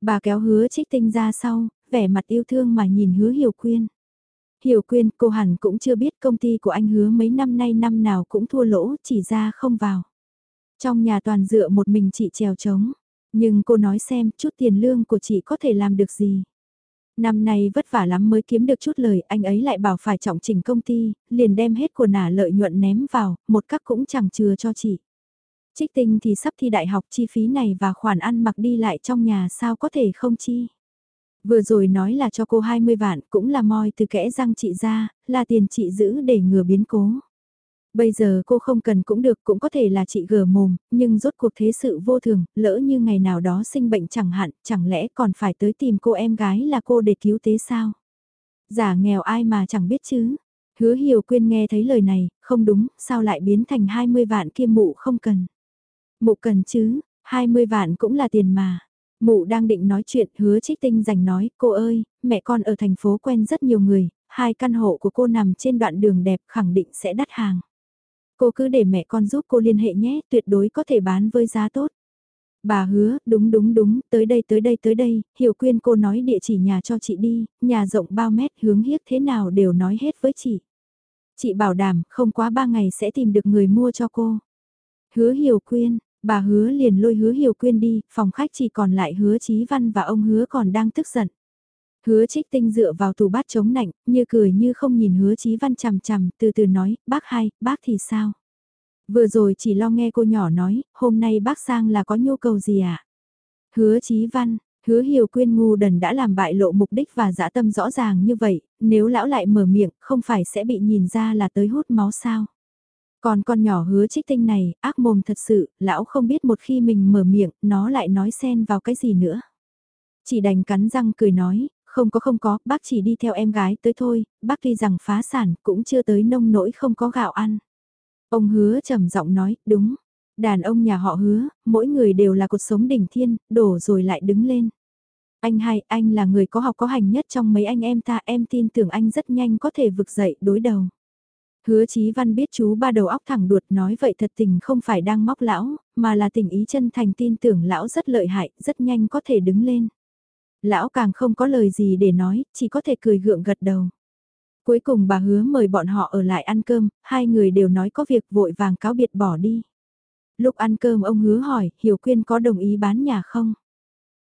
Bà kéo hứa trích tinh ra sau, vẻ mặt yêu thương mà nhìn hứa Hiểu Quyên. Hiểu Quyên, cô hẳn cũng chưa biết công ty của anh hứa mấy năm nay năm nào cũng thua lỗ, chỉ ra không vào. Trong nhà toàn dựa một mình chị trèo trống, nhưng cô nói xem chút tiền lương của chị có thể làm được gì. Năm nay vất vả lắm mới kiếm được chút lời, anh ấy lại bảo phải trọng chỉnh công ty, liền đem hết của nả lợi nhuận ném vào, một các cũng chẳng chừa cho chị. Trích tinh thì sắp thi đại học chi phí này và khoản ăn mặc đi lại trong nhà sao có thể không chi. Vừa rồi nói là cho cô 20 vạn cũng là moi từ kẽ răng chị ra, là tiền chị giữ để ngừa biến cố. Bây giờ cô không cần cũng được cũng có thể là chị gờ mồm, nhưng rốt cuộc thế sự vô thường, lỡ như ngày nào đó sinh bệnh chẳng hạn, chẳng lẽ còn phải tới tìm cô em gái là cô để cứu tế sao? Giả nghèo ai mà chẳng biết chứ. Hứa hiểu quyên nghe thấy lời này, không đúng, sao lại biến thành 20 vạn kia mụ không cần. Mụ cần chứ, 20 vạn cũng là tiền mà. Mụ đang định nói chuyện, hứa trích tinh dành nói, cô ơi, mẹ con ở thành phố quen rất nhiều người, hai căn hộ của cô nằm trên đoạn đường đẹp khẳng định sẽ đắt hàng. Cô cứ để mẹ con giúp cô liên hệ nhé, tuyệt đối có thể bán với giá tốt. Bà hứa, đúng đúng đúng, tới đây tới đây tới đây, hiểu quyên cô nói địa chỉ nhà cho chị đi, nhà rộng bao mét hướng hiếc thế nào đều nói hết với chị. Chị bảo đảm, không quá ba ngày sẽ tìm được người mua cho cô. Hứa hiểu quyên, Bà hứa liền lôi hứa hiểu quyên đi, phòng khách chỉ còn lại hứa chí văn và ông hứa còn đang tức giận. Hứa trích tinh dựa vào tủ bát chống nạnh, như cười như không nhìn hứa chí văn chằm chằm, từ từ nói, bác hai, bác thì sao? Vừa rồi chỉ lo nghe cô nhỏ nói, hôm nay bác sang là có nhu cầu gì? À? Hứa chí văn, hứa hiểu quyên ngu đần đã làm bại lộ mục đích và dã tâm rõ ràng như vậy, nếu lão lại mở miệng, không phải sẽ bị nhìn ra là tới hút máu sao? Còn con nhỏ hứa trích tinh này, ác mồm thật sự, lão không biết một khi mình mở miệng, nó lại nói xen vào cái gì nữa. Chỉ đành cắn răng cười nói, không có không có, bác chỉ đi theo em gái tới thôi, bác tuy rằng phá sản cũng chưa tới nông nỗi không có gạo ăn. Ông hứa trầm giọng nói, đúng, đàn ông nhà họ hứa, mỗi người đều là cuộc sống đỉnh thiên, đổ rồi lại đứng lên. Anh hai, anh là người có học có hành nhất trong mấy anh em ta, em tin tưởng anh rất nhanh có thể vực dậy đối đầu. Hứa Chí Văn biết chú ba đầu óc thẳng đuột nói vậy thật tình không phải đang móc lão, mà là tình ý chân thành tin tưởng lão rất lợi hại, rất nhanh có thể đứng lên. Lão càng không có lời gì để nói, chỉ có thể cười gượng gật đầu. Cuối cùng bà hứa mời bọn họ ở lại ăn cơm, hai người đều nói có việc vội vàng cáo biệt bỏ đi. Lúc ăn cơm ông hứa hỏi, Hiểu Quyên có đồng ý bán nhà không?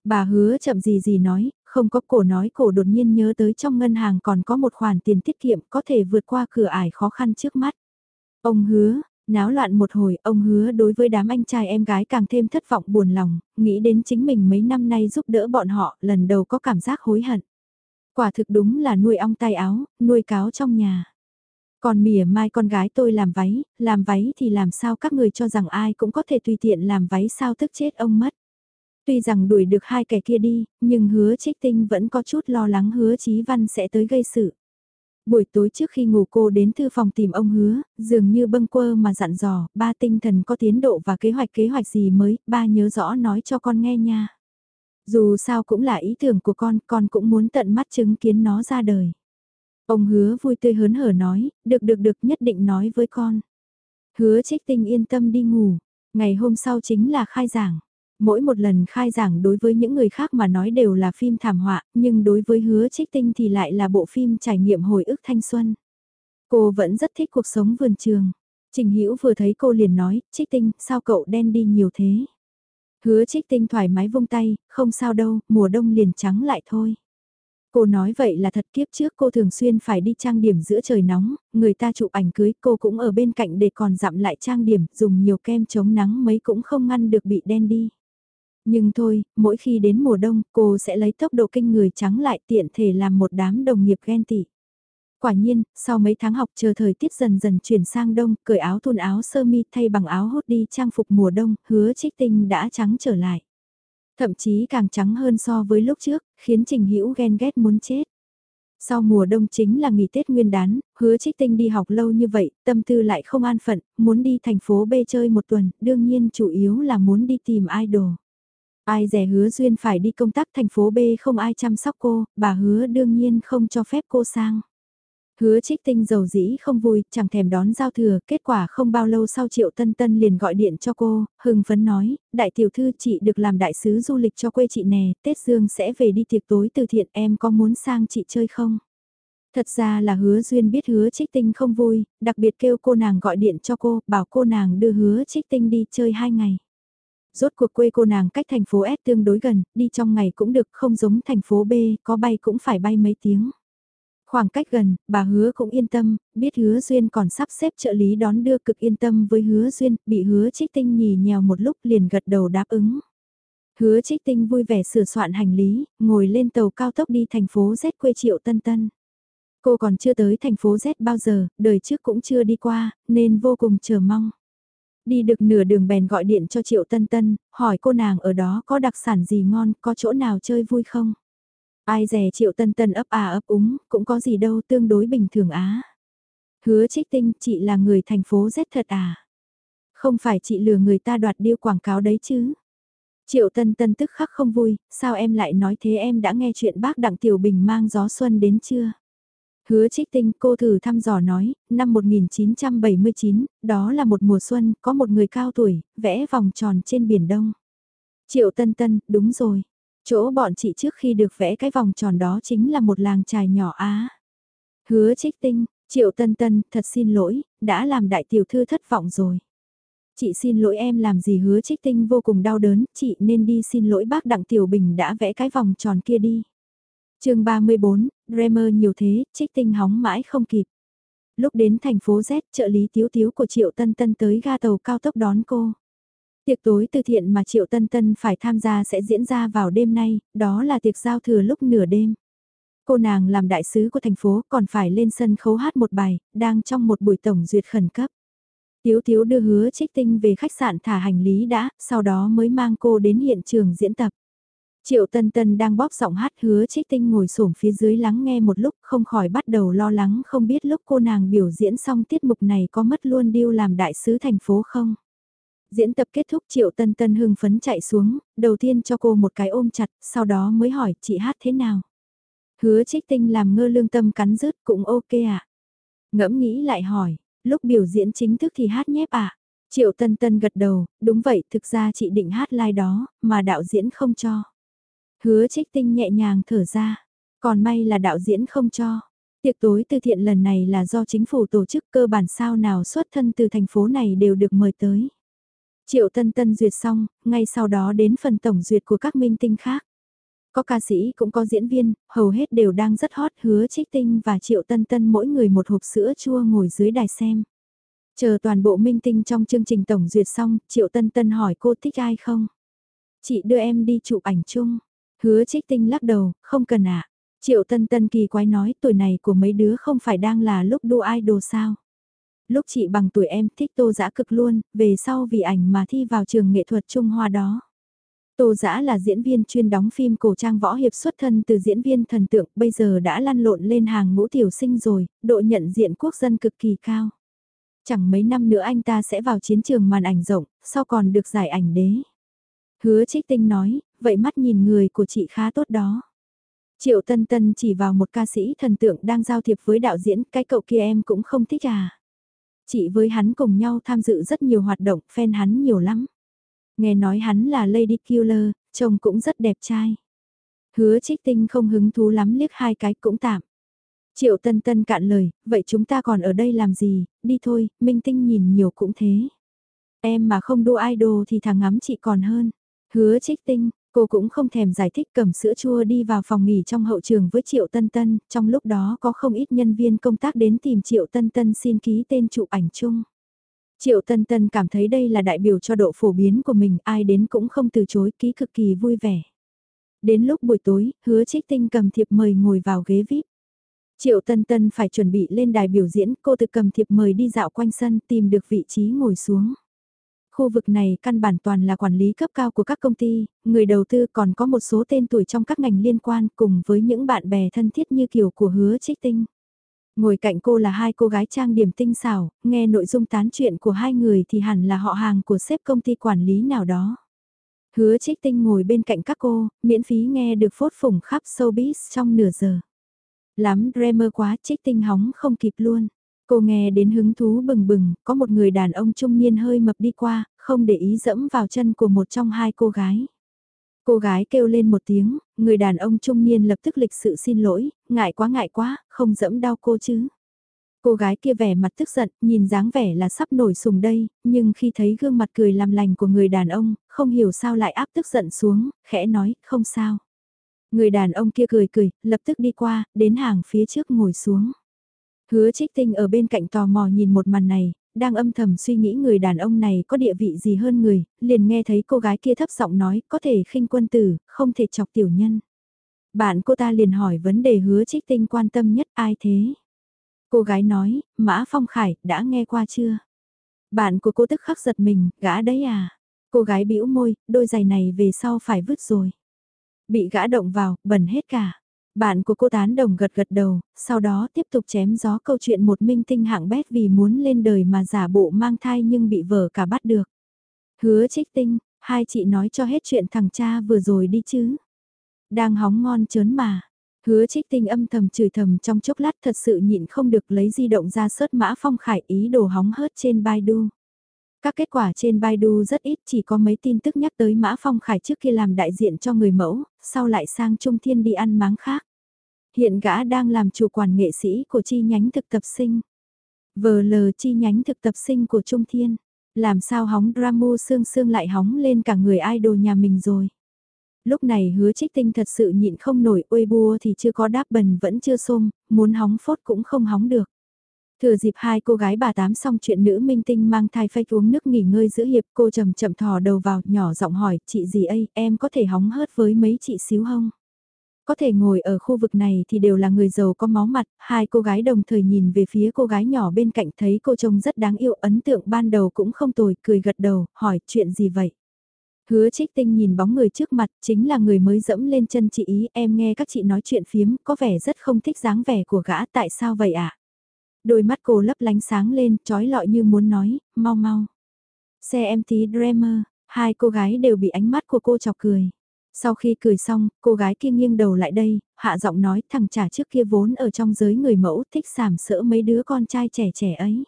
Bà hứa chậm gì gì nói, không có cổ nói cổ đột nhiên nhớ tới trong ngân hàng còn có một khoản tiền tiết kiệm có thể vượt qua cửa ải khó khăn trước mắt. Ông hứa, náo loạn một hồi, ông hứa đối với đám anh trai em gái càng thêm thất vọng buồn lòng, nghĩ đến chính mình mấy năm nay giúp đỡ bọn họ, lần đầu có cảm giác hối hận. Quả thực đúng là nuôi ong tay áo, nuôi cáo trong nhà. Còn mỉa mai con gái tôi làm váy, làm váy thì làm sao các người cho rằng ai cũng có thể tùy tiện làm váy sao tức chết ông mất. Tuy rằng đuổi được hai kẻ kia đi, nhưng hứa trích tinh vẫn có chút lo lắng hứa chí văn sẽ tới gây sự. Buổi tối trước khi ngủ cô đến thư phòng tìm ông hứa, dường như bâng quơ mà dặn dò, ba tinh thần có tiến độ và kế hoạch kế hoạch gì mới, ba nhớ rõ nói cho con nghe nha. Dù sao cũng là ý tưởng của con, con cũng muốn tận mắt chứng kiến nó ra đời. Ông hứa vui tươi hớn hở nói, được được được nhất định nói với con. Hứa trích tinh yên tâm đi ngủ, ngày hôm sau chính là khai giảng. Mỗi một lần khai giảng đối với những người khác mà nói đều là phim thảm họa, nhưng đối với hứa trích tinh thì lại là bộ phim trải nghiệm hồi ức thanh xuân. Cô vẫn rất thích cuộc sống vườn trường. Trình Hữu vừa thấy cô liền nói, trích tinh, sao cậu đen đi nhiều thế? Hứa trích tinh thoải mái vung tay, không sao đâu, mùa đông liền trắng lại thôi. Cô nói vậy là thật kiếp trước cô thường xuyên phải đi trang điểm giữa trời nóng, người ta chụp ảnh cưới cô cũng ở bên cạnh để còn dặm lại trang điểm, dùng nhiều kem chống nắng mấy cũng không ngăn được bị đen đi. Nhưng thôi, mỗi khi đến mùa đông, cô sẽ lấy tốc độ kinh người trắng lại tiện thể làm một đám đồng nghiệp ghen tị. Quả nhiên, sau mấy tháng học chờ thời tiết dần dần chuyển sang đông, cởi áo thun áo sơ mi thay bằng áo hốt đi trang phục mùa đông, hứa trích tinh đã trắng trở lại. Thậm chí càng trắng hơn so với lúc trước, khiến Trình Hữu ghen ghét muốn chết. Sau mùa đông chính là nghỉ Tết Nguyên đán, hứa trích tinh đi học lâu như vậy, tâm tư lại không an phận, muốn đi thành phố B chơi một tuần, đương nhiên chủ yếu là muốn đi tìm idol. Ai rẻ hứa duyên phải đi công tác thành phố B không ai chăm sóc cô, bà hứa đương nhiên không cho phép cô sang. Hứa trích tinh dầu dĩ không vui, chẳng thèm đón giao thừa, kết quả không bao lâu sau triệu tân tân liền gọi điện cho cô, hưng phấn nói, đại tiểu thư chị được làm đại sứ du lịch cho quê chị nè, Tết Dương sẽ về đi tiệc tối từ thiện em có muốn sang chị chơi không? Thật ra là hứa duyên biết hứa trích tinh không vui, đặc biệt kêu cô nàng gọi điện cho cô, bảo cô nàng đưa hứa trích tinh đi chơi hai ngày rốt cuộc quê cô nàng cách thành phố S tương đối gần, đi trong ngày cũng được không giống thành phố B, có bay cũng phải bay mấy tiếng. Khoảng cách gần, bà hứa cũng yên tâm, biết hứa duyên còn sắp xếp trợ lý đón đưa cực yên tâm với hứa duyên, bị hứa trích tinh nhì nhèo một lúc liền gật đầu đáp ứng. Hứa trích tinh vui vẻ sửa soạn hành lý, ngồi lên tàu cao tốc đi thành phố Z quê triệu Tân Tân. Cô còn chưa tới thành phố Z bao giờ, đời trước cũng chưa đi qua, nên vô cùng chờ mong. Đi được nửa đường bèn gọi điện cho Triệu Tân Tân, hỏi cô nàng ở đó có đặc sản gì ngon, có chỗ nào chơi vui không? Ai dè Triệu Tân Tân ấp à ấp úng, cũng có gì đâu tương đối bình thường á. Hứa trích tinh, chị là người thành phố Z thật à? Không phải chị lừa người ta đoạt điêu quảng cáo đấy chứ? Triệu Tân Tân tức khắc không vui, sao em lại nói thế em đã nghe chuyện bác Đặng Tiểu Bình mang gió xuân đến chưa? Hứa trích tinh cô thử thăm dò nói, năm 1979, đó là một mùa xuân, có một người cao tuổi, vẽ vòng tròn trên biển đông. Triệu Tân Tân, đúng rồi. Chỗ bọn chị trước khi được vẽ cái vòng tròn đó chính là một làng trài nhỏ Á. Hứa trích tinh, Triệu Tân Tân, thật xin lỗi, đã làm đại tiểu thư thất vọng rồi. Chị xin lỗi em làm gì hứa trích tinh vô cùng đau đớn, chị nên đi xin lỗi bác Đặng Tiểu Bình đã vẽ cái vòng tròn kia đi chương 34, Dremer nhiều thế, trích tinh hóng mãi không kịp. Lúc đến thành phố Z, trợ lý tiếu tiếu của Triệu Tân Tân tới ga tàu cao tốc đón cô. Tiệc tối từ thiện mà Triệu Tân Tân phải tham gia sẽ diễn ra vào đêm nay, đó là tiệc giao thừa lúc nửa đêm. Cô nàng làm đại sứ của thành phố còn phải lên sân khấu hát một bài, đang trong một buổi tổng duyệt khẩn cấp. Tiếu Tiếu đưa hứa trích tinh về khách sạn thả hành lý đã, sau đó mới mang cô đến hiện trường diễn tập. Triệu Tân Tân đang bóp giọng hát hứa trích tinh ngồi xổm phía dưới lắng nghe một lúc không khỏi bắt đầu lo lắng không biết lúc cô nàng biểu diễn xong tiết mục này có mất luôn điêu làm đại sứ thành phố không. Diễn tập kết thúc Triệu Tân Tân hưng phấn chạy xuống, đầu tiên cho cô một cái ôm chặt, sau đó mới hỏi chị hát thế nào. Hứa trích tinh làm ngơ lương tâm cắn rứt cũng ok ạ. À? Ngẫm nghĩ lại hỏi, Lúc biểu diễn chính thức thì hát nhép à? Triệu Tân Tân gật đầu, đúng vậy, thực ra chị định hát like đó, mà đạo diễn không cho. Hứa trích tinh nhẹ nhàng thở ra, còn may là đạo diễn không cho. Tiệc tối từ thiện lần này là do chính phủ tổ chức cơ bản sao nào xuất thân từ thành phố này đều được mời tới. Triệu Tân Tân duyệt xong, ngay sau đó đến phần tổng duyệt của các minh tinh khác. Có ca sĩ cũng có diễn viên, hầu hết đều đang rất hot hứa trích tinh và Triệu Tân Tân mỗi người một hộp sữa chua ngồi dưới đài xem. Chờ toàn bộ minh tinh trong chương trình tổng duyệt xong, Triệu Tân Tân hỏi cô thích ai không? Chị đưa em đi chụp ảnh chung. Hứa trích tinh lắc đầu, không cần ạ. À. Triệu Tân Tân kỳ quái nói tuổi này của mấy đứa không phải đang là lúc đua idol sao? Lúc chị bằng tuổi em thích tô giã cực luôn, về sau vì ảnh mà thi vào trường nghệ thuật Trung Hoa đó. Tô Giã là diễn viên chuyên đóng phim cổ trang võ hiệp xuất thân từ diễn viên thần tượng, bây giờ đã lăn lộn lên hàng ngũ tiểu sinh rồi, độ nhận diện quốc dân cực kỳ cao. Chẳng mấy năm nữa anh ta sẽ vào chiến trường màn ảnh rộng, sau còn được giải ảnh đế. Hứa trích tinh nói, vậy mắt nhìn người của chị khá tốt đó. Triệu Tân Tân chỉ vào một ca sĩ thần tượng đang giao thiệp với đạo diễn, cái cậu kia em cũng không thích à. Chị với hắn cùng nhau tham dự rất nhiều hoạt động, fan hắn nhiều lắm. Nghe nói hắn là Lady Killer, trông cũng rất đẹp trai. Hứa trích tinh không hứng thú lắm liếc hai cái cũng tạm. Triệu Tân Tân cạn lời, vậy chúng ta còn ở đây làm gì, đi thôi, minh tinh nhìn nhiều cũng thế. Em mà không đua idol thì thằng ngắm chị còn hơn. Hứa trích tinh, cô cũng không thèm giải thích cầm sữa chua đi vào phòng nghỉ trong hậu trường với Triệu Tân Tân, trong lúc đó có không ít nhân viên công tác đến tìm Triệu Tân Tân xin ký tên chụp ảnh chung. Triệu Tân Tân cảm thấy đây là đại biểu cho độ phổ biến của mình, ai đến cũng không từ chối, ký cực kỳ vui vẻ. Đến lúc buổi tối, hứa trích tinh cầm thiệp mời ngồi vào ghế VIP. Triệu Tân Tân phải chuẩn bị lên đài biểu diễn, cô tự cầm thiệp mời đi dạo quanh sân tìm được vị trí ngồi xuống. Khu vực này căn bản toàn là quản lý cấp cao của các công ty, người đầu tư còn có một số tên tuổi trong các ngành liên quan cùng với những bạn bè thân thiết như kiểu của hứa trích tinh. Ngồi cạnh cô là hai cô gái trang điểm tinh xảo, nghe nội dung tán chuyện của hai người thì hẳn là họ hàng của sếp công ty quản lý nào đó. Hứa trích tinh ngồi bên cạnh các cô, miễn phí nghe được phốt phủng khắp showbiz trong nửa giờ. Lắm dreamer quá trích tinh hóng không kịp luôn. Cô nghe đến hứng thú bừng bừng, có một người đàn ông trung niên hơi mập đi qua, không để ý dẫm vào chân của một trong hai cô gái. Cô gái kêu lên một tiếng, người đàn ông trung niên lập tức lịch sự xin lỗi, ngại quá ngại quá, không dẫm đau cô chứ. Cô gái kia vẻ mặt tức giận, nhìn dáng vẻ là sắp nổi sùng đây, nhưng khi thấy gương mặt cười làm lành của người đàn ông, không hiểu sao lại áp tức giận xuống, khẽ nói, không sao. Người đàn ông kia cười cười, lập tức đi qua, đến hàng phía trước ngồi xuống. Hứa trích tinh ở bên cạnh tò mò nhìn một màn này, đang âm thầm suy nghĩ người đàn ông này có địa vị gì hơn người, liền nghe thấy cô gái kia thấp giọng nói có thể khinh quân tử, không thể chọc tiểu nhân. Bạn cô ta liền hỏi vấn đề hứa trích tinh quan tâm nhất ai thế? Cô gái nói, Mã Phong Khải, đã nghe qua chưa? Bạn của cô tức khắc giật mình, gã đấy à? Cô gái bĩu môi, đôi giày này về sau phải vứt rồi. Bị gã động vào, bẩn hết cả. Bạn của cô tán đồng gật gật đầu, sau đó tiếp tục chém gió câu chuyện một minh tinh hạng bét vì muốn lên đời mà giả bộ mang thai nhưng bị vợ cả bắt được. Hứa trích tinh, hai chị nói cho hết chuyện thằng cha vừa rồi đi chứ. Đang hóng ngon chớn mà. Hứa trích tinh âm thầm chửi thầm trong chốc lát thật sự nhịn không được lấy di động ra sớt mã phong khải ý đồ hóng hớt trên Baidu. Các kết quả trên Baidu rất ít chỉ có mấy tin tức nhắc tới Mã Phong Khải trước kia làm đại diện cho người mẫu, sau lại sang Trung Thiên đi ăn máng khác. Hiện gã đang làm chủ quản nghệ sĩ của chi nhánh thực tập sinh. Vờ lờ chi nhánh thực tập sinh của Trung Thiên. Làm sao hóng drama sương sương lại hóng lên cả người idol nhà mình rồi. Lúc này hứa trích tinh thật sự nhịn không nổi ôi bua thì chưa có đáp bần vẫn chưa xôm, muốn hóng phốt cũng không hóng được. Thừa dịp hai cô gái bà tám xong chuyện nữ minh tinh mang thai phách uống nước nghỉ ngơi giữa hiệp cô chậm chậm thò đầu vào nhỏ giọng hỏi chị gì ấy em có thể hóng hớt với mấy chị xíu không? Có thể ngồi ở khu vực này thì đều là người giàu có máu mặt, hai cô gái đồng thời nhìn về phía cô gái nhỏ bên cạnh thấy cô trông rất đáng yêu ấn tượng ban đầu cũng không tồi, cười gật đầu, hỏi chuyện gì vậy? Hứa trích tinh nhìn bóng người trước mặt, chính là người mới dẫm lên chân chị ý, em nghe các chị nói chuyện phiếm, có vẻ rất không thích dáng vẻ của gã, tại sao vậy ạ? À? Đôi mắt cô lấp lánh sáng lên, trói lọi như muốn nói, mau mau. Xe em tí Dreamer, hai cô gái đều bị ánh mắt của cô chọc cười. Sau khi cười xong, cô gái kia nghiêng đầu lại đây, hạ giọng nói thằng trả trước kia vốn ở trong giới người mẫu thích sảm sỡ mấy đứa con trai trẻ trẻ ấy.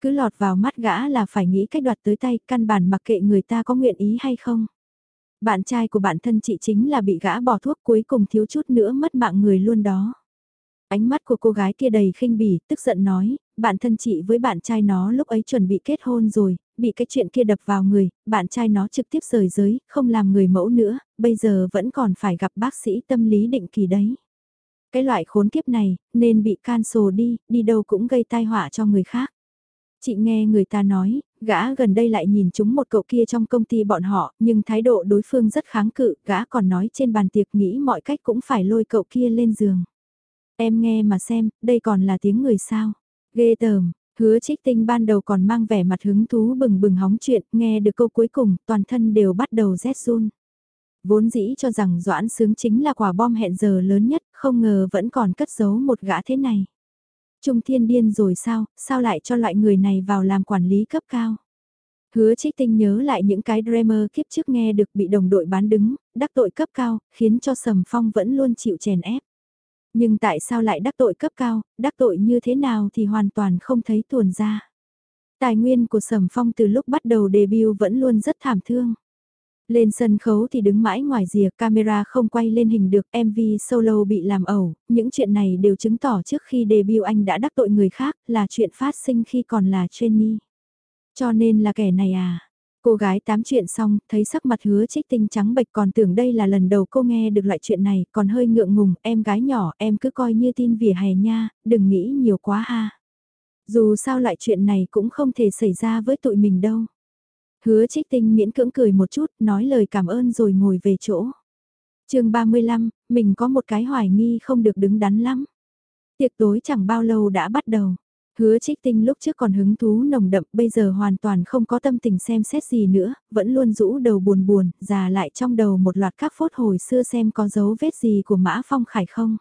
Cứ lọt vào mắt gã là phải nghĩ cách đoạt tới tay, căn bản mặc kệ người ta có nguyện ý hay không. Bạn trai của bạn thân chị chính là bị gã bỏ thuốc cuối cùng thiếu chút nữa mất mạng người luôn đó. Ánh mắt của cô gái kia đầy khinh bỉ, tức giận nói, bạn thân chị với bạn trai nó lúc ấy chuẩn bị kết hôn rồi, bị cái chuyện kia đập vào người, bạn trai nó trực tiếp rời giới, không làm người mẫu nữa, bây giờ vẫn còn phải gặp bác sĩ tâm lý định kỳ đấy. Cái loại khốn kiếp này, nên bị cancel đi, đi đâu cũng gây tai họa cho người khác. Chị nghe người ta nói, gã gần đây lại nhìn chúng một cậu kia trong công ty bọn họ, nhưng thái độ đối phương rất kháng cự, gã còn nói trên bàn tiệc nghĩ mọi cách cũng phải lôi cậu kia lên giường. Em nghe mà xem, đây còn là tiếng người sao. Ghê tởm, hứa trích tinh ban đầu còn mang vẻ mặt hứng thú bừng bừng hóng chuyện, nghe được câu cuối cùng, toàn thân đều bắt đầu rét run. Vốn dĩ cho rằng Doãn Sướng chính là quả bom hẹn giờ lớn nhất, không ngờ vẫn còn cất giấu một gã thế này. Trung thiên điên rồi sao, sao lại cho loại người này vào làm quản lý cấp cao? Hứa trích tinh nhớ lại những cái dreamer kiếp trước nghe được bị đồng đội bán đứng, đắc tội cấp cao, khiến cho Sầm Phong vẫn luôn chịu chèn ép. Nhưng tại sao lại đắc tội cấp cao, đắc tội như thế nào thì hoàn toàn không thấy tuồn ra. Tài nguyên của Sầm Phong từ lúc bắt đầu debut vẫn luôn rất thảm thương. Lên sân khấu thì đứng mãi ngoài rìa, camera không quay lên hình được, MV solo bị làm ẩu, những chuyện này đều chứng tỏ trước khi debut anh đã đắc tội người khác, là chuyện phát sinh khi còn là trainee. Cho nên là kẻ này à, Cô gái tám chuyện xong, thấy sắc mặt hứa trích tinh trắng bệch còn tưởng đây là lần đầu cô nghe được loại chuyện này, còn hơi ngượng ngùng, em gái nhỏ, em cứ coi như tin vỉa hè nha, đừng nghĩ nhiều quá ha. Dù sao loại chuyện này cũng không thể xảy ra với tụi mình đâu. Hứa trích tinh miễn cưỡng cười một chút, nói lời cảm ơn rồi ngồi về chỗ. chương 35, mình có một cái hoài nghi không được đứng đắn lắm. Tiệc tối chẳng bao lâu đã bắt đầu. Hứa trích tinh lúc trước còn hứng thú nồng đậm bây giờ hoàn toàn không có tâm tình xem xét gì nữa, vẫn luôn rũ đầu buồn buồn, già lại trong đầu một loạt các phốt hồi xưa xem có dấu vết gì của Mã Phong Khải không.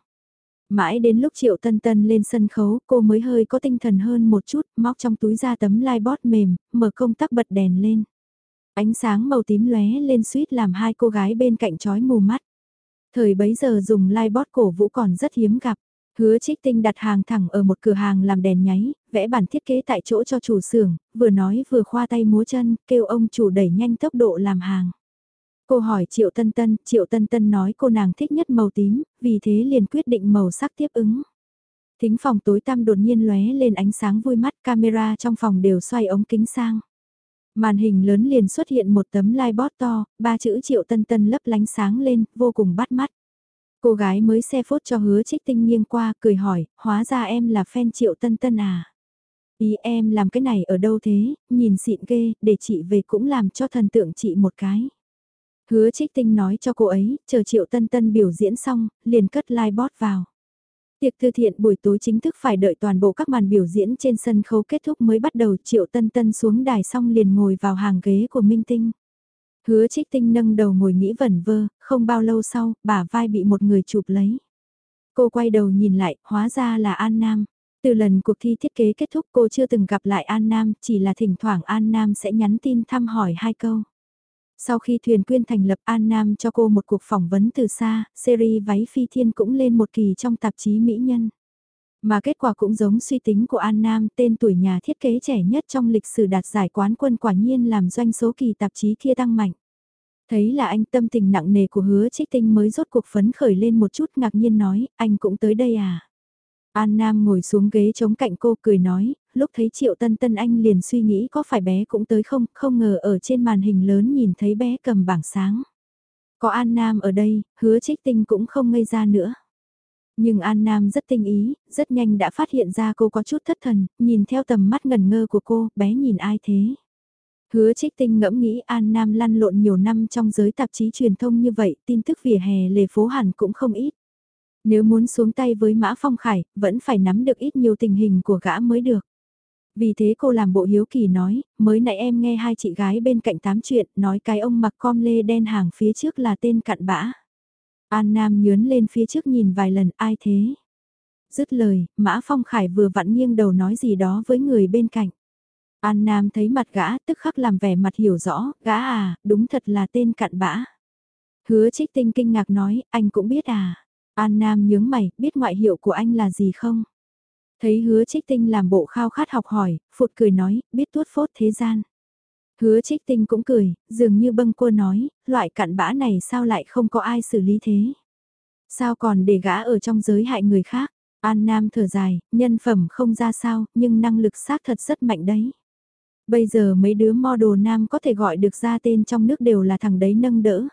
Mãi đến lúc Triệu Tân Tân lên sân khấu cô mới hơi có tinh thần hơn một chút, móc trong túi ra tấm bot mềm, mở công tắc bật đèn lên. Ánh sáng màu tím lóe lên suýt làm hai cô gái bên cạnh chói mù mắt. Thời bấy giờ dùng bot cổ vũ còn rất hiếm gặp. Hứa trích tinh đặt hàng thẳng ở một cửa hàng làm đèn nháy, vẽ bản thiết kế tại chỗ cho chủ xưởng, vừa nói vừa khoa tay múa chân, kêu ông chủ đẩy nhanh tốc độ làm hàng. Cô hỏi Triệu Tân Tân, Triệu Tân Tân nói cô nàng thích nhất màu tím, vì thế liền quyết định màu sắc tiếp ứng. Thính phòng tối tăm đột nhiên lóe lên ánh sáng vui mắt, camera trong phòng đều xoay ống kính sang. Màn hình lớn liền xuất hiện một tấm live bot to, ba chữ Triệu Tân Tân lấp lánh sáng lên, vô cùng bắt mắt. Cô gái mới xe phốt cho hứa trích tinh nghiêng qua, cười hỏi, hóa ra em là fan triệu tân tân à. Ý em làm cái này ở đâu thế, nhìn xịn ghê, để chị về cũng làm cho thần tượng chị một cái. Hứa trích tinh nói cho cô ấy, chờ triệu tân tân biểu diễn xong, liền cất livebot vào. Tiệc thư thiện buổi tối chính thức phải đợi toàn bộ các màn biểu diễn trên sân khấu kết thúc mới bắt đầu triệu tân tân xuống đài xong liền ngồi vào hàng ghế của Minh Tinh. Hứa trích tinh nâng đầu ngồi nghĩ vẩn vơ, không bao lâu sau, bả vai bị một người chụp lấy. Cô quay đầu nhìn lại, hóa ra là An Nam. Từ lần cuộc thi thiết kế kết thúc cô chưa từng gặp lại An Nam, chỉ là thỉnh thoảng An Nam sẽ nhắn tin thăm hỏi hai câu. Sau khi thuyền quyên thành lập An Nam cho cô một cuộc phỏng vấn từ xa, series váy phi thiên cũng lên một kỳ trong tạp chí Mỹ Nhân. Mà kết quả cũng giống suy tính của An Nam, tên tuổi nhà thiết kế trẻ nhất trong lịch sử đạt giải quán quân quả nhiên làm doanh số kỳ tạp chí kia tăng mạnh. Thấy là anh tâm tình nặng nề của hứa trích tinh mới rốt cuộc phấn khởi lên một chút ngạc nhiên nói, anh cũng tới đây à? An Nam ngồi xuống ghế chống cạnh cô cười nói, lúc thấy Triệu Tân Tân anh liền suy nghĩ có phải bé cũng tới không, không ngờ ở trên màn hình lớn nhìn thấy bé cầm bảng sáng. Có An Nam ở đây, hứa trích tinh cũng không ngây ra nữa. Nhưng An Nam rất tinh ý, rất nhanh đã phát hiện ra cô có chút thất thần, nhìn theo tầm mắt ngần ngơ của cô, bé nhìn ai thế? Hứa trích tinh ngẫm nghĩ An Nam lăn lộn nhiều năm trong giới tạp chí truyền thông như vậy, tin tức vỉa hè lề phố hẳn cũng không ít. Nếu muốn xuống tay với Mã Phong Khải, vẫn phải nắm được ít nhiều tình hình của gã mới được. Vì thế cô làm bộ hiếu kỳ nói, mới nãy em nghe hai chị gái bên cạnh tám chuyện, nói cái ông mặc com lê đen hàng phía trước là tên cặn bã. An Nam nhớn lên phía trước nhìn vài lần ai thế. Dứt lời, Mã Phong Khải vừa vặn nghiêng đầu nói gì đó với người bên cạnh. An Nam thấy mặt gã tức khắc làm vẻ mặt hiểu rõ, gã à, đúng thật là tên cặn bã. Hứa trích tinh kinh ngạc nói, anh cũng biết à. An Nam nhướng mày, biết ngoại hiệu của anh là gì không? Thấy hứa trích tinh làm bộ khao khát học hỏi, phụt cười nói, biết tuốt phốt thế gian. Hứa trích tinh cũng cười, dường như bâng cô nói, loại cặn bã này sao lại không có ai xử lý thế. Sao còn để gã ở trong giới hại người khác. An Nam thở dài, nhân phẩm không ra sao, nhưng năng lực xác thật rất mạnh đấy. Bây giờ mấy đứa model nam có thể gọi được ra tên trong nước đều là thằng đấy nâng đỡ.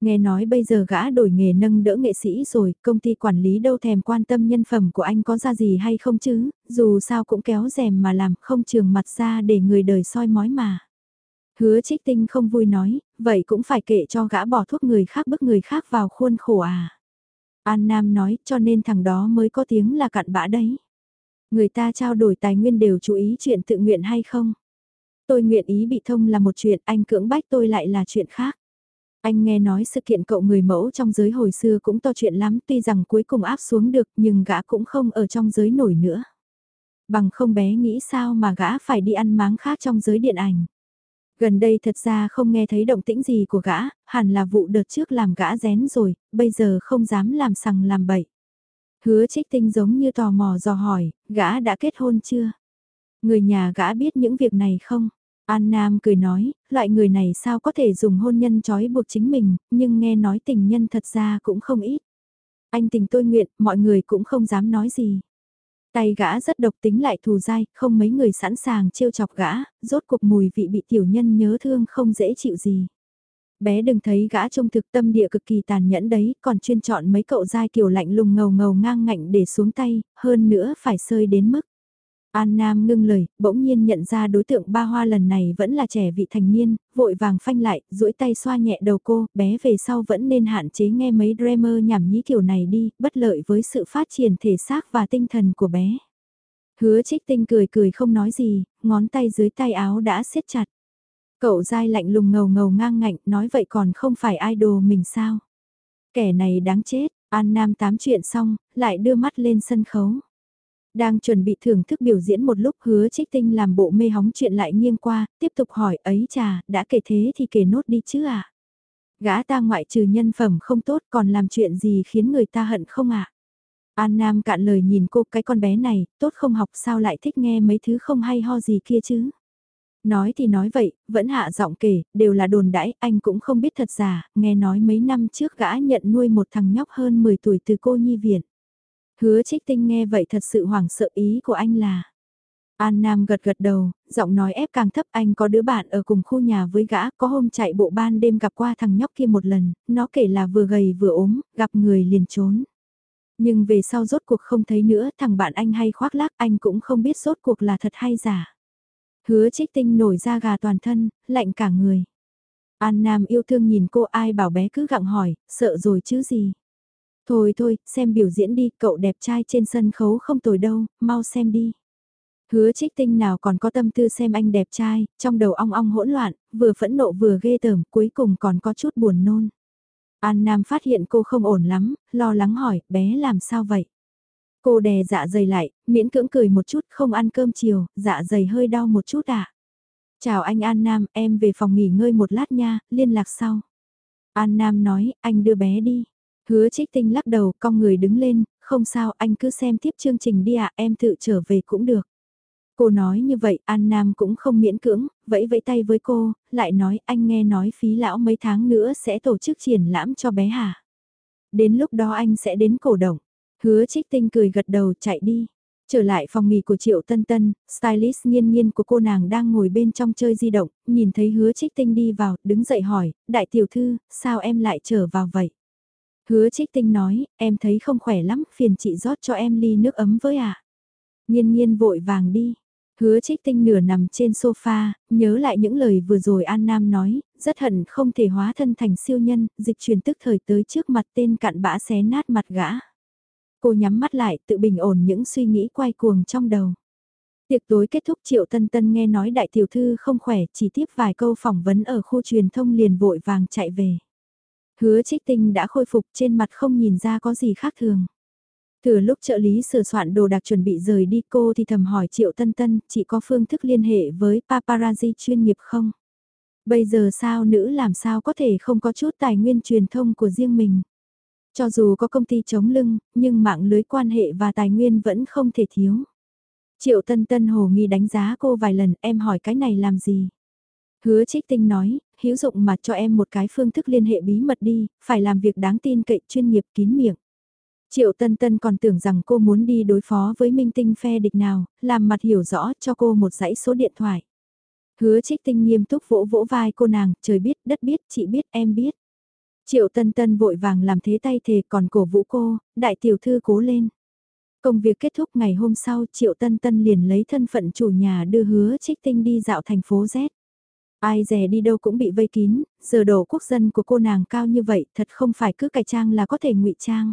Nghe nói bây giờ gã đổi nghề nâng đỡ nghệ sĩ rồi, công ty quản lý đâu thèm quan tâm nhân phẩm của anh có ra gì hay không chứ, dù sao cũng kéo rèm mà làm không trường mặt ra để người đời soi mói mà. Hứa trích tinh không vui nói, vậy cũng phải kệ cho gã bỏ thuốc người khác bức người khác vào khuôn khổ à. An Nam nói cho nên thằng đó mới có tiếng là cặn bã đấy. Người ta trao đổi tài nguyên đều chú ý chuyện tự nguyện hay không. Tôi nguyện ý bị thông là một chuyện, anh cưỡng bách tôi lại là chuyện khác. Anh nghe nói sự kiện cậu người mẫu trong giới hồi xưa cũng to chuyện lắm tuy rằng cuối cùng áp xuống được nhưng gã cũng không ở trong giới nổi nữa. Bằng không bé nghĩ sao mà gã phải đi ăn máng khác trong giới điện ảnh. Gần đây thật ra không nghe thấy động tĩnh gì của gã, hẳn là vụ đợt trước làm gã rén rồi, bây giờ không dám làm sằng làm bậy. Hứa trích tinh giống như tò mò dò hỏi, gã đã kết hôn chưa? Người nhà gã biết những việc này không? An Nam cười nói, loại người này sao có thể dùng hôn nhân trói buộc chính mình, nhưng nghe nói tình nhân thật ra cũng không ít. Anh tình tôi nguyện, mọi người cũng không dám nói gì. Tay gã rất độc tính lại thù dai, không mấy người sẵn sàng trêu chọc gã, rốt cuộc mùi vị bị tiểu nhân nhớ thương không dễ chịu gì. Bé đừng thấy gã trông thực tâm địa cực kỳ tàn nhẫn đấy, còn chuyên chọn mấy cậu dai kiểu lạnh lùng ngầu ngầu ngang ngạnh để xuống tay, hơn nữa phải sơi đến mức. An Nam ngưng lời, bỗng nhiên nhận ra đối tượng ba hoa lần này vẫn là trẻ vị thành niên, vội vàng phanh lại, duỗi tay xoa nhẹ đầu cô, bé về sau vẫn nên hạn chế nghe mấy dreamer nhảm nhí kiểu này đi, bất lợi với sự phát triển thể xác và tinh thần của bé. Hứa trích tinh cười cười không nói gì, ngón tay dưới tay áo đã siết chặt. Cậu dai lạnh lùng ngầu ngầu ngang ngạnh, nói vậy còn không phải idol mình sao? Kẻ này đáng chết, An Nam tám chuyện xong, lại đưa mắt lên sân khấu. Đang chuẩn bị thưởng thức biểu diễn một lúc hứa trích tinh làm bộ mê hóng chuyện lại nghiêng qua, tiếp tục hỏi ấy trà, đã kể thế thì kể nốt đi chứ à? Gã ta ngoại trừ nhân phẩm không tốt còn làm chuyện gì khiến người ta hận không ạ? À? An Nam cạn lời nhìn cô cái con bé này, tốt không học sao lại thích nghe mấy thứ không hay ho gì kia chứ? Nói thì nói vậy, vẫn hạ giọng kể, đều là đồn đãi, anh cũng không biết thật giả, nghe nói mấy năm trước gã nhận nuôi một thằng nhóc hơn 10 tuổi từ cô nhi viện. Hứa trích tinh nghe vậy thật sự hoảng sợ ý của anh là. An Nam gật gật đầu, giọng nói ép càng thấp anh có đứa bạn ở cùng khu nhà với gã, có hôm chạy bộ ban đêm gặp qua thằng nhóc kia một lần, nó kể là vừa gầy vừa ốm, gặp người liền trốn. Nhưng về sau rốt cuộc không thấy nữa, thằng bạn anh hay khoác lác anh cũng không biết rốt cuộc là thật hay giả. Hứa trích tinh nổi ra gà toàn thân, lạnh cả người. An Nam yêu thương nhìn cô ai bảo bé cứ gặng hỏi, sợ rồi chứ gì. Thôi thôi, xem biểu diễn đi, cậu đẹp trai trên sân khấu không tồi đâu, mau xem đi. Hứa trích tinh nào còn có tâm tư xem anh đẹp trai, trong đầu ong ong hỗn loạn, vừa phẫn nộ vừa ghê tởm, cuối cùng còn có chút buồn nôn. An Nam phát hiện cô không ổn lắm, lo lắng hỏi, bé làm sao vậy? Cô đè dạ dày lại, miễn cưỡng cười một chút, không ăn cơm chiều, dạ dày hơi đau một chút à? Chào anh An Nam, em về phòng nghỉ ngơi một lát nha, liên lạc sau. An Nam nói, anh đưa bé đi. Hứa trích tinh lắc đầu, con người đứng lên, không sao anh cứ xem tiếp chương trình đi ạ, em tự trở về cũng được. Cô nói như vậy, An Nam cũng không miễn cưỡng, vẫy vẫy tay với cô, lại nói anh nghe nói phí lão mấy tháng nữa sẽ tổ chức triển lãm cho bé hà Đến lúc đó anh sẽ đến cổ động. Hứa trích tinh cười gật đầu chạy đi. Trở lại phòng nghỉ của Triệu Tân Tân, stylist nghiên nghiên của cô nàng đang ngồi bên trong chơi di động, nhìn thấy hứa trích tinh đi vào, đứng dậy hỏi, đại tiểu thư, sao em lại trở vào vậy? Hứa trích tinh nói, em thấy không khỏe lắm, phiền chị rót cho em ly nước ấm với ạ. À? Nhiên nhiên vội vàng đi. Hứa trích tinh nửa nằm trên sofa, nhớ lại những lời vừa rồi An Nam nói, rất hận không thể hóa thân thành siêu nhân, dịch truyền tức thời tới trước mặt tên cặn bã xé nát mặt gã. Cô nhắm mắt lại tự bình ổn những suy nghĩ quay cuồng trong đầu. Tiệc tối kết thúc Triệu Tân Tân nghe nói đại tiểu thư không khỏe chỉ tiếp vài câu phỏng vấn ở khu truyền thông liền vội vàng chạy về. Hứa trích tinh đã khôi phục trên mặt không nhìn ra có gì khác thường. Từ lúc trợ lý sửa soạn đồ đạc chuẩn bị rời đi cô thì thầm hỏi Triệu Tân Tân, chị có phương thức liên hệ với paparazzi chuyên nghiệp không? Bây giờ sao nữ làm sao có thể không có chút tài nguyên truyền thông của riêng mình? Cho dù có công ty chống lưng, nhưng mạng lưới quan hệ và tài nguyên vẫn không thể thiếu. Triệu Tân Tân hồ nghi đánh giá cô vài lần, em hỏi cái này làm gì? Hứa trích tinh nói, hữu dụng mà cho em một cái phương thức liên hệ bí mật đi, phải làm việc đáng tin cậy chuyên nghiệp kín miệng. Triệu Tân Tân còn tưởng rằng cô muốn đi đối phó với minh tinh phe địch nào, làm mặt hiểu rõ cho cô một dãy số điện thoại. Hứa trích tinh nghiêm túc vỗ vỗ vai cô nàng, trời biết, đất biết, chị biết, em biết. Triệu Tân Tân vội vàng làm thế tay thề còn cổ vũ cô, đại tiểu thư cố lên. Công việc kết thúc ngày hôm sau Triệu Tân Tân liền lấy thân phận chủ nhà đưa hứa trích tinh đi dạo thành phố Z. Ai rẻ đi đâu cũng bị vây kín, giờ đổ quốc dân của cô nàng cao như vậy thật không phải cứ cải trang là có thể ngụy trang.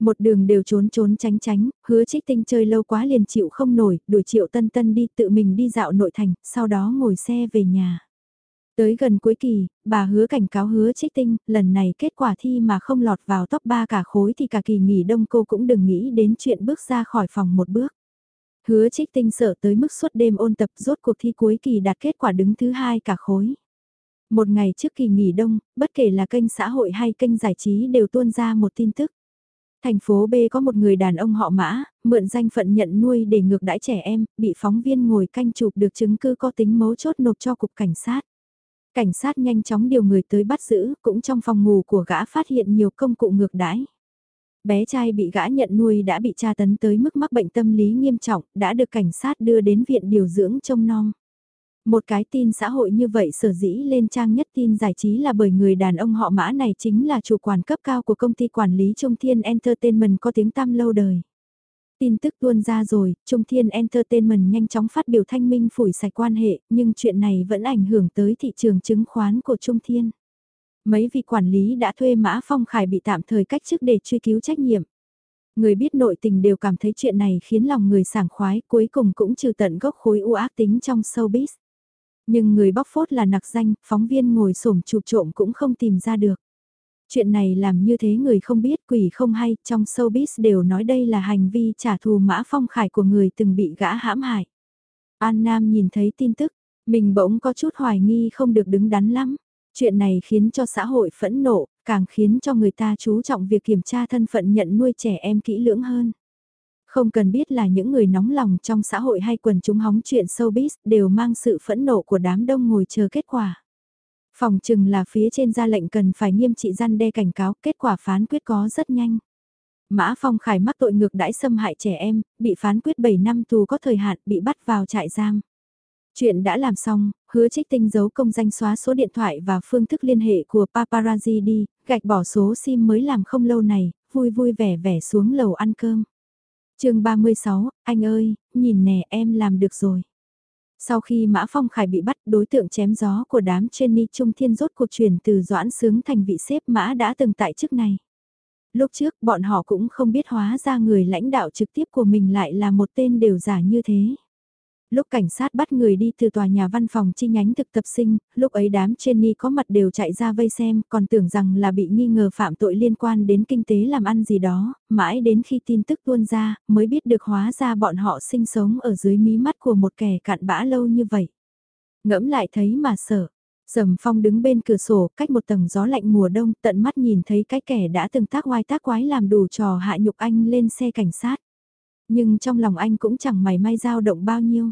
Một đường đều trốn trốn tránh tránh, hứa trích tinh chơi lâu quá liền chịu không nổi, đuổi triệu tân tân đi tự mình đi dạo nội thành, sau đó ngồi xe về nhà. Tới gần cuối kỳ, bà hứa cảnh cáo hứa trích tinh, lần này kết quả thi mà không lọt vào top 3 cả khối thì cả kỳ nghỉ đông cô cũng đừng nghĩ đến chuyện bước ra khỏi phòng một bước. Hứa trích tinh sợ tới mức suốt đêm ôn tập rốt cuộc thi cuối kỳ đạt kết quả đứng thứ hai cả khối. Một ngày trước kỳ nghỉ đông, bất kể là kênh xã hội hay kênh giải trí đều tuôn ra một tin tức. Thành phố B có một người đàn ông họ mã, mượn danh phận nhận nuôi để ngược đãi trẻ em, bị phóng viên ngồi canh chụp được chứng cứ có tính mấu chốt nộp cho cục cảnh sát. Cảnh sát nhanh chóng điều người tới bắt giữ, cũng trong phòng ngủ của gã phát hiện nhiều công cụ ngược đãi. Bé trai bị gã nhận nuôi đã bị tra tấn tới mức mắc bệnh tâm lý nghiêm trọng, đã được cảnh sát đưa đến viện điều dưỡng trông nom. Một cái tin xã hội như vậy sở dĩ lên trang nhất tin giải trí là bởi người đàn ông họ mã này chính là chủ quản cấp cao của công ty quản lý Trung Thiên Entertainment có tiếng tăm lâu đời. Tin tức tuôn ra rồi, Trung Thiên Entertainment nhanh chóng phát biểu thanh minh phủi sạch quan hệ, nhưng chuyện này vẫn ảnh hưởng tới thị trường chứng khoán của Trung Thiên. Mấy vị quản lý đã thuê Mã Phong Khải bị tạm thời cách chức để truy cứu trách nhiệm. Người biết nội tình đều cảm thấy chuyện này khiến lòng người sảng khoái cuối cùng cũng trừ tận gốc khối u ác tính trong showbiz. Nhưng người bóc phốt là nặc danh, phóng viên ngồi sổm chụp trộm cũng không tìm ra được. Chuyện này làm như thế người không biết quỷ không hay, trong showbiz đều nói đây là hành vi trả thù mã phong khải của người từng bị gã hãm hại. An Nam nhìn thấy tin tức, mình bỗng có chút hoài nghi không được đứng đắn lắm. Chuyện này khiến cho xã hội phẫn nộ, càng khiến cho người ta chú trọng việc kiểm tra thân phận nhận nuôi trẻ em kỹ lưỡng hơn. Không cần biết là những người nóng lòng trong xã hội hay quần chúng hóng chuyện showbiz đều mang sự phẫn nộ của đám đông ngồi chờ kết quả. Phòng chừng là phía trên ra lệnh cần phải nghiêm trị gian đe cảnh cáo, kết quả phán quyết có rất nhanh. Mã Phong Khải mắc tội ngược đãi xâm hại trẻ em, bị phán quyết 7 năm tù có thời hạn bị bắt vào trại giam. Chuyện đã làm xong, hứa trích tinh giấu công danh xóa số điện thoại và phương thức liên hệ của paparazzi đi, gạch bỏ số sim mới làm không lâu này, vui vui vẻ vẻ xuống lầu ăn cơm. chương 36, anh ơi, nhìn nè em làm được rồi. Sau khi Mã Phong Khải bị bắt đối tượng chém gió của đám Jenny Trung Thiên rốt cuộc chuyển từ Doãn Sướng thành vị xếp Mã đã từng tại chức này. Lúc trước bọn họ cũng không biết hóa ra người lãnh đạo trực tiếp của mình lại là một tên đều giả như thế lúc cảnh sát bắt người đi từ tòa nhà văn phòng chi nhánh thực tập sinh, lúc ấy đám Jenny có mặt đều chạy ra vây xem, còn tưởng rằng là bị nghi ngờ phạm tội liên quan đến kinh tế làm ăn gì đó, mãi đến khi tin tức tuôn ra, mới biết được hóa ra bọn họ sinh sống ở dưới mí mắt của một kẻ cạn bã lâu như vậy. Ngẫm lại thấy mà sợ. Sầm phong đứng bên cửa sổ cách một tầng gió lạnh mùa đông tận mắt nhìn thấy cái kẻ đã từng tác oai tác quái làm đủ trò hạ nhục anh lên xe cảnh sát. Nhưng trong lòng anh cũng chẳng mảy may dao động bao nhiêu.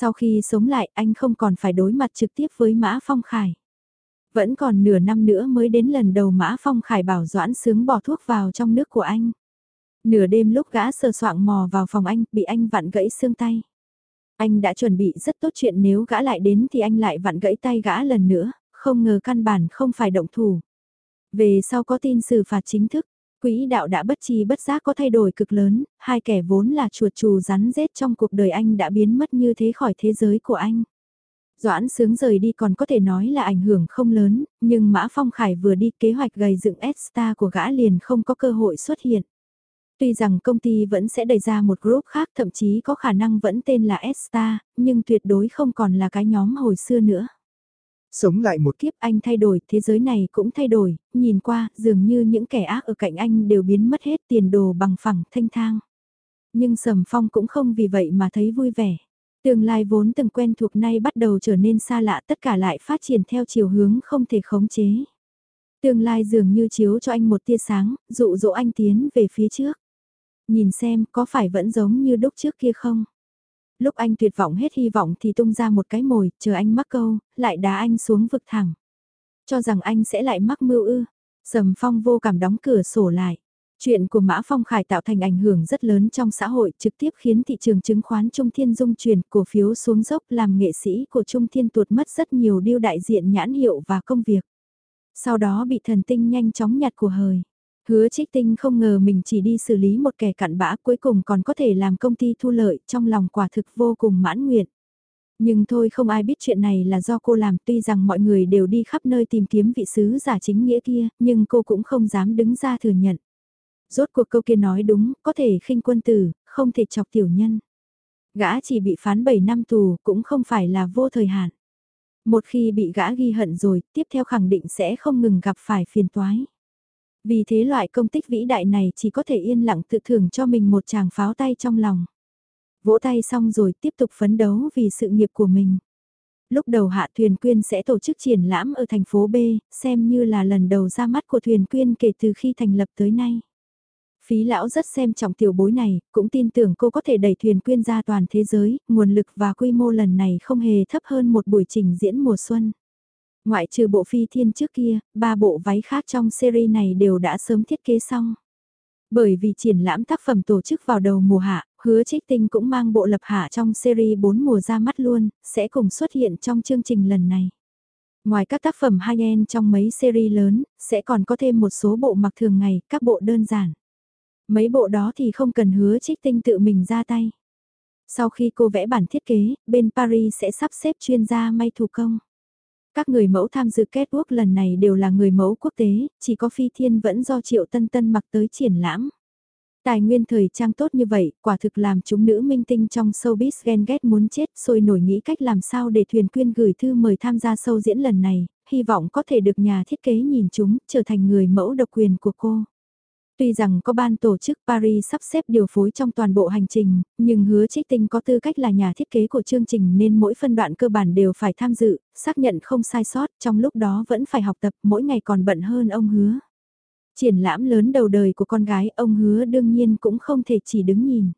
Sau khi sống lại anh không còn phải đối mặt trực tiếp với Mã Phong Khải. Vẫn còn nửa năm nữa mới đến lần đầu Mã Phong Khải bảo Doãn Sướng bỏ thuốc vào trong nước của anh. Nửa đêm lúc gã sờ soạng mò vào phòng anh, bị anh vặn gãy xương tay. Anh đã chuẩn bị rất tốt chuyện nếu gã lại đến thì anh lại vặn gãy tay gã lần nữa, không ngờ căn bản không phải động thủ. Về sau có tin xử phạt chính thức, quỹ đạo đã bất chi bất giác có thay đổi cực lớn, hai kẻ vốn là chuột chù rắn rết trong cuộc đời anh đã biến mất như thế khỏi thế giới của anh. Doãn sướng rời đi còn có thể nói là ảnh hưởng không lớn, nhưng Mã Phong Khải vừa đi kế hoạch gầy dựng S-Star của gã liền không có cơ hội xuất hiện. Tuy rằng công ty vẫn sẽ đẩy ra một group khác thậm chí có khả năng vẫn tên là S-Star, nhưng tuyệt đối không còn là cái nhóm hồi xưa nữa. Sống lại một kiếp anh thay đổi, thế giới này cũng thay đổi, nhìn qua, dường như những kẻ ác ở cạnh anh đều biến mất hết tiền đồ bằng phẳng thanh thang. Nhưng Sầm Phong cũng không vì vậy mà thấy vui vẻ. Tương lai vốn từng quen thuộc nay bắt đầu trở nên xa lạ tất cả lại phát triển theo chiều hướng không thể khống chế. Tương lai dường như chiếu cho anh một tia sáng, dụ dỗ anh tiến về phía trước. Nhìn xem có phải vẫn giống như đúc trước kia không? Lúc anh tuyệt vọng hết hy vọng thì tung ra một cái mồi, chờ anh mắc câu, lại đá anh xuống vực thẳng. Cho rằng anh sẽ lại mắc mưu ư. Sầm Phong vô cảm đóng cửa sổ lại. Chuyện của Mã Phong Khải tạo thành ảnh hưởng rất lớn trong xã hội trực tiếp khiến thị trường chứng khoán Trung Thiên dung chuyển cổ phiếu xuống dốc làm nghệ sĩ của Trung Thiên tuột mất rất nhiều điêu đại diện nhãn hiệu và công việc. Sau đó bị thần tinh nhanh chóng nhặt của hời. Hứa trích tinh không ngờ mình chỉ đi xử lý một kẻ cặn bã cuối cùng còn có thể làm công ty thu lợi trong lòng quả thực vô cùng mãn nguyện. Nhưng thôi không ai biết chuyện này là do cô làm tuy rằng mọi người đều đi khắp nơi tìm kiếm vị sứ giả chính nghĩa kia, nhưng cô cũng không dám đứng ra thừa nhận. Rốt cuộc câu kia nói đúng, có thể khinh quân tử, không thể chọc tiểu nhân. Gã chỉ bị phán 7 năm tù cũng không phải là vô thời hạn. Một khi bị gã ghi hận rồi, tiếp theo khẳng định sẽ không ngừng gặp phải phiền toái. Vì thế loại công tích vĩ đại này chỉ có thể yên lặng tự thưởng cho mình một chàng pháo tay trong lòng. Vỗ tay xong rồi tiếp tục phấn đấu vì sự nghiệp của mình. Lúc đầu Hạ Thuyền Quyên sẽ tổ chức triển lãm ở thành phố B, xem như là lần đầu ra mắt của Thuyền Quyên kể từ khi thành lập tới nay. Phí lão rất xem trọng tiểu bối này, cũng tin tưởng cô có thể đẩy thuyền quyên ra toàn thế giới, nguồn lực và quy mô lần này không hề thấp hơn một buổi trình diễn mùa xuân. Ngoại trừ bộ phi thiên trước kia, ba bộ váy khác trong series này đều đã sớm thiết kế xong. Bởi vì triển lãm tác phẩm tổ chức vào đầu mùa hạ, hứa trích tinh cũng mang bộ lập hạ trong series 4 mùa ra mắt luôn, sẽ cùng xuất hiện trong chương trình lần này. Ngoài các tác phẩm high-end trong mấy series lớn, sẽ còn có thêm một số bộ mặc thường ngày, các bộ đơn giản. Mấy bộ đó thì không cần hứa trích tinh tự mình ra tay. Sau khi cô vẽ bản thiết kế, bên Paris sẽ sắp xếp chuyên gia may thủ công. Các người mẫu tham dự kết quốc lần này đều là người mẫu quốc tế, chỉ có phi thiên vẫn do triệu tân tân mặc tới triển lãm. Tài nguyên thời trang tốt như vậy, quả thực làm chúng nữ minh tinh trong showbiz ghen ghét muốn chết, sôi nổi nghĩ cách làm sao để thuyền quyên gửi thư mời tham gia show diễn lần này, hy vọng có thể được nhà thiết kế nhìn chúng, trở thành người mẫu độc quyền của cô. Tuy rằng có ban tổ chức Paris sắp xếp điều phối trong toàn bộ hành trình, nhưng hứa trích tinh có tư cách là nhà thiết kế của chương trình nên mỗi phân đoạn cơ bản đều phải tham dự, xác nhận không sai sót, trong lúc đó vẫn phải học tập mỗi ngày còn bận hơn ông hứa. Triển lãm lớn đầu đời của con gái ông hứa đương nhiên cũng không thể chỉ đứng nhìn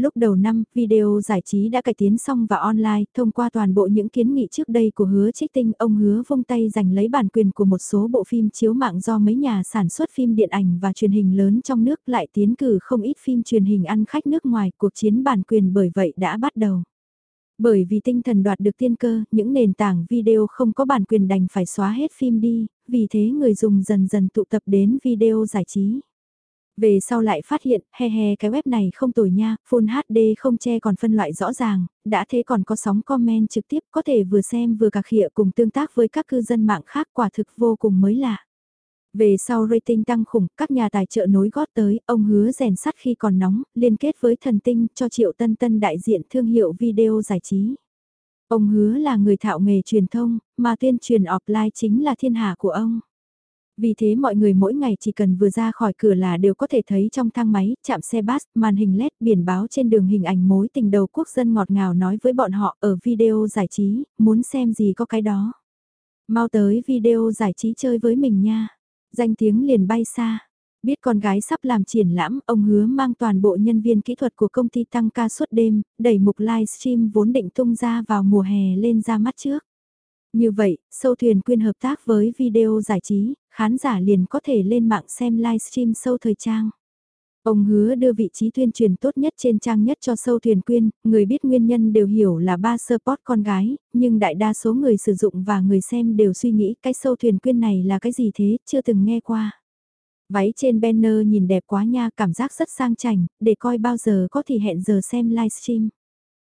lúc đầu năm, video giải trí đã cải tiến xong và online, thông qua toàn bộ những kiến nghị trước đây của hứa trích tinh, ông hứa vung tay giành lấy bản quyền của một số bộ phim chiếu mạng do mấy nhà sản xuất phim điện ảnh và truyền hình lớn trong nước lại tiến cử không ít phim truyền hình ăn khách nước ngoài, cuộc chiến bản quyền bởi vậy đã bắt đầu. Bởi vì tinh thần đoạt được tiên cơ, những nền tảng video không có bản quyền đành phải xóa hết phim đi, vì thế người dùng dần dần tụ tập đến video giải trí. Về sau lại phát hiện, he he cái web này không tồi nha, Full HD không che còn phân loại rõ ràng, đã thế còn có sóng comment trực tiếp có thể vừa xem vừa cạc khịa cùng tương tác với các cư dân mạng khác quả thực vô cùng mới lạ. Về sau rating tăng khủng, các nhà tài trợ nối gót tới, ông hứa rèn sắt khi còn nóng, liên kết với thần tinh cho Triệu Tân Tân đại diện thương hiệu video giải trí. Ông hứa là người thạo nghề truyền thông, mà tuyên truyền offline chính là thiên hạ của ông. Vì thế mọi người mỗi ngày chỉ cần vừa ra khỏi cửa là đều có thể thấy trong thang máy, chạm xe bus, màn hình LED, biển báo trên đường hình ảnh mối tình đầu quốc dân ngọt ngào nói với bọn họ ở video giải trí, muốn xem gì có cái đó. Mau tới video giải trí chơi với mình nha. Danh tiếng liền bay xa. Biết con gái sắp làm triển lãm, ông hứa mang toàn bộ nhân viên kỹ thuật của công ty tăng ca suốt đêm, đẩy mục livestream vốn định tung ra vào mùa hè lên ra mắt trước. Như vậy, sâu thuyền quyên hợp tác với video giải trí, khán giả liền có thể lên mạng xem livestream sâu thời trang. Ông hứa đưa vị trí tuyên truyền tốt nhất trên trang nhất cho sâu thuyền quyên, người biết nguyên nhân đều hiểu là ba support con gái, nhưng đại đa số người sử dụng và người xem đều suy nghĩ cái sâu thuyền quyên này là cái gì thế, chưa từng nghe qua. Váy trên banner nhìn đẹp quá nha, cảm giác rất sang chảnh, để coi bao giờ có thì hẹn giờ xem livestream.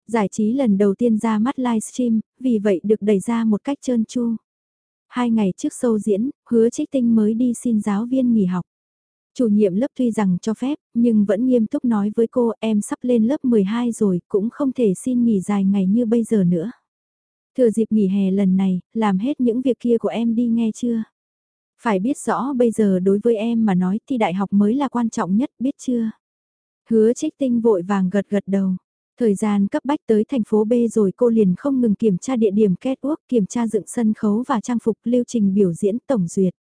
Giải trí lần đầu tiên ra mắt livestream, vì vậy được đẩy ra một cách trơn tru. Hai ngày trước sâu diễn, hứa trích tinh mới đi xin giáo viên nghỉ học. Chủ nhiệm lớp tuy rằng cho phép, nhưng vẫn nghiêm túc nói với cô em sắp lên lớp 12 rồi, cũng không thể xin nghỉ dài ngày như bây giờ nữa. Thừa dịp nghỉ hè lần này, làm hết những việc kia của em đi nghe chưa? Phải biết rõ bây giờ đối với em mà nói thì đại học mới là quan trọng nhất, biết chưa? Hứa trích tinh vội vàng gật gật đầu. Thời gian cấp bách tới thành phố B rồi cô liền không ngừng kiểm tra địa điểm kết quốc, kiểm tra dựng sân khấu và trang phục lưu trình biểu diễn tổng duyệt.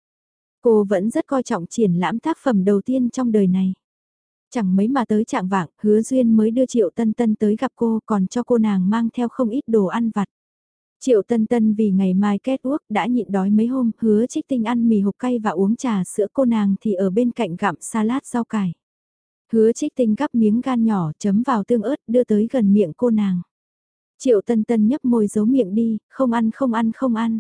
Cô vẫn rất coi trọng triển lãm tác phẩm đầu tiên trong đời này. Chẳng mấy mà tới trạng vạng, hứa duyên mới đưa Triệu Tân Tân tới gặp cô còn cho cô nàng mang theo không ít đồ ăn vặt. Triệu Tân Tân vì ngày mai kết uốc đã nhịn đói mấy hôm, hứa trích tinh ăn mì hộp cay và uống trà sữa cô nàng thì ở bên cạnh gặm salad rau cải. Hứa trích tinh gắp miếng gan nhỏ chấm vào tương ớt đưa tới gần miệng cô nàng. Triệu Tân Tân nhấp môi giấu miệng đi, không ăn không ăn không ăn.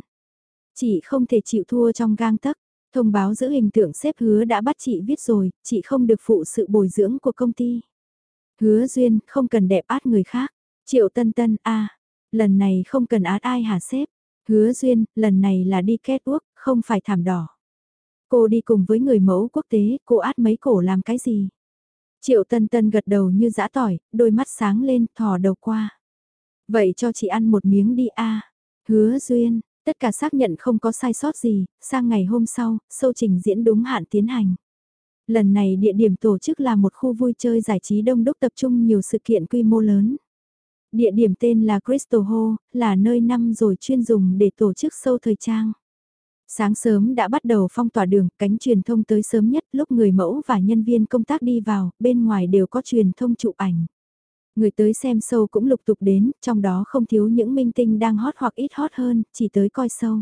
Chị không thể chịu thua trong gang tấc. Thông báo giữ hình tượng xếp hứa đã bắt chị viết rồi, chị không được phụ sự bồi dưỡng của công ty. Hứa duyên, không cần đẹp át người khác. Triệu tân tân, a lần này không cần át ai hả xếp. Hứa duyên, lần này là đi kết quốc, không phải thảm đỏ. Cô đi cùng với người mẫu quốc tế, cô át mấy cổ làm cái gì? Triệu tân tân gật đầu như dã tỏi, đôi mắt sáng lên, thò đầu qua. Vậy cho chị ăn một miếng đi a Hứa duyên, Tất cả xác nhận không có sai sót gì, sang ngày hôm sau, sâu trình diễn đúng hạn tiến hành. Lần này địa điểm tổ chức là một khu vui chơi giải trí đông đúc tập trung nhiều sự kiện quy mô lớn. Địa điểm tên là Crystal Hall, là nơi năm rồi chuyên dùng để tổ chức sâu thời trang. Sáng sớm đã bắt đầu phong tỏa đường, cánh truyền thông tới sớm nhất lúc người mẫu và nhân viên công tác đi vào, bên ngoài đều có truyền thông chụp ảnh. Người tới xem show cũng lục tục đến, trong đó không thiếu những minh tinh đang hot hoặc ít hot hơn, chỉ tới coi show.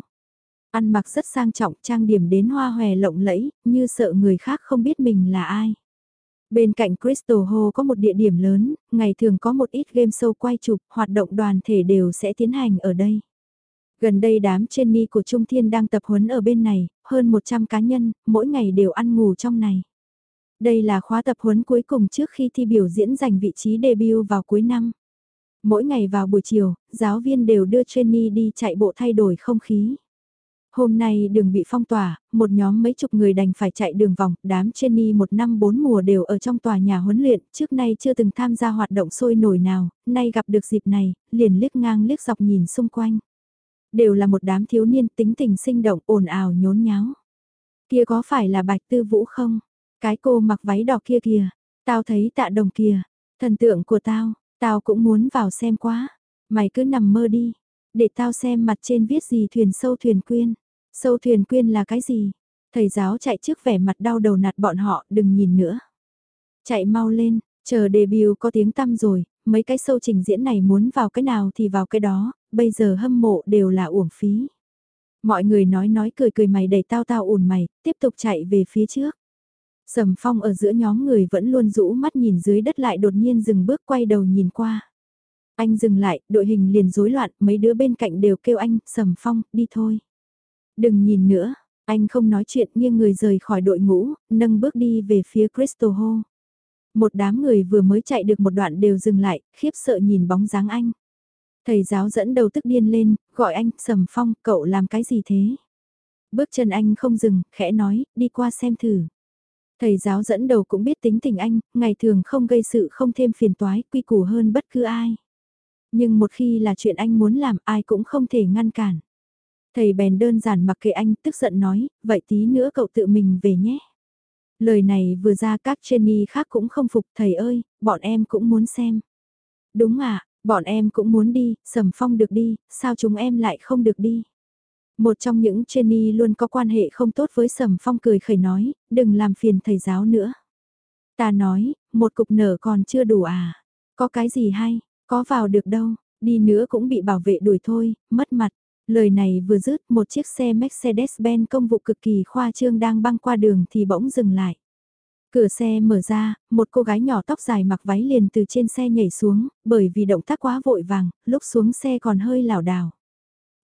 Ăn mặc rất sang trọng, trang điểm đến hoa hòe lộng lẫy, như sợ người khác không biết mình là ai. Bên cạnh Crystal Hall có một địa điểm lớn, ngày thường có một ít game show quay chụp, hoạt động đoàn thể đều sẽ tiến hành ở đây. Gần đây đám trên ni của Trung Thiên đang tập huấn ở bên này, hơn 100 cá nhân, mỗi ngày đều ăn ngủ trong này. Đây là khóa tập huấn cuối cùng trước khi thi biểu diễn giành vị trí debut vào cuối năm. Mỗi ngày vào buổi chiều, giáo viên đều đưa trainee đi chạy bộ thay đổi không khí. Hôm nay đường bị phong tỏa, một nhóm mấy chục người đành phải chạy đường vòng, đám trainee một năm bốn mùa đều ở trong tòa nhà huấn luyện, trước nay chưa từng tham gia hoạt động sôi nổi nào, nay gặp được dịp này, liền liếc ngang liếc dọc nhìn xung quanh. Đều là một đám thiếu niên tính tình sinh động, ồn ào nhốn nháo. Kia có phải là bạch tư vũ không? Cái cô mặc váy đỏ kia kìa, tao thấy tạ đồng kìa, thần tượng của tao, tao cũng muốn vào xem quá. Mày cứ nằm mơ đi, để tao xem mặt trên viết gì thuyền sâu thuyền quyên. Sâu thuyền quyên là cái gì? Thầy giáo chạy trước vẻ mặt đau đầu nạt bọn họ, đừng nhìn nữa. Chạy mau lên, chờ debut có tiếng tăm rồi, mấy cái sâu trình diễn này muốn vào cái nào thì vào cái đó, bây giờ hâm mộ đều là uổng phí. Mọi người nói nói cười cười mày đẩy tao tao ủn mày, tiếp tục chạy về phía trước. Sầm phong ở giữa nhóm người vẫn luôn rũ mắt nhìn dưới đất lại đột nhiên dừng bước quay đầu nhìn qua. Anh dừng lại, đội hình liền rối loạn, mấy đứa bên cạnh đều kêu anh, sầm phong, đi thôi. Đừng nhìn nữa, anh không nói chuyện nghiêng người rời khỏi đội ngũ, nâng bước đi về phía Crystal Hall. Một đám người vừa mới chạy được một đoạn đều dừng lại, khiếp sợ nhìn bóng dáng anh. Thầy giáo dẫn đầu tức điên lên, gọi anh, sầm phong, cậu làm cái gì thế? Bước chân anh không dừng, khẽ nói, đi qua xem thử. Thầy giáo dẫn đầu cũng biết tính tình anh, ngày thường không gây sự không thêm phiền toái, quy củ hơn bất cứ ai. Nhưng một khi là chuyện anh muốn làm ai cũng không thể ngăn cản. Thầy bèn đơn giản mặc kệ anh tức giận nói, vậy tí nữa cậu tự mình về nhé. Lời này vừa ra các Jenny khác cũng không phục thầy ơi, bọn em cũng muốn xem. Đúng à, bọn em cũng muốn đi, sầm phong được đi, sao chúng em lại không được đi. Một trong những Jenny luôn có quan hệ không tốt với Sầm Phong cười khẩy nói, đừng làm phiền thầy giáo nữa. Ta nói, một cục nở còn chưa đủ à? Có cái gì hay, có vào được đâu, đi nữa cũng bị bảo vệ đuổi thôi, mất mặt. Lời này vừa dứt một chiếc xe Mercedes-Benz công vụ cực kỳ khoa trương đang băng qua đường thì bỗng dừng lại. Cửa xe mở ra, một cô gái nhỏ tóc dài mặc váy liền từ trên xe nhảy xuống, bởi vì động tác quá vội vàng, lúc xuống xe còn hơi lảo đảo.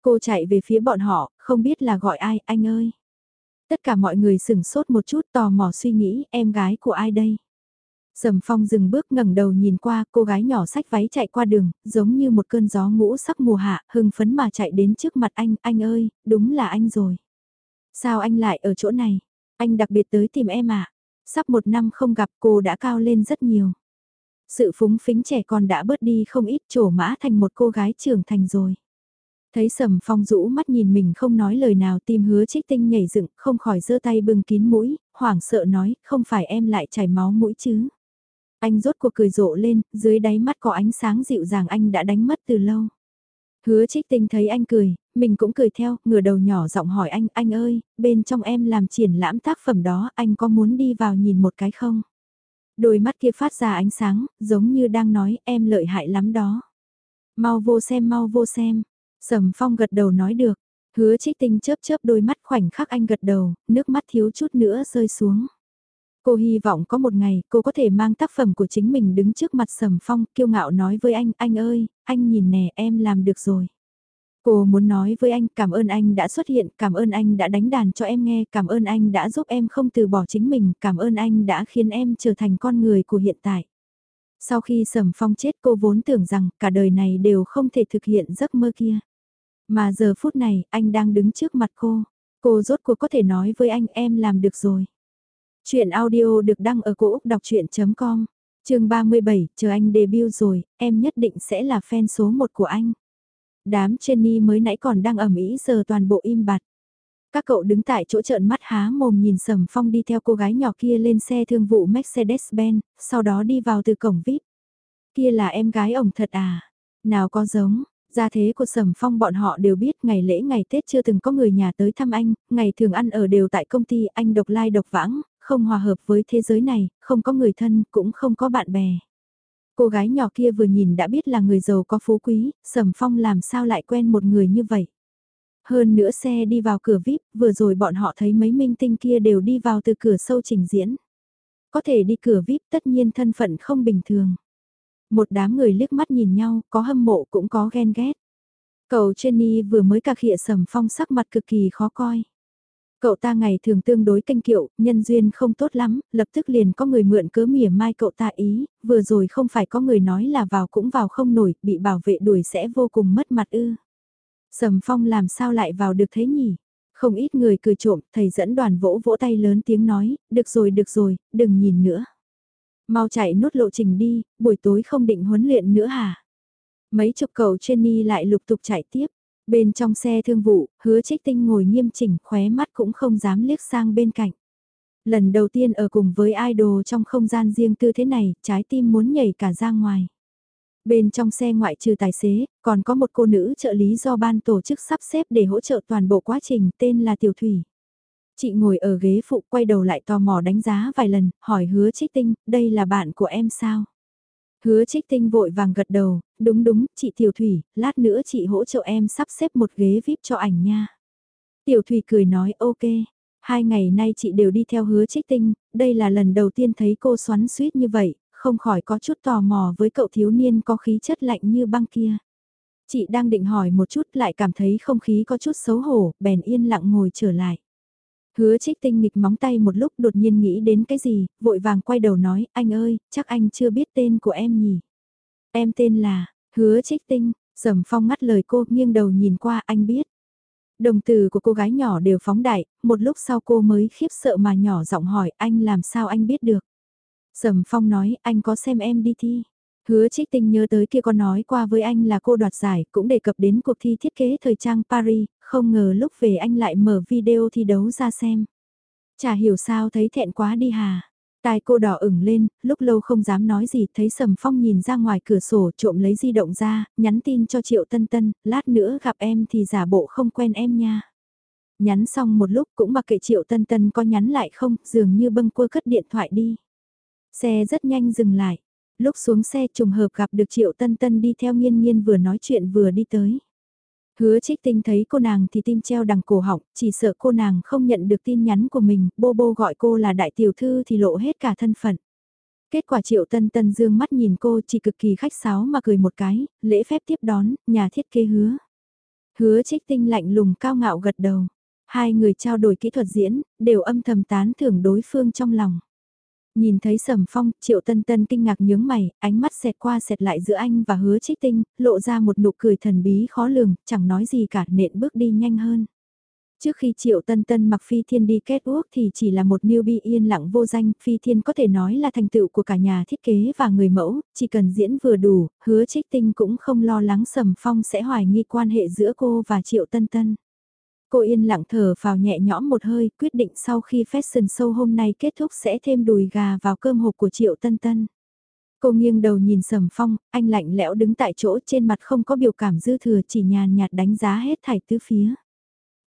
Cô chạy về phía bọn họ, không biết là gọi ai, anh ơi. Tất cả mọi người sửng sốt một chút tò mò suy nghĩ em gái của ai đây. Sầm phong dừng bước ngẩng đầu nhìn qua cô gái nhỏ sách váy chạy qua đường, giống như một cơn gió ngũ sắc mùa hạ, hưng phấn mà chạy đến trước mặt anh, anh ơi, đúng là anh rồi. Sao anh lại ở chỗ này? Anh đặc biệt tới tìm em à? Sắp một năm không gặp cô đã cao lên rất nhiều. Sự phúng phính trẻ con đã bớt đi không ít trổ mã thành một cô gái trưởng thành rồi. Thấy sầm phong rũ mắt nhìn mình không nói lời nào tim hứa trích tinh nhảy dựng không khỏi giơ tay bưng kín mũi, hoảng sợ nói không phải em lại chảy máu mũi chứ. Anh rốt cuộc cười rộ lên, dưới đáy mắt có ánh sáng dịu dàng anh đã đánh mất từ lâu. Hứa trích tinh thấy anh cười, mình cũng cười theo, ngửa đầu nhỏ giọng hỏi anh, anh ơi, bên trong em làm triển lãm tác phẩm đó, anh có muốn đi vào nhìn một cái không? Đôi mắt kia phát ra ánh sáng, giống như đang nói em lợi hại lắm đó. Mau vô xem mau vô xem. Sầm phong gật đầu nói được. Hứa trích tinh chớp chớp đôi mắt khoảnh khắc anh gật đầu, nước mắt thiếu chút nữa rơi xuống. Cô hy vọng có một ngày cô có thể mang tác phẩm của chính mình đứng trước mặt Sầm Phong kiêu ngạo nói với anh, anh ơi, anh nhìn nè em làm được rồi. Cô muốn nói với anh cảm ơn anh đã xuất hiện, cảm ơn anh đã đánh đàn cho em nghe, cảm ơn anh đã giúp em không từ bỏ chính mình, cảm ơn anh đã khiến em trở thành con người của hiện tại. Sau khi Sầm Phong chết cô vốn tưởng rằng cả đời này đều không thể thực hiện giấc mơ kia. Mà giờ phút này anh đang đứng trước mặt cô. Cô rốt cuộc có thể nói với anh em làm được rồi. Chuyện audio được đăng ở cổ Úc đọc chuyện.com, trường 37, chờ anh debut rồi, em nhất định sẽ là fan số 1 của anh. Đám Jenny mới nãy còn đang ẩm ý giờ toàn bộ im bặt. Các cậu đứng tại chỗ trợn mắt há mồm nhìn Sầm Phong đi theo cô gái nhỏ kia lên xe thương vụ Mercedes-Benz, sau đó đi vào từ cổng VIP. Kia là em gái ổng thật à? Nào có giống, Gia thế của Sầm Phong bọn họ đều biết ngày lễ ngày Tết chưa từng có người nhà tới thăm anh, ngày thường ăn ở đều tại công ty anh độc lai độc vãng, không hòa hợp với thế giới này, không có người thân, cũng không có bạn bè. Cô gái nhỏ kia vừa nhìn đã biết là người giàu có phú quý, Sầm Phong làm sao lại quen một người như vậy. Hơn nữa xe đi vào cửa VIP, vừa rồi bọn họ thấy mấy minh tinh kia đều đi vào từ cửa sâu trình diễn. Có thể đi cửa VIP tất nhiên thân phận không bình thường. Một đám người liếc mắt nhìn nhau, có hâm mộ cũng có ghen ghét. Cậu Jenny vừa mới cạc khịa sầm phong sắc mặt cực kỳ khó coi. Cậu ta ngày thường tương đối canh kiệu, nhân duyên không tốt lắm, lập tức liền có người mượn cớ mỉa mai cậu ta ý, vừa rồi không phải có người nói là vào cũng vào không nổi, bị bảo vệ đuổi sẽ vô cùng mất mặt ư. Sầm phong làm sao lại vào được thế nhỉ? Không ít người cười trộm, thầy dẫn đoàn vỗ vỗ tay lớn tiếng nói, được rồi được rồi, đừng nhìn nữa. Mau chạy nốt lộ trình đi, buổi tối không định huấn luyện nữa hả? Mấy chục cầu Jenny lại lục tục chạy tiếp. Bên trong xe thương vụ, hứa trích tinh ngồi nghiêm chỉnh khóe mắt cũng không dám liếc sang bên cạnh. Lần đầu tiên ở cùng với idol trong không gian riêng tư thế này, trái tim muốn nhảy cả ra ngoài. Bên trong xe ngoại trừ tài xế, còn có một cô nữ trợ lý do ban tổ chức sắp xếp để hỗ trợ toàn bộ quá trình tên là Tiểu Thủy. Chị ngồi ở ghế phụ quay đầu lại tò mò đánh giá vài lần, hỏi hứa trích tinh, đây là bạn của em sao? Hứa trích tinh vội vàng gật đầu, đúng đúng, chị Tiểu Thủy, lát nữa chị hỗ trợ em sắp xếp một ghế VIP cho ảnh nha. Tiểu Thủy cười nói ok, hai ngày nay chị đều đi theo hứa trích tinh, đây là lần đầu tiên thấy cô xoắn suýt như vậy, không khỏi có chút tò mò với cậu thiếu niên có khí chất lạnh như băng kia. Chị đang định hỏi một chút lại cảm thấy không khí có chút xấu hổ, bèn yên lặng ngồi trở lại. Hứa trích tinh nghịch móng tay một lúc đột nhiên nghĩ đến cái gì, vội vàng quay đầu nói, anh ơi, chắc anh chưa biết tên của em nhỉ. Em tên là, hứa trích tinh, sầm phong ngắt lời cô nghiêng đầu nhìn qua anh biết. Đồng từ của cô gái nhỏ đều phóng đại, một lúc sau cô mới khiếp sợ mà nhỏ giọng hỏi anh làm sao anh biết được. Sầm phong nói anh có xem em đi thi. Hứa trích tinh nhớ tới kia con nói qua với anh là cô đoạt giải, cũng đề cập đến cuộc thi thiết kế thời trang Paris, không ngờ lúc về anh lại mở video thi đấu ra xem. Chả hiểu sao thấy thẹn quá đi hà. Tai cô đỏ ửng lên, lúc lâu không dám nói gì, thấy Sầm Phong nhìn ra ngoài cửa sổ trộm lấy di động ra, nhắn tin cho Triệu Tân Tân, lát nữa gặp em thì giả bộ không quen em nha. Nhắn xong một lúc cũng mặc kệ Triệu Tân Tân có nhắn lại không, dường như bâng quơ cất điện thoại đi. Xe rất nhanh dừng lại, lúc xuống xe trùng hợp gặp được Triệu Tân Tân đi theo nghiên nghiên vừa nói chuyện vừa đi tới. Hứa trích tinh thấy cô nàng thì tim treo đằng cổ họng, chỉ sợ cô nàng không nhận được tin nhắn của mình, bô bô gọi cô là đại tiểu thư thì lộ hết cả thân phận. Kết quả triệu tân tân dương mắt nhìn cô chỉ cực kỳ khách sáo mà cười một cái, lễ phép tiếp đón, nhà thiết kế hứa. Hứa trích tinh lạnh lùng cao ngạo gật đầu. Hai người trao đổi kỹ thuật diễn, đều âm thầm tán thưởng đối phương trong lòng. Nhìn thấy sầm phong, triệu tân tân kinh ngạc nhướng mày, ánh mắt xẹt qua xẹt lại giữa anh và hứa trích tinh, lộ ra một nụ cười thần bí khó lường, chẳng nói gì cả nện bước đi nhanh hơn. Trước khi Triệu Tân Tân mặc Phi Thiên đi kết ước thì chỉ là một newbie yên lặng vô danh, Phi Thiên có thể nói là thành tựu của cả nhà thiết kế và người mẫu, chỉ cần diễn vừa đủ, hứa trích tinh cũng không lo lắng Sầm Phong sẽ hoài nghi quan hệ giữa cô và Triệu Tân Tân. Cô yên lặng thở vào nhẹ nhõm một hơi, quyết định sau khi fashion show hôm nay kết thúc sẽ thêm đùi gà vào cơm hộp của Triệu Tân Tân. Cô nghiêng đầu nhìn Sầm Phong, anh lạnh lẽo đứng tại chỗ trên mặt không có biểu cảm dư thừa chỉ nhàn nhạt đánh giá hết thảy tứ phía.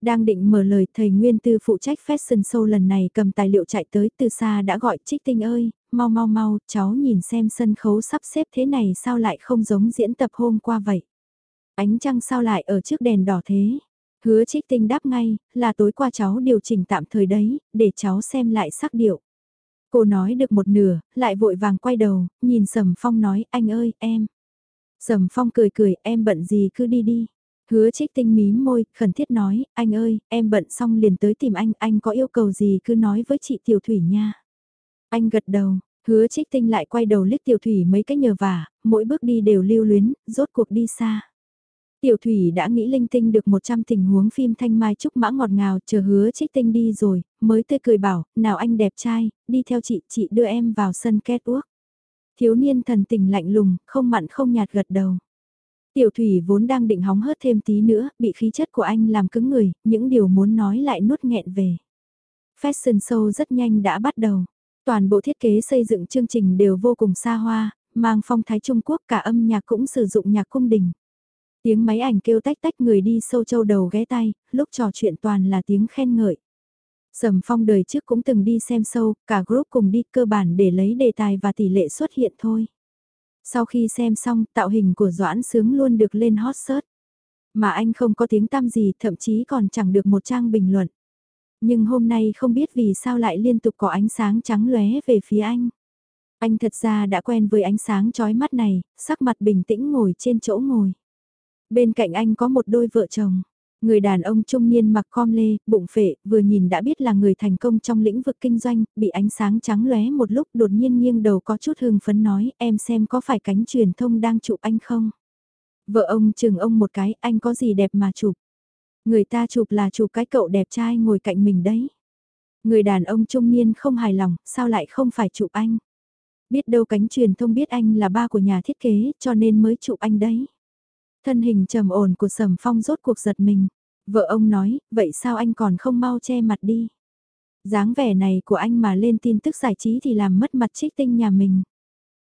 Đang định mở lời thầy Nguyên Tư phụ trách fashion show lần này cầm tài liệu chạy tới từ xa đã gọi Trích Tinh ơi, mau mau mau, cháu nhìn xem sân khấu sắp xếp thế này sao lại không giống diễn tập hôm qua vậy. Ánh trăng sao lại ở trước đèn đỏ thế. Hứa trích tinh đáp ngay, là tối qua cháu điều chỉnh tạm thời đấy, để cháu xem lại sắc điệu. Cô nói được một nửa, lại vội vàng quay đầu, nhìn Sầm Phong nói, anh ơi, em. Sầm Phong cười cười, em bận gì cứ đi đi. Hứa trích tinh mím môi, khẩn thiết nói, anh ơi, em bận xong liền tới tìm anh, anh có yêu cầu gì cứ nói với chị Tiểu Thủy nha. Anh gật đầu, hứa trích tinh lại quay đầu liếc Tiểu Thủy mấy cái nhờ vả, mỗi bước đi đều lưu luyến, rốt cuộc đi xa. Tiểu Thủy đã nghĩ linh tinh được 100 tình huống phim thanh mai trúc mã ngọt ngào chờ hứa trích tinh đi rồi, mới tươi cười bảo, nào anh đẹp trai, đi theo chị, chị đưa em vào sân kết uốc. Thiếu niên thần tình lạnh lùng, không mặn không nhạt gật đầu. Tiểu Thủy vốn đang định hóng hớt thêm tí nữa, bị khí chất của anh làm cứng người, những điều muốn nói lại nuốt nghẹn về. Fashion show rất nhanh đã bắt đầu. Toàn bộ thiết kế xây dựng chương trình đều vô cùng xa hoa, mang phong thái Trung Quốc cả âm nhạc cũng sử dụng nhạc cung đình. Tiếng máy ảnh kêu tách tách người đi sâu châu đầu ghé tay, lúc trò chuyện toàn là tiếng khen ngợi. Sầm phong đời trước cũng từng đi xem sâu, cả group cùng đi cơ bản để lấy đề tài và tỷ lệ xuất hiện thôi. Sau khi xem xong, tạo hình của Doãn Sướng luôn được lên hot search. Mà anh không có tiếng tăm gì, thậm chí còn chẳng được một trang bình luận. Nhưng hôm nay không biết vì sao lại liên tục có ánh sáng trắng lóe về phía anh. Anh thật ra đã quen với ánh sáng chói mắt này, sắc mặt bình tĩnh ngồi trên chỗ ngồi. Bên cạnh anh có một đôi vợ chồng. Người đàn ông trung niên mặc com lê, bụng phệ, vừa nhìn đã biết là người thành công trong lĩnh vực kinh doanh, bị ánh sáng trắng lóe một lúc đột nhiên nghiêng đầu có chút hưng phấn nói, em xem có phải cánh truyền thông đang chụp anh không? Vợ ông chừng ông một cái, anh có gì đẹp mà chụp? Người ta chụp là chụp cái cậu đẹp trai ngồi cạnh mình đấy. Người đàn ông trung niên không hài lòng, sao lại không phải chụp anh? Biết đâu cánh truyền thông biết anh là ba của nhà thiết kế, cho nên mới chụp anh đấy. Thân hình trầm ổn của Sầm Phong rốt cuộc giật mình. Vợ ông nói, vậy sao anh còn không mau che mặt đi? dáng vẻ này của anh mà lên tin tức giải trí thì làm mất mặt trích tinh nhà mình.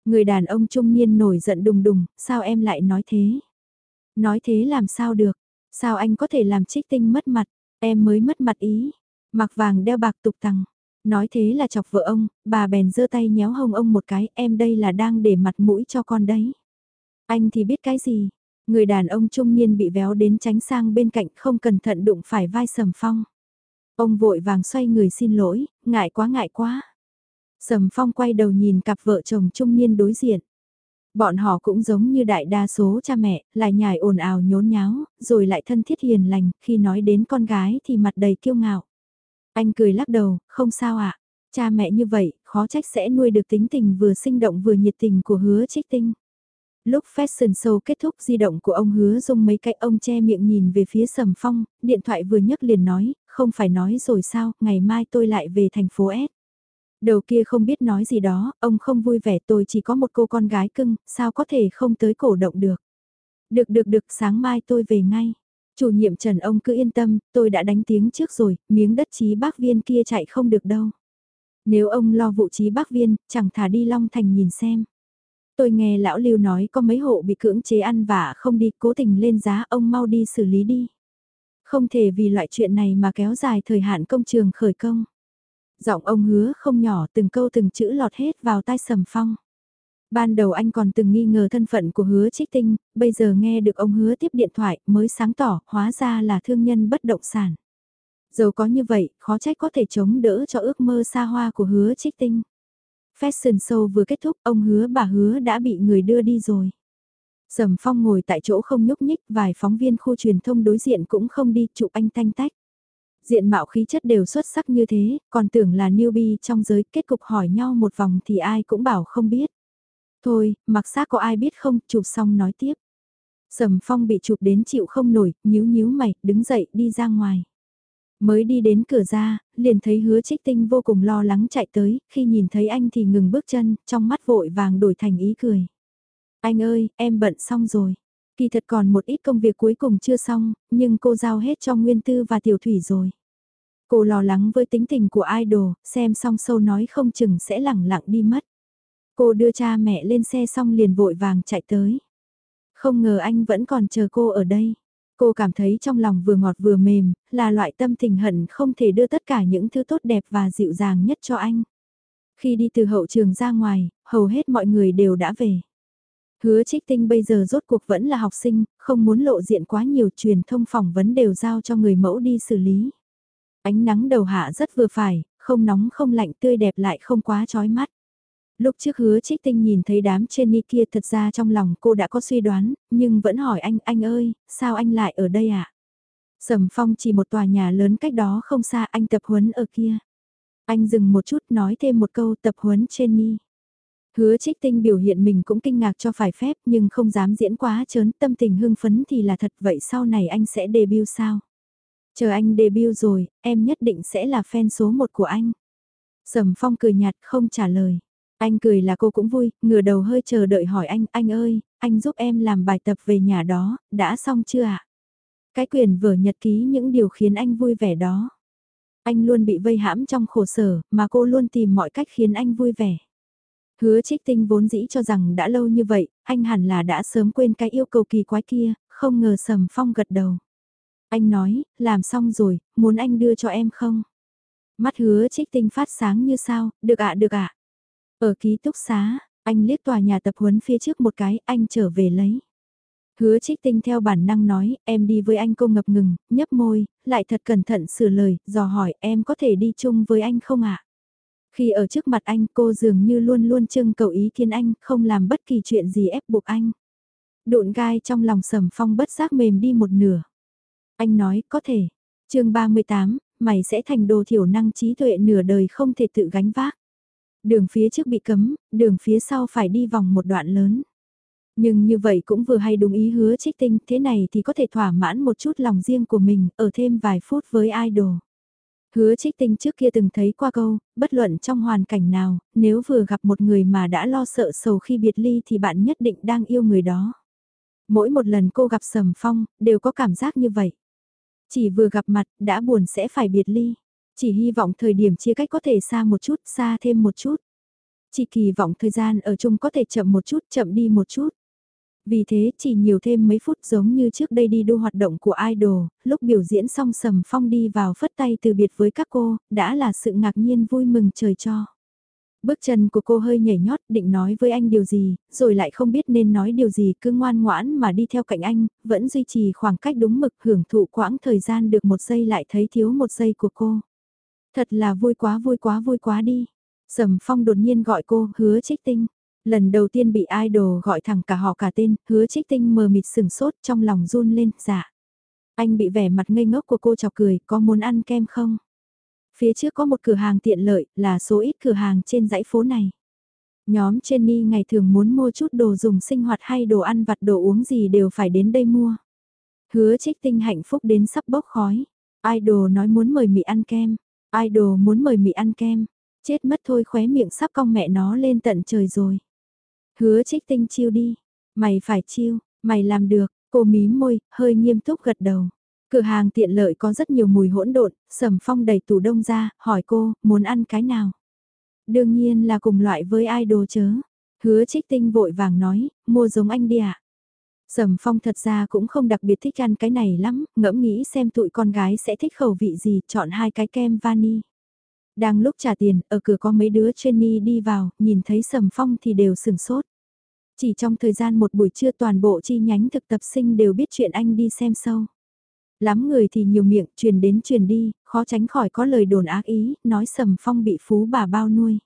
Người đàn ông trung niên nổi giận đùng đùng, sao em lại nói thế? Nói thế làm sao được? Sao anh có thể làm trích tinh mất mặt? Em mới mất mặt ý. Mặc vàng đeo bạc tục tằng. Nói thế là chọc vợ ông, bà bèn giơ tay nhéo hông ông một cái, em đây là đang để mặt mũi cho con đấy. Anh thì biết cái gì, Người đàn ông trung niên bị véo đến tránh sang bên cạnh không cẩn thận đụng phải vai sầm phong. Ông vội vàng xoay người xin lỗi, ngại quá ngại quá. Sầm phong quay đầu nhìn cặp vợ chồng trung niên đối diện. Bọn họ cũng giống như đại đa số cha mẹ, lại nhảy ồn ào nhốn nháo, rồi lại thân thiết hiền lành, khi nói đến con gái thì mặt đầy kiêu ngạo. Anh cười lắc đầu, không sao ạ, cha mẹ như vậy, khó trách sẽ nuôi được tính tình vừa sinh động vừa nhiệt tình của hứa trích tinh. Lúc fashion show kết thúc di động của ông hứa dung mấy cái ông che miệng nhìn về phía sầm phong, điện thoại vừa nhấc liền nói, không phải nói rồi sao, ngày mai tôi lại về thành phố S. Đầu kia không biết nói gì đó, ông không vui vẻ tôi chỉ có một cô con gái cưng, sao có thể không tới cổ động được. Được được được, sáng mai tôi về ngay. Chủ nhiệm Trần ông cứ yên tâm, tôi đã đánh tiếng trước rồi, miếng đất trí bác viên kia chạy không được đâu. Nếu ông lo vụ trí bác viên, chẳng thả đi Long Thành nhìn xem tôi nghe lão lưu nói có mấy hộ bị cưỡng chế ăn và không đi, cố tình lên giá ông mau đi xử lý đi. Không thể vì loại chuyện này mà kéo dài thời hạn công trường khởi công. Giọng ông hứa không nhỏ từng câu từng chữ lọt hết vào tai sầm phong. Ban đầu anh còn từng nghi ngờ thân phận của hứa trích tinh, bây giờ nghe được ông hứa tiếp điện thoại mới sáng tỏ, hóa ra là thương nhân bất động sản. Dầu có như vậy, khó trách có thể chống đỡ cho ước mơ xa hoa của hứa trích tinh. Fashion show vừa kết thúc, ông hứa bà hứa đã bị người đưa đi rồi. Sầm phong ngồi tại chỗ không nhúc nhích, vài phóng viên khu truyền thông đối diện cũng không đi chụp anh tanh tách. Diện mạo khí chất đều xuất sắc như thế, còn tưởng là newbie trong giới kết cục hỏi nhau một vòng thì ai cũng bảo không biết. Thôi, mặc xác có ai biết không, chụp xong nói tiếp. Sầm phong bị chụp đến chịu không nổi, nhíu nhíu mày, đứng dậy đi ra ngoài. Mới đi đến cửa ra, liền thấy hứa trích tinh vô cùng lo lắng chạy tới, khi nhìn thấy anh thì ngừng bước chân, trong mắt vội vàng đổi thành ý cười. Anh ơi, em bận xong rồi. Kỳ thật còn một ít công việc cuối cùng chưa xong, nhưng cô giao hết cho Nguyên Tư và Tiểu Thủy rồi. Cô lo lắng với tính tình của idol, xem xong sâu nói không chừng sẽ lẳng lặng đi mất. Cô đưa cha mẹ lên xe xong liền vội vàng chạy tới. Không ngờ anh vẫn còn chờ cô ở đây. Cô cảm thấy trong lòng vừa ngọt vừa mềm, là loại tâm tình hận không thể đưa tất cả những thứ tốt đẹp và dịu dàng nhất cho anh. Khi đi từ hậu trường ra ngoài, hầu hết mọi người đều đã về. Hứa trích tinh bây giờ rốt cuộc vẫn là học sinh, không muốn lộ diện quá nhiều truyền thông phỏng vấn đều giao cho người mẫu đi xử lý. Ánh nắng đầu hạ rất vừa phải, không nóng không lạnh tươi đẹp lại không quá chói mắt. Lúc trước hứa trích tinh nhìn thấy đám Jenny kia thật ra trong lòng cô đã có suy đoán, nhưng vẫn hỏi anh, anh ơi, sao anh lại ở đây ạ? À? Sầm phong chỉ một tòa nhà lớn cách đó không xa anh tập huấn ở kia. Anh dừng một chút nói thêm một câu tập huấn Jenny. Hứa trích tinh biểu hiện mình cũng kinh ngạc cho phải phép nhưng không dám diễn quá chớn tâm tình hưng phấn thì là thật vậy sau này anh sẽ debut sao? Chờ anh debut rồi, em nhất định sẽ là fan số một của anh. Sầm phong cười nhạt không trả lời. Anh cười là cô cũng vui, ngửa đầu hơi chờ đợi hỏi anh, anh ơi, anh giúp em làm bài tập về nhà đó, đã xong chưa ạ? Cái quyền vở nhật ký những điều khiến anh vui vẻ đó. Anh luôn bị vây hãm trong khổ sở, mà cô luôn tìm mọi cách khiến anh vui vẻ. Hứa trích tinh vốn dĩ cho rằng đã lâu như vậy, anh hẳn là đã sớm quên cái yêu cầu kỳ quái kia, không ngờ sầm phong gật đầu. Anh nói, làm xong rồi, muốn anh đưa cho em không? Mắt hứa trích tinh phát sáng như sao, được ạ được ạ. Ở ký túc xá, anh liếc tòa nhà tập huấn phía trước một cái, anh trở về lấy. Hứa trích tinh theo bản năng nói, em đi với anh cô ngập ngừng, nhấp môi, lại thật cẩn thận sửa lời, dò hỏi em có thể đi chung với anh không ạ? Khi ở trước mặt anh cô dường như luôn luôn trưng cầu ý kiến anh, không làm bất kỳ chuyện gì ép buộc anh. Độn gai trong lòng sầm phong bất giác mềm đi một nửa. Anh nói, có thể. chương 38, mày sẽ thành đồ thiểu năng trí tuệ nửa đời không thể tự gánh vác. Đường phía trước bị cấm, đường phía sau phải đi vòng một đoạn lớn. Nhưng như vậy cũng vừa hay đúng ý hứa trích tinh, thế này thì có thể thỏa mãn một chút lòng riêng của mình, ở thêm vài phút với idol. Hứa trích tinh trước kia từng thấy qua câu, bất luận trong hoàn cảnh nào, nếu vừa gặp một người mà đã lo sợ sầu khi biệt ly thì bạn nhất định đang yêu người đó. Mỗi một lần cô gặp Sầm Phong, đều có cảm giác như vậy. Chỉ vừa gặp mặt, đã buồn sẽ phải biệt ly. Chỉ hy vọng thời điểm chia cách có thể xa một chút, xa thêm một chút. Chỉ kỳ vọng thời gian ở chung có thể chậm một chút, chậm đi một chút. Vì thế chỉ nhiều thêm mấy phút giống như trước đây đi đu hoạt động của idol, lúc biểu diễn xong sầm phong đi vào phất tay từ biệt với các cô, đã là sự ngạc nhiên vui mừng trời cho. Bước chân của cô hơi nhảy nhót định nói với anh điều gì, rồi lại không biết nên nói điều gì cứ ngoan ngoãn mà đi theo cạnh anh, vẫn duy trì khoảng cách đúng mực hưởng thụ quãng thời gian được một giây lại thấy thiếu một giây của cô. Thật là vui quá vui quá vui quá đi. Sầm phong đột nhiên gọi cô, hứa trích tinh. Lần đầu tiên bị idol gọi thẳng cả họ cả tên, hứa trích tinh mờ mịt sừng sốt trong lòng run lên, dạ. Anh bị vẻ mặt ngây ngốc của cô chọc cười, có muốn ăn kem không? Phía trước có một cửa hàng tiện lợi, là số ít cửa hàng trên dãy phố này. Nhóm Jenny ngày thường muốn mua chút đồ dùng sinh hoạt hay đồ ăn vặt đồ uống gì đều phải đến đây mua. Hứa trích tinh hạnh phúc đến sắp bốc khói. Idol nói muốn mời mị ăn kem. Idol muốn mời mị ăn kem. Chết mất thôi khóe miệng sắp cong mẹ nó lên tận trời rồi. Hứa trích tinh chiêu đi. Mày phải chiêu, mày làm được, cô mím môi, hơi nghiêm túc gật đầu. Cửa hàng tiện lợi có rất nhiều mùi hỗn độn, sầm phong đầy tủ đông ra, hỏi cô, muốn ăn cái nào? Đương nhiên là cùng loại với idol chớ. Hứa trích tinh vội vàng nói, mua giống anh đi ạ. Sầm phong thật ra cũng không đặc biệt thích ăn cái này lắm, ngẫm nghĩ xem tụi con gái sẽ thích khẩu vị gì, chọn hai cái kem vani. Đang lúc trả tiền, ở cửa có mấy đứa Jenny đi vào, nhìn thấy Sầm Phong thì đều sừng sốt. Chỉ trong thời gian một buổi trưa toàn bộ chi nhánh thực tập sinh đều biết chuyện anh đi xem sâu. Lắm người thì nhiều miệng, truyền đến truyền đi, khó tránh khỏi có lời đồn ác ý, nói Sầm Phong bị phú bà bao nuôi.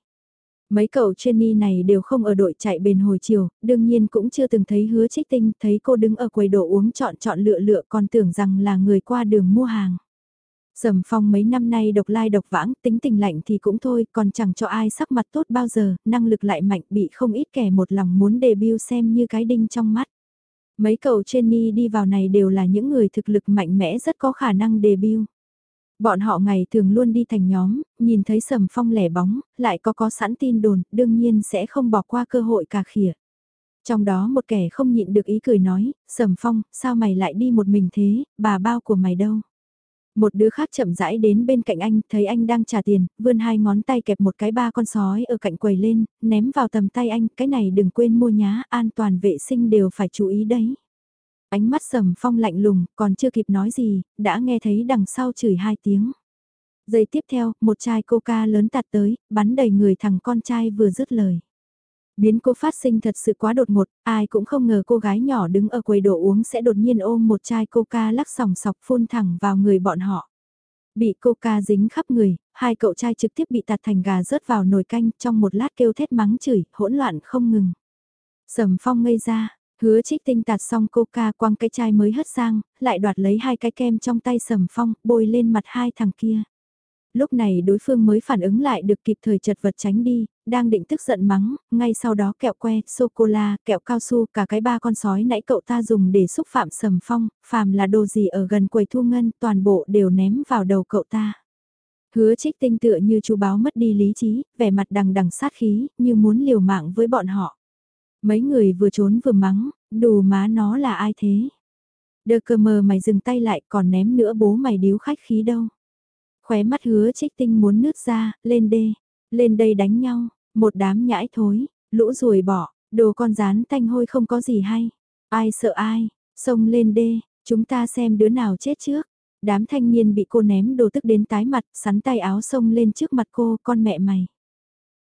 Mấy cậu trainee này đều không ở đội chạy bền hồi chiều, đương nhiên cũng chưa từng thấy hứa trích tinh, thấy cô đứng ở quầy đồ uống chọn chọn lựa lựa còn tưởng rằng là người qua đường mua hàng. Sầm phong mấy năm nay độc lai độc vãng, tính tình lạnh thì cũng thôi, còn chẳng cho ai sắc mặt tốt bao giờ, năng lực lại mạnh bị không ít kẻ một lòng muốn debut xem như cái đinh trong mắt. Mấy cậu trainee đi vào này đều là những người thực lực mạnh mẽ rất có khả năng debut. Bọn họ ngày thường luôn đi thành nhóm, nhìn thấy sầm phong lẻ bóng, lại có có sẵn tin đồn, đương nhiên sẽ không bỏ qua cơ hội cà khỉa. Trong đó một kẻ không nhịn được ý cười nói, sầm phong, sao mày lại đi một mình thế, bà bao của mày đâu? Một đứa khác chậm rãi đến bên cạnh anh, thấy anh đang trả tiền, vươn hai ngón tay kẹp một cái ba con sói ở cạnh quầy lên, ném vào tầm tay anh, cái này đừng quên mua nhá, an toàn vệ sinh đều phải chú ý đấy. Ánh mắt sầm phong lạnh lùng, còn chưa kịp nói gì, đã nghe thấy đằng sau chửi hai tiếng. Giây tiếp theo, một chai coca lớn tạt tới, bắn đầy người thằng con trai vừa dứt lời. Biến cô phát sinh thật sự quá đột ngột, ai cũng không ngờ cô gái nhỏ đứng ở quầy đồ uống sẽ đột nhiên ôm một chai coca lắc sòng sọc phun thẳng vào người bọn họ. Bị coca dính khắp người, hai cậu trai trực tiếp bị tạt thành gà rớt vào nồi canh trong một lát kêu thét mắng chửi, hỗn loạn không ngừng. Sầm phong ngây ra, hứa trích tinh tạt xong coca quăng cái chai mới hất sang, lại đoạt lấy hai cái kem trong tay sầm phong, bôi lên mặt hai thằng kia lúc này đối phương mới phản ứng lại được kịp thời chật vật tránh đi, đang định tức giận mắng, ngay sau đó kẹo que, sô-cô-la, kẹo cao su, cả cái ba con sói nãy cậu ta dùng để xúc phạm sầm phong, phàm là đồ gì ở gần quầy thu ngân, toàn bộ đều ném vào đầu cậu ta. Hứa trích tinh tựa như chú báo mất đi lý trí, vẻ mặt đằng đằng sát khí, như muốn liều mạng với bọn họ. Mấy người vừa trốn vừa mắng, đù má nó là ai thế? Đơ cơ mờ mày dừng tay lại còn ném nữa bố mày điếu khách khí đâu. Khóe mắt hứa trích tinh muốn nứt ra, lên đê, lên đây đánh nhau, một đám nhãi thối, lũ ruồi bỏ, đồ con rán tanh hôi không có gì hay. Ai sợ ai, xông lên đê, chúng ta xem đứa nào chết trước. Đám thanh niên bị cô ném đồ tức đến tái mặt, sắn tay áo xông lên trước mặt cô, con mẹ mày.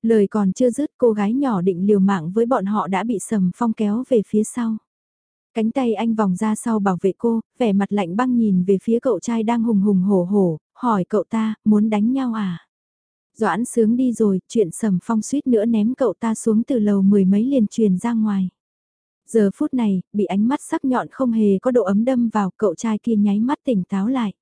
Lời còn chưa dứt cô gái nhỏ định liều mạng với bọn họ đã bị sầm phong kéo về phía sau. Cánh tay anh vòng ra sau bảo vệ cô, vẻ mặt lạnh băng nhìn về phía cậu trai đang hùng hùng hổ hổ, hỏi cậu ta, muốn đánh nhau à? Doãn sướng đi rồi, chuyện sầm phong suýt nữa ném cậu ta xuống từ lầu mười mấy liền truyền ra ngoài. Giờ phút này, bị ánh mắt sắc nhọn không hề có độ ấm đâm vào cậu trai kia nháy mắt tỉnh táo lại.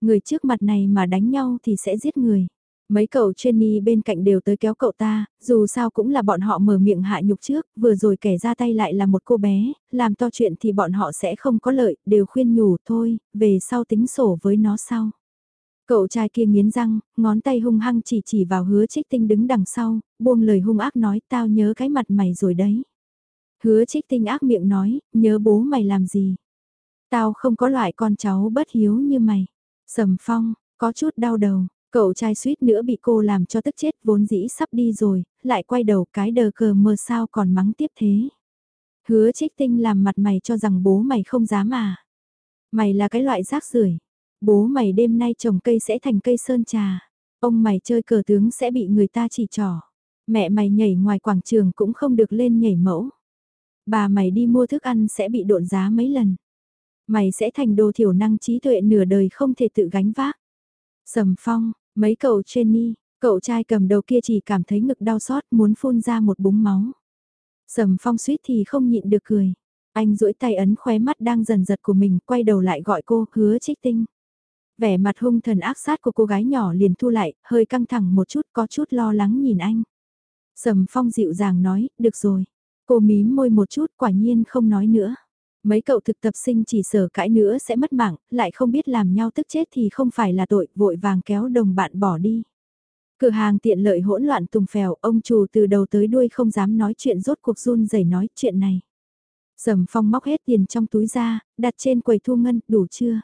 Người trước mặt này mà đánh nhau thì sẽ giết người. Mấy cậu Jenny bên cạnh đều tới kéo cậu ta, dù sao cũng là bọn họ mở miệng hạ nhục trước, vừa rồi kẻ ra tay lại là một cô bé, làm to chuyện thì bọn họ sẽ không có lợi, đều khuyên nhủ thôi, về sau tính sổ với nó sau. Cậu trai kia nghiến răng, ngón tay hung hăng chỉ chỉ vào hứa trích tinh đứng đằng sau, buông lời hung ác nói tao nhớ cái mặt mày rồi đấy. Hứa trích tinh ác miệng nói, nhớ bố mày làm gì. Tao không có loại con cháu bất hiếu như mày. Sầm phong, có chút đau đầu, cậu trai suýt nữa bị cô làm cho tức chết vốn dĩ sắp đi rồi, lại quay đầu cái đờ cờ mờ sao còn mắng tiếp thế. Hứa trích tinh làm mặt mày cho rằng bố mày không dám à. Mày là cái loại rác rưởi Bố mày đêm nay trồng cây sẽ thành cây sơn trà. Ông mày chơi cờ tướng sẽ bị người ta chỉ trỏ. Mẹ mày nhảy ngoài quảng trường cũng không được lên nhảy mẫu. Bà mày đi mua thức ăn sẽ bị độn giá mấy lần. Mày sẽ thành đồ thiểu năng trí tuệ nửa đời không thể tự gánh vác. Sầm phong, mấy cậu Jenny, cậu trai cầm đầu kia chỉ cảm thấy ngực đau xót muốn phun ra một búng máu. Sầm phong suýt thì không nhịn được cười. Anh duỗi tay ấn khóe mắt đang dần giật của mình, quay đầu lại gọi cô, hứa trích tinh vẻ mặt hung thần ác sát của cô gái nhỏ liền thu lại, hơi căng thẳng một chút có chút lo lắng nhìn anh. Sầm phong dịu dàng nói, được rồi. Cô mím môi một chút quả nhiên không nói nữa. Mấy cậu thực tập sinh chỉ sở cãi nữa sẽ mất mạng, lại không biết làm nhau tức chết thì không phải là tội, vội vàng kéo đồng bạn bỏ đi. Cửa hàng tiện lợi hỗn loạn tùng phèo, ông chủ từ đầu tới đuôi không dám nói chuyện rốt cuộc run rẩy nói chuyện này. Sầm phong móc hết tiền trong túi ra, đặt trên quầy thu ngân, đủ chưa?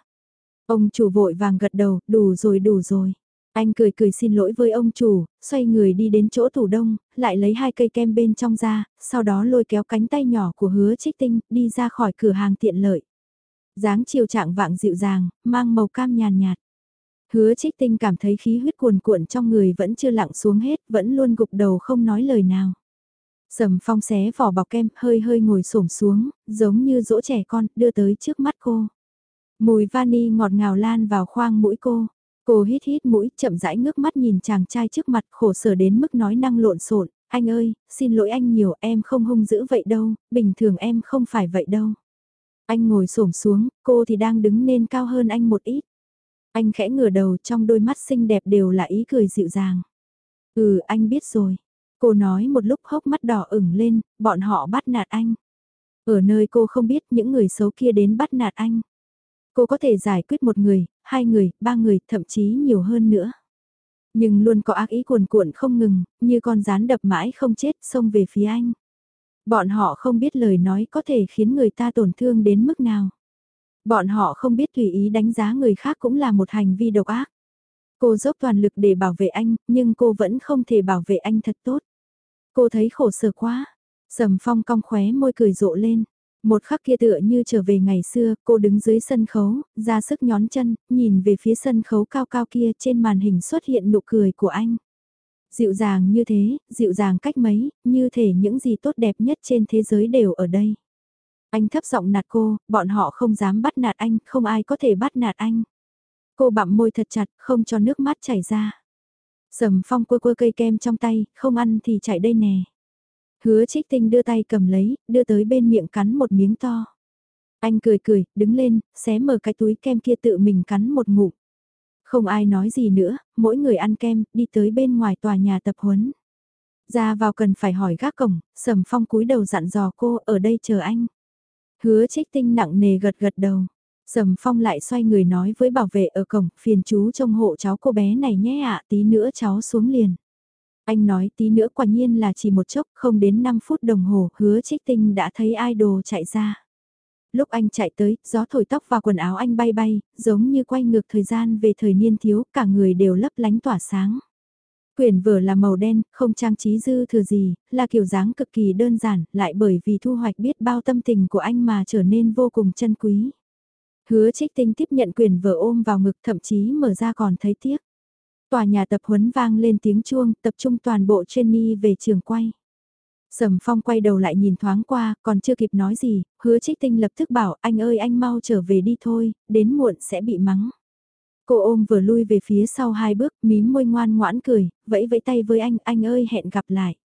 Ông chủ vội vàng gật đầu, đủ rồi đủ rồi. Anh cười cười xin lỗi với ông chủ, xoay người đi đến chỗ tủ đông, lại lấy hai cây kem bên trong ra, sau đó lôi kéo cánh tay nhỏ của hứa trích tinh, đi ra khỏi cửa hàng tiện lợi. dáng chiều trạng vạng dịu dàng, mang màu cam nhàn nhạt. Hứa trích tinh cảm thấy khí huyết cuồn cuộn trong người vẫn chưa lặng xuống hết, vẫn luôn gục đầu không nói lời nào. Sầm phong xé vỏ bọc kem, hơi hơi ngồi xổm xuống, giống như dỗ trẻ con, đưa tới trước mắt cô. Mùi vani ngọt ngào lan vào khoang mũi cô. Cô hít hít mũi, chậm rãi ngước mắt nhìn chàng trai trước mặt khổ sở đến mức nói năng lộn xộn. Anh ơi, xin lỗi anh nhiều, em không hung dữ vậy đâu, bình thường em không phải vậy đâu. Anh ngồi xổm xuống, cô thì đang đứng nên cao hơn anh một ít. Anh khẽ ngửa đầu trong đôi mắt xinh đẹp đều là ý cười dịu dàng. Ừ, anh biết rồi. Cô nói một lúc hốc mắt đỏ ửng lên, bọn họ bắt nạt anh. Ở nơi cô không biết những người xấu kia đến bắt nạt anh. Cô có thể giải quyết một người, hai người, ba người, thậm chí nhiều hơn nữa. Nhưng luôn có ác ý cuồn cuộn không ngừng, như con rán đập mãi không chết xông về phía anh. Bọn họ không biết lời nói có thể khiến người ta tổn thương đến mức nào. Bọn họ không biết tùy ý đánh giá người khác cũng là một hành vi độc ác. Cô dốc toàn lực để bảo vệ anh, nhưng cô vẫn không thể bảo vệ anh thật tốt. Cô thấy khổ sở quá. Sầm phong cong khóe môi cười rộ lên. Một khắc kia tựa như trở về ngày xưa, cô đứng dưới sân khấu, ra sức nhón chân, nhìn về phía sân khấu cao cao kia trên màn hình xuất hiện nụ cười của anh. Dịu dàng như thế, dịu dàng cách mấy, như thể những gì tốt đẹp nhất trên thế giới đều ở đây. Anh thấp giọng nạt cô, bọn họ không dám bắt nạt anh, không ai có thể bắt nạt anh. Cô bặm môi thật chặt, không cho nước mắt chảy ra. Sầm phong quơ quơ cây kem trong tay, không ăn thì chạy đây nè. Hứa trích tinh đưa tay cầm lấy, đưa tới bên miệng cắn một miếng to. Anh cười cười, đứng lên, xé mở cái túi kem kia tự mình cắn một ngụm. Không ai nói gì nữa, mỗi người ăn kem, đi tới bên ngoài tòa nhà tập huấn. Ra vào cần phải hỏi gác cổng, sầm phong cúi đầu dặn dò cô ở đây chờ anh. Hứa trích tinh nặng nề gật gật đầu. Sầm phong lại xoay người nói với bảo vệ ở cổng, phiền chú trông hộ cháu cô bé này nhé ạ, tí nữa cháu xuống liền. Anh nói tí nữa quả nhiên là chỉ một chốc, không đến 5 phút đồng hồ, hứa trích tinh đã thấy idol chạy ra. Lúc anh chạy tới, gió thổi tóc và quần áo anh bay bay, giống như quay ngược thời gian về thời niên thiếu, cả người đều lấp lánh tỏa sáng. Quyển vở là màu đen, không trang trí dư thừa gì, là kiểu dáng cực kỳ đơn giản, lại bởi vì thu hoạch biết bao tâm tình của anh mà trở nên vô cùng chân quý. Hứa trích tinh tiếp nhận quyền vở ôm vào ngực thậm chí mở ra còn thấy tiếc. Tòa nhà tập huấn vang lên tiếng chuông, tập trung toàn bộ trainee về trường quay. Sầm phong quay đầu lại nhìn thoáng qua, còn chưa kịp nói gì, hứa trích tinh lập tức bảo anh ơi anh mau trở về đi thôi, đến muộn sẽ bị mắng. Cô ôm vừa lui về phía sau hai bước, mím môi ngoan ngoãn cười, vẫy vẫy tay với anh, anh ơi hẹn gặp lại.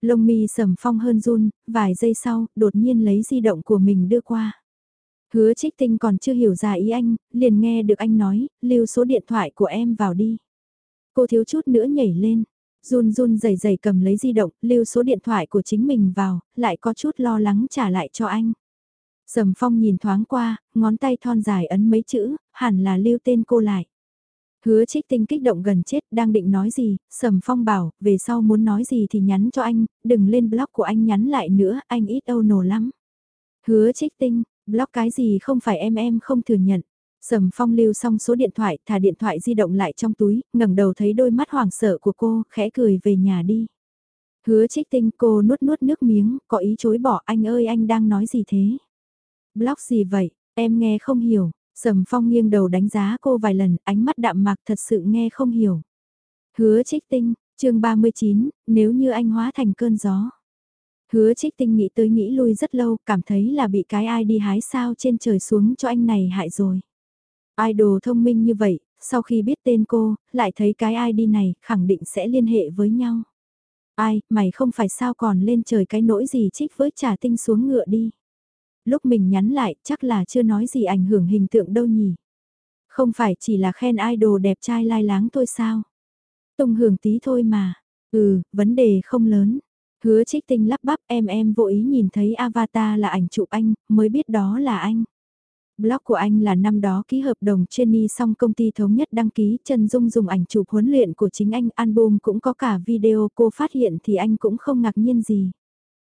Lông mi sầm phong hơn run, vài giây sau, đột nhiên lấy di động của mình đưa qua. Hứa trích tinh còn chưa hiểu ra ý anh, liền nghe được anh nói, lưu số điện thoại của em vào đi. Cô thiếu chút nữa nhảy lên, run run rẩy rẩy cầm lấy di động, lưu số điện thoại của chính mình vào, lại có chút lo lắng trả lại cho anh. Sầm phong nhìn thoáng qua, ngón tay thon dài ấn mấy chữ, hẳn là lưu tên cô lại. Hứa trích tinh kích động gần chết đang định nói gì, Sầm Phong bảo, về sau muốn nói gì thì nhắn cho anh, đừng lên blog của anh nhắn lại nữa, anh ít âu nổ lắm. Hứa trích tinh, blog cái gì không phải em em không thừa nhận. Sầm Phong lưu xong số điện thoại, thả điện thoại di động lại trong túi, ngẩng đầu thấy đôi mắt hoảng sợ của cô, khẽ cười về nhà đi. Hứa trích tinh cô nuốt nuốt nước miếng, có ý chối bỏ anh ơi anh đang nói gì thế? Blog gì vậy, em nghe không hiểu, Sầm Phong nghiêng đầu đánh giá cô vài lần, ánh mắt đạm mạc thật sự nghe không hiểu. Hứa trích tinh, chương 39, nếu như anh hóa thành cơn gió. Hứa trích tinh nghĩ tới nghĩ lui rất lâu, cảm thấy là bị cái ai đi hái sao trên trời xuống cho anh này hại rồi. Idol thông minh như vậy, sau khi biết tên cô, lại thấy cái ID này, khẳng định sẽ liên hệ với nhau. Ai, mày không phải sao còn lên trời cái nỗi gì trích với trà tinh xuống ngựa đi. Lúc mình nhắn lại, chắc là chưa nói gì ảnh hưởng hình tượng đâu nhỉ. Không phải chỉ là khen idol đẹp trai lai láng thôi sao. Tung hưởng tí thôi mà. Ừ, vấn đề không lớn. Hứa trích tinh lắp bắp em em vô ý nhìn thấy avatar là ảnh chụp anh, mới biết đó là anh. Blog của anh là năm đó ký hợp đồng Jenny xong công ty thống nhất đăng ký chân Dung dùng ảnh chụp huấn luyện của chính anh, album cũng có cả video cô phát hiện thì anh cũng không ngạc nhiên gì.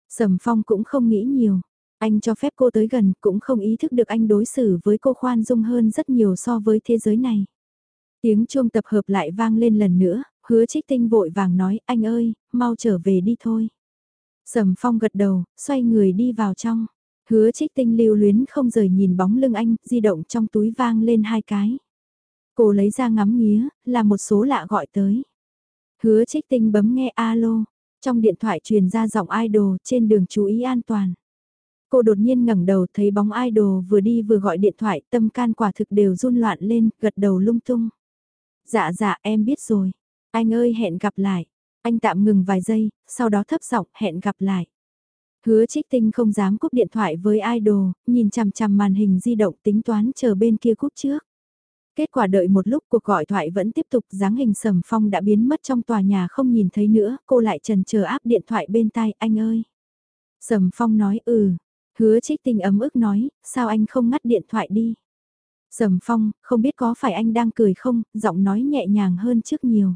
Sầm Phong cũng không nghĩ nhiều, anh cho phép cô tới gần cũng không ý thức được anh đối xử với cô khoan dung hơn rất nhiều so với thế giới này. Tiếng chuông tập hợp lại vang lên lần nữa, hứa trích tinh vội vàng nói anh ơi, mau trở về đi thôi. Sầm Phong gật đầu, xoay người đi vào trong. Hứa trích tinh lưu luyến không rời nhìn bóng lưng anh, di động trong túi vang lên hai cái. Cô lấy ra ngắm nghía, là một số lạ gọi tới. Hứa trích tinh bấm nghe alo, trong điện thoại truyền ra giọng idol trên đường chú ý an toàn. Cô đột nhiên ngẩng đầu thấy bóng idol vừa đi vừa gọi điện thoại tâm can quả thực đều run loạn lên, gật đầu lung tung. Dạ dạ em biết rồi. Anh ơi hẹn gặp lại. Anh tạm ngừng vài giây, sau đó thấp giọng hẹn gặp lại. Hứa trích tinh không dám cúp điện thoại với idol, nhìn chằm chằm màn hình di động tính toán chờ bên kia cúp trước. Kết quả đợi một lúc cuộc gọi thoại vẫn tiếp tục dáng hình sầm phong đã biến mất trong tòa nhà không nhìn thấy nữa, cô lại trần chờ áp điện thoại bên tai anh ơi. Sầm phong nói ừ, hứa trích tinh ấm ức nói, sao anh không ngắt điện thoại đi. Sầm phong, không biết có phải anh đang cười không, giọng nói nhẹ nhàng hơn trước nhiều.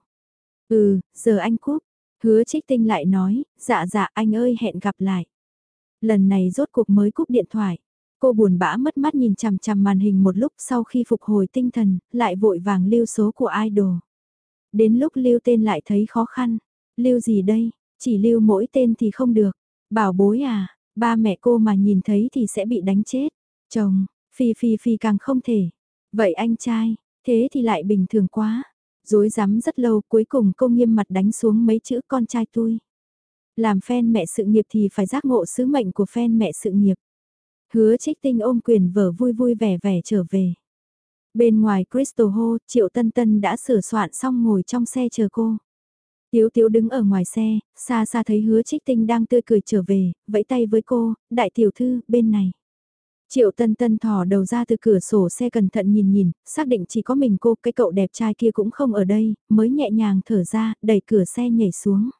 Ừ, giờ anh cúp. Hứa trích tinh lại nói, dạ dạ anh ơi hẹn gặp lại. Lần này rốt cuộc mới cúp điện thoại. Cô buồn bã mất mắt nhìn chằm chằm màn hình một lúc sau khi phục hồi tinh thần, lại vội vàng lưu số của idol. Đến lúc lưu tên lại thấy khó khăn. Lưu gì đây? Chỉ lưu mỗi tên thì không được. Bảo bối à, Ba mẹ cô mà nhìn thấy thì sẽ bị đánh chết. Chồng, Phi Phi Phi càng không thể. Vậy anh trai, thế thì lại bình thường quá. Dối rắm rất lâu cuối cùng cô nghiêm mặt đánh xuống mấy chữ con trai tôi. Làm fan mẹ sự nghiệp thì phải giác ngộ sứ mệnh của fan mẹ sự nghiệp. Hứa trích tinh ôm quyền vở vui vui vẻ vẻ trở về. Bên ngoài Crystal Hall, Triệu Tân Tân đã sửa soạn xong ngồi trong xe chờ cô. Tiếu Tiếu đứng ở ngoài xe, xa xa thấy hứa trích tinh đang tươi cười trở về, vẫy tay với cô, đại tiểu thư, bên này. Triệu Tân Tân thò đầu ra từ cửa sổ xe cẩn thận nhìn nhìn, xác định chỉ có mình cô, cái cậu đẹp trai kia cũng không ở đây, mới nhẹ nhàng thở ra, đẩy cửa xe nhảy xuống.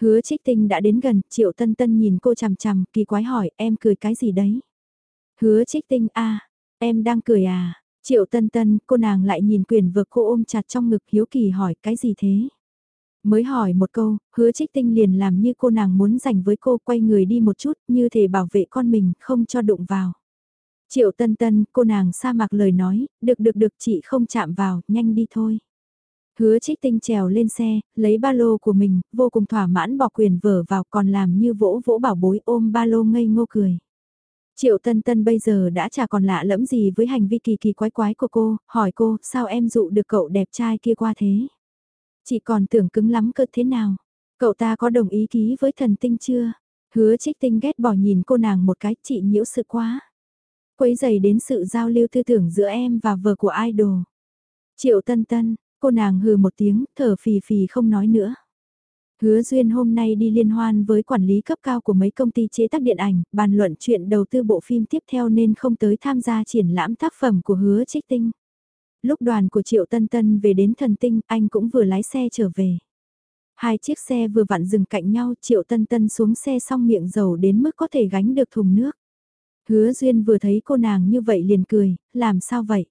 Hứa trích tinh đã đến gần, Triệu Tân Tân nhìn cô chằm chằm, kỳ quái hỏi, em cười cái gì đấy? Hứa trích tinh, a em đang cười à? Triệu Tân Tân, cô nàng lại nhìn quyền vực cô ôm chặt trong ngực hiếu kỳ hỏi cái gì thế? Mới hỏi một câu, hứa trích tinh liền làm như cô nàng muốn dành với cô quay người đi một chút như thể bảo vệ con mình không cho đụng vào. Triệu Tân Tân, cô nàng sa mạc lời nói, được được được chị không chạm vào, nhanh đi thôi. Hứa trích tinh trèo lên xe, lấy ba lô của mình, vô cùng thỏa mãn bỏ quyền vở vào còn làm như vỗ vỗ bảo bối ôm ba lô ngây ngô cười. Triệu Tân Tân bây giờ đã chả còn lạ lẫm gì với hành vi kỳ kỳ quái quái của cô, hỏi cô sao em dụ được cậu đẹp trai kia qua thế. Chị còn tưởng cứng lắm cơ thế nào. Cậu ta có đồng ý ký với thần tinh chưa? Hứa trích tinh ghét bỏ nhìn cô nàng một cái chị nhiễu sự quá. Quấy dày đến sự giao lưu tư tưởng giữa em và vợ của idol. Triệu Tân Tân, cô nàng hừ một tiếng, thở phì phì không nói nữa. Hứa Duyên hôm nay đi liên hoan với quản lý cấp cao của mấy công ty chế tác điện ảnh, bàn luận chuyện đầu tư bộ phim tiếp theo nên không tới tham gia triển lãm tác phẩm của Hứa Trích Tinh. Lúc đoàn của Triệu Tân Tân về đến thần tinh, anh cũng vừa lái xe trở về. Hai chiếc xe vừa vặn dừng cạnh nhau, Triệu Tân Tân xuống xe xong miệng dầu đến mức có thể gánh được thùng nước. Hứa Duyên vừa thấy cô nàng như vậy liền cười, làm sao vậy?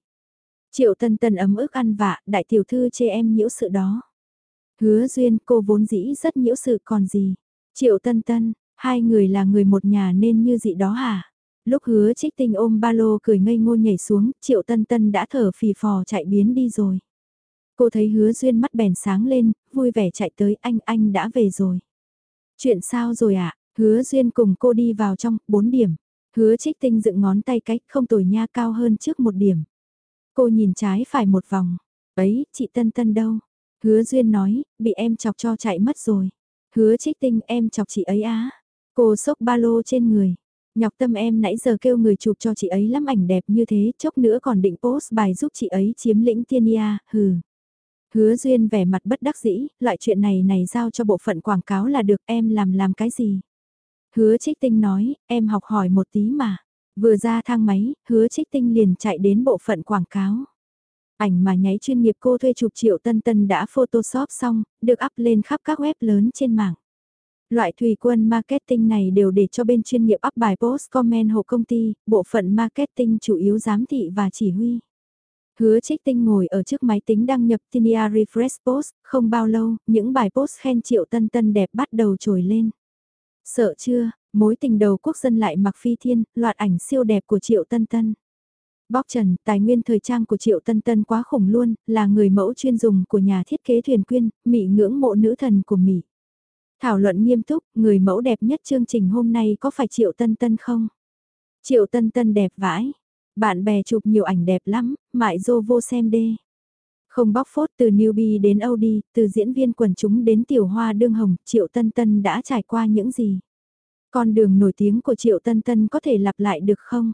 Triệu Tân Tân ấm ức ăn vạ, đại tiểu thư chê em nhiễu sự đó. Hứa Duyên cô vốn dĩ rất nhiễu sự còn gì. Triệu Tân Tân, hai người là người một nhà nên như dị đó hả? Lúc hứa trích tinh ôm ba lô cười ngây ngô nhảy xuống, Triệu Tân Tân đã thở phì phò chạy biến đi rồi. Cô thấy hứa Duyên mắt bèn sáng lên, vui vẻ chạy tới anh anh đã về rồi. Chuyện sao rồi ạ? À? Hứa Duyên cùng cô đi vào trong, bốn điểm. Hứa trích tinh dựng ngón tay cách không tồi nha cao hơn trước một điểm. Cô nhìn trái phải một vòng. Ấy, chị Tân Tân đâu? Hứa Duyên nói, bị em chọc cho chạy mất rồi. Hứa trích tinh em chọc chị ấy á. Cô xốc ba lô trên người. Nhọc tâm em nãy giờ kêu người chụp cho chị ấy lắm ảnh đẹp như thế, chốc nữa còn định post bài giúp chị ấy chiếm lĩnh tiên ia, hừ. Hứa Duyên vẻ mặt bất đắc dĩ, loại chuyện này này giao cho bộ phận quảng cáo là được em làm làm cái gì. Hứa trích tinh nói, em học hỏi một tí mà. Vừa ra thang máy, hứa trích tinh liền chạy đến bộ phận quảng cáo. Ảnh mà nháy chuyên nghiệp cô thuê chụp triệu tân tân đã photoshop xong, được up lên khắp các web lớn trên mạng. Loại thủy quân marketing này đều để cho bên chuyên nghiệp up bài post comment hộ công ty, bộ phận marketing chủ yếu giám thị và chỉ huy. Hứa trích tinh ngồi ở trước máy tính đăng nhập Tinia Refresh Post, không bao lâu, những bài post khen triệu tân tân đẹp bắt đầu trồi lên. Sợ chưa, mối tình đầu quốc dân lại mặc phi thiên, loạt ảnh siêu đẹp của triệu tân tân. Bóc trần, tài nguyên thời trang của Triệu Tân Tân quá khủng luôn, là người mẫu chuyên dùng của nhà thiết kế thuyền quyên, Mỹ ngưỡng mộ nữ thần của Mỹ. Thảo luận nghiêm túc, người mẫu đẹp nhất chương trình hôm nay có phải Triệu Tân Tân không? Triệu Tân Tân đẹp vãi. Bạn bè chụp nhiều ảnh đẹp lắm, mại dô vô xem đê. Không bóc phốt từ newbie đến Audi, từ diễn viên quần chúng đến tiểu hoa đương hồng, Triệu Tân Tân đã trải qua những gì? Con đường nổi tiếng của Triệu Tân Tân có thể lặp lại được không?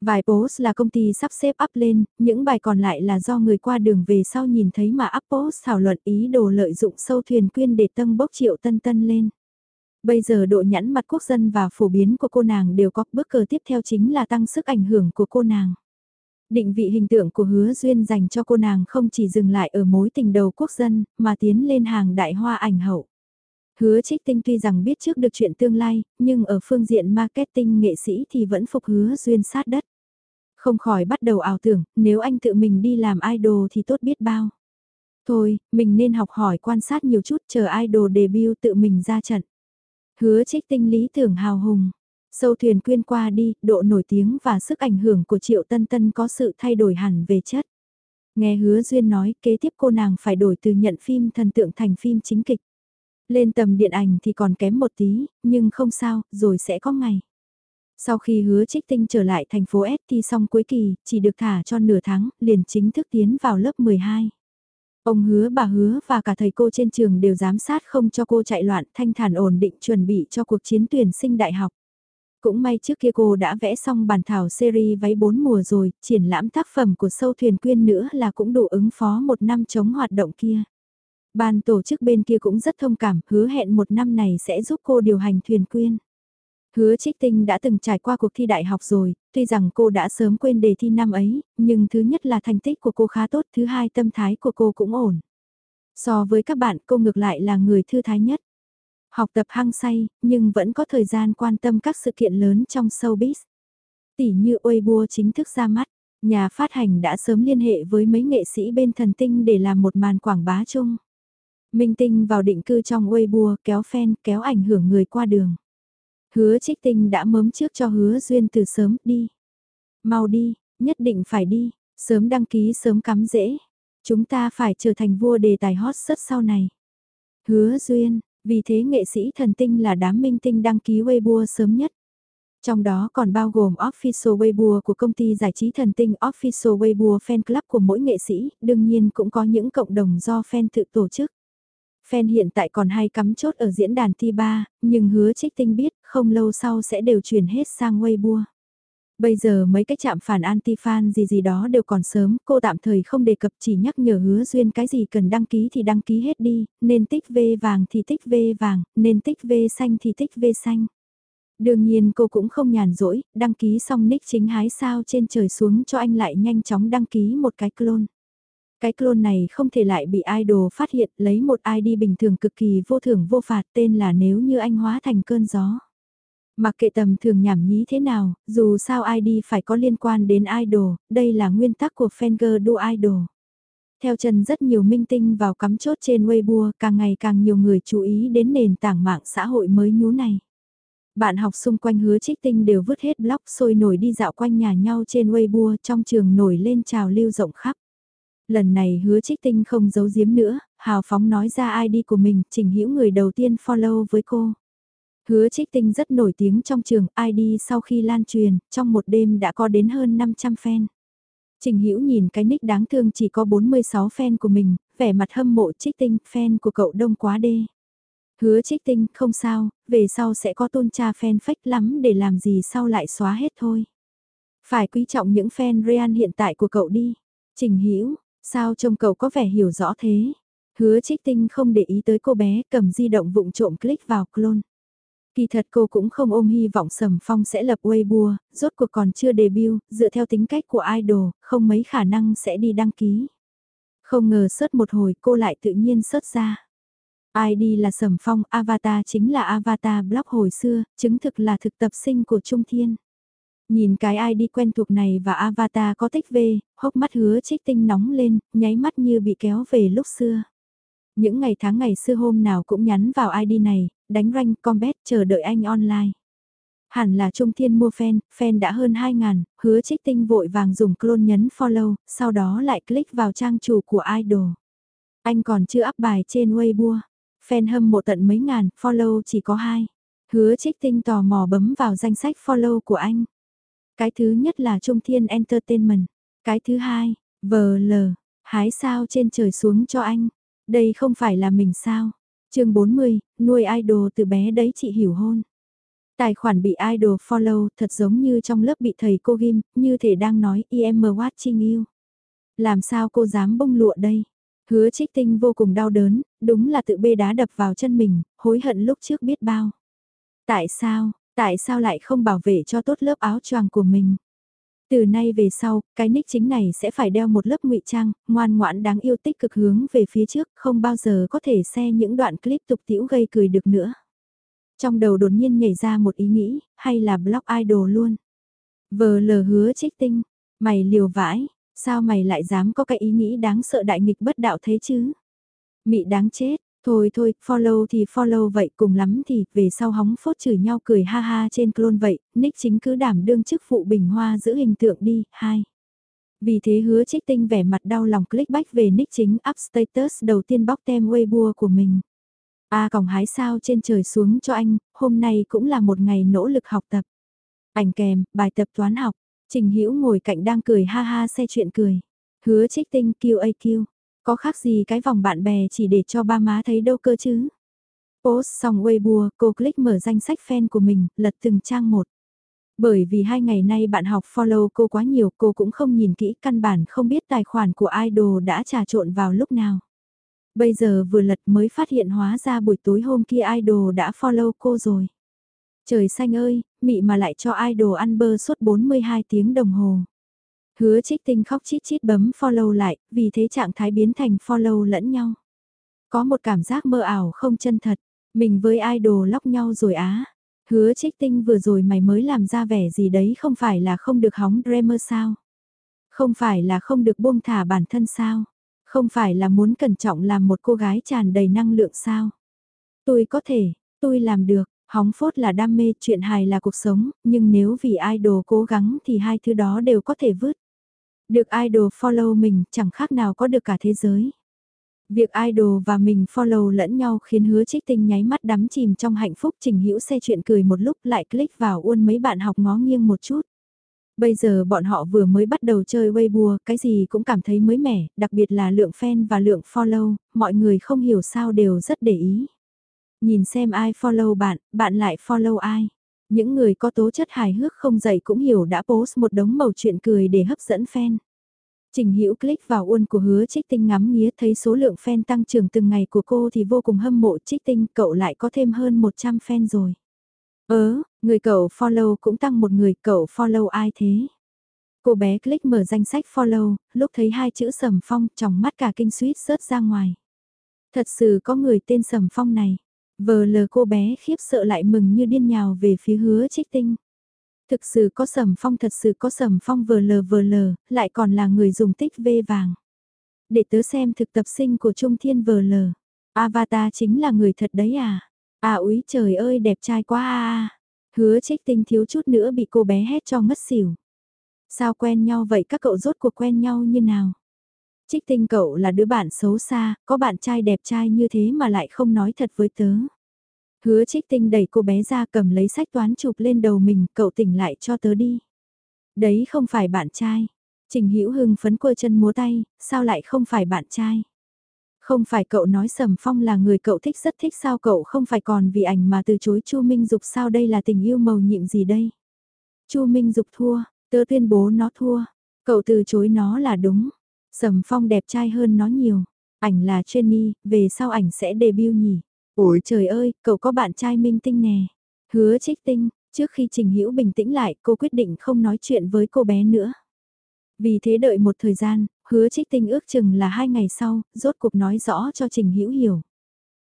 Vài post là công ty sắp xếp up lên, những bài còn lại là do người qua đường về sau nhìn thấy mà up post thảo luận ý đồ lợi dụng sâu thuyền quyên để tăng bốc triệu tân tân lên. Bây giờ độ nhãn mặt quốc dân và phổ biến của cô nàng đều có bước cờ tiếp theo chính là tăng sức ảnh hưởng của cô nàng. Định vị hình tượng của hứa duyên dành cho cô nàng không chỉ dừng lại ở mối tình đầu quốc dân, mà tiến lên hàng đại hoa ảnh hậu. Hứa trích tinh tuy rằng biết trước được chuyện tương lai, nhưng ở phương diện marketing nghệ sĩ thì vẫn phục hứa duyên sát đất. Không khỏi bắt đầu ảo tưởng, nếu anh tự mình đi làm idol thì tốt biết bao. Thôi, mình nên học hỏi quan sát nhiều chút chờ idol debut tự mình ra trận. Hứa trích tinh lý tưởng hào hùng. Sâu thuyền quyên qua đi, độ nổi tiếng và sức ảnh hưởng của Triệu Tân Tân có sự thay đổi hẳn về chất. Nghe hứa Duyên nói kế tiếp cô nàng phải đổi từ nhận phim thần tượng thành phim chính kịch. Lên tầm điện ảnh thì còn kém một tí, nhưng không sao, rồi sẽ có ngày. Sau khi hứa trích tinh trở lại thành phố S thi xong cuối kỳ, chỉ được thả cho nửa tháng, liền chính thức tiến vào lớp 12. Ông hứa bà hứa và cả thầy cô trên trường đều giám sát không cho cô chạy loạn thanh thản ổn định chuẩn bị cho cuộc chiến tuyển sinh đại học. Cũng may trước kia cô đã vẽ xong bản thảo series váy bốn mùa rồi, triển lãm tác phẩm của sâu thuyền quyên nữa là cũng đủ ứng phó một năm chống hoạt động kia. Ban tổ chức bên kia cũng rất thông cảm, hứa hẹn một năm này sẽ giúp cô điều hành thuyền quyên. Hứa Trích Tinh đã từng trải qua cuộc thi đại học rồi, tuy rằng cô đã sớm quên đề thi năm ấy, nhưng thứ nhất là thành tích của cô khá tốt, thứ hai tâm thái của cô cũng ổn. So với các bạn cô ngược lại là người thư thái nhất. Học tập hăng say, nhưng vẫn có thời gian quan tâm các sự kiện lớn trong showbiz. Tỷ như Weibo chính thức ra mắt, nhà phát hành đã sớm liên hệ với mấy nghệ sĩ bên thần tinh để làm một màn quảng bá chung. Minh Tinh vào định cư trong Weibo kéo fan kéo ảnh hưởng người qua đường. Hứa trích tinh đã mớm trước cho hứa duyên từ sớm đi. Mau đi, nhất định phải đi, sớm đăng ký sớm cắm dễ. Chúng ta phải trở thành vua đề tài hot sớt sau này. Hứa duyên, vì thế nghệ sĩ thần tinh là đám minh tinh đăng ký Weibo sớm nhất. Trong đó còn bao gồm Official Weibo của công ty giải trí thần tinh Official Weibo Fan Club của mỗi nghệ sĩ, đương nhiên cũng có những cộng đồng do fan tự tổ chức. Fan hiện tại còn hay cắm chốt ở diễn đàn T3, nhưng hứa trích tinh biết không lâu sau sẽ đều chuyển hết sang Weibo. Bây giờ mấy cái chạm phản anti-fan gì gì đó đều còn sớm, cô tạm thời không đề cập chỉ nhắc nhở hứa duyên cái gì cần đăng ký thì đăng ký hết đi, nên tích V vàng thì tích V vàng, nên tích V xanh thì tích V xanh. Đương nhiên cô cũng không nhàn rỗi, đăng ký xong nick chính hái sao trên trời xuống cho anh lại nhanh chóng đăng ký một cái clone. Cái clone này không thể lại bị idol phát hiện lấy một ID bình thường cực kỳ vô thưởng vô phạt tên là nếu như anh hóa thành cơn gió. Mặc kệ tầm thường nhảm nhí thế nào, dù sao ID phải có liên quan đến idol, đây là nguyên tắc của Fanger Do Idol. Theo chân rất nhiều minh tinh vào cắm chốt trên Weibo, càng ngày càng nhiều người chú ý đến nền tảng mạng xã hội mới nhú này. Bạn học xung quanh hứa trích tinh đều vứt hết blog sôi nổi đi dạo quanh nhà nhau trên Weibo trong trường nổi lên trào lưu rộng khắp. Lần này hứa trích tinh không giấu giếm nữa, hào phóng nói ra ID của mình, trình hữu người đầu tiên follow với cô. Hứa trích tinh rất nổi tiếng trong trường ID sau khi lan truyền, trong một đêm đã có đến hơn 500 fan. Trình Hữu nhìn cái nick đáng thương chỉ có 46 fan của mình, vẻ mặt hâm mộ trích tinh, fan của cậu đông quá đê. Hứa trích tinh, không sao, về sau sẽ có tôn cha fan fake lắm để làm gì sau lại xóa hết thôi. Phải quý trọng những fan real hiện tại của cậu đi. Trình Hữu sao trông cậu có vẻ hiểu rõ thế? Hứa trích tinh không để ý tới cô bé cầm di động vụng trộm click vào clone. Kỳ thật cô cũng không ôm hy vọng Sầm Phong sẽ lập Weibo, rốt cuộc còn chưa debut, dựa theo tính cách của idol, không mấy khả năng sẽ đi đăng ký. Không ngờ sớt một hồi cô lại tự nhiên sớt ra. ID là Sầm Phong, avatar chính là avatar blog hồi xưa, chứng thực là thực tập sinh của Trung Thiên. Nhìn cái ID quen thuộc này và avatar có tích về, hốc mắt hứa trích tinh nóng lên, nháy mắt như bị kéo về lúc xưa. Những ngày tháng ngày xưa hôm nào cũng nhắn vào ID này, đánh rank combat chờ đợi anh online. Hẳn là Trung Thiên mua fan, fan đã hơn 2.000, hứa trích tinh vội vàng dùng clone nhấn follow, sau đó lại click vào trang chủ của idol. Anh còn chưa up bài trên Weibo, fan hâm mộ tận mấy ngàn, follow chỉ có hai. Hứa trích tinh tò mò bấm vào danh sách follow của anh. Cái thứ nhất là Trung Thiên Entertainment, cái thứ hai, VL, hái sao trên trời xuống cho anh. Đây không phải là mình sao? chương 40, nuôi idol từ bé đấy chị hiểu hôn. Tài khoản bị idol follow thật giống như trong lớp bị thầy cô ghim, như thể đang nói em watching you. Làm sao cô dám bông lụa đây? Hứa trích tinh vô cùng đau đớn, đúng là tự bê đá đập vào chân mình, hối hận lúc trước biết bao. Tại sao, tại sao lại không bảo vệ cho tốt lớp áo choàng của mình? Từ nay về sau, cái nick chính này sẽ phải đeo một lớp ngụy trang, ngoan ngoãn đáng yêu tích cực hướng về phía trước, không bao giờ có thể xe những đoạn clip tục tiễu gây cười được nữa. Trong đầu đột nhiên nhảy ra một ý nghĩ, hay là blog idol luôn. Vờ lờ hứa trích tinh, mày liều vãi, sao mày lại dám có cái ý nghĩ đáng sợ đại nghịch bất đạo thế chứ? Mị đáng chết, Thôi thôi, follow thì follow vậy cùng lắm thì về sau hóng phốt chửi nhau cười ha ha trên clone vậy, nick chính cứ đảm đương chức phụ bình hoa giữ hình tượng đi, hai. Vì thế hứa trích tinh vẻ mặt đau lòng click back về nick chính up status đầu tiên bóc tem Weibo của mình. A còng hái sao trên trời xuống cho anh, hôm nay cũng là một ngày nỗ lực học tập. Ảnh kèm, bài tập toán học, Trình Hữu ngồi cạnh đang cười ha ha xe chuyện cười. Hứa trích tinh QAQ, có khác gì cái vòng bạn bè chỉ để cho ba má thấy đâu cơ chứ. Post xong Weibo, cô click mở danh sách fan của mình, lật từng trang một. Bởi vì hai ngày nay bạn học follow cô quá nhiều, cô cũng không nhìn kỹ, căn bản không biết tài khoản của idol đã trà trộn vào lúc nào. Bây giờ vừa lật mới phát hiện hóa ra buổi tối hôm kia idol đã follow cô rồi. Trời xanh ơi, mị mà lại cho idol ăn bơ suốt 42 tiếng đồng hồ. Hứa trích tinh khóc chít chít bấm follow lại, vì thế trạng thái biến thành follow lẫn nhau. Có một cảm giác mơ ảo không chân thật, mình với idol lóc nhau rồi á. Hứa trích tinh vừa rồi mày mới làm ra vẻ gì đấy không phải là không được hóng dreamer sao? Không phải là không được buông thả bản thân sao? Không phải là muốn cẩn trọng làm một cô gái tràn đầy năng lượng sao? Tôi có thể, tôi làm được, hóng phốt là đam mê, chuyện hài là cuộc sống, nhưng nếu vì idol cố gắng thì hai thứ đó đều có thể vứt. Được idol follow mình chẳng khác nào có được cả thế giới. Việc idol và mình follow lẫn nhau khiến hứa trích tinh nháy mắt đắm chìm trong hạnh phúc trình hữu xe chuyện cười một lúc lại click vào uôn mấy bạn học ngó nghiêng một chút. Bây giờ bọn họ vừa mới bắt đầu chơi Weibo, cái gì cũng cảm thấy mới mẻ, đặc biệt là lượng fan và lượng follow, mọi người không hiểu sao đều rất để ý. Nhìn xem ai follow bạn, bạn lại follow ai. Những người có tố chất hài hước không dậy cũng hiểu đã post một đống màu chuyện cười để hấp dẫn fan. Trình Hữu click vào uôn của hứa trích tinh ngắm nghía thấy số lượng fan tăng trưởng từng ngày của cô thì vô cùng hâm mộ trích tinh cậu lại có thêm hơn 100 fan rồi. Ớ, người cậu follow cũng tăng một người cậu follow ai thế? Cô bé click mở danh sách follow, lúc thấy hai chữ sầm phong trong mắt cả kinh suýt rớt ra ngoài. Thật sự có người tên sầm phong này. Vờ lờ cô bé khiếp sợ lại mừng như điên nhào về phía hứa trích tinh. Thực sự có sầm phong thật sự có sầm phong vờ lờ vờ lờ, lại còn là người dùng tích vê vàng. Để tớ xem thực tập sinh của Trung Thiên vờ lờ. Avatar chính là người thật đấy à? À úi trời ơi đẹp trai quá à Hứa trích tinh thiếu chút nữa bị cô bé hét cho ngất xỉu. Sao quen nhau vậy các cậu rốt cuộc quen nhau như nào? Trích tinh cậu là đứa bạn xấu xa, có bạn trai đẹp trai như thế mà lại không nói thật với tớ. Hứa trích tinh đẩy cô bé ra cầm lấy sách toán chụp lên đầu mình, cậu tỉnh lại cho tớ đi. Đấy không phải bạn trai. Trình Hữu hưng phấn quơ chân múa tay, sao lại không phải bạn trai? Không phải cậu nói Sầm Phong là người cậu thích rất thích sao cậu không phải còn vì ảnh mà từ chối Chu Minh Dục sao đây là tình yêu màu nhiệm gì đây? Chu Minh Dục thua, tớ tuyên bố nó thua, cậu từ chối nó là đúng. Sầm Phong đẹp trai hơn nó nhiều, ảnh là Jenny, về sau ảnh sẽ debut nhỉ? Ôi trời ơi, cậu có bạn trai minh tinh nè. Hứa trích tinh, trước khi Trình Hữu bình tĩnh lại cô quyết định không nói chuyện với cô bé nữa. Vì thế đợi một thời gian, hứa trích tinh ước chừng là hai ngày sau, rốt cuộc nói rõ cho Trình Hữu hiểu.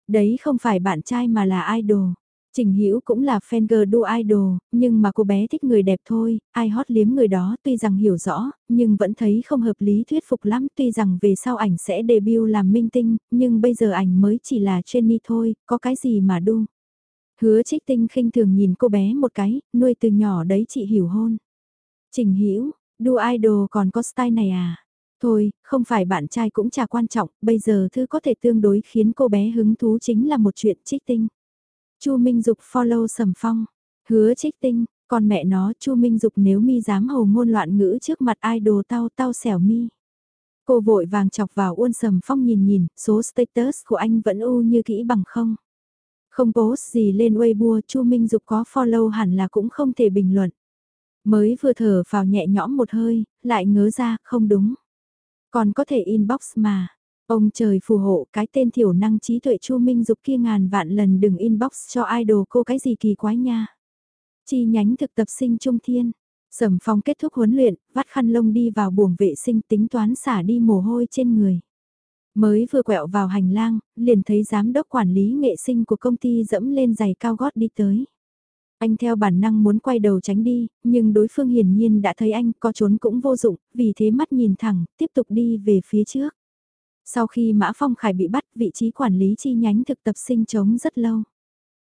Đấy không phải bạn trai mà là idol. Trình Hữu cũng là fan girl đua idol, nhưng mà cô bé thích người đẹp thôi, ai hot liếm người đó tuy rằng hiểu rõ, nhưng vẫn thấy không hợp lý thuyết phục lắm tuy rằng về sau ảnh sẽ debut làm minh tinh, nhưng bây giờ ảnh mới chỉ là Jenny thôi, có cái gì mà đu. Hứa trích tinh khinh thường nhìn cô bé một cái, nuôi từ nhỏ đấy chị hiểu hôn. Trình Hữu đua idol còn có style này à? Thôi, không phải bạn trai cũng chả quan trọng, bây giờ thứ có thể tương đối khiến cô bé hứng thú chính là một chuyện trích tinh. Chu Minh Dục follow Sầm Phong, hứa trích tinh, còn mẹ nó Chu Minh Dục nếu mi dám hầu ngôn loạn ngữ trước mặt idol tao tao xẻo mi. Cô vội vàng chọc vào uôn Sầm Phong nhìn nhìn, số status của anh vẫn u như kỹ bằng không. Không post gì lên Weibo Chu Minh Dục có follow hẳn là cũng không thể bình luận. Mới vừa thở vào nhẹ nhõm một hơi, lại ngớ ra, không đúng. Còn có thể inbox mà. Ông trời phù hộ cái tên thiểu năng trí tuệ Chu Minh Dục kia ngàn vạn lần đừng inbox cho idol cô cái gì kỳ quái nha. Chi nhánh thực tập sinh Trung Thiên. Sầm phong kết thúc huấn luyện, vắt khăn lông đi vào buồng vệ sinh tính toán xả đi mồ hôi trên người. Mới vừa quẹo vào hành lang, liền thấy giám đốc quản lý nghệ sinh của công ty dẫm lên giày cao gót đi tới. Anh theo bản năng muốn quay đầu tránh đi, nhưng đối phương hiển nhiên đã thấy anh có trốn cũng vô dụng, vì thế mắt nhìn thẳng, tiếp tục đi về phía trước. Sau khi Mã Phong Khải bị bắt, vị trí quản lý chi nhánh thực tập sinh chống rất lâu.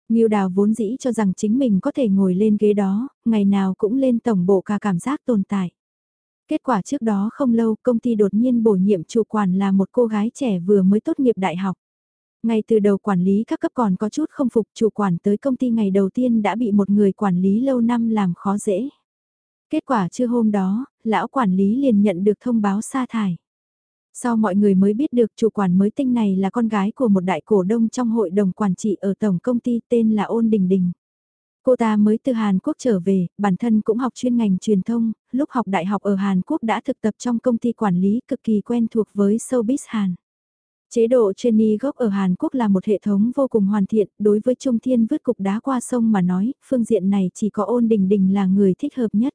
Nghiêu Đào vốn dĩ cho rằng chính mình có thể ngồi lên ghế đó, ngày nào cũng lên tổng bộ cả cảm giác tồn tại. Kết quả trước đó không lâu công ty đột nhiên bổ nhiệm chủ quản là một cô gái trẻ vừa mới tốt nghiệp đại học. Ngay từ đầu quản lý các cấp còn có chút không phục chủ quản tới công ty ngày đầu tiên đã bị một người quản lý lâu năm làm khó dễ. Kết quả chưa hôm đó, lão quản lý liền nhận được thông báo sa thải. Sau mọi người mới biết được chủ quản mới tinh này là con gái của một đại cổ đông trong hội đồng quản trị ở tổng công ty tên là Ôn Đình Đình. Cô ta mới từ Hàn Quốc trở về, bản thân cũng học chuyên ngành truyền thông, lúc học đại học ở Hàn Quốc đã thực tập trong công ty quản lý cực kỳ quen thuộc với showbiz Hàn. Chế độ trainee gốc ở Hàn Quốc là một hệ thống vô cùng hoàn thiện, đối với Trung Thiên vứt cục đá qua sông mà nói, phương diện này chỉ có ôn đình đình là người thích hợp nhất.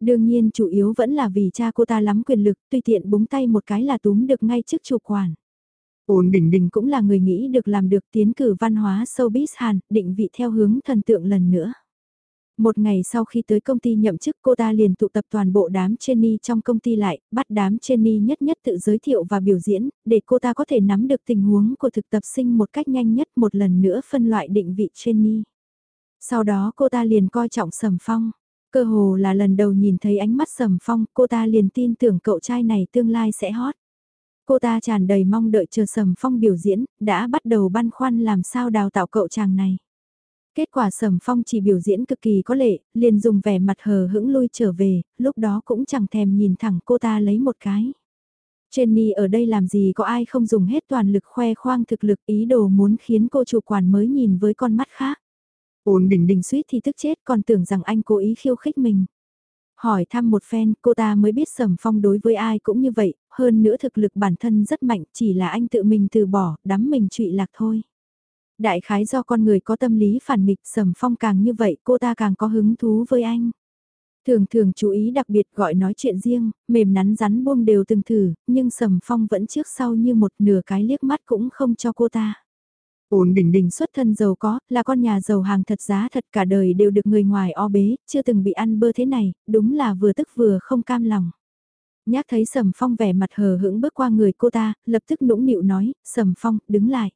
Đương nhiên chủ yếu vẫn là vì cha cô ta lắm quyền lực, tùy tiện búng tay một cái là túm được ngay trước chủ quản. Ôn Đình Đình cũng là người nghĩ được làm được tiến cử văn hóa showbiz Hàn, định vị theo hướng thần tượng lần nữa. Một ngày sau khi tới công ty nhậm chức cô ta liền tụ tập toàn bộ đám Jenny trong công ty lại, bắt đám Jenny nhất nhất tự giới thiệu và biểu diễn, để cô ta có thể nắm được tình huống của thực tập sinh một cách nhanh nhất một lần nữa phân loại định vị Jenny. Sau đó cô ta liền coi trọng Sầm Phong. Cơ hồ là lần đầu nhìn thấy ánh mắt Sầm Phong, cô ta liền tin tưởng cậu trai này tương lai sẽ hot. Cô ta tràn đầy mong đợi chờ Sầm Phong biểu diễn, đã bắt đầu băn khoăn làm sao đào tạo cậu chàng này. Kết quả Sầm Phong chỉ biểu diễn cực kỳ có lệ, liền dùng vẻ mặt hờ hững lui trở về, lúc đó cũng chẳng thèm nhìn thẳng cô ta lấy một cái. Jenny ở đây làm gì có ai không dùng hết toàn lực khoe khoang thực lực ý đồ muốn khiến cô chủ quản mới nhìn với con mắt khác. Ôn đình đình suýt thì tức chết còn tưởng rằng anh cố ý khiêu khích mình. Hỏi thăm một phen cô ta mới biết Sầm Phong đối với ai cũng như vậy, hơn nữa thực lực bản thân rất mạnh chỉ là anh tự mình từ bỏ, đắm mình trụy lạc thôi. Đại khái do con người có tâm lý phản nghịch Sầm Phong càng như vậy cô ta càng có hứng thú với anh. Thường thường chú ý đặc biệt gọi nói chuyện riêng, mềm nắn rắn buông đều từng thử, nhưng Sầm Phong vẫn trước sau như một nửa cái liếc mắt cũng không cho cô ta. Ôn Đình Đình xuất thân giàu có, là con nhà giàu hàng thật giá thật cả đời đều được người ngoài o bế, chưa từng bị ăn bơ thế này, đúng là vừa tức vừa không cam lòng. Nhắc thấy Sầm Phong vẻ mặt hờ hững bước qua người cô ta, lập tức nũng nịu nói, Sầm Phong, đứng lại.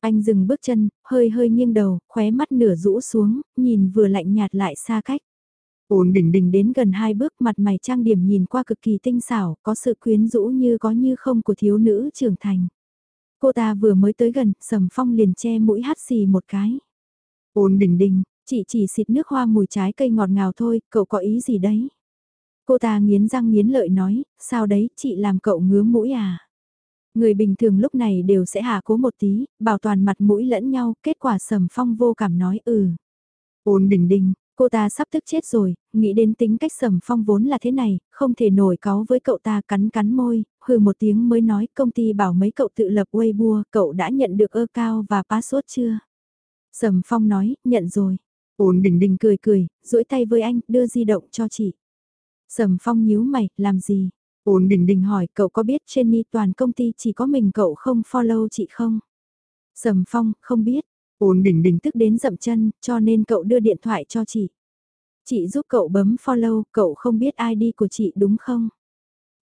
Anh dừng bước chân, hơi hơi nghiêng đầu, khóe mắt nửa rũ xuống, nhìn vừa lạnh nhạt lại xa cách. Ôn Đình Đình đến gần hai bước mặt mày trang điểm nhìn qua cực kỳ tinh xảo, có sự quyến rũ như có như không của thiếu nữ trưởng thành. Cô ta vừa mới tới gần, Sầm Phong liền che mũi hắt xì một cái. Ôn Đình Đình, chị chỉ xịt nước hoa mùi trái cây ngọt ngào thôi, cậu có ý gì đấy? Cô ta nghiến răng nghiến lợi nói, sao đấy, chị làm cậu ngứa mũi à? Người bình thường lúc này đều sẽ hạ cố một tí, bảo toàn mặt mũi lẫn nhau, kết quả Sầm Phong vô cảm nói ừ. Ôn Đình Đình, Cô ta sắp tức chết rồi, nghĩ đến tính cách sầm phong vốn là thế này, không thể nổi cáu với cậu ta cắn cắn môi, hừ một tiếng mới nói công ty bảo mấy cậu tự lập Weibo, cậu đã nhận được ơ cao và password chưa? Sầm phong nói, nhận rồi. Ôn đình đình cười cười, duỗi tay với anh, đưa di động cho chị. Sầm phong nhíu mày, làm gì? Ôn đình đình hỏi, cậu có biết Jenny toàn công ty chỉ có mình cậu không follow chị không? Sầm phong, không biết. Ôn bình bình tức đến dậm chân, cho nên cậu đưa điện thoại cho chị. Chị giúp cậu bấm follow, cậu không biết ID của chị đúng không?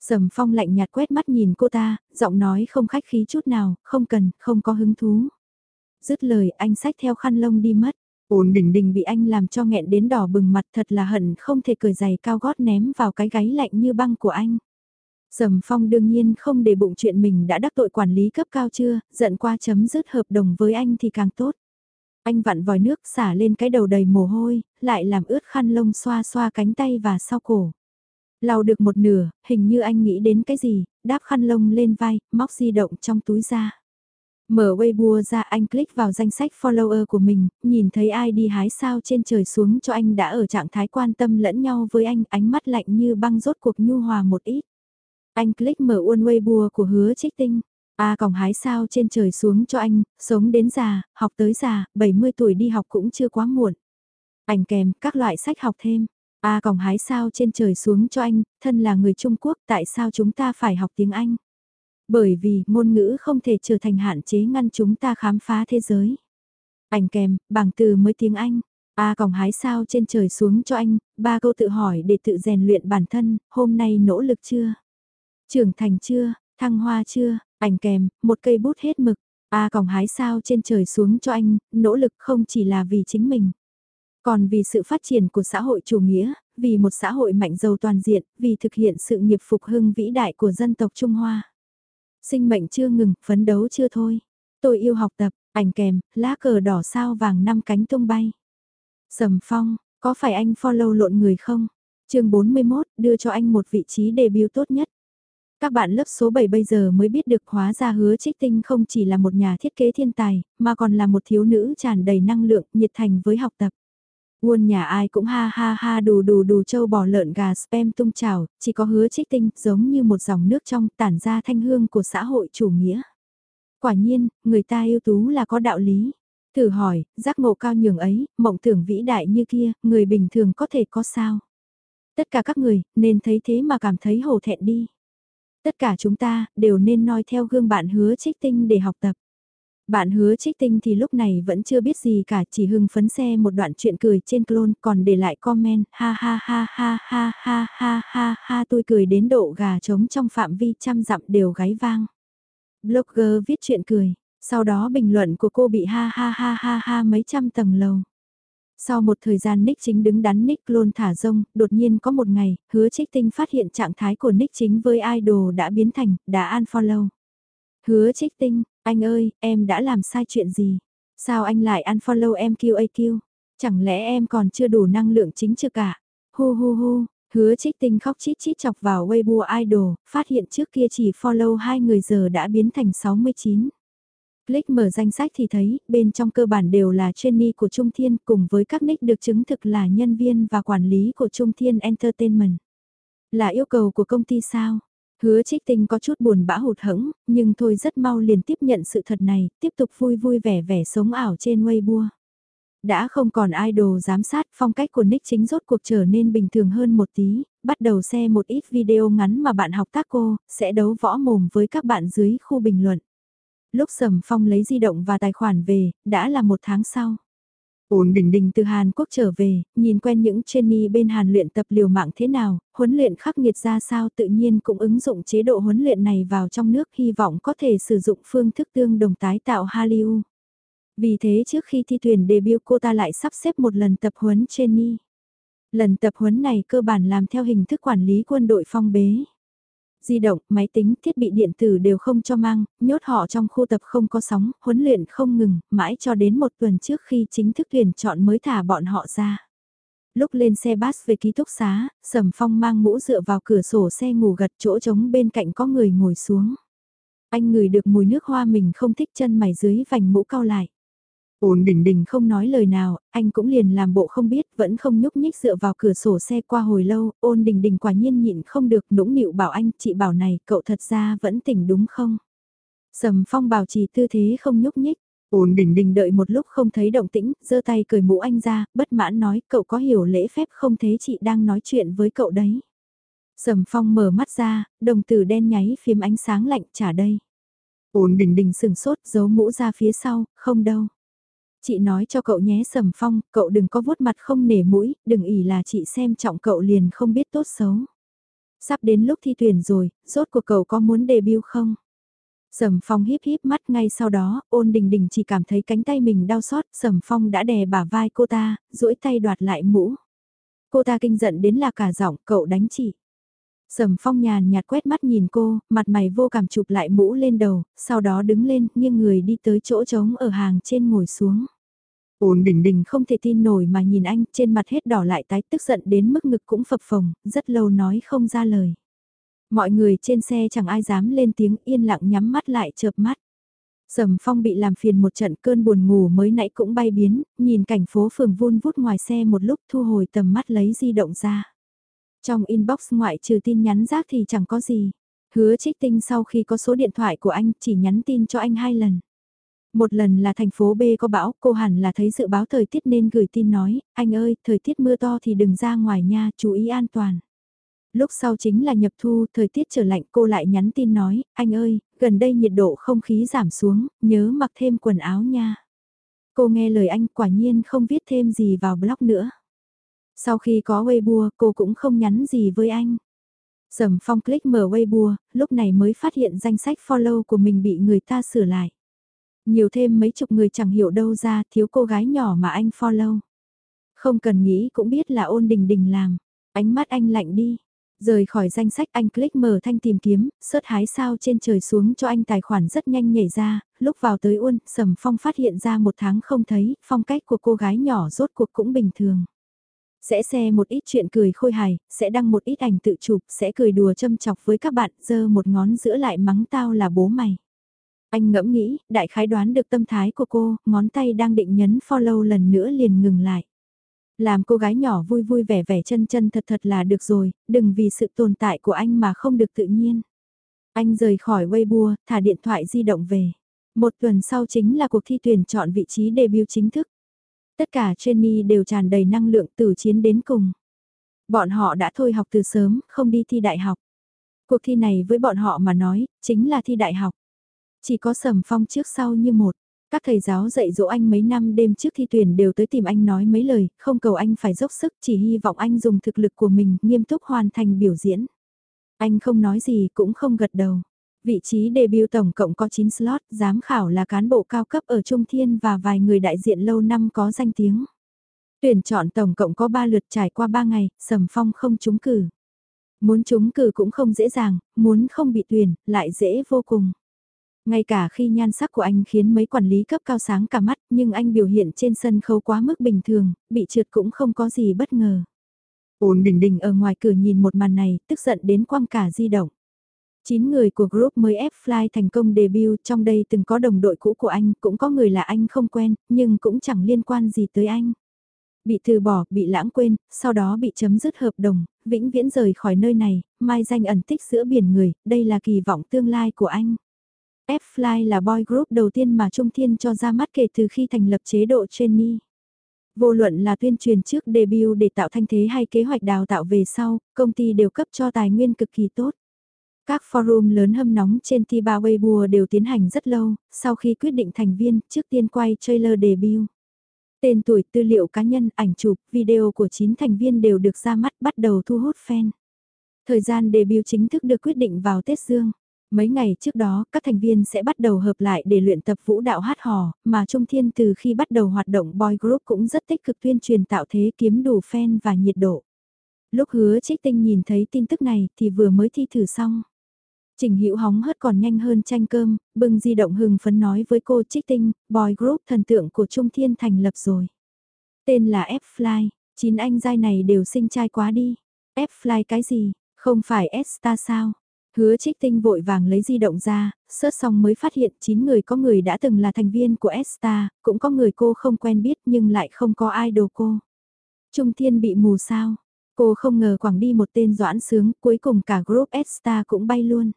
Sầm phong lạnh nhạt quét mắt nhìn cô ta, giọng nói không khách khí chút nào, không cần, không có hứng thú. Dứt lời anh xách theo khăn lông đi mất. Ôn bình bình bị anh làm cho nghẹn đến đỏ bừng mặt thật là hận không thể cười giày cao gót ném vào cái gáy lạnh như băng của anh. Sầm Phong đương nhiên không để bụng chuyện mình đã đắc tội quản lý cấp cao chưa, giận qua chấm dứt hợp đồng với anh thì càng tốt. Anh vặn vòi nước xả lên cái đầu đầy mồ hôi, lại làm ướt khăn lông xoa xoa cánh tay và sau cổ. Lau được một nửa, hình như anh nghĩ đến cái gì, đáp khăn lông lên vai, móc di động trong túi ra. Mở Weibo ra anh click vào danh sách follower của mình, nhìn thấy ai đi hái sao trên trời xuống cho anh đã ở trạng thái quan tâm lẫn nhau với anh, ánh mắt lạnh như băng rốt cuộc nhu hòa một ít. Anh click mở uôn Weibo của hứa trích tinh. A còng hái sao trên trời xuống cho anh, sống đến già, học tới già, 70 tuổi đi học cũng chưa quá muộn. Ảnh kèm các loại sách học thêm. A còng hái sao trên trời xuống cho anh, thân là người Trung Quốc tại sao chúng ta phải học tiếng Anh? Bởi vì ngôn ngữ không thể trở thành hạn chế ngăn chúng ta khám phá thế giới. Ảnh kèm, bảng từ mới tiếng Anh. A còng hái sao trên trời xuống cho anh, ba câu tự hỏi để tự rèn luyện bản thân, hôm nay nỗ lực chưa? Trưởng thành chưa? Thăng hoa chưa? Ảnh kèm, một cây bút hết mực. A à, còng hái sao trên trời xuống cho anh, nỗ lực không chỉ là vì chính mình. Còn vì sự phát triển của xã hội chủ nghĩa, vì một xã hội mạnh giàu toàn diện, vì thực hiện sự nghiệp phục hưng vĩ đại của dân tộc Trung Hoa. Sinh mệnh chưa ngừng, phấn đấu chưa thôi. Tôi yêu học tập, ảnh kèm, lá cờ đỏ sao vàng năm cánh tung bay. Sầm phong, có phải anh follow lộn người không? chương 41 đưa cho anh một vị trí debut tốt nhất. Các bạn lớp số 7 bây giờ mới biết được hóa ra hứa trích tinh không chỉ là một nhà thiết kế thiên tài, mà còn là một thiếu nữ tràn đầy năng lượng, nhiệt thành với học tập. Nguồn nhà ai cũng ha ha ha đù đù đù châu bò lợn gà spam tung trào, chỉ có hứa trích tinh giống như một dòng nước trong tản ra thanh hương của xã hội chủ nghĩa. Quả nhiên, người ta yêu tú là có đạo lý. Thử hỏi, giác ngộ cao nhường ấy, mộng tưởng vĩ đại như kia, người bình thường có thể có sao? Tất cả các người, nên thấy thế mà cảm thấy hổ thẹn đi. Tất cả chúng ta, đều nên noi theo gương bạn hứa trích tinh để học tập. Bạn hứa trích tinh thì lúc này vẫn chưa biết gì cả, chỉ hưng phấn xe một đoạn chuyện cười trên clone, còn để lại comment, ha ha ha ha ha ha ha ha ha tôi cười đến độ gà trống trong phạm vi trăm dặm đều gáy vang. Blogger viết chuyện cười, sau đó bình luận của cô bị ha ha ha ha ha mấy trăm tầng lầu. Sau một thời gian Nick chính đứng đắn Nick luôn thả rông, đột nhiên có một ngày, hứa trích tinh phát hiện trạng thái của Nick chính với idol đã biến thành, đã unfollow. Hứa trích tinh, anh ơi, em đã làm sai chuyện gì? Sao anh lại unfollow em QAQ? Chẳng lẽ em còn chưa đủ năng lượng chính chưa cả? À? Hu hu hu, hứa trích tinh khóc chít chít chọc vào Weibo idol, phát hiện trước kia chỉ follow hai người giờ đã biến thành 69. Click mở danh sách thì thấy, bên trong cơ bản đều là trainee của Trung Thiên cùng với các nick được chứng thực là nhân viên và quản lý của Trung Thiên Entertainment. Là yêu cầu của công ty sao? Hứa trích tinh có chút buồn bã hụt hẫng, nhưng thôi rất mau liền tiếp nhận sự thật này, tiếp tục vui vui vẻ vẻ sống ảo trên Weibo. Đã không còn idol giám sát, phong cách của Nick chính rốt cuộc trở nên bình thường hơn một tí, bắt đầu xem một ít video ngắn mà bạn học tác cô, sẽ đấu võ mồm với các bạn dưới khu bình luận lúc Sầm Phong lấy di động và tài khoản về, đã là một tháng sau. Ôn Đình Đình từ Hàn Quốc trở về, nhìn quen những trainee bên Hàn luyện tập liều mạng thế nào, huấn luyện khắc nghiệt ra sao tự nhiên cũng ứng dụng chế độ huấn luyện này vào trong nước hy vọng có thể sử dụng phương thức tương đồng tái tạo Hallyu. Vì thế trước khi thi tuyển debut cô ta lại sắp xếp một lần tập huấn trainee. Lần tập huấn này cơ bản làm theo hình thức quản lý quân đội phong bế. Di động, máy tính, thiết bị điện tử đều không cho mang, nhốt họ trong khu tập không có sóng, huấn luyện không ngừng, mãi cho đến một tuần trước khi chính thức tuyển chọn mới thả bọn họ ra. Lúc lên xe bus về ký túc xá, Sầm Phong mang mũ dựa vào cửa sổ xe ngủ gật chỗ trống bên cạnh có người ngồi xuống. Anh ngửi được mùi nước hoa mình không thích chân mày dưới vành mũ cao lại. Ôn đình đình không nói lời nào, anh cũng liền làm bộ không biết, vẫn không nhúc nhích dựa vào cửa sổ xe qua hồi lâu, ôn đình đình quả nhiên nhịn không được nũng nịu bảo anh, chị bảo này, cậu thật ra vẫn tỉnh đúng không? Sầm phong bảo trì tư thế không nhúc nhích, ôn đình đình đợi một lúc không thấy động tĩnh, giơ tay cười mũ anh ra, bất mãn nói, cậu có hiểu lễ phép không thế chị đang nói chuyện với cậu đấy. Sầm phong mở mắt ra, đồng tử đen nháy phím ánh sáng lạnh trả đây. Ôn đình đình sừng sốt giấu mũ ra phía sau, không đâu. Chị nói cho cậu nhé Sầm Phong, cậu đừng có vuốt mặt không nể mũi, đừng ỉ là chị xem trọng cậu liền không biết tốt xấu. Sắp đến lúc thi tuyển rồi, rốt của cậu có muốn debut không? Sầm Phong híp híp mắt ngay sau đó, ôn đình đình chỉ cảm thấy cánh tay mình đau xót, Sầm Phong đã đè bả vai cô ta, duỗi tay đoạt lại mũ. Cô ta kinh giận đến là cả giọng, cậu đánh chị. Sầm Phong nhàn nhạt quét mắt nhìn cô, mặt mày vô cảm chụp lại mũ lên đầu, sau đó đứng lên, nghiêng người đi tới chỗ trống ở hàng trên ngồi xuống. Ôn đình đình không thể tin nổi mà nhìn anh, trên mặt hết đỏ lại tái tức giận đến mức ngực cũng phập phồng, rất lâu nói không ra lời. Mọi người trên xe chẳng ai dám lên tiếng yên lặng nhắm mắt lại chợp mắt. Sầm phong bị làm phiền một trận cơn buồn ngủ mới nãy cũng bay biến, nhìn cảnh phố phường vun vút ngoài xe một lúc thu hồi tầm mắt lấy di động ra. Trong inbox ngoại trừ tin nhắn rác thì chẳng có gì. Hứa trích tinh sau khi có số điện thoại của anh chỉ nhắn tin cho anh hai lần. Một lần là thành phố B có bão, cô hẳn là thấy dự báo thời tiết nên gửi tin nói, anh ơi, thời tiết mưa to thì đừng ra ngoài nha, chú ý an toàn. Lúc sau chính là nhập thu, thời tiết trở lạnh cô lại nhắn tin nói, anh ơi, gần đây nhiệt độ không khí giảm xuống, nhớ mặc thêm quần áo nha. Cô nghe lời anh quả nhiên không viết thêm gì vào blog nữa. Sau khi có Weibo, cô cũng không nhắn gì với anh. Sầm phong click mở Weibo, lúc này mới phát hiện danh sách follow của mình bị người ta sửa lại. Nhiều thêm mấy chục người chẳng hiểu đâu ra, thiếu cô gái nhỏ mà anh follow. Không cần nghĩ cũng biết là ôn đình đình làm. Ánh mắt anh lạnh đi. Rời khỏi danh sách anh click mở thanh tìm kiếm, sớt hái sao trên trời xuống cho anh tài khoản rất nhanh nhảy ra, lúc vào tới uôn, Sầm Phong phát hiện ra một tháng không thấy, phong cách của cô gái nhỏ rốt cuộc cũng bình thường. Sẽ xe một ít chuyện cười khôi hài, sẽ đăng một ít ảnh tự chụp, sẽ cười đùa châm chọc với các bạn, giơ một ngón giữa lại mắng tao là bố mày. Anh ngẫm nghĩ, đại khái đoán được tâm thái của cô, ngón tay đang định nhấn follow lần nữa liền ngừng lại. Làm cô gái nhỏ vui vui vẻ vẻ chân chân thật thật là được rồi, đừng vì sự tồn tại của anh mà không được tự nhiên. Anh rời khỏi Weibo, thả điện thoại di động về. Một tuần sau chính là cuộc thi tuyển chọn vị trí debut chính thức. Tất cả trainee đều tràn đầy năng lượng từ chiến đến cùng. Bọn họ đã thôi học từ sớm, không đi thi đại học. Cuộc thi này với bọn họ mà nói, chính là thi đại học. Chỉ có sầm phong trước sau như một. Các thầy giáo dạy dỗ anh mấy năm đêm trước thi tuyển đều tới tìm anh nói mấy lời, không cầu anh phải dốc sức, chỉ hy vọng anh dùng thực lực của mình nghiêm túc hoàn thành biểu diễn. Anh không nói gì cũng không gật đầu. Vị trí debut tổng cộng có 9 slot, giám khảo là cán bộ cao cấp ở Trung Thiên và vài người đại diện lâu năm có danh tiếng. Tuyển chọn tổng cộng có 3 lượt trải qua 3 ngày, Sầm Phong không trúng cử. Muốn trúng cử cũng không dễ dàng, muốn không bị tuyển, lại dễ vô cùng. Ngay cả khi nhan sắc của anh khiến mấy quản lý cấp cao sáng cả mắt, nhưng anh biểu hiện trên sân khấu quá mức bình thường, bị trượt cũng không có gì bất ngờ. Ôn Đình Đình ở ngoài cửa nhìn một màn này, tức giận đến quăng cả di động. 9 người của group mới F-Fly thành công debut, trong đây từng có đồng đội cũ của anh, cũng có người là anh không quen, nhưng cũng chẳng liên quan gì tới anh. Bị từ bỏ, bị lãng quên, sau đó bị chấm dứt hợp đồng, vĩnh viễn rời khỏi nơi này, mai danh ẩn tích giữa biển người, đây là kỳ vọng tương lai của anh. F-Fly là boy group đầu tiên mà Trung Thiên cho ra mắt kể từ khi thành lập chế độ trainee. Vô luận là tuyên truyền trước debut để tạo thanh thế hay kế hoạch đào tạo về sau, công ty đều cấp cho tài nguyên cực kỳ tốt. Các forum lớn hâm nóng trên Tiba Weibo đều tiến hành rất lâu, sau khi quyết định thành viên, trước tiên quay trailer debut. Tên tuổi, tư liệu cá nhân, ảnh chụp, video của 9 thành viên đều được ra mắt bắt đầu thu hút fan. Thời gian debut chính thức được quyết định vào Tết Dương. Mấy ngày trước đó, các thành viên sẽ bắt đầu hợp lại để luyện tập vũ đạo hát hò, mà Trung Thiên từ khi bắt đầu hoạt động boy group cũng rất tích cực tuyên truyền tạo thế kiếm đủ fan và nhiệt độ. Lúc hứa trích tinh nhìn thấy tin tức này thì vừa mới thi thử xong. Trình Hữu hóng hớt còn nhanh hơn tranh cơm, bưng di động hừng phấn nói với cô Trích Tinh, boy group thần tượng của Trung Thiên thành lập rồi. Tên là F-Fly, chín anh giai này đều sinh trai quá đi. F-Fly cái gì, không phải S-Star sao? Hứa trích tinh vội vàng lấy di động ra, sớt xong mới phát hiện 9 người có người đã từng là thành viên của S-Star, cũng có người cô không quen biết nhưng lại không có idol cô. Trung Thiên bị mù sao? Cô không ngờ quảng đi một tên doãn sướng, cuối cùng cả group S-Star cũng bay luôn.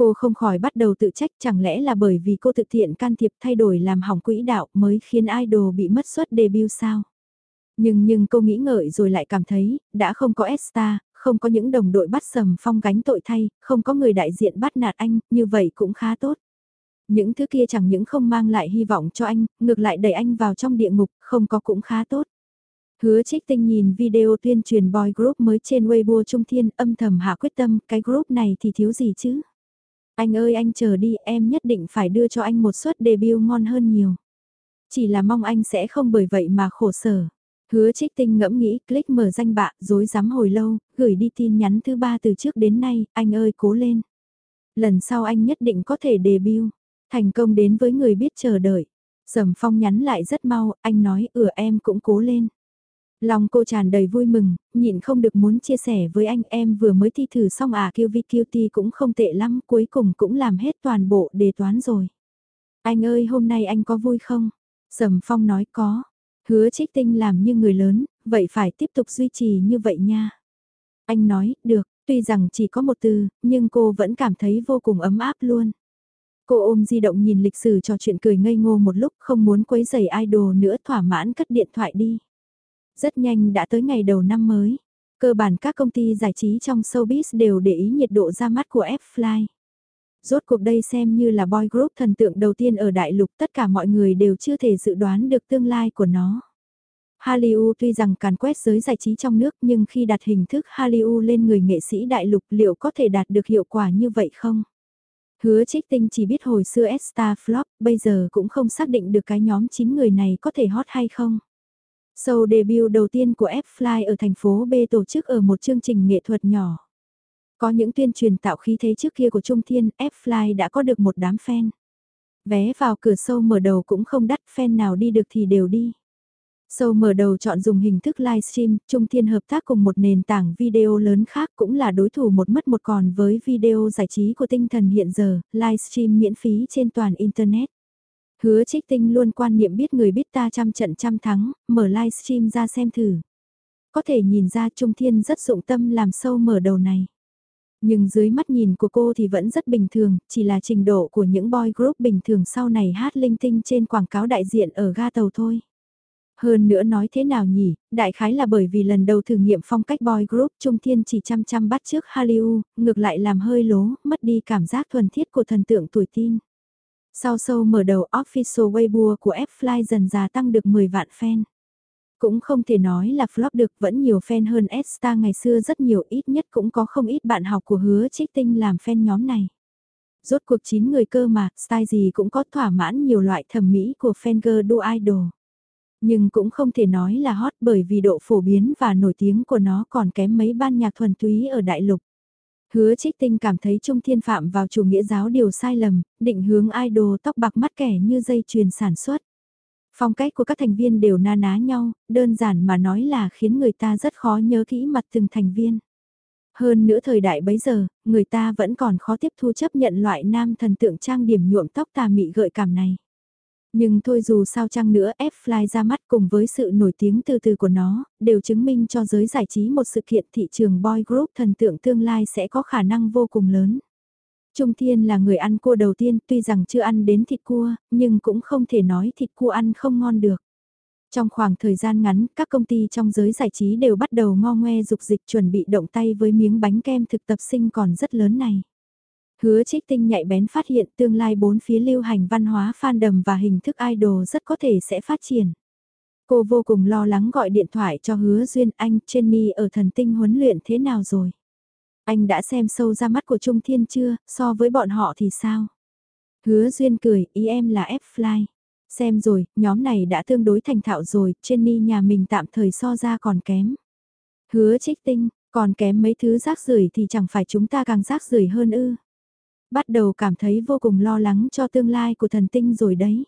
Cô không khỏi bắt đầu tự trách chẳng lẽ là bởi vì cô thực thiện can thiệp thay đổi làm hỏng quỹ đạo mới khiến idol bị mất suất debut sao? Nhưng nhưng cô nghĩ ngợi rồi lại cảm thấy, đã không có esta, không có những đồng đội bắt sầm phong gánh tội thay, không có người đại diện bắt nạt anh, như vậy cũng khá tốt. Những thứ kia chẳng những không mang lại hy vọng cho anh, ngược lại đẩy anh vào trong địa ngục, không có cũng khá tốt. Hứa trích tinh nhìn video tuyên truyền boy group mới trên Weibo Trung Thiên âm thầm hạ quyết tâm, cái group này thì thiếu gì chứ? Anh ơi anh chờ đi, em nhất định phải đưa cho anh một suất debut ngon hơn nhiều. Chỉ là mong anh sẽ không bởi vậy mà khổ sở. Hứa trích tinh ngẫm nghĩ, click mở danh bạ, dối dám hồi lâu, gửi đi tin nhắn thứ ba từ trước đến nay, anh ơi cố lên. Lần sau anh nhất định có thể debut, thành công đến với người biết chờ đợi. Sầm phong nhắn lại rất mau, anh nói, ửa em cũng cố lên. Lòng cô tràn đầy vui mừng, nhịn không được muốn chia sẻ với anh em vừa mới thi thử xong à QVQT cũng không tệ lắm, cuối cùng cũng làm hết toàn bộ đề toán rồi. Anh ơi hôm nay anh có vui không? Sầm Phong nói có, Hứa trích tinh làm như người lớn, vậy phải tiếp tục duy trì như vậy nha. Anh nói, được, tuy rằng chỉ có một từ, nhưng cô vẫn cảm thấy vô cùng ấm áp luôn. Cô ôm di động nhìn lịch sử trò chuyện cười ngây ngô một lúc không muốn quấy giày idol nữa thỏa mãn cất điện thoại đi. Rất nhanh đã tới ngày đầu năm mới. Cơ bản các công ty giải trí trong showbiz đều để ý nhiệt độ ra mắt của F-Fly. Rốt cuộc đây xem như là boy group thần tượng đầu tiên ở đại lục tất cả mọi người đều chưa thể dự đoán được tương lai của nó. Hallyu tuy rằng càn quét giới giải trí trong nước nhưng khi đặt hình thức Hallyu lên người nghệ sĩ đại lục liệu có thể đạt được hiệu quả như vậy không? Hứa trích tinh chỉ biết hồi xưa S-Star flop, bây giờ cũng không xác định được cái nhóm 9 người này có thể hot hay không. Show debut đầu tiên của F-Fly ở thành phố B tổ chức ở một chương trình nghệ thuật nhỏ. Có những tuyên truyền tạo khí thế trước kia của Trung Thiên, F-Fly đã có được một đám fan. Vé vào cửa sâu mở đầu cũng không đắt, fan nào đi được thì đều đi. Sâu mở đầu chọn dùng hình thức livestream, Trung Thiên hợp tác cùng một nền tảng video lớn khác cũng là đối thủ một mất một còn với video giải trí của tinh thần hiện giờ, livestream miễn phí trên toàn Internet. Hứa trích tinh luôn quan niệm biết người biết ta trăm trận trăm thắng, mở livestream ra xem thử. Có thể nhìn ra Trung Thiên rất dụng tâm làm sâu mở đầu này. Nhưng dưới mắt nhìn của cô thì vẫn rất bình thường, chỉ là trình độ của những boy group bình thường sau này hát linh tinh trên quảng cáo đại diện ở ga tàu thôi. Hơn nữa nói thế nào nhỉ, đại khái là bởi vì lần đầu thử nghiệm phong cách boy group Trung Thiên chỉ chăm chăm bắt trước Hallyu, ngược lại làm hơi lố, mất đi cảm giác thuần thiết của thần tượng tuổi tin. Sau sâu mở đầu official Weibo của F-Fly dần già tăng được 10 vạn fan. Cũng không thể nói là flop được vẫn nhiều fan hơn S-Star ngày xưa rất nhiều ít nhất cũng có không ít bạn học của hứa trích tinh làm fan nhóm này. Rốt cuộc 9 người cơ mà, style gì cũng có thỏa mãn nhiều loại thẩm mỹ của fan girl đua idol. Nhưng cũng không thể nói là hot bởi vì độ phổ biến và nổi tiếng của nó còn kém mấy ban nhạc thuần túy ở đại lục. Hứa trích tinh cảm thấy Trung Thiên Phạm vào chủ nghĩa giáo điều sai lầm, định hướng idol tóc bạc mắt kẻ như dây chuyền sản xuất. Phong cách của các thành viên đều na ná nhau, đơn giản mà nói là khiến người ta rất khó nhớ kỹ mặt từng thành viên. Hơn nữa thời đại bấy giờ, người ta vẫn còn khó tiếp thu chấp nhận loại nam thần tượng trang điểm nhuộm tóc tà mị gợi cảm này. Nhưng thôi dù sao chăng nữa F-Fly ra mắt cùng với sự nổi tiếng từ từ của nó, đều chứng minh cho giới giải trí một sự kiện thị trường boy group thần tượng tương lai sẽ có khả năng vô cùng lớn. Trung Thiên là người ăn cua đầu tiên tuy rằng chưa ăn đến thịt cua, nhưng cũng không thể nói thịt cua ăn không ngon được. Trong khoảng thời gian ngắn, các công ty trong giới giải trí đều bắt đầu ngo ngoe dục dịch chuẩn bị động tay với miếng bánh kem thực tập sinh còn rất lớn này. Hứa trích tinh nhạy bén phát hiện tương lai bốn phía lưu hành văn hóa fan đầm và hình thức idol rất có thể sẽ phát triển. Cô vô cùng lo lắng gọi điện thoại cho hứa duyên anh Jenny ở thần tinh huấn luyện thế nào rồi. Anh đã xem sâu ra mắt của Trung Thiên chưa, so với bọn họ thì sao? Hứa duyên cười, ý em là F-Fly. Xem rồi, nhóm này đã tương đối thành thạo rồi, Jenny nhà mình tạm thời so ra còn kém. Hứa trích tinh, còn kém mấy thứ rác rưởi thì chẳng phải chúng ta càng rác rưởi hơn ư bắt đầu cảm thấy vô cùng lo lắng cho tương lai của thần tinh rồi đấy.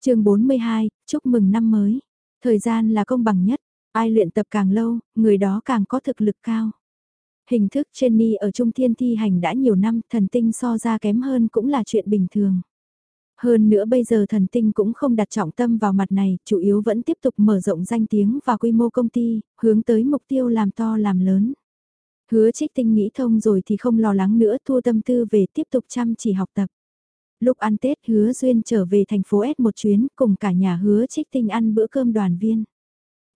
chương 42, chúc mừng năm mới. Thời gian là công bằng nhất, ai luyện tập càng lâu, người đó càng có thực lực cao. Hình thức Jenny ở Trung Thiên thi hành đã nhiều năm, thần tinh so ra kém hơn cũng là chuyện bình thường. Hơn nữa bây giờ thần tinh cũng không đặt trọng tâm vào mặt này, chủ yếu vẫn tiếp tục mở rộng danh tiếng và quy mô công ty, hướng tới mục tiêu làm to làm lớn. Hứa trích tinh nghĩ thông rồi thì không lo lắng nữa thua tâm tư về tiếp tục chăm chỉ học tập. Lúc ăn Tết hứa Duyên trở về thành phố S một chuyến cùng cả nhà hứa trích tinh ăn bữa cơm đoàn viên.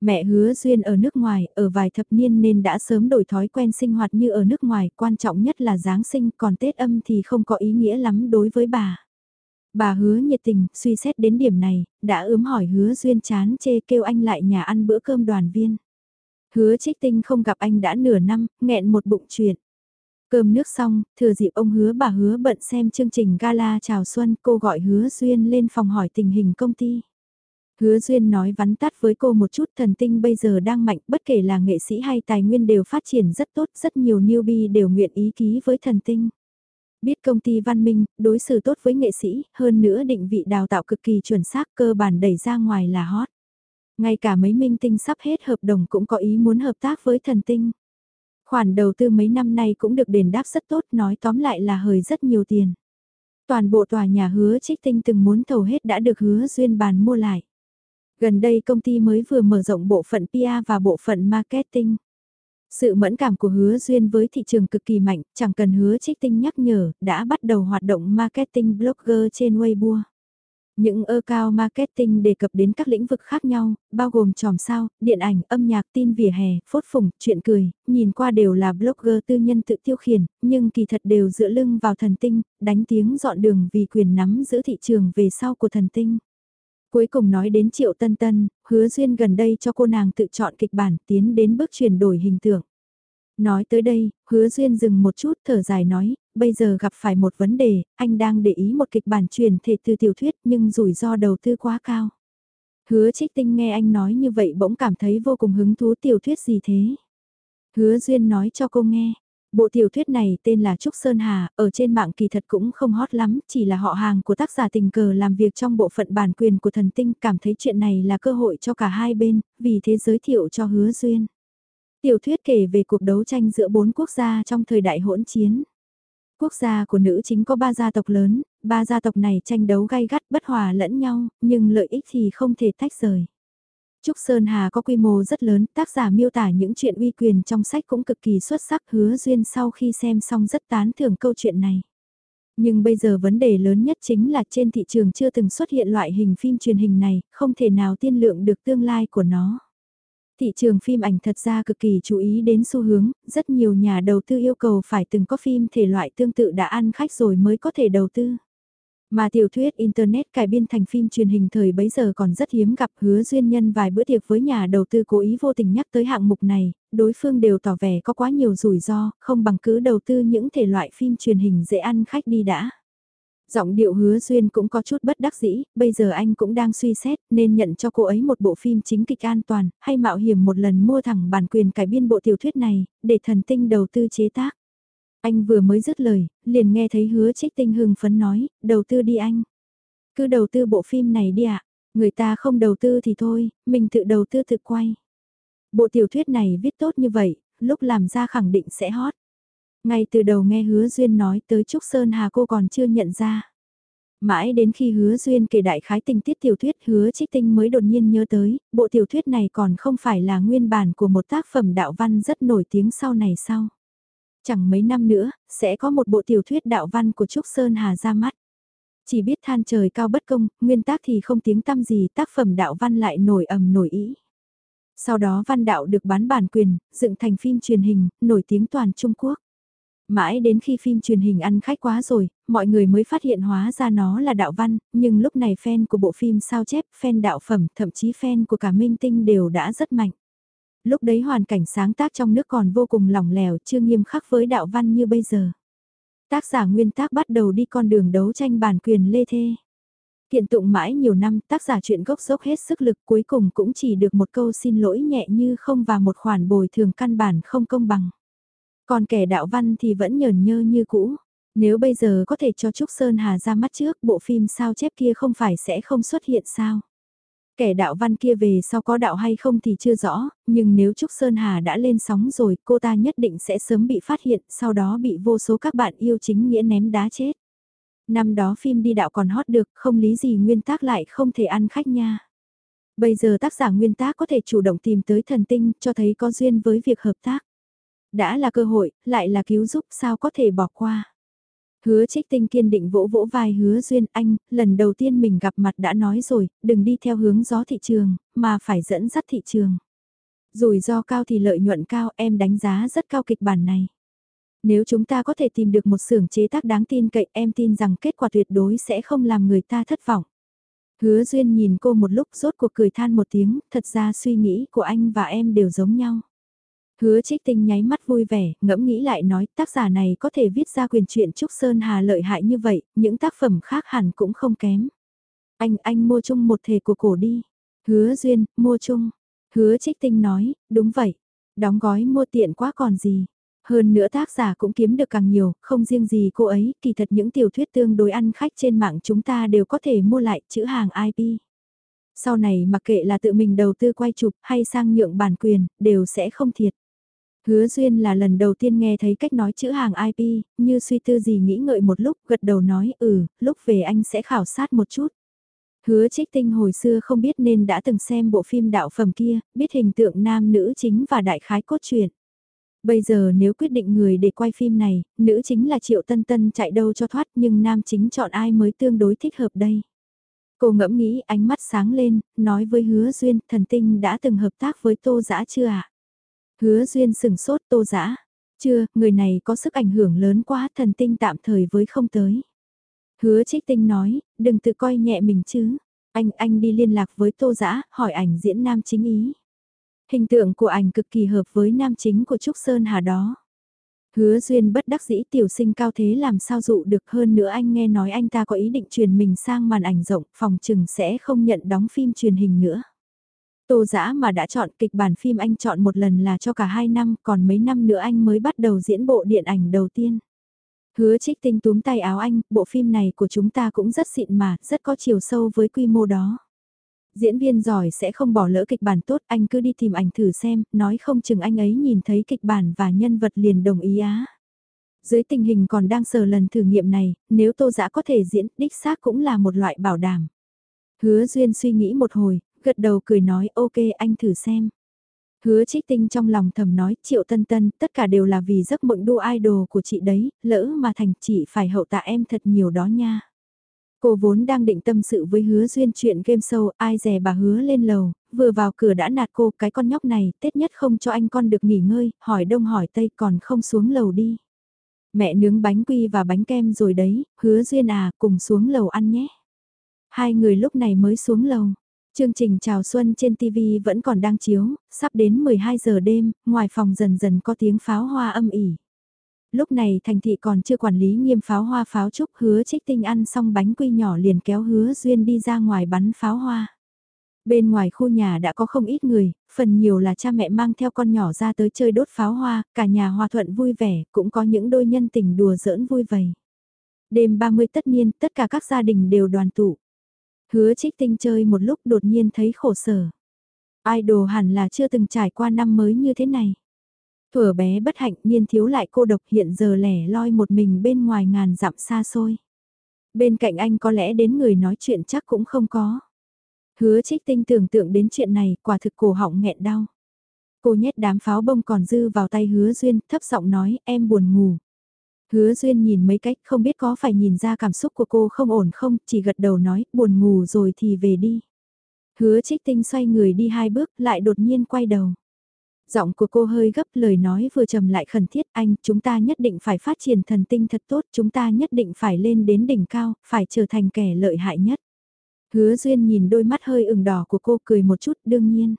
Mẹ hứa Duyên ở nước ngoài, ở vài thập niên nên đã sớm đổi thói quen sinh hoạt như ở nước ngoài, quan trọng nhất là Giáng sinh, còn Tết âm thì không có ý nghĩa lắm đối với bà. Bà hứa nhiệt tình, suy xét đến điểm này, đã ướm hỏi hứa Duyên chán chê kêu anh lại nhà ăn bữa cơm đoàn viên. Hứa trích tinh không gặp anh đã nửa năm, nghẹn một bụng chuyện. Cơm nước xong, thừa dịp ông hứa bà hứa bận xem chương trình gala chào xuân, cô gọi hứa Duyên lên phòng hỏi tình hình công ty. Hứa Duyên nói vắn tắt với cô một chút thần tinh bây giờ đang mạnh, bất kể là nghệ sĩ hay tài nguyên đều phát triển rất tốt, rất nhiều newbie đều nguyện ý ký với thần tinh. Biết công ty văn minh, đối xử tốt với nghệ sĩ, hơn nữa định vị đào tạo cực kỳ chuẩn xác cơ bản đẩy ra ngoài là hot. Ngay cả mấy minh tinh sắp hết hợp đồng cũng có ý muốn hợp tác với thần tinh. Khoản đầu tư mấy năm nay cũng được đền đáp rất tốt nói tóm lại là hời rất nhiều tiền. Toàn bộ tòa nhà hứa trích tinh từng muốn thầu hết đã được hứa duyên bàn mua lại. Gần đây công ty mới vừa mở rộng bộ phận PR và bộ phận marketing. Sự mẫn cảm của hứa duyên với thị trường cực kỳ mạnh, chẳng cần hứa trích tinh nhắc nhở, đã bắt đầu hoạt động marketing blogger trên Weibo. Những ơ cao marketing đề cập đến các lĩnh vực khác nhau, bao gồm tròm sao, điện ảnh, âm nhạc, tin vỉa hè, phốt phùng, chuyện cười, nhìn qua đều là blogger tư nhân tự tiêu khiển, nhưng kỳ thật đều dựa lưng vào thần tinh, đánh tiếng dọn đường vì quyền nắm giữ thị trường về sau của thần tinh. Cuối cùng nói đến Triệu Tân Tân, hứa duyên gần đây cho cô nàng tự chọn kịch bản tiến đến bước chuyển đổi hình tượng. Nói tới đây, hứa duyên dừng một chút thở dài nói, bây giờ gặp phải một vấn đề, anh đang để ý một kịch bản truyền thể từ tiểu thuyết nhưng rủi ro đầu tư quá cao. Hứa trích tinh nghe anh nói như vậy bỗng cảm thấy vô cùng hứng thú tiểu thuyết gì thế. Hứa duyên nói cho cô nghe, Bộ tiểu thuyết này tên là Trúc Sơn Hà, ở trên mạng kỳ thật cũng không hot lắm, chỉ là họ hàng của tác giả tình cờ làm việc trong bộ phận bản quyền của thần tinh cảm thấy chuyện này là cơ hội cho cả hai bên, vì thế giới thiệu cho hứa duyên. Tiểu thuyết kể về cuộc đấu tranh giữa bốn quốc gia trong thời đại hỗn chiến. Quốc gia của nữ chính có ba gia tộc lớn, ba gia tộc này tranh đấu gay gắt bất hòa lẫn nhau, nhưng lợi ích thì không thể tách rời. Trúc Sơn Hà có quy mô rất lớn, tác giả miêu tả những chuyện uy quyền trong sách cũng cực kỳ xuất sắc hứa duyên sau khi xem xong rất tán thưởng câu chuyện này. Nhưng bây giờ vấn đề lớn nhất chính là trên thị trường chưa từng xuất hiện loại hình phim truyền hình này, không thể nào tiên lượng được tương lai của nó. Thị trường phim ảnh thật ra cực kỳ chú ý đến xu hướng, rất nhiều nhà đầu tư yêu cầu phải từng có phim thể loại tương tự đã ăn khách rồi mới có thể đầu tư. Mà tiểu thuyết Internet cải biên thành phim truyền hình thời bấy giờ còn rất hiếm gặp hứa duyên nhân vài bữa tiệc với nhà đầu tư cố ý vô tình nhắc tới hạng mục này, đối phương đều tỏ vẻ có quá nhiều rủi ro, không bằng cứ đầu tư những thể loại phim truyền hình dễ ăn khách đi đã. Giọng điệu hứa duyên cũng có chút bất đắc dĩ, bây giờ anh cũng đang suy xét nên nhận cho cô ấy một bộ phim chính kịch an toàn, hay mạo hiểm một lần mua thẳng bản quyền cải biên bộ tiểu thuyết này, để thần tinh đầu tư chế tác. Anh vừa mới dứt lời, liền nghe thấy hứa trích tinh hưng phấn nói, đầu tư đi anh. Cứ đầu tư bộ phim này đi ạ, người ta không đầu tư thì thôi, mình tự đầu tư tự quay. Bộ tiểu thuyết này viết tốt như vậy, lúc làm ra khẳng định sẽ hot. Ngay từ đầu nghe hứa Duyên nói tới Trúc Sơn Hà cô còn chưa nhận ra. Mãi đến khi hứa Duyên kể đại khái tình tiết tiểu thuyết hứa trích tinh mới đột nhiên nhớ tới, bộ tiểu thuyết này còn không phải là nguyên bản của một tác phẩm đạo văn rất nổi tiếng sau này sau. Chẳng mấy năm nữa, sẽ có một bộ tiểu thuyết đạo văn của Trúc Sơn Hà ra mắt. Chỉ biết than trời cao bất công, nguyên tác thì không tiếng tăm gì, tác phẩm đạo văn lại nổi ầm nổi ý. Sau đó văn đạo được bán bản quyền, dựng thành phim truyền hình, nổi tiếng toàn Trung Quốc. Mãi đến khi phim truyền hình ăn khách quá rồi, mọi người mới phát hiện hóa ra nó là đạo văn, nhưng lúc này fan của bộ phim sao chép, fan đạo phẩm, thậm chí fan của cả minh tinh đều đã rất mạnh lúc đấy hoàn cảnh sáng tác trong nước còn vô cùng lỏng lẻo chưa nghiêm khắc với đạo văn như bây giờ. Tác giả nguyên tác bắt đầu đi con đường đấu tranh bản quyền lê thê. Kiện tụng mãi nhiều năm tác giả chuyện gốc dốc hết sức lực cuối cùng cũng chỉ được một câu xin lỗi nhẹ như không và một khoản bồi thường căn bản không công bằng. Còn kẻ đạo văn thì vẫn nhờn nhơ như cũ. Nếu bây giờ có thể cho Trúc Sơn Hà ra mắt trước bộ phim sao chép kia không phải sẽ không xuất hiện sao? Kẻ đạo văn kia về sau có đạo hay không thì chưa rõ, nhưng nếu Trúc Sơn Hà đã lên sóng rồi cô ta nhất định sẽ sớm bị phát hiện, sau đó bị vô số các bạn yêu chính nghĩa ném đá chết. Năm đó phim đi đạo còn hot được, không lý gì nguyên tác lại không thể ăn khách nha. Bây giờ tác giả nguyên tác có thể chủ động tìm tới thần tinh cho thấy có duyên với việc hợp tác. Đã là cơ hội, lại là cứu giúp sao có thể bỏ qua. Hứa trích tinh kiên định vỗ vỗ vai hứa duyên anh, lần đầu tiên mình gặp mặt đã nói rồi, đừng đi theo hướng gió thị trường, mà phải dẫn dắt thị trường. Rủi ro cao thì lợi nhuận cao em đánh giá rất cao kịch bản này. Nếu chúng ta có thể tìm được một xưởng chế tác đáng tin cậy em tin rằng kết quả tuyệt đối sẽ không làm người ta thất vọng. Hứa Duyên nhìn cô một lúc rốt cuộc cười than một tiếng, thật ra suy nghĩ của anh và em đều giống nhau. Hứa trích tinh nháy mắt vui vẻ, ngẫm nghĩ lại nói tác giả này có thể viết ra quyền truyện Trúc Sơn Hà lợi hại như vậy, những tác phẩm khác hẳn cũng không kém. Anh, anh mua chung một thể của cổ đi. Hứa duyên, mua chung. Hứa trích tinh nói, đúng vậy. Đóng gói mua tiện quá còn gì. Hơn nữa tác giả cũng kiếm được càng nhiều, không riêng gì cô ấy, kỳ thật những tiểu thuyết tương đối ăn khách trên mạng chúng ta đều có thể mua lại chữ hàng IP. Sau này mặc kệ là tự mình đầu tư quay chụp hay sang nhượng bản quyền, đều sẽ không thiệt. Hứa Duyên là lần đầu tiên nghe thấy cách nói chữ hàng IP, như suy tư gì nghĩ ngợi một lúc, gật đầu nói ừ, lúc về anh sẽ khảo sát một chút. Hứa trích tinh hồi xưa không biết nên đã từng xem bộ phim đạo phẩm kia, biết hình tượng nam nữ chính và đại khái cốt truyện. Bây giờ nếu quyết định người để quay phim này, nữ chính là Triệu Tân Tân chạy đâu cho thoát nhưng nam chính chọn ai mới tương đối thích hợp đây. Cô ngẫm nghĩ ánh mắt sáng lên, nói với hứa duyên thần tinh đã từng hợp tác với tô giã chưa ạ? À? Hứa duyên sừng sốt tô giã. Chưa, người này có sức ảnh hưởng lớn quá thần tinh tạm thời với không tới. Hứa trích tinh nói, đừng tự coi nhẹ mình chứ. Anh, anh đi liên lạc với tô giã, hỏi ảnh diễn nam chính ý. Hình tượng của ảnh cực kỳ hợp với nam chính của Trúc Sơn Hà đó. Hứa duyên bất đắc dĩ tiểu sinh cao thế làm sao dụ được hơn nữa anh nghe nói anh ta có ý định truyền mình sang màn ảnh rộng phòng chừng sẽ không nhận đóng phim truyền hình nữa. Tô giã mà đã chọn kịch bản phim anh chọn một lần là cho cả hai năm, còn mấy năm nữa anh mới bắt đầu diễn bộ điện ảnh đầu tiên. Hứa trích tinh túm tay áo anh, bộ phim này của chúng ta cũng rất xịn mà, rất có chiều sâu với quy mô đó. Diễn viên giỏi sẽ không bỏ lỡ kịch bản tốt, anh cứ đi tìm ảnh thử xem, nói không chừng anh ấy nhìn thấy kịch bản và nhân vật liền đồng ý á. Dưới tình hình còn đang sờ lần thử nghiệm này, nếu tô giã có thể diễn, đích xác cũng là một loại bảo đảm. Hứa Duyên suy nghĩ một hồi, gật đầu cười nói ok anh thử xem. Hứa trích tinh trong lòng thầm nói triệu tân tân tất cả đều là vì giấc mộng đua idol của chị đấy, lỡ mà thành chị phải hậu tạ em thật nhiều đó nha. Cô vốn đang định tâm sự với hứa duyên chuyện game show, ai dè bà hứa lên lầu, vừa vào cửa đã nạt cô cái con nhóc này, tết nhất không cho anh con được nghỉ ngơi, hỏi đông hỏi tây còn không xuống lầu đi. Mẹ nướng bánh quy và bánh kem rồi đấy, hứa duyên à, cùng xuống lầu ăn nhé. Hai người lúc này mới xuống lầu. Chương trình chào xuân trên TV vẫn còn đang chiếu, sắp đến 12 giờ đêm, ngoài phòng dần dần có tiếng pháo hoa âm ỉ. Lúc này thành thị còn chưa quản lý nghiêm pháo hoa pháo trúc hứa trích tinh ăn xong bánh quy nhỏ liền kéo hứa duyên đi ra ngoài bắn pháo hoa. Bên ngoài khu nhà đã có không ít người, phần nhiều là cha mẹ mang theo con nhỏ ra tới chơi đốt pháo hoa, cả nhà hòa thuận vui vẻ, cũng có những đôi nhân tình đùa giỡn vui vầy. Đêm 30 tất niên, tất cả các gia đình đều đoàn tụ. Hứa trích tinh chơi một lúc đột nhiên thấy khổ sở. Idol hẳn là chưa từng trải qua năm mới như thế này. Thuở bé bất hạnh nhiên thiếu lại cô độc hiện giờ lẻ loi một mình bên ngoài ngàn dặm xa xôi. Bên cạnh anh có lẽ đến người nói chuyện chắc cũng không có. Hứa trích tinh tưởng tượng đến chuyện này, quả thực cổ họng nghẹn đau. Cô nhét đám pháo bông còn dư vào tay hứa duyên, thấp giọng nói, em buồn ngủ. Hứa Duyên nhìn mấy cách không biết có phải nhìn ra cảm xúc của cô không ổn không, chỉ gật đầu nói, buồn ngủ rồi thì về đi. Hứa trích tinh xoay người đi hai bước, lại đột nhiên quay đầu. Giọng của cô hơi gấp lời nói vừa trầm lại khẩn thiết anh, chúng ta nhất định phải phát triển thần tinh thật tốt, chúng ta nhất định phải lên đến đỉnh cao, phải trở thành kẻ lợi hại nhất. Hứa Duyên nhìn đôi mắt hơi ửng đỏ của cô cười một chút đương nhiên.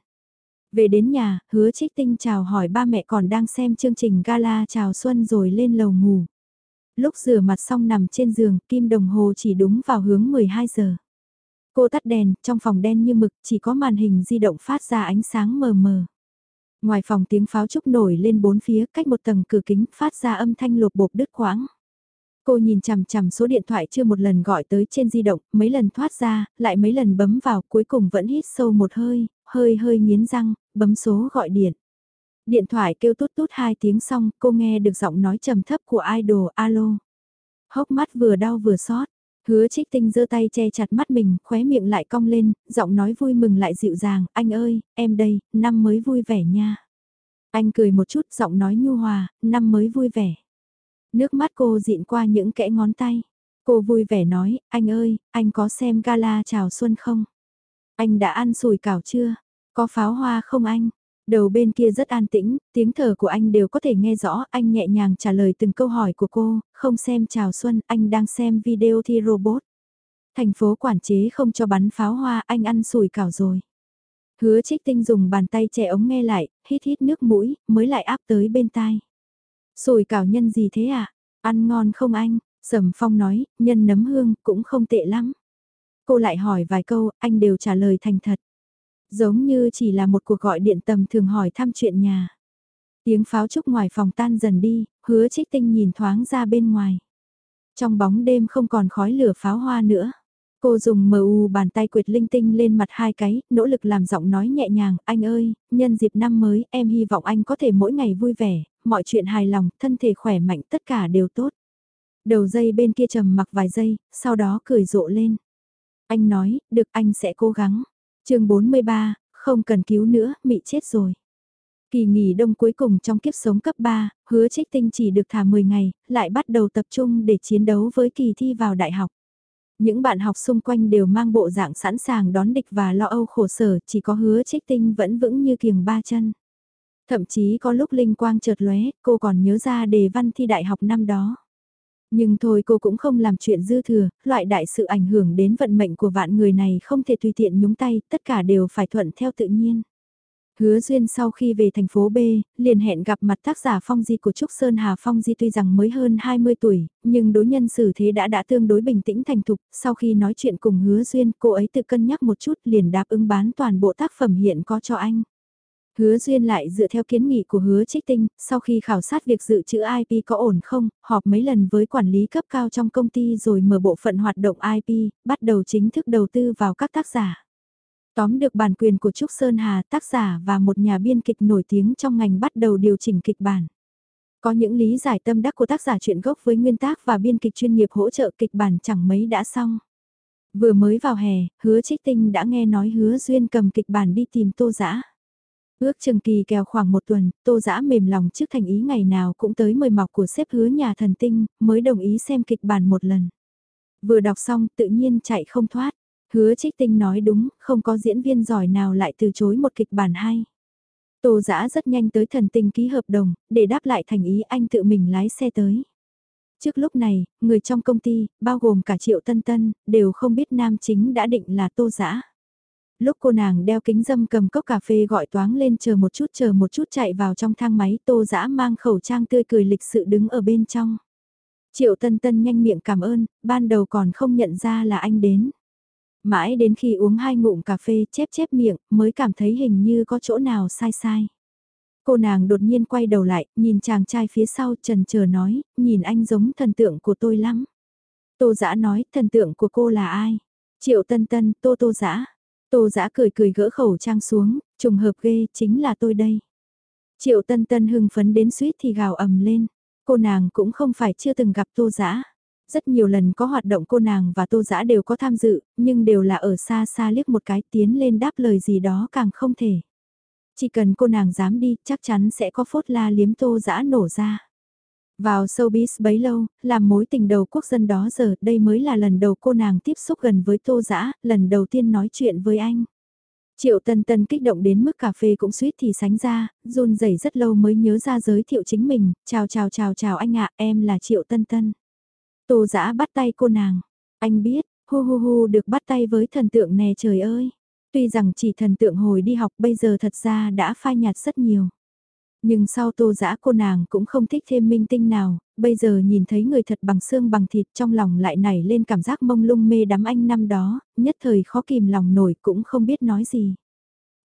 Về đến nhà, hứa trích tinh chào hỏi ba mẹ còn đang xem chương trình gala chào xuân rồi lên lầu ngủ lúc rửa mặt xong nằm trên giường, kim đồng hồ chỉ đúng vào hướng 12 giờ. Cô tắt đèn, trong phòng đen như mực, chỉ có màn hình di động phát ra ánh sáng mờ mờ. Ngoài phòng tiếng pháo trúc nổi lên bốn phía, cách một tầng cửa kính, phát ra âm thanh lột bột đứt quãng. Cô nhìn chằm chằm số điện thoại chưa một lần gọi tới trên di động, mấy lần thoát ra, lại mấy lần bấm vào, cuối cùng vẫn hít sâu một hơi, hơi hơi nghiến răng, bấm số gọi điện. Điện thoại kêu tút tút hai tiếng xong, cô nghe được giọng nói trầm thấp của idol alo. Hốc mắt vừa đau vừa xót. Hứa trích tinh giơ tay che chặt mắt mình, khóe miệng lại cong lên, giọng nói vui mừng lại dịu dàng, anh ơi, em đây, năm mới vui vẻ nha. Anh cười một chút, giọng nói nhu hòa, năm mới vui vẻ. Nước mắt cô dịn qua những kẽ ngón tay. Cô vui vẻ nói, anh ơi, anh có xem gala chào xuân không? Anh đã ăn sùi cảo chưa? Có pháo hoa không anh? Đầu bên kia rất an tĩnh, tiếng thở của anh đều có thể nghe rõ, anh nhẹ nhàng trả lời từng câu hỏi của cô, không xem chào xuân, anh đang xem video thi robot. Thành phố quản chế không cho bắn pháo hoa, anh ăn sùi cảo rồi. Hứa trích tinh dùng bàn tay che ống nghe lại, hít hít nước mũi, mới lại áp tới bên tai. Sùi cảo nhân gì thế? À? Ăn ngon không anh? Sầm phong nói, nhân nấm hương, cũng không tệ lắm. Cô lại hỏi vài câu, anh đều trả lời thành thật. Giống như chỉ là một cuộc gọi điện tầm thường hỏi thăm chuyện nhà. Tiếng pháo trúc ngoài phòng tan dần đi, hứa trích tinh nhìn thoáng ra bên ngoài. Trong bóng đêm không còn khói lửa pháo hoa nữa. Cô dùng mờ u bàn tay quyệt linh tinh lên mặt hai cái, nỗ lực làm giọng nói nhẹ nhàng, anh ơi, nhân dịp năm mới, em hy vọng anh có thể mỗi ngày vui vẻ, mọi chuyện hài lòng, thân thể khỏe mạnh, tất cả đều tốt. Đầu dây bên kia trầm mặc vài giây, sau đó cười rộ lên. Anh nói, được anh sẽ cố gắng chương 43, không cần cứu nữa, mị chết rồi. Kỳ nghỉ đông cuối cùng trong kiếp sống cấp 3, hứa trích tinh chỉ được thả 10 ngày, lại bắt đầu tập trung để chiến đấu với kỳ thi vào đại học. Những bạn học xung quanh đều mang bộ dạng sẵn sàng đón địch và lo âu khổ sở, chỉ có hứa trích tinh vẫn vững như kiềng ba chân. Thậm chí có lúc linh quang chợt lóe, cô còn nhớ ra đề văn thi đại học năm đó. Nhưng thôi cô cũng không làm chuyện dư thừa, loại đại sự ảnh hưởng đến vận mệnh của vạn người này không thể tùy tiện nhúng tay, tất cả đều phải thuận theo tự nhiên. Hứa Duyên sau khi về thành phố B, liền hẹn gặp mặt tác giả Phong Di của Trúc Sơn Hà Phong Di tuy rằng mới hơn 20 tuổi, nhưng đối nhân xử thế đã đã tương đối bình tĩnh thành thục, sau khi nói chuyện cùng Hứa Duyên cô ấy tự cân nhắc một chút liền đáp ứng bán toàn bộ tác phẩm hiện có cho anh. Hứa Duyên lại dựa theo kiến nghị của hứa trích tinh, sau khi khảo sát việc dự trữ IP có ổn không, họp mấy lần với quản lý cấp cao trong công ty rồi mở bộ phận hoạt động IP, bắt đầu chính thức đầu tư vào các tác giả. Tóm được bản quyền của Trúc Sơn Hà, tác giả và một nhà biên kịch nổi tiếng trong ngành bắt đầu điều chỉnh kịch bản. Có những lý giải tâm đắc của tác giả truyện gốc với nguyên tác và biên kịch chuyên nghiệp hỗ trợ kịch bản chẳng mấy đã xong. Vừa mới vào hè, hứa trích tinh đã nghe nói hứa duyên cầm kịch bản đi tìm tô giã. Ước chừng kỳ kèo khoảng một tuần, tô giã mềm lòng trước thành ý ngày nào cũng tới mời mọc của sếp hứa nhà thần tinh, mới đồng ý xem kịch bản một lần. Vừa đọc xong tự nhiên chạy không thoát. Hứa trích tinh nói đúng, không có diễn viên giỏi nào lại từ chối một kịch bản hay. Tô giã rất nhanh tới thần tinh ký hợp đồng, để đáp lại thành ý anh tự mình lái xe tới. Trước lúc này, người trong công ty, bao gồm cả triệu tân tân, đều không biết nam chính đã định là tô giã. Lúc cô nàng đeo kính dâm cầm cốc cà phê gọi toáng lên chờ một chút chờ một chút chạy vào trong thang máy tô giã mang khẩu trang tươi cười lịch sự đứng ở bên trong. Triệu tân tân nhanh miệng cảm ơn, ban đầu còn không nhận ra là anh đến. Mãi đến khi uống hai ngụm cà phê chép chép miệng mới cảm thấy hình như có chỗ nào sai sai. Cô nàng đột nhiên quay đầu lại, nhìn chàng trai phía sau trần chờ nói, nhìn anh giống thần tượng của tôi lắm. Tô giã nói, thần tượng của cô là ai? Triệu tân tân, tô tô giã. Tô giã cười cười gỡ khẩu trang xuống, trùng hợp ghê, chính là tôi đây. Triệu tân tân hưng phấn đến suýt thì gào ầm lên. Cô nàng cũng không phải chưa từng gặp tô giã. Rất nhiều lần có hoạt động cô nàng và tô giã đều có tham dự, nhưng đều là ở xa xa liếc một cái tiến lên đáp lời gì đó càng không thể. Chỉ cần cô nàng dám đi, chắc chắn sẽ có phốt la liếm tô giã nổ ra. Vào showbiz bấy lâu, làm mối tình đầu quốc dân đó giờ, đây mới là lần đầu cô nàng tiếp xúc gần với tô giã, lần đầu tiên nói chuyện với anh. Triệu Tân Tân kích động đến mức cà phê cũng suýt thì sánh ra, run rẩy rất lâu mới nhớ ra giới thiệu chính mình, chào chào chào chào anh ạ, em là Triệu Tân Tân. Tô giã bắt tay cô nàng, anh biết, hu hu hu được bắt tay với thần tượng nè trời ơi. Tuy rằng chỉ thần tượng hồi đi học bây giờ thật ra đã phai nhạt rất nhiều. Nhưng sau tô giã cô nàng cũng không thích thêm minh tinh nào, bây giờ nhìn thấy người thật bằng xương bằng thịt trong lòng lại nảy lên cảm giác mông lung mê đắm anh năm đó, nhất thời khó kìm lòng nổi cũng không biết nói gì.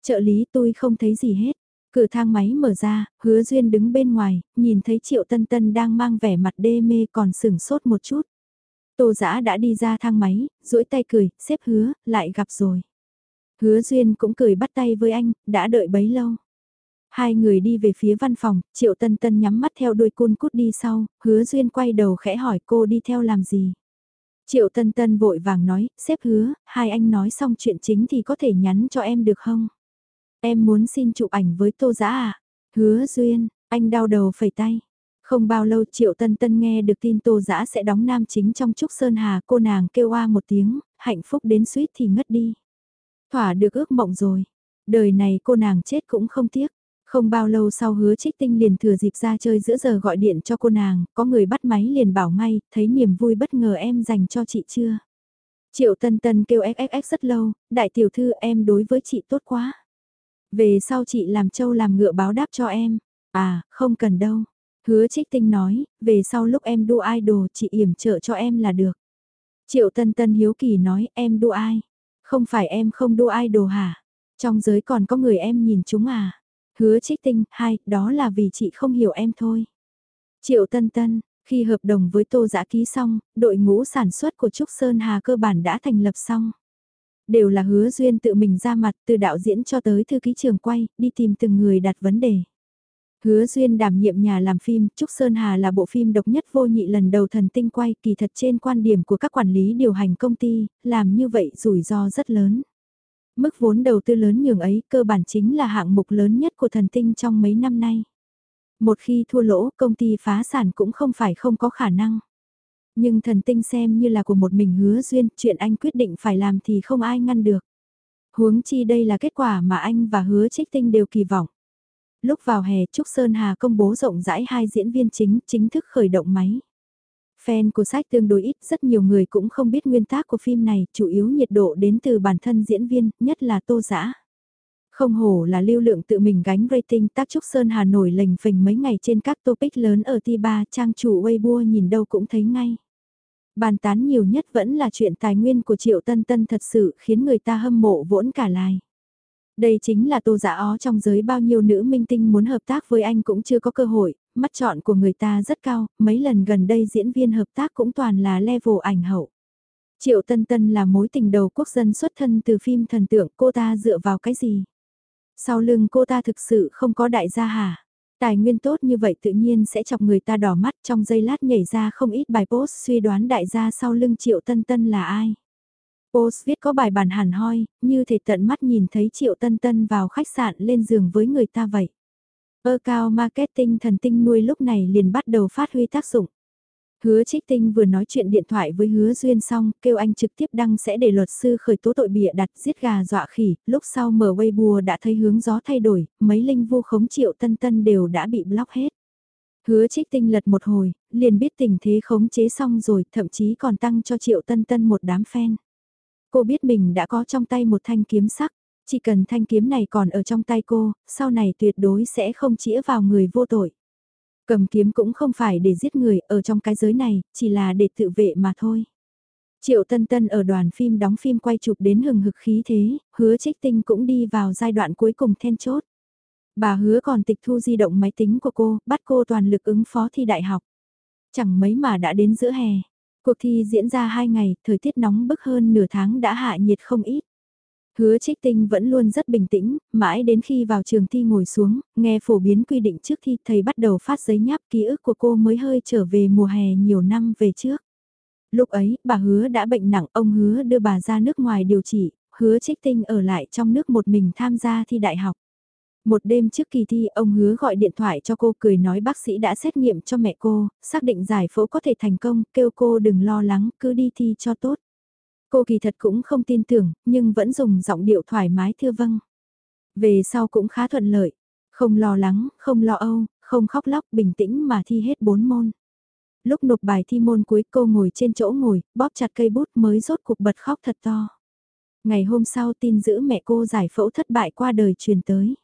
Trợ lý tôi không thấy gì hết. Cửa thang máy mở ra, hứa duyên đứng bên ngoài, nhìn thấy triệu tân tân đang mang vẻ mặt đê mê còn sửng sốt một chút. Tô giã đã đi ra thang máy, duỗi tay cười, xếp hứa, lại gặp rồi. Hứa duyên cũng cười bắt tay với anh, đã đợi bấy lâu. Hai người đi về phía văn phòng, Triệu Tân Tân nhắm mắt theo đuôi cun cút đi sau, hứa duyên quay đầu khẽ hỏi cô đi theo làm gì. Triệu Tân Tân vội vàng nói, xếp hứa, hai anh nói xong chuyện chính thì có thể nhắn cho em được không? Em muốn xin chụp ảnh với Tô Giã à? Hứa duyên, anh đau đầu phẩy tay. Không bao lâu Triệu Tân Tân nghe được tin Tô Giã sẽ đóng nam chính trong Trúc Sơn Hà cô nàng kêu oa một tiếng, hạnh phúc đến suýt thì ngất đi. Thỏa được ước mộng rồi, đời này cô nàng chết cũng không tiếc. Không bao lâu sau hứa trích tinh liền thừa dịp ra chơi giữa giờ gọi điện cho cô nàng, có người bắt máy liền bảo ngay, thấy niềm vui bất ngờ em dành cho chị chưa? Triệu Tân Tân kêu xxx rất lâu, đại tiểu thư em đối với chị tốt quá. Về sau chị làm châu làm ngựa báo đáp cho em. À, không cần đâu. Hứa trích tinh nói, về sau lúc em đua idol chị yểm trợ cho em là được. Triệu Tân Tân hiếu kỳ nói em đua ai? Không phải em không đua idol hả? Trong giới còn có người em nhìn chúng à? Hứa trích tinh, hai, đó là vì chị không hiểu em thôi. Triệu Tân Tân, khi hợp đồng với Tô Giã ký xong, đội ngũ sản xuất của Trúc Sơn Hà cơ bản đã thành lập xong. Đều là hứa duyên tự mình ra mặt từ đạo diễn cho tới thư ký trường quay, đi tìm từng người đặt vấn đề. Hứa Duyên đảm nhiệm nhà làm phim, Trúc Sơn Hà là bộ phim độc nhất vô nhị lần đầu thần tinh quay kỳ thật trên quan điểm của các quản lý điều hành công ty, làm như vậy rủi ro rất lớn. Mức vốn đầu tư lớn nhường ấy cơ bản chính là hạng mục lớn nhất của thần tinh trong mấy năm nay. Một khi thua lỗ công ty phá sản cũng không phải không có khả năng. Nhưng thần tinh xem như là của một mình hứa duyên, chuyện anh quyết định phải làm thì không ai ngăn được. Huống chi đây là kết quả mà anh và hứa trích tinh đều kỳ vọng. Lúc vào hè Trúc Sơn Hà công bố rộng rãi hai diễn viên chính chính thức khởi động máy. Fan của sách tương đối ít, rất nhiều người cũng không biết nguyên tác của phim này, chủ yếu nhiệt độ đến từ bản thân diễn viên, nhất là Tô Giã. Không hổ là lưu lượng tự mình gánh rating tác trúc Sơn Hà nổi lềnh phình mấy ngày trên các topic lớn ở T3 trang chủ Weibo nhìn đâu cũng thấy ngay. Bàn tán nhiều nhất vẫn là chuyện tài nguyên của Triệu Tân Tân thật sự khiến người ta hâm mộ vỗn cả lai. Đây chính là tô giả ó trong giới bao nhiêu nữ minh tinh muốn hợp tác với anh cũng chưa có cơ hội, mắt chọn của người ta rất cao, mấy lần gần đây diễn viên hợp tác cũng toàn là level ảnh hậu. Triệu Tân Tân là mối tình đầu quốc dân xuất thân từ phim thần tượng cô ta dựa vào cái gì? Sau lưng cô ta thực sự không có đại gia hả? Tài nguyên tốt như vậy tự nhiên sẽ chọc người ta đỏ mắt trong giây lát nhảy ra không ít bài post suy đoán đại gia sau lưng Triệu Tân Tân là ai. Post viết có bài bản hẳn hoi, như thể tận mắt nhìn thấy Triệu Tân Tân vào khách sạn lên giường với người ta vậy. Ơ cao marketing thần tinh nuôi lúc này liền bắt đầu phát huy tác dụng. Hứa Trích Tinh vừa nói chuyện điện thoại với Hứa Duyên xong, kêu anh trực tiếp đăng sẽ để luật sư khởi tố tội bịa đặt giết gà dọa khỉ, lúc sau mở Weibo đã thấy hướng gió thay đổi, mấy linh vu khống triệu tân tân đều đã bị block hết. Hứa Trích Tinh lật một hồi, liền biết tình thế khống chế xong rồi, thậm chí còn tăng cho triệu tân tân một đám fan. Cô biết mình đã có trong tay một thanh kiếm sắc, chỉ cần thanh kiếm này còn ở trong tay cô, sau này tuyệt đối sẽ không chĩa vào người vô tội. Cầm kiếm cũng không phải để giết người ở trong cái giới này, chỉ là để tự vệ mà thôi. Triệu Tân Tân ở đoàn phim đóng phim quay chụp đến hừng hực khí thế, hứa trích tinh cũng đi vào giai đoạn cuối cùng then chốt. Bà hứa còn tịch thu di động máy tính của cô, bắt cô toàn lực ứng phó thi đại học. Chẳng mấy mà đã đến giữa hè. Cuộc thi diễn ra 2 ngày, thời tiết nóng bức hơn nửa tháng đã hạ nhiệt không ít. Hứa trích tinh vẫn luôn rất bình tĩnh, mãi đến khi vào trường thi ngồi xuống, nghe phổ biến quy định trước thi thầy bắt đầu phát giấy nháp ký ức của cô mới hơi trở về mùa hè nhiều năm về trước. Lúc ấy, bà hứa đã bệnh nặng, ông hứa đưa bà ra nước ngoài điều trị, hứa trích tinh ở lại trong nước một mình tham gia thi đại học. Một đêm trước kỳ thi, ông hứa gọi điện thoại cho cô cười nói bác sĩ đã xét nghiệm cho mẹ cô, xác định giải phẫu có thể thành công, kêu cô đừng lo lắng, cứ đi thi cho tốt. Cô kỳ thật cũng không tin tưởng, nhưng vẫn dùng giọng điệu thoải mái thưa vâng. Về sau cũng khá thuận lợi, không lo lắng, không lo âu, không khóc lóc, bình tĩnh mà thi hết bốn môn. Lúc nộp bài thi môn cuối cô ngồi trên chỗ ngồi, bóp chặt cây bút mới rốt cuộc bật khóc thật to. Ngày hôm sau tin giữ mẹ cô giải phẫu thất bại qua đời truyền tới.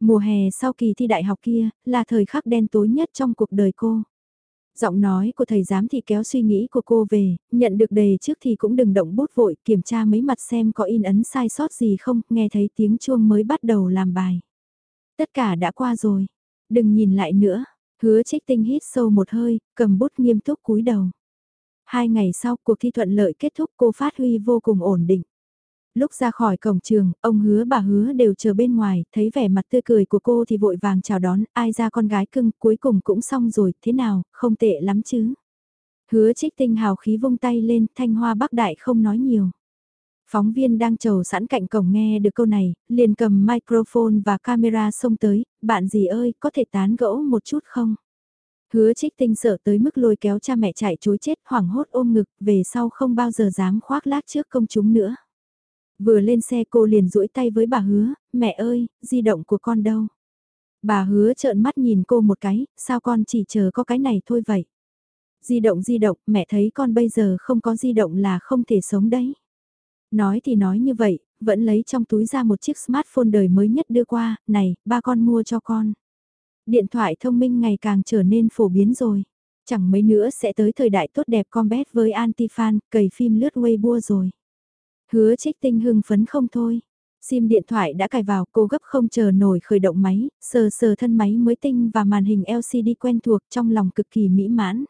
Mùa hè sau kỳ thi đại học kia, là thời khắc đen tối nhất trong cuộc đời cô. Giọng nói của thầy giám thị kéo suy nghĩ của cô về, nhận được đề trước thì cũng đừng động bút vội, kiểm tra mấy mặt xem có in ấn sai sót gì không, nghe thấy tiếng chuông mới bắt đầu làm bài. Tất cả đã qua rồi, đừng nhìn lại nữa, hứa trích tinh hít sâu một hơi, cầm bút nghiêm túc cúi đầu. Hai ngày sau cuộc thi thuận lợi kết thúc cô phát huy vô cùng ổn định. Lúc ra khỏi cổng trường, ông hứa bà hứa đều chờ bên ngoài, thấy vẻ mặt tươi cười của cô thì vội vàng chào đón, ai ra con gái cưng, cuối cùng cũng xong rồi, thế nào, không tệ lắm chứ. Hứa trích tinh hào khí vung tay lên, thanh hoa bắc đại không nói nhiều. Phóng viên đang chờ sẵn cạnh cổng nghe được câu này, liền cầm microphone và camera xông tới, bạn gì ơi, có thể tán gẫu một chút không? Hứa trích tinh sợ tới mức lôi kéo cha mẹ chạy chối chết hoảng hốt ôm ngực, về sau không bao giờ dám khoác lác trước công chúng nữa. Vừa lên xe cô liền duỗi tay với bà hứa, mẹ ơi, di động của con đâu? Bà hứa trợn mắt nhìn cô một cái, sao con chỉ chờ có cái này thôi vậy? Di động di động, mẹ thấy con bây giờ không có di động là không thể sống đấy. Nói thì nói như vậy, vẫn lấy trong túi ra một chiếc smartphone đời mới nhất đưa qua, này, ba con mua cho con. Điện thoại thông minh ngày càng trở nên phổ biến rồi. Chẳng mấy nữa sẽ tới thời đại tốt đẹp combat với anti-fan, cầy phim lướt Weibo rồi. Hứa trích tinh hưng phấn không thôi. Sim điện thoại đã cài vào, cô gấp không chờ nổi khởi động máy, sờ sờ thân máy mới tinh và màn hình LCD quen thuộc trong lòng cực kỳ mỹ mãn.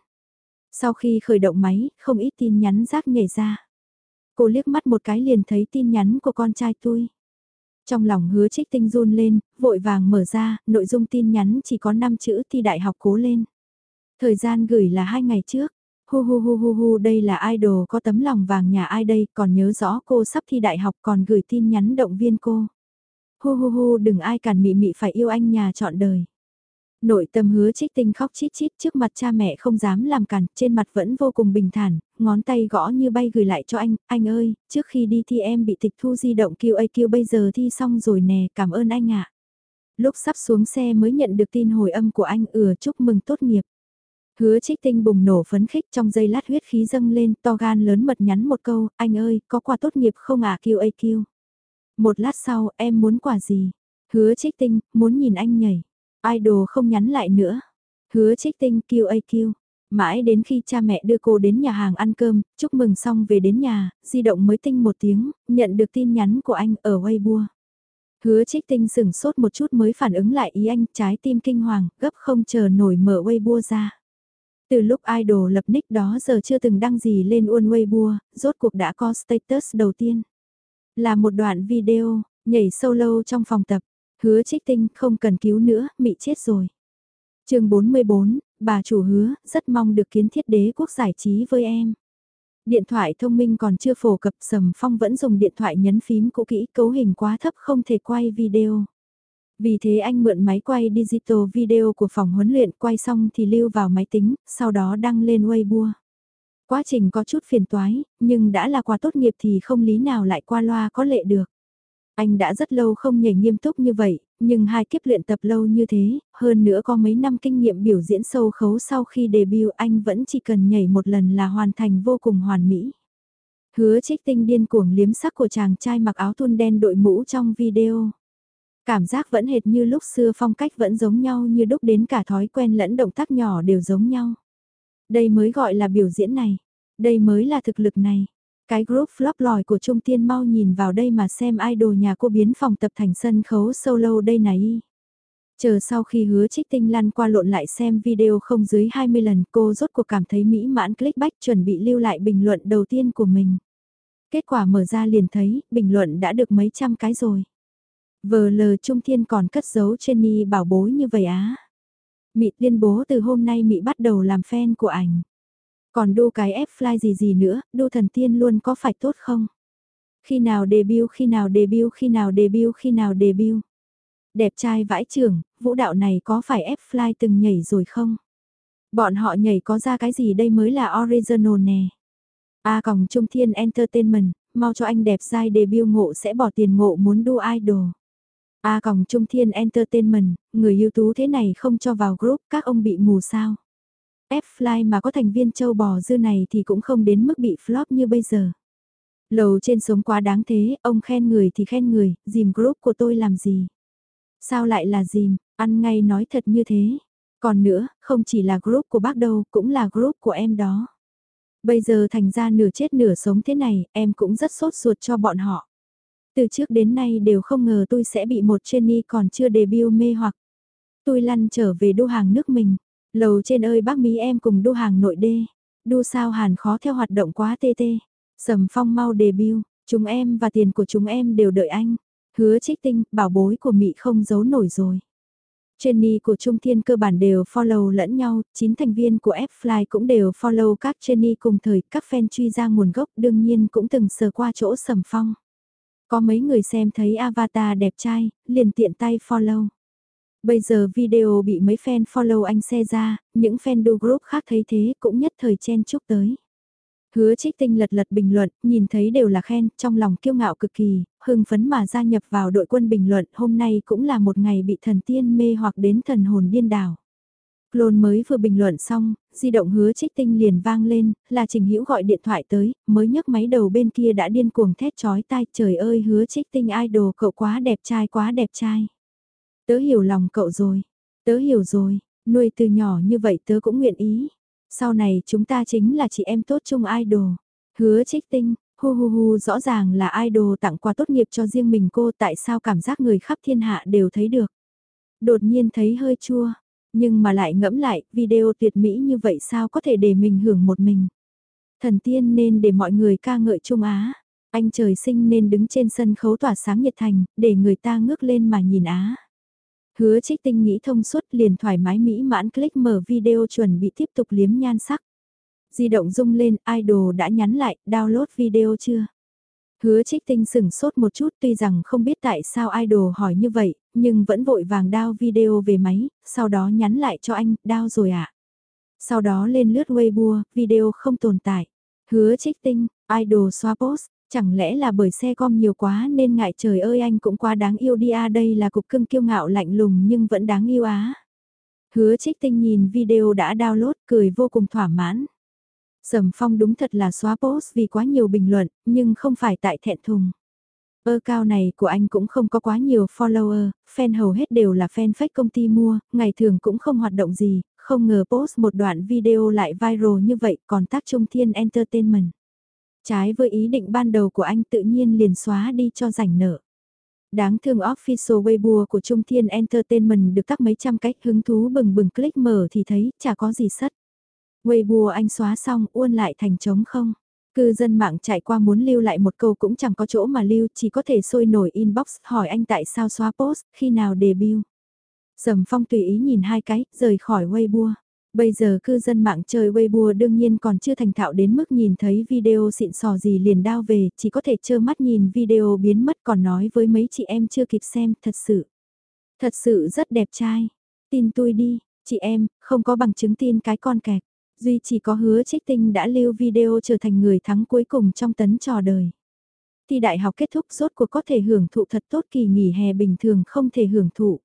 Sau khi khởi động máy, không ít tin nhắn rác nhảy ra. Cô liếc mắt một cái liền thấy tin nhắn của con trai tôi. Trong lòng hứa trích tinh run lên, vội vàng mở ra, nội dung tin nhắn chỉ có 5 chữ thi đại học cố lên. Thời gian gửi là hai ngày trước, Hu hu hu hu hu đây là idol có tấm lòng vàng nhà ai đây còn nhớ rõ cô sắp thi đại học còn gửi tin nhắn động viên cô. Hu hu hu đừng ai cản mị mị phải yêu anh nhà chọn đời. Nội tâm hứa trích tinh khóc chít chít trước mặt cha mẹ không dám làm cản, trên mặt vẫn vô cùng bình thản, ngón tay gõ như bay gửi lại cho anh, anh ơi, trước khi đi thi em bị tịch thu di động kêu kêu bây giờ thi xong rồi nè, cảm ơn anh ạ. Lúc sắp xuống xe mới nhận được tin hồi âm của anh ừa chúc mừng tốt nghiệp. Hứa trích tinh bùng nổ phấn khích trong giây lát huyết khí dâng lên, to gan lớn mật nhắn một câu, anh ơi, có quà tốt nghiệp không à kêu kêu. Một lát sau, em muốn quà gì? Hứa trích tinh, muốn nhìn anh nhảy. Idol không nhắn lại nữa. Hứa trích tinh QAQ. Mãi đến khi cha mẹ đưa cô đến nhà hàng ăn cơm, chúc mừng xong về đến nhà, di động mới tinh một tiếng, nhận được tin nhắn của anh ở Weibo. Hứa trích tinh sửng sốt một chút mới phản ứng lại ý anh, trái tim kinh hoàng, gấp không chờ nổi mở Weibo ra. Từ lúc idol lập nick đó giờ chưa từng đăng gì lên Uôn Weibo, rốt cuộc đã có status đầu tiên. Là một đoạn video, nhảy solo trong phòng tập, hứa trích tinh không cần cứu nữa, mị chết rồi. chương 44, bà chủ hứa, rất mong được kiến thiết đế quốc giải trí với em. Điện thoại thông minh còn chưa phổ cập Sầm Phong vẫn dùng điện thoại nhấn phím cũ kỹ cấu hình quá thấp không thể quay video. Vì thế anh mượn máy quay digital video của phòng huấn luyện quay xong thì lưu vào máy tính, sau đó đăng lên Weibo. Quá trình có chút phiền toái, nhưng đã là quà tốt nghiệp thì không lý nào lại qua loa có lệ được. Anh đã rất lâu không nhảy nghiêm túc như vậy, nhưng hai kiếp luyện tập lâu như thế, hơn nữa có mấy năm kinh nghiệm biểu diễn sâu khấu sau khi debut anh vẫn chỉ cần nhảy một lần là hoàn thành vô cùng hoàn mỹ. Hứa trích tinh điên cuồng liếm sắc của chàng trai mặc áo thun đen đội mũ trong video. Cảm giác vẫn hệt như lúc xưa phong cách vẫn giống nhau như đúc đến cả thói quen lẫn động tác nhỏ đều giống nhau. Đây mới gọi là biểu diễn này. Đây mới là thực lực này. Cái group flop lòi của Trung Tiên mau nhìn vào đây mà xem idol nhà cô biến phòng tập thành sân khấu solo đây này. Chờ sau khi hứa trích tinh lăn qua lộn lại xem video không dưới 20 lần cô rốt cuộc cảm thấy mỹ mãn click back chuẩn bị lưu lại bình luận đầu tiên của mình. Kết quả mở ra liền thấy, bình luận đã được mấy trăm cái rồi. Vờ lờ Trung Thiên còn cất giấu Jenny bảo bối như vậy á. Mị tuyên bố từ hôm nay Mị bắt đầu làm fan của ảnh. Còn đu cái F-fly gì gì nữa, đu thần tiên luôn có phải tốt không? Khi nào debut, khi nào debut, khi nào debut, khi nào debut. Đẹp trai vãi trưởng, vũ đạo này có phải F-fly từng nhảy rồi không? Bọn họ nhảy có ra cái gì đây mới là original nè. A còng Trung Thiên Entertainment, mau cho anh đẹp trai debut ngộ sẽ bỏ tiền ngộ muốn đu idol. A còng Trung Thiên Entertainment, người ưu tú thế này không cho vào group, các ông bị mù sao. F-Fly mà có thành viên châu bò dư này thì cũng không đến mức bị flop như bây giờ. Lầu trên sống quá đáng thế, ông khen người thì khen người, dìm group của tôi làm gì? Sao lại là dìm, ăn ngay nói thật như thế. Còn nữa, không chỉ là group của bác đâu, cũng là group của em đó. Bây giờ thành ra nửa chết nửa sống thế này, em cũng rất sốt ruột cho bọn họ. Từ trước đến nay đều không ngờ tôi sẽ bị một Jenny còn chưa debut mê hoặc. Tôi lăn trở về đô hàng nước mình. Lầu trên ơi bác Mỹ em cùng đô hàng nội đê. Đô sao hàn khó theo hoạt động quá tê tê. Sầm phong mau debut, chúng em và tiền của chúng em đều đợi anh. Hứa trích tinh, bảo bối của Mỹ không giấu nổi rồi. Jenny của Trung Thiên cơ bản đều follow lẫn nhau, 9 thành viên của F-Fly cũng đều follow các Jenny cùng thời, các fan truy ra nguồn gốc đương nhiên cũng từng sờ qua chỗ sầm phong. Có mấy người xem thấy avatar đẹp trai, liền tiện tay follow. Bây giờ video bị mấy fan follow anh xe ra, những fan do group khác thấy thế cũng nhất thời chen chúc tới. Hứa trích tinh lật lật bình luận, nhìn thấy đều là khen, trong lòng kiêu ngạo cực kỳ, hưng phấn mà gia nhập vào đội quân bình luận, hôm nay cũng là một ngày bị thần tiên mê hoặc đến thần hồn điên đảo. Clone mới vừa bình luận xong, di động hứa trích tinh liền vang lên, là Trình Hữu gọi điện thoại tới, mới nhấc máy đầu bên kia đã điên cuồng thét chói tai, trời ơi hứa trích tinh idol cậu quá đẹp trai quá đẹp trai. Tớ hiểu lòng cậu rồi, tớ hiểu rồi, nuôi từ nhỏ như vậy tớ cũng nguyện ý. Sau này chúng ta chính là chị em tốt chung idol. Hứa trích tinh, hu hu hu rõ ràng là idol tặng quà tốt nghiệp cho riêng mình cô tại sao cảm giác người khắp thiên hạ đều thấy được. Đột nhiên thấy hơi chua, nhưng mà lại ngẫm lại, video tuyệt mỹ như vậy sao có thể để mình hưởng một mình. Thần tiên nên để mọi người ca ngợi Trung Á. Anh trời sinh nên đứng trên sân khấu tỏa sáng nhiệt thành, để người ta ngước lên mà nhìn Á. Hứa trích tinh nghĩ thông suốt liền thoải mái mỹ mãn click mở video chuẩn bị tiếp tục liếm nhan sắc. Di động rung lên, idol đã nhắn lại, download video chưa? Hứa trích tinh sửng sốt một chút tuy rằng không biết tại sao idol hỏi như vậy, nhưng vẫn vội vàng đao video về máy, sau đó nhắn lại cho anh, đao rồi ạ. À? Sau đó lên lướt Weibo, video không tồn tại. Hứa trích tinh, idol xóa post, chẳng lẽ là bởi xe com nhiều quá nên ngại trời ơi anh cũng quá đáng yêu đi à đây là cục cưng kiêu ngạo lạnh lùng nhưng vẫn đáng yêu á. Hứa trích tinh nhìn video đã download cười vô cùng thỏa mãn. Sầm phong đúng thật là xóa post vì quá nhiều bình luận, nhưng không phải tại thẹn thùng. Ơ cao này của anh cũng không có quá nhiều follower, fan hầu hết đều là fan fake công ty mua, ngày thường cũng không hoạt động gì, không ngờ post một đoạn video lại viral như vậy còn tác trung thiên entertainment. Trái với ý định ban đầu của anh tự nhiên liền xóa đi cho rảnh nợ. Đáng thương official Weibo của Trung Thiên Entertainment được tắt mấy trăm cách hứng thú bừng bừng click mở thì thấy chả có gì sất. Weibo anh xóa xong uôn lại thành trống không. Cư dân mạng chạy qua muốn lưu lại một câu cũng chẳng có chỗ mà lưu, chỉ có thể sôi nổi inbox hỏi anh tại sao xóa post, khi nào debut. Sầm phong tùy ý nhìn hai cái, rời khỏi Weibo. Bây giờ cư dân mạng chơi Weibo đương nhiên còn chưa thành thạo đến mức nhìn thấy video xịn sò gì liền đao về, chỉ có thể trơ mắt nhìn video biến mất còn nói với mấy chị em chưa kịp xem, thật sự. Thật sự rất đẹp trai. Tin tôi đi, chị em, không có bằng chứng tin cái con kẹt. Duy chỉ có hứa trích tinh đã lưu video trở thành người thắng cuối cùng trong tấn trò đời. Thi đại học kết thúc rốt cuộc có thể hưởng thụ thật tốt kỳ nghỉ hè bình thường không thể hưởng thụ.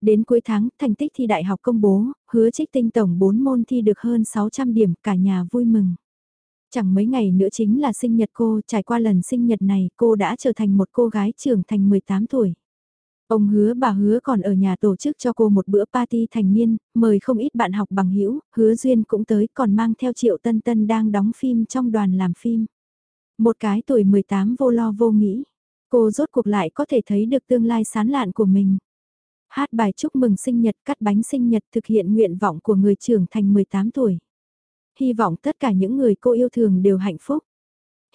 Đến cuối tháng, thành tích thi đại học công bố, hứa trích tinh tổng 4 môn thi được hơn 600 điểm, cả nhà vui mừng. Chẳng mấy ngày nữa chính là sinh nhật cô, trải qua lần sinh nhật này, cô đã trở thành một cô gái trưởng thành 18 tuổi. Ông hứa bà hứa còn ở nhà tổ chức cho cô một bữa party thành niên, mời không ít bạn học bằng hữu hứa duyên cũng tới còn mang theo triệu tân tân đang đóng phim trong đoàn làm phim. Một cái tuổi 18 vô lo vô nghĩ, cô rốt cuộc lại có thể thấy được tương lai sán lạn của mình. Hát bài chúc mừng sinh nhật cắt bánh sinh nhật thực hiện nguyện vọng của người trưởng thành 18 tuổi. Hy vọng tất cả những người cô yêu thương đều hạnh phúc.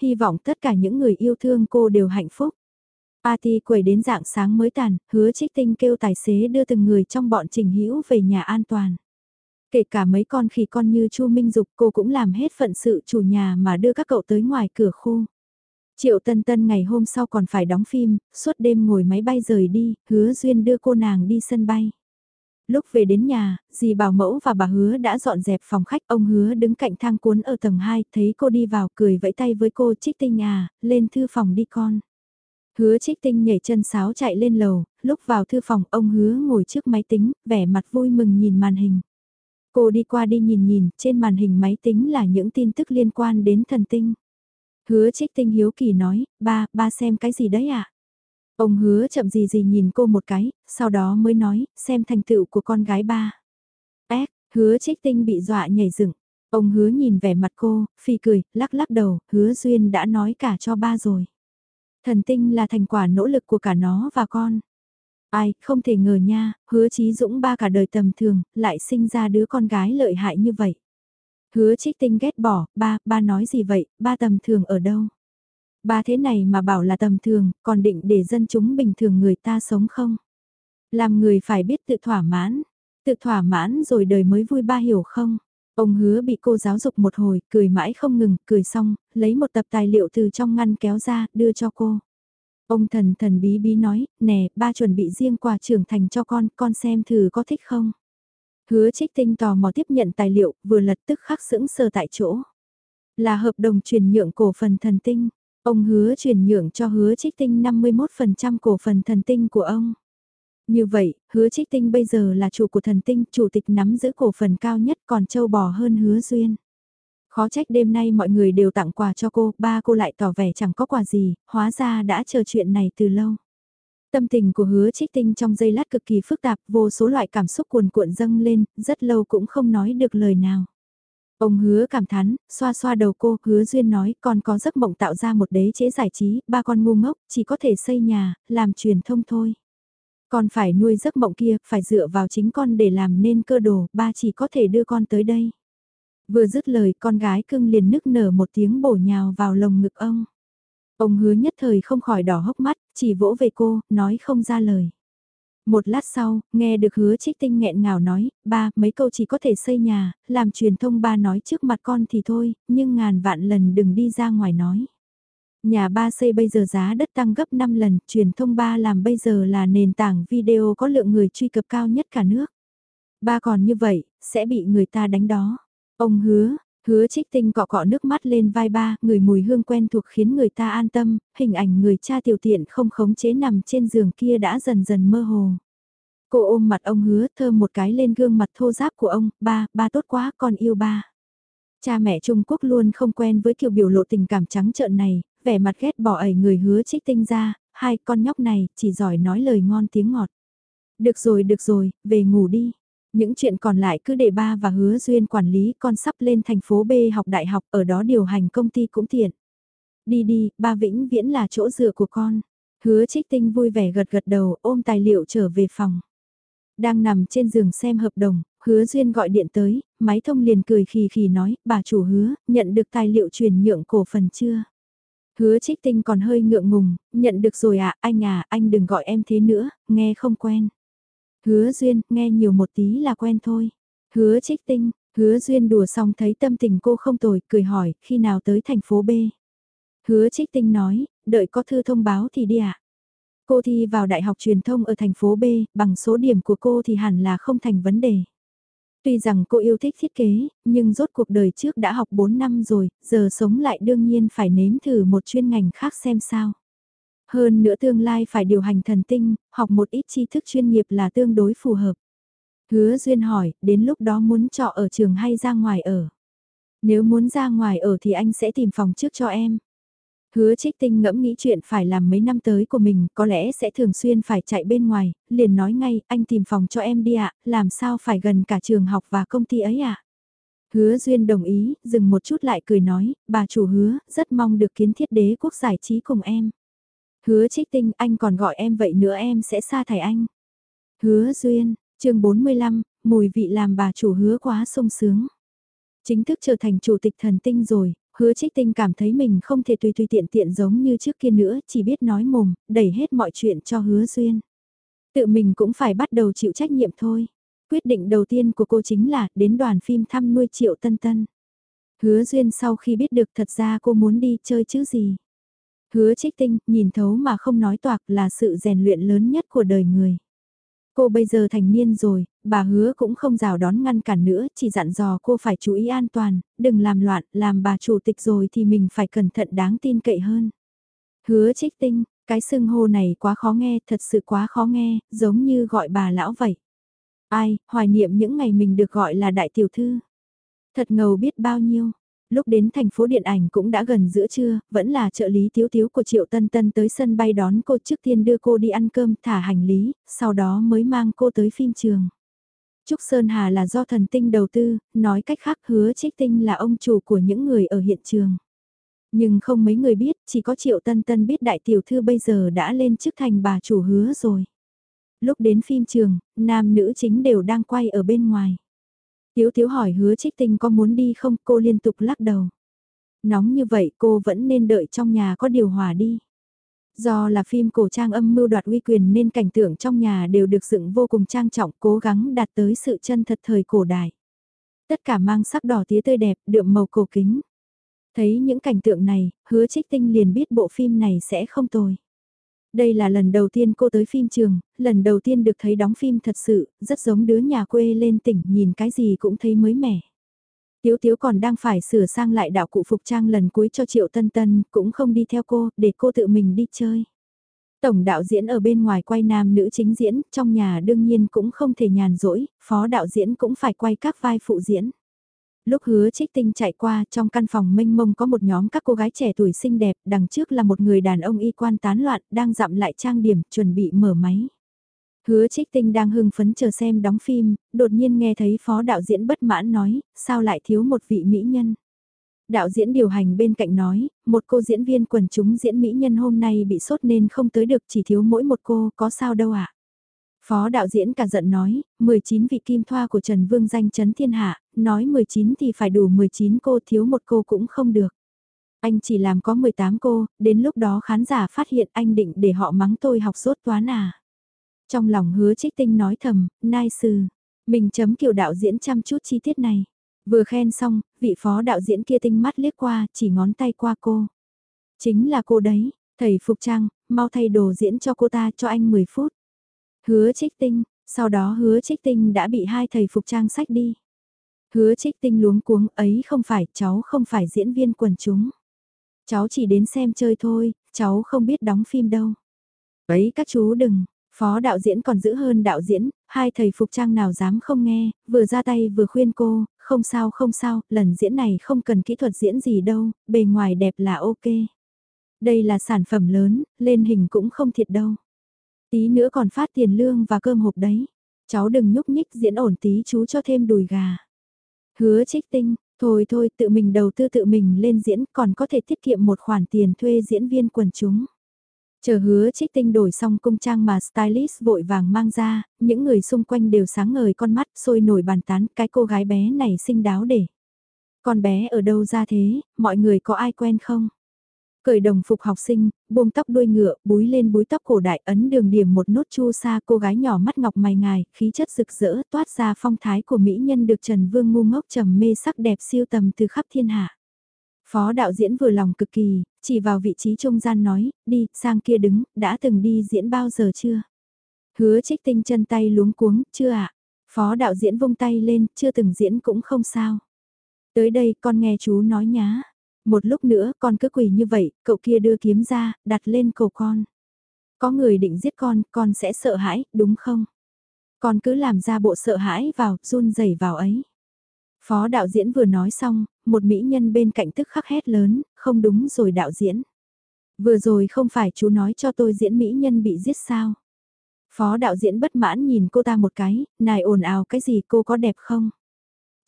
Hy vọng tất cả những người yêu thương cô đều hạnh phúc. Party quẩy đến dạng sáng mới tàn, hứa trích tinh kêu tài xế đưa từng người trong bọn trình hữu về nhà an toàn. Kể cả mấy con khỉ con như Chu Minh Dục cô cũng làm hết phận sự chủ nhà mà đưa các cậu tới ngoài cửa khu. Triệu Tân Tân ngày hôm sau còn phải đóng phim, suốt đêm ngồi máy bay rời đi, hứa duyên đưa cô nàng đi sân bay. Lúc về đến nhà, dì bảo mẫu và bà hứa đã dọn dẹp phòng khách, ông hứa đứng cạnh thang cuốn ở tầng 2, thấy cô đi vào cười vẫy tay với cô trích tinh à, lên thư phòng đi con. Hứa trích tinh nhảy chân sáo chạy lên lầu, lúc vào thư phòng ông hứa ngồi trước máy tính, vẻ mặt vui mừng nhìn màn hình. Cô đi qua đi nhìn nhìn, trên màn hình máy tính là những tin tức liên quan đến thần tinh. Hứa trích tinh hiếu kỳ nói, ba, ba xem cái gì đấy ạ? À? Ông hứa chậm gì gì nhìn cô một cái, sau đó mới nói, xem thành tựu của con gái ba. Ếch, hứa trích tinh bị dọa nhảy dựng. Ông hứa nhìn vẻ mặt cô, phi cười, lắc lắc đầu, hứa duyên đã nói cả cho ba rồi. Thần tinh là thành quả nỗ lực của cả nó và con. Ai, không thể ngờ nha, hứa chí dũng ba cả đời tầm thường, lại sinh ra đứa con gái lợi hại như vậy. Hứa trích tinh ghét bỏ, ba, ba nói gì vậy, ba tầm thường ở đâu? Ba thế này mà bảo là tầm thường, còn định để dân chúng bình thường người ta sống không? Làm người phải biết tự thỏa mãn, tự thỏa mãn rồi đời mới vui ba hiểu không? Ông hứa bị cô giáo dục một hồi, cười mãi không ngừng, cười xong, lấy một tập tài liệu từ trong ngăn kéo ra, đưa cho cô. Ông thần thần bí bí nói, nè, ba chuẩn bị riêng quà trưởng thành cho con, con xem thử có thích không? Hứa trích tinh tò mò tiếp nhận tài liệu, vừa lật tức khắc sững sờ tại chỗ. Là hợp đồng chuyển nhượng cổ phần thần tinh. Ông hứa chuyển nhượng cho hứa trích tinh 51% cổ phần thần tinh của ông. Như vậy, hứa trích tinh bây giờ là chủ của thần tinh, chủ tịch nắm giữ cổ phần cao nhất còn châu bò hơn hứa duyên. Khó trách đêm nay mọi người đều tặng quà cho cô, ba cô lại tỏ vẻ chẳng có quà gì, hóa ra đã chờ chuyện này từ lâu. Tâm tình của hứa trích tinh trong giây lát cực kỳ phức tạp, vô số loại cảm xúc cuồn cuộn dâng lên, rất lâu cũng không nói được lời nào. Ông hứa cảm thán, xoa xoa đầu cô, hứa duyên nói, con có giấc mộng tạo ra một đế chế giải trí, ba con ngu ngốc, chỉ có thể xây nhà, làm truyền thông thôi. Con phải nuôi giấc mộng kia, phải dựa vào chính con để làm nên cơ đồ, ba chỉ có thể đưa con tới đây. Vừa dứt lời con gái cưng liền nức nở một tiếng bổ nhào vào lồng ngực ông. Ông hứa nhất thời không khỏi đỏ hốc mắt, chỉ vỗ về cô, nói không ra lời. Một lát sau, nghe được hứa trích tinh nghẹn ngào nói, ba, mấy câu chỉ có thể xây nhà, làm truyền thông ba nói trước mặt con thì thôi, nhưng ngàn vạn lần đừng đi ra ngoài nói. Nhà ba xây bây giờ giá đất tăng gấp 5 lần, truyền thông ba làm bây giờ là nền tảng video có lượng người truy cập cao nhất cả nước. Ba còn như vậy, sẽ bị người ta đánh đó. Ông hứa, hứa trích tinh cọ cọ nước mắt lên vai ba, người mùi hương quen thuộc khiến người ta an tâm, hình ảnh người cha tiểu tiện không khống chế nằm trên giường kia đã dần dần mơ hồ. Cô ôm mặt ông hứa thơm một cái lên gương mặt thô giáp của ông, ba, ba tốt quá, con yêu ba. Cha mẹ Trung Quốc luôn không quen với kiểu biểu lộ tình cảm trắng trợn này, vẻ mặt ghét bỏ ẩy người hứa trích tinh ra, hai con nhóc này chỉ giỏi nói lời ngon tiếng ngọt. Được rồi được rồi, về ngủ đi. Những chuyện còn lại cứ để ba và hứa duyên quản lý con sắp lên thành phố B học đại học ở đó điều hành công ty cũng tiện. Đi đi, ba vĩnh viễn là chỗ dựa của con. Hứa trích tinh vui vẻ gật gật đầu ôm tài liệu trở về phòng. Đang nằm trên giường xem hợp đồng, hứa duyên gọi điện tới, máy thông liền cười khì khì nói, bà chủ hứa, nhận được tài liệu chuyển nhượng cổ phần chưa? Hứa trích tinh còn hơi ngượng ngùng, nhận được rồi ạ, à, anh à, anh đừng gọi em thế nữa, nghe không quen. Hứa duyên, nghe nhiều một tí là quen thôi. Hứa trích tinh, hứa duyên đùa xong thấy tâm tình cô không tồi, cười hỏi, khi nào tới thành phố B? Hứa trích tinh nói, đợi có thư thông báo thì đi ạ. À? Cô thi vào Đại học Truyền thông ở thành phố B, bằng số điểm của cô thì hẳn là không thành vấn đề. Tuy rằng cô yêu thích thiết kế, nhưng rốt cuộc đời trước đã học 4 năm rồi, giờ sống lại đương nhiên phải nếm thử một chuyên ngành khác xem sao. Hơn nữa tương lai phải điều hành thần tinh, học một ít tri thức chuyên nghiệp là tương đối phù hợp. Hứa Duyên hỏi, đến lúc đó muốn trọ ở trường hay ra ngoài ở? Nếu muốn ra ngoài ở thì anh sẽ tìm phòng trước cho em. Hứa trích tinh ngẫm nghĩ chuyện phải làm mấy năm tới của mình, có lẽ sẽ thường xuyên phải chạy bên ngoài, liền nói ngay, anh tìm phòng cho em đi ạ, làm sao phải gần cả trường học và công ty ấy ạ. Hứa Duyên đồng ý, dừng một chút lại cười nói, bà chủ hứa, rất mong được kiến thiết đế quốc giải trí cùng em. Hứa trích tinh, anh còn gọi em vậy nữa em sẽ xa thải anh. Hứa Duyên, chương 45, mùi vị làm bà chủ hứa quá sung sướng. Chính thức trở thành chủ tịch thần tinh rồi, Hứa trích tinh cảm thấy mình không thể tùy tùy tiện tiện giống như trước kia nữa, chỉ biết nói mồm, đẩy hết mọi chuyện cho hứa duyên. Tự mình cũng phải bắt đầu chịu trách nhiệm thôi. Quyết định đầu tiên của cô chính là đến đoàn phim thăm nuôi triệu tân tân. Hứa duyên sau khi biết được thật ra cô muốn đi chơi chứ gì. Hứa trích tinh, nhìn thấu mà không nói toạc là sự rèn luyện lớn nhất của đời người. Cô bây giờ thành niên rồi, bà hứa cũng không rào đón ngăn cản nữa, chỉ dặn dò cô phải chú ý an toàn, đừng làm loạn, làm bà chủ tịch rồi thì mình phải cẩn thận đáng tin cậy hơn. Hứa trích tinh, cái xưng hô này quá khó nghe, thật sự quá khó nghe, giống như gọi bà lão vậy. Ai, hoài niệm những ngày mình được gọi là đại tiểu thư. Thật ngầu biết bao nhiêu, Lúc đến thành phố điện ảnh cũng đã gần giữa trưa, vẫn là trợ lý thiếu thiếu của Triệu Tân Tân tới sân bay đón cô trước tiên đưa cô đi ăn cơm thả hành lý, sau đó mới mang cô tới phim trường. Trúc Sơn Hà là do thần tinh đầu tư, nói cách khác hứa trích tinh là ông chủ của những người ở hiện trường. Nhưng không mấy người biết, chỉ có Triệu Tân Tân biết đại tiểu thư bây giờ đã lên chức thành bà chủ hứa rồi. Lúc đến phim trường, nam nữ chính đều đang quay ở bên ngoài. Tiếu Tiếu hỏi hứa trích tinh có muốn đi không, cô liên tục lắc đầu. Nóng như vậy cô vẫn nên đợi trong nhà có điều hòa đi. Do là phim cổ trang âm mưu đoạt uy quyền nên cảnh tượng trong nhà đều được dựng vô cùng trang trọng cố gắng đạt tới sự chân thật thời cổ đại. Tất cả mang sắc đỏ tía tươi đẹp, đượm màu cổ kính. Thấy những cảnh tượng này, hứa trích tinh liền biết bộ phim này sẽ không tồi. Đây là lần đầu tiên cô tới phim trường, lần đầu tiên được thấy đóng phim thật sự, rất giống đứa nhà quê lên tỉnh nhìn cái gì cũng thấy mới mẻ. Tiếu Tiếu còn đang phải sửa sang lại đạo cụ phục trang lần cuối cho Triệu Tân Tân, cũng không đi theo cô, để cô tự mình đi chơi. Tổng đạo diễn ở bên ngoài quay nam nữ chính diễn, trong nhà đương nhiên cũng không thể nhàn rỗi, phó đạo diễn cũng phải quay các vai phụ diễn lúc hứa trích tinh chạy qua trong căn phòng mênh mông có một nhóm các cô gái trẻ tuổi xinh đẹp, đằng trước là một người đàn ông y quan tán loạn, đang dặm lại trang điểm, chuẩn bị mở máy. Hứa trích tinh đang hưng phấn chờ xem đóng phim, đột nhiên nghe thấy phó đạo diễn bất mãn nói, sao lại thiếu một vị mỹ nhân. Đạo diễn điều hành bên cạnh nói, một cô diễn viên quần chúng diễn mỹ nhân hôm nay bị sốt nên không tới được chỉ thiếu mỗi một cô, có sao đâu ạ. À? Phó đạo diễn cả giận nói, 19 vị kim thoa của Trần Vương danh chấn thiên hạ, nói 19 thì phải đủ 19 cô thiếu một cô cũng không được. Anh chỉ làm có 18 cô, đến lúc đó khán giả phát hiện anh định để họ mắng tôi học sốt toán à. Trong lòng hứa trích tinh nói thầm, nai sư, mình chấm kiểu đạo diễn chăm chút chi tiết này. Vừa khen xong, vị phó đạo diễn kia tinh mắt liếc qua, chỉ ngón tay qua cô. Chính là cô đấy, thầy Phục Trang, mau thay đồ diễn cho cô ta cho anh 10 phút. Hứa trích tinh, sau đó hứa trích tinh đã bị hai thầy phục trang sách đi. Hứa trích tinh luống cuống ấy không phải, cháu không phải diễn viên quần chúng. Cháu chỉ đến xem chơi thôi, cháu không biết đóng phim đâu. Ấy các chú đừng, phó đạo diễn còn giữ hơn đạo diễn, hai thầy phục trang nào dám không nghe, vừa ra tay vừa khuyên cô, không sao không sao, lần diễn này không cần kỹ thuật diễn gì đâu, bề ngoài đẹp là ok. Đây là sản phẩm lớn, lên hình cũng không thiệt đâu. Tí nữa còn phát tiền lương và cơm hộp đấy. Cháu đừng nhúc nhích diễn ổn tí chú cho thêm đùi gà. Hứa trích tinh, thôi thôi tự mình đầu tư tự mình lên diễn còn có thể tiết kiệm một khoản tiền thuê diễn viên quần chúng. Chờ hứa trích tinh đổi xong cung trang mà stylist vội vàng mang ra, những người xung quanh đều sáng ngời con mắt sôi nổi bàn tán cái cô gái bé này xinh đáo để. Con bé ở đâu ra thế, mọi người có ai quen không? Cởi đồng phục học sinh, buông tóc đuôi ngựa, búi lên búi tóc cổ đại ấn đường điểm một nốt chu sa cô gái nhỏ mắt ngọc mày ngài, khí chất rực rỡ toát ra phong thái của mỹ nhân được Trần Vương ngu ngốc trầm mê sắc đẹp siêu tầm từ khắp thiên hạ. Phó đạo diễn vừa lòng cực kỳ, chỉ vào vị trí trung gian nói, đi, sang kia đứng, đã từng đi diễn bao giờ chưa? Hứa trích tinh chân tay luống cuống, chưa ạ? Phó đạo diễn vung tay lên, chưa từng diễn cũng không sao. Tới đây con nghe chú nói nhá. Một lúc nữa con cứ quỳ như vậy, cậu kia đưa kiếm ra, đặt lên cầu con. Có người định giết con, con sẽ sợ hãi, đúng không? Con cứ làm ra bộ sợ hãi vào, run rẩy vào ấy. Phó đạo diễn vừa nói xong, một mỹ nhân bên cạnh tức khắc hét lớn, không đúng rồi đạo diễn. Vừa rồi không phải chú nói cho tôi diễn mỹ nhân bị giết sao? Phó đạo diễn bất mãn nhìn cô ta một cái, này ồn ào cái gì cô có đẹp không?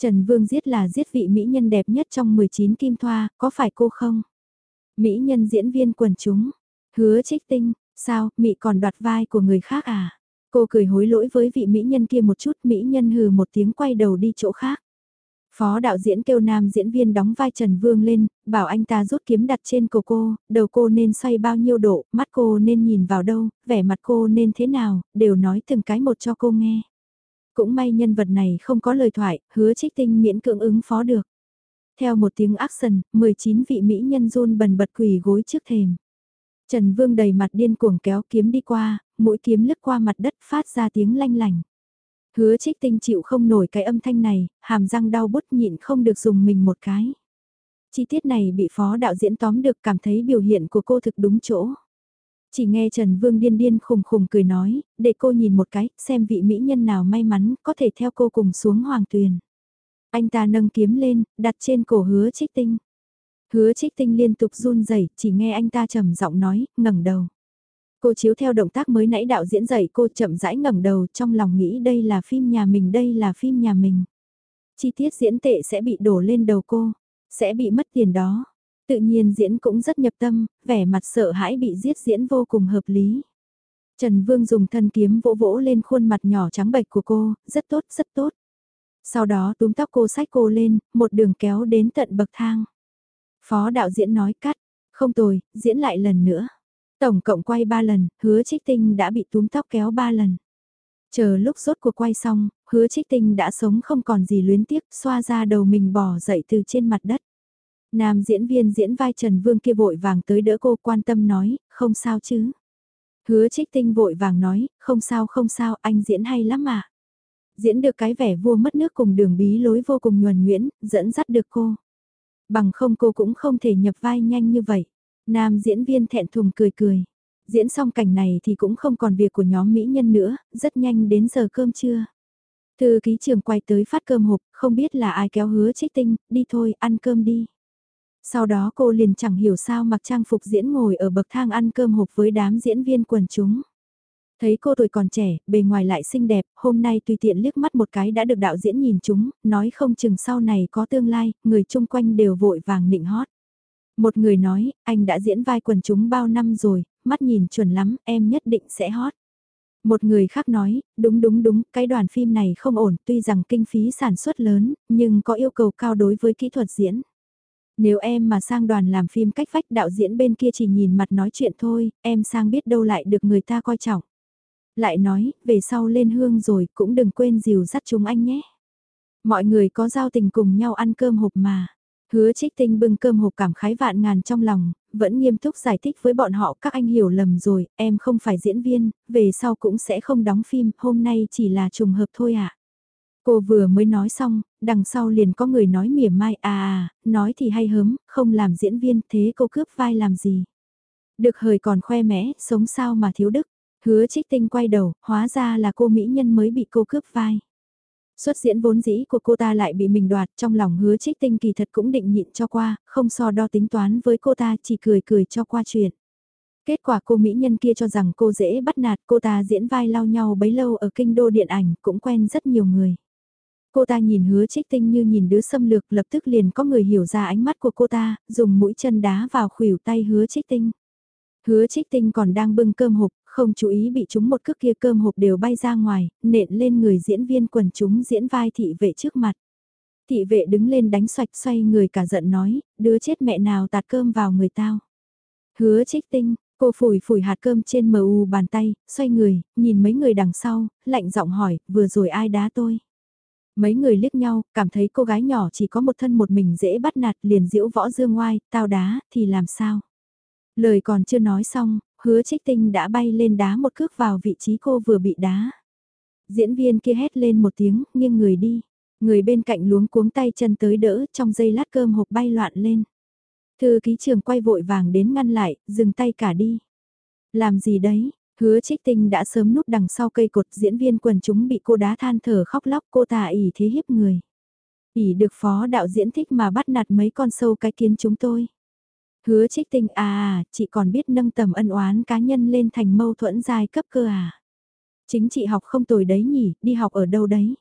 Trần Vương giết là giết vị mỹ nhân đẹp nhất trong 19 kim thoa, có phải cô không? Mỹ nhân diễn viên quần chúng, hứa trích tinh, sao, Mỹ còn đoạt vai của người khác à? Cô cười hối lỗi với vị mỹ nhân kia một chút, mỹ nhân hừ một tiếng quay đầu đi chỗ khác. Phó đạo diễn kêu nam diễn viên đóng vai Trần Vương lên, bảo anh ta rút kiếm đặt trên cổ cô, đầu cô nên xoay bao nhiêu độ, mắt cô nên nhìn vào đâu, vẻ mặt cô nên thế nào, đều nói từng cái một cho cô nghe. Cũng may nhân vật này không có lời thoại, hứa trích tinh miễn cưỡng ứng phó được. Theo một tiếng action, 19 vị mỹ nhân run bần bật quỳ gối trước thềm. Trần Vương đầy mặt điên cuồng kéo kiếm đi qua, mũi kiếm lướt qua mặt đất phát ra tiếng lanh lành. Hứa trích tinh chịu không nổi cái âm thanh này, hàm răng đau bút nhịn không được dùng mình một cái. Chi tiết này bị phó đạo diễn tóm được cảm thấy biểu hiện của cô thực đúng chỗ. Chỉ nghe Trần Vương điên điên khùng khùng cười nói, để cô nhìn một cái, xem vị mỹ nhân nào may mắn có thể theo cô cùng xuống hoàng tuyền. Anh ta nâng kiếm lên, đặt trên cổ hứa trích tinh. Hứa trích tinh liên tục run rẩy chỉ nghe anh ta trầm giọng nói, ngẩng đầu. Cô chiếu theo động tác mới nãy đạo diễn dạy cô chậm rãi ngẩng đầu trong lòng nghĩ đây là phim nhà mình đây là phim nhà mình. Chi tiết diễn tệ sẽ bị đổ lên đầu cô, sẽ bị mất tiền đó. Tự nhiên diễn cũng rất nhập tâm, vẻ mặt sợ hãi bị giết diễn vô cùng hợp lý. Trần Vương dùng thân kiếm vỗ vỗ lên khuôn mặt nhỏ trắng bệch của cô, rất tốt, rất tốt. Sau đó túm tóc cô sách cô lên, một đường kéo đến tận bậc thang. Phó đạo diễn nói cắt, không tồi, diễn lại lần nữa. Tổng cộng quay ba lần, hứa trích tinh đã bị túm tóc kéo ba lần. Chờ lúc rốt cuộc quay xong, hứa trích tinh đã sống không còn gì luyến tiếc, xoa ra đầu mình bỏ dậy từ trên mặt đất. Nam diễn viên diễn vai Trần Vương kia vội vàng tới đỡ cô quan tâm nói, không sao chứ. Hứa trích tinh vội vàng nói, không sao không sao, anh diễn hay lắm mà. Diễn được cái vẻ vua mất nước cùng đường bí lối vô cùng nhuần nhuyễn, dẫn dắt được cô. Bằng không cô cũng không thể nhập vai nhanh như vậy. Nam diễn viên thẹn thùng cười cười. Diễn xong cảnh này thì cũng không còn việc của nhóm mỹ nhân nữa, rất nhanh đến giờ cơm trưa. Thư ký trường quay tới phát cơm hộp, không biết là ai kéo hứa trích tinh, đi thôi, ăn cơm đi. Sau đó cô liền chẳng hiểu sao mặc trang phục diễn ngồi ở bậc thang ăn cơm hộp với đám diễn viên quần chúng. Thấy cô tuổi còn trẻ, bề ngoài lại xinh đẹp, hôm nay tùy tiện liếc mắt một cái đã được đạo diễn nhìn chúng, nói không chừng sau này có tương lai, người chung quanh đều vội vàng nịnh hót. Một người nói, anh đã diễn vai quần chúng bao năm rồi, mắt nhìn chuẩn lắm, em nhất định sẽ hót Một người khác nói, đúng đúng đúng, cái đoàn phim này không ổn, tuy rằng kinh phí sản xuất lớn, nhưng có yêu cầu cao đối với kỹ thuật diễn. Nếu em mà sang đoàn làm phim cách vách đạo diễn bên kia chỉ nhìn mặt nói chuyện thôi, em sang biết đâu lại được người ta coi trọng. Lại nói, về sau lên hương rồi cũng đừng quên dìu dắt chúng anh nhé. Mọi người có giao tình cùng nhau ăn cơm hộp mà. Hứa trích tinh bưng cơm hộp cảm khái vạn ngàn trong lòng, vẫn nghiêm túc giải thích với bọn họ các anh hiểu lầm rồi, em không phải diễn viên, về sau cũng sẽ không đóng phim, hôm nay chỉ là trùng hợp thôi ạ. À. Cô vừa mới nói xong, đằng sau liền có người nói mỉa mai à à, nói thì hay hớm, không làm diễn viên thế cô cướp vai làm gì. Được hời còn khoe mẽ, sống sao mà thiếu đức. Hứa trích tinh quay đầu, hóa ra là cô mỹ nhân mới bị cô cướp vai. Xuất diễn vốn dĩ của cô ta lại bị mình đoạt trong lòng hứa trích tinh kỳ thật cũng định nhịn cho qua, không so đo tính toán với cô ta chỉ cười cười cho qua chuyện. Kết quả cô mỹ nhân kia cho rằng cô dễ bắt nạt cô ta diễn vai lao nhau bấy lâu ở kinh đô điện ảnh cũng quen rất nhiều người. Cô ta nhìn hứa trích tinh như nhìn đứa xâm lược lập tức liền có người hiểu ra ánh mắt của cô ta, dùng mũi chân đá vào khuỷu tay hứa trích tinh. Hứa trích tinh còn đang bưng cơm hộp, không chú ý bị chúng một cước kia cơm hộp đều bay ra ngoài, nện lên người diễn viên quần chúng diễn vai thị vệ trước mặt. Thị vệ đứng lên đánh xoạch xoay người cả giận nói, đứa chết mẹ nào tạt cơm vào người tao. Hứa trích tinh, cô phủi phủi hạt cơm trên mờ u bàn tay, xoay người, nhìn mấy người đằng sau, lạnh giọng hỏi, vừa rồi ai đá tôi. Mấy người liếc nhau, cảm thấy cô gái nhỏ chỉ có một thân một mình dễ bắt nạt liền diễu võ dương ngoai, tao đá, thì làm sao? Lời còn chưa nói xong, hứa trích tinh đã bay lên đá một cước vào vị trí cô vừa bị đá. Diễn viên kia hét lên một tiếng, nghiêng người đi. Người bên cạnh luống cuống tay chân tới đỡ trong giây lát cơm hộp bay loạn lên. Thư ký trường quay vội vàng đến ngăn lại, dừng tay cả đi. Làm gì đấy, hứa trích tinh đã sớm núp đằng sau cây cột diễn viên quần chúng bị cô đá than thở khóc lóc cô ta ỉ thế hiếp người. ỉ được phó đạo diễn thích mà bắt nạt mấy con sâu cái kiến chúng tôi. Hứa trích tinh à, à, chị còn biết nâng tầm ân oán cá nhân lên thành mâu thuẫn giai cấp cơ à. Chính chị học không tồi đấy nhỉ, đi học ở đâu đấy.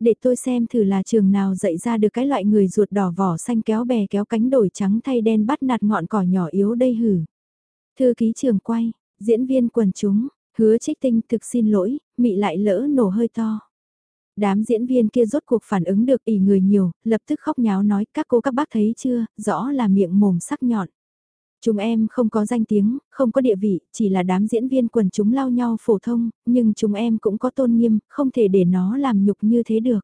Để tôi xem thử là trường nào dạy ra được cái loại người ruột đỏ vỏ xanh kéo bè kéo cánh đổi trắng thay đen bắt nạt ngọn cỏ nhỏ yếu đây hử. Thư ký trường quay, diễn viên quần chúng, hứa trích tinh thực xin lỗi, mị lại lỡ nổ hơi to. Đám diễn viên kia rốt cuộc phản ứng được ỉ người nhiều, lập tức khóc nháo nói các cô các bác thấy chưa, rõ là miệng mồm sắc nhọn. Chúng em không có danh tiếng, không có địa vị, chỉ là đám diễn viên quần chúng lao nhau phổ thông, nhưng chúng em cũng có tôn nghiêm, không thể để nó làm nhục như thế được.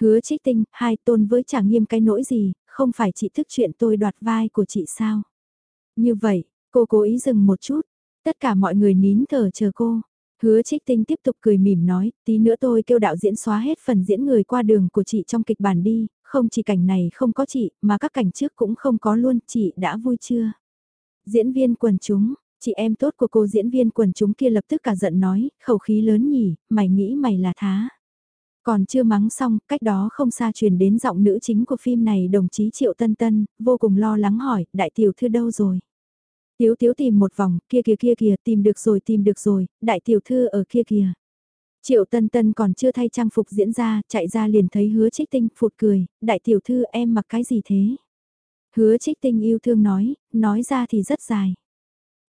Hứa trích tinh, hai tôn với chả nghiêm cái nỗi gì, không phải chị thức chuyện tôi đoạt vai của chị sao. Như vậy, cô cố ý dừng một chút, tất cả mọi người nín thở chờ cô. Hứa trích tinh tiếp tục cười mỉm nói, tí nữa tôi kêu đạo diễn xóa hết phần diễn người qua đường của chị trong kịch bản đi, không chỉ cảnh này không có chị, mà các cảnh trước cũng không có luôn, chị đã vui chưa? Diễn viên quần chúng, chị em tốt của cô diễn viên quần chúng kia lập tức cả giận nói, khẩu khí lớn nhỉ, mày nghĩ mày là thá. Còn chưa mắng xong, cách đó không xa truyền đến giọng nữ chính của phim này đồng chí Triệu Tân Tân, vô cùng lo lắng hỏi, đại tiểu thư đâu rồi? Tiếu tiếu tìm một vòng, kia kia kia kìa, tìm được rồi tìm được rồi, đại tiểu thư ở kia kìa. Triệu Tân Tân còn chưa thay trang phục diễn ra, chạy ra liền thấy hứa trích tinh, phụt cười, đại tiểu thư em mặc cái gì thế? Hứa trích tinh yêu thương nói, nói ra thì rất dài.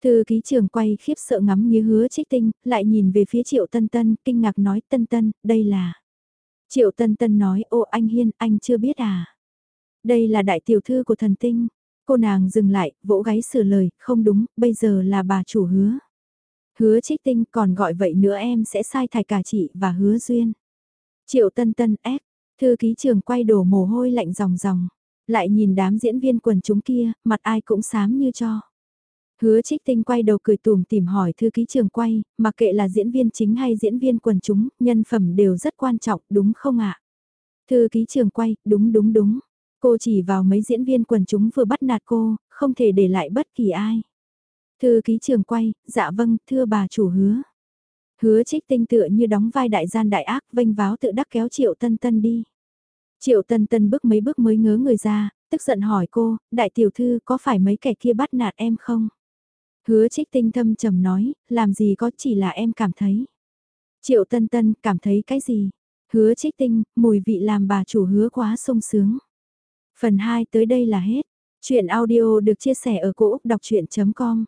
Thư ký trường quay khiếp sợ ngắm như hứa trích tinh, lại nhìn về phía Triệu Tân Tân, kinh ngạc nói Tân Tân, đây là... Triệu Tân Tân nói, ô anh Hiên, anh chưa biết à? Đây là đại tiểu thư của thần tinh. Cô nàng dừng lại, vỗ gáy sửa lời, không đúng, bây giờ là bà chủ hứa. Hứa trích tinh còn gọi vậy nữa em sẽ sai thải cả chị và hứa duyên. Triệu Tân Tân ép, thư ký trường quay đổ mồ hôi lạnh ròng ròng. Lại nhìn đám diễn viên quần chúng kia, mặt ai cũng xám như cho. Hứa trích tinh quay đầu cười tùm tìm hỏi thư ký trường quay, mặc kệ là diễn viên chính hay diễn viên quần chúng, nhân phẩm đều rất quan trọng, đúng không ạ? Thư ký trường quay, đúng đúng đúng. Cô chỉ vào mấy diễn viên quần chúng vừa bắt nạt cô, không thể để lại bất kỳ ai. Thư ký trường quay, dạ vâng, thưa bà chủ hứa. Hứa trích tinh tựa như đóng vai đại gian đại ác vênh váo tự đắc kéo triệu tân tân đi. Triệu Tân Tân bước mấy bước mới ngớ người ra, tức giận hỏi cô, đại tiểu thư có phải mấy kẻ kia bắt nạt em không? Hứa trích tinh thâm trầm nói, làm gì có chỉ là em cảm thấy. Triệu Tân Tân cảm thấy cái gì? Hứa trích tinh, mùi vị làm bà chủ hứa quá sung sướng. Phần 2 tới đây là hết. Chuyện audio được chia sẻ ở cỗ đọc chuyện.com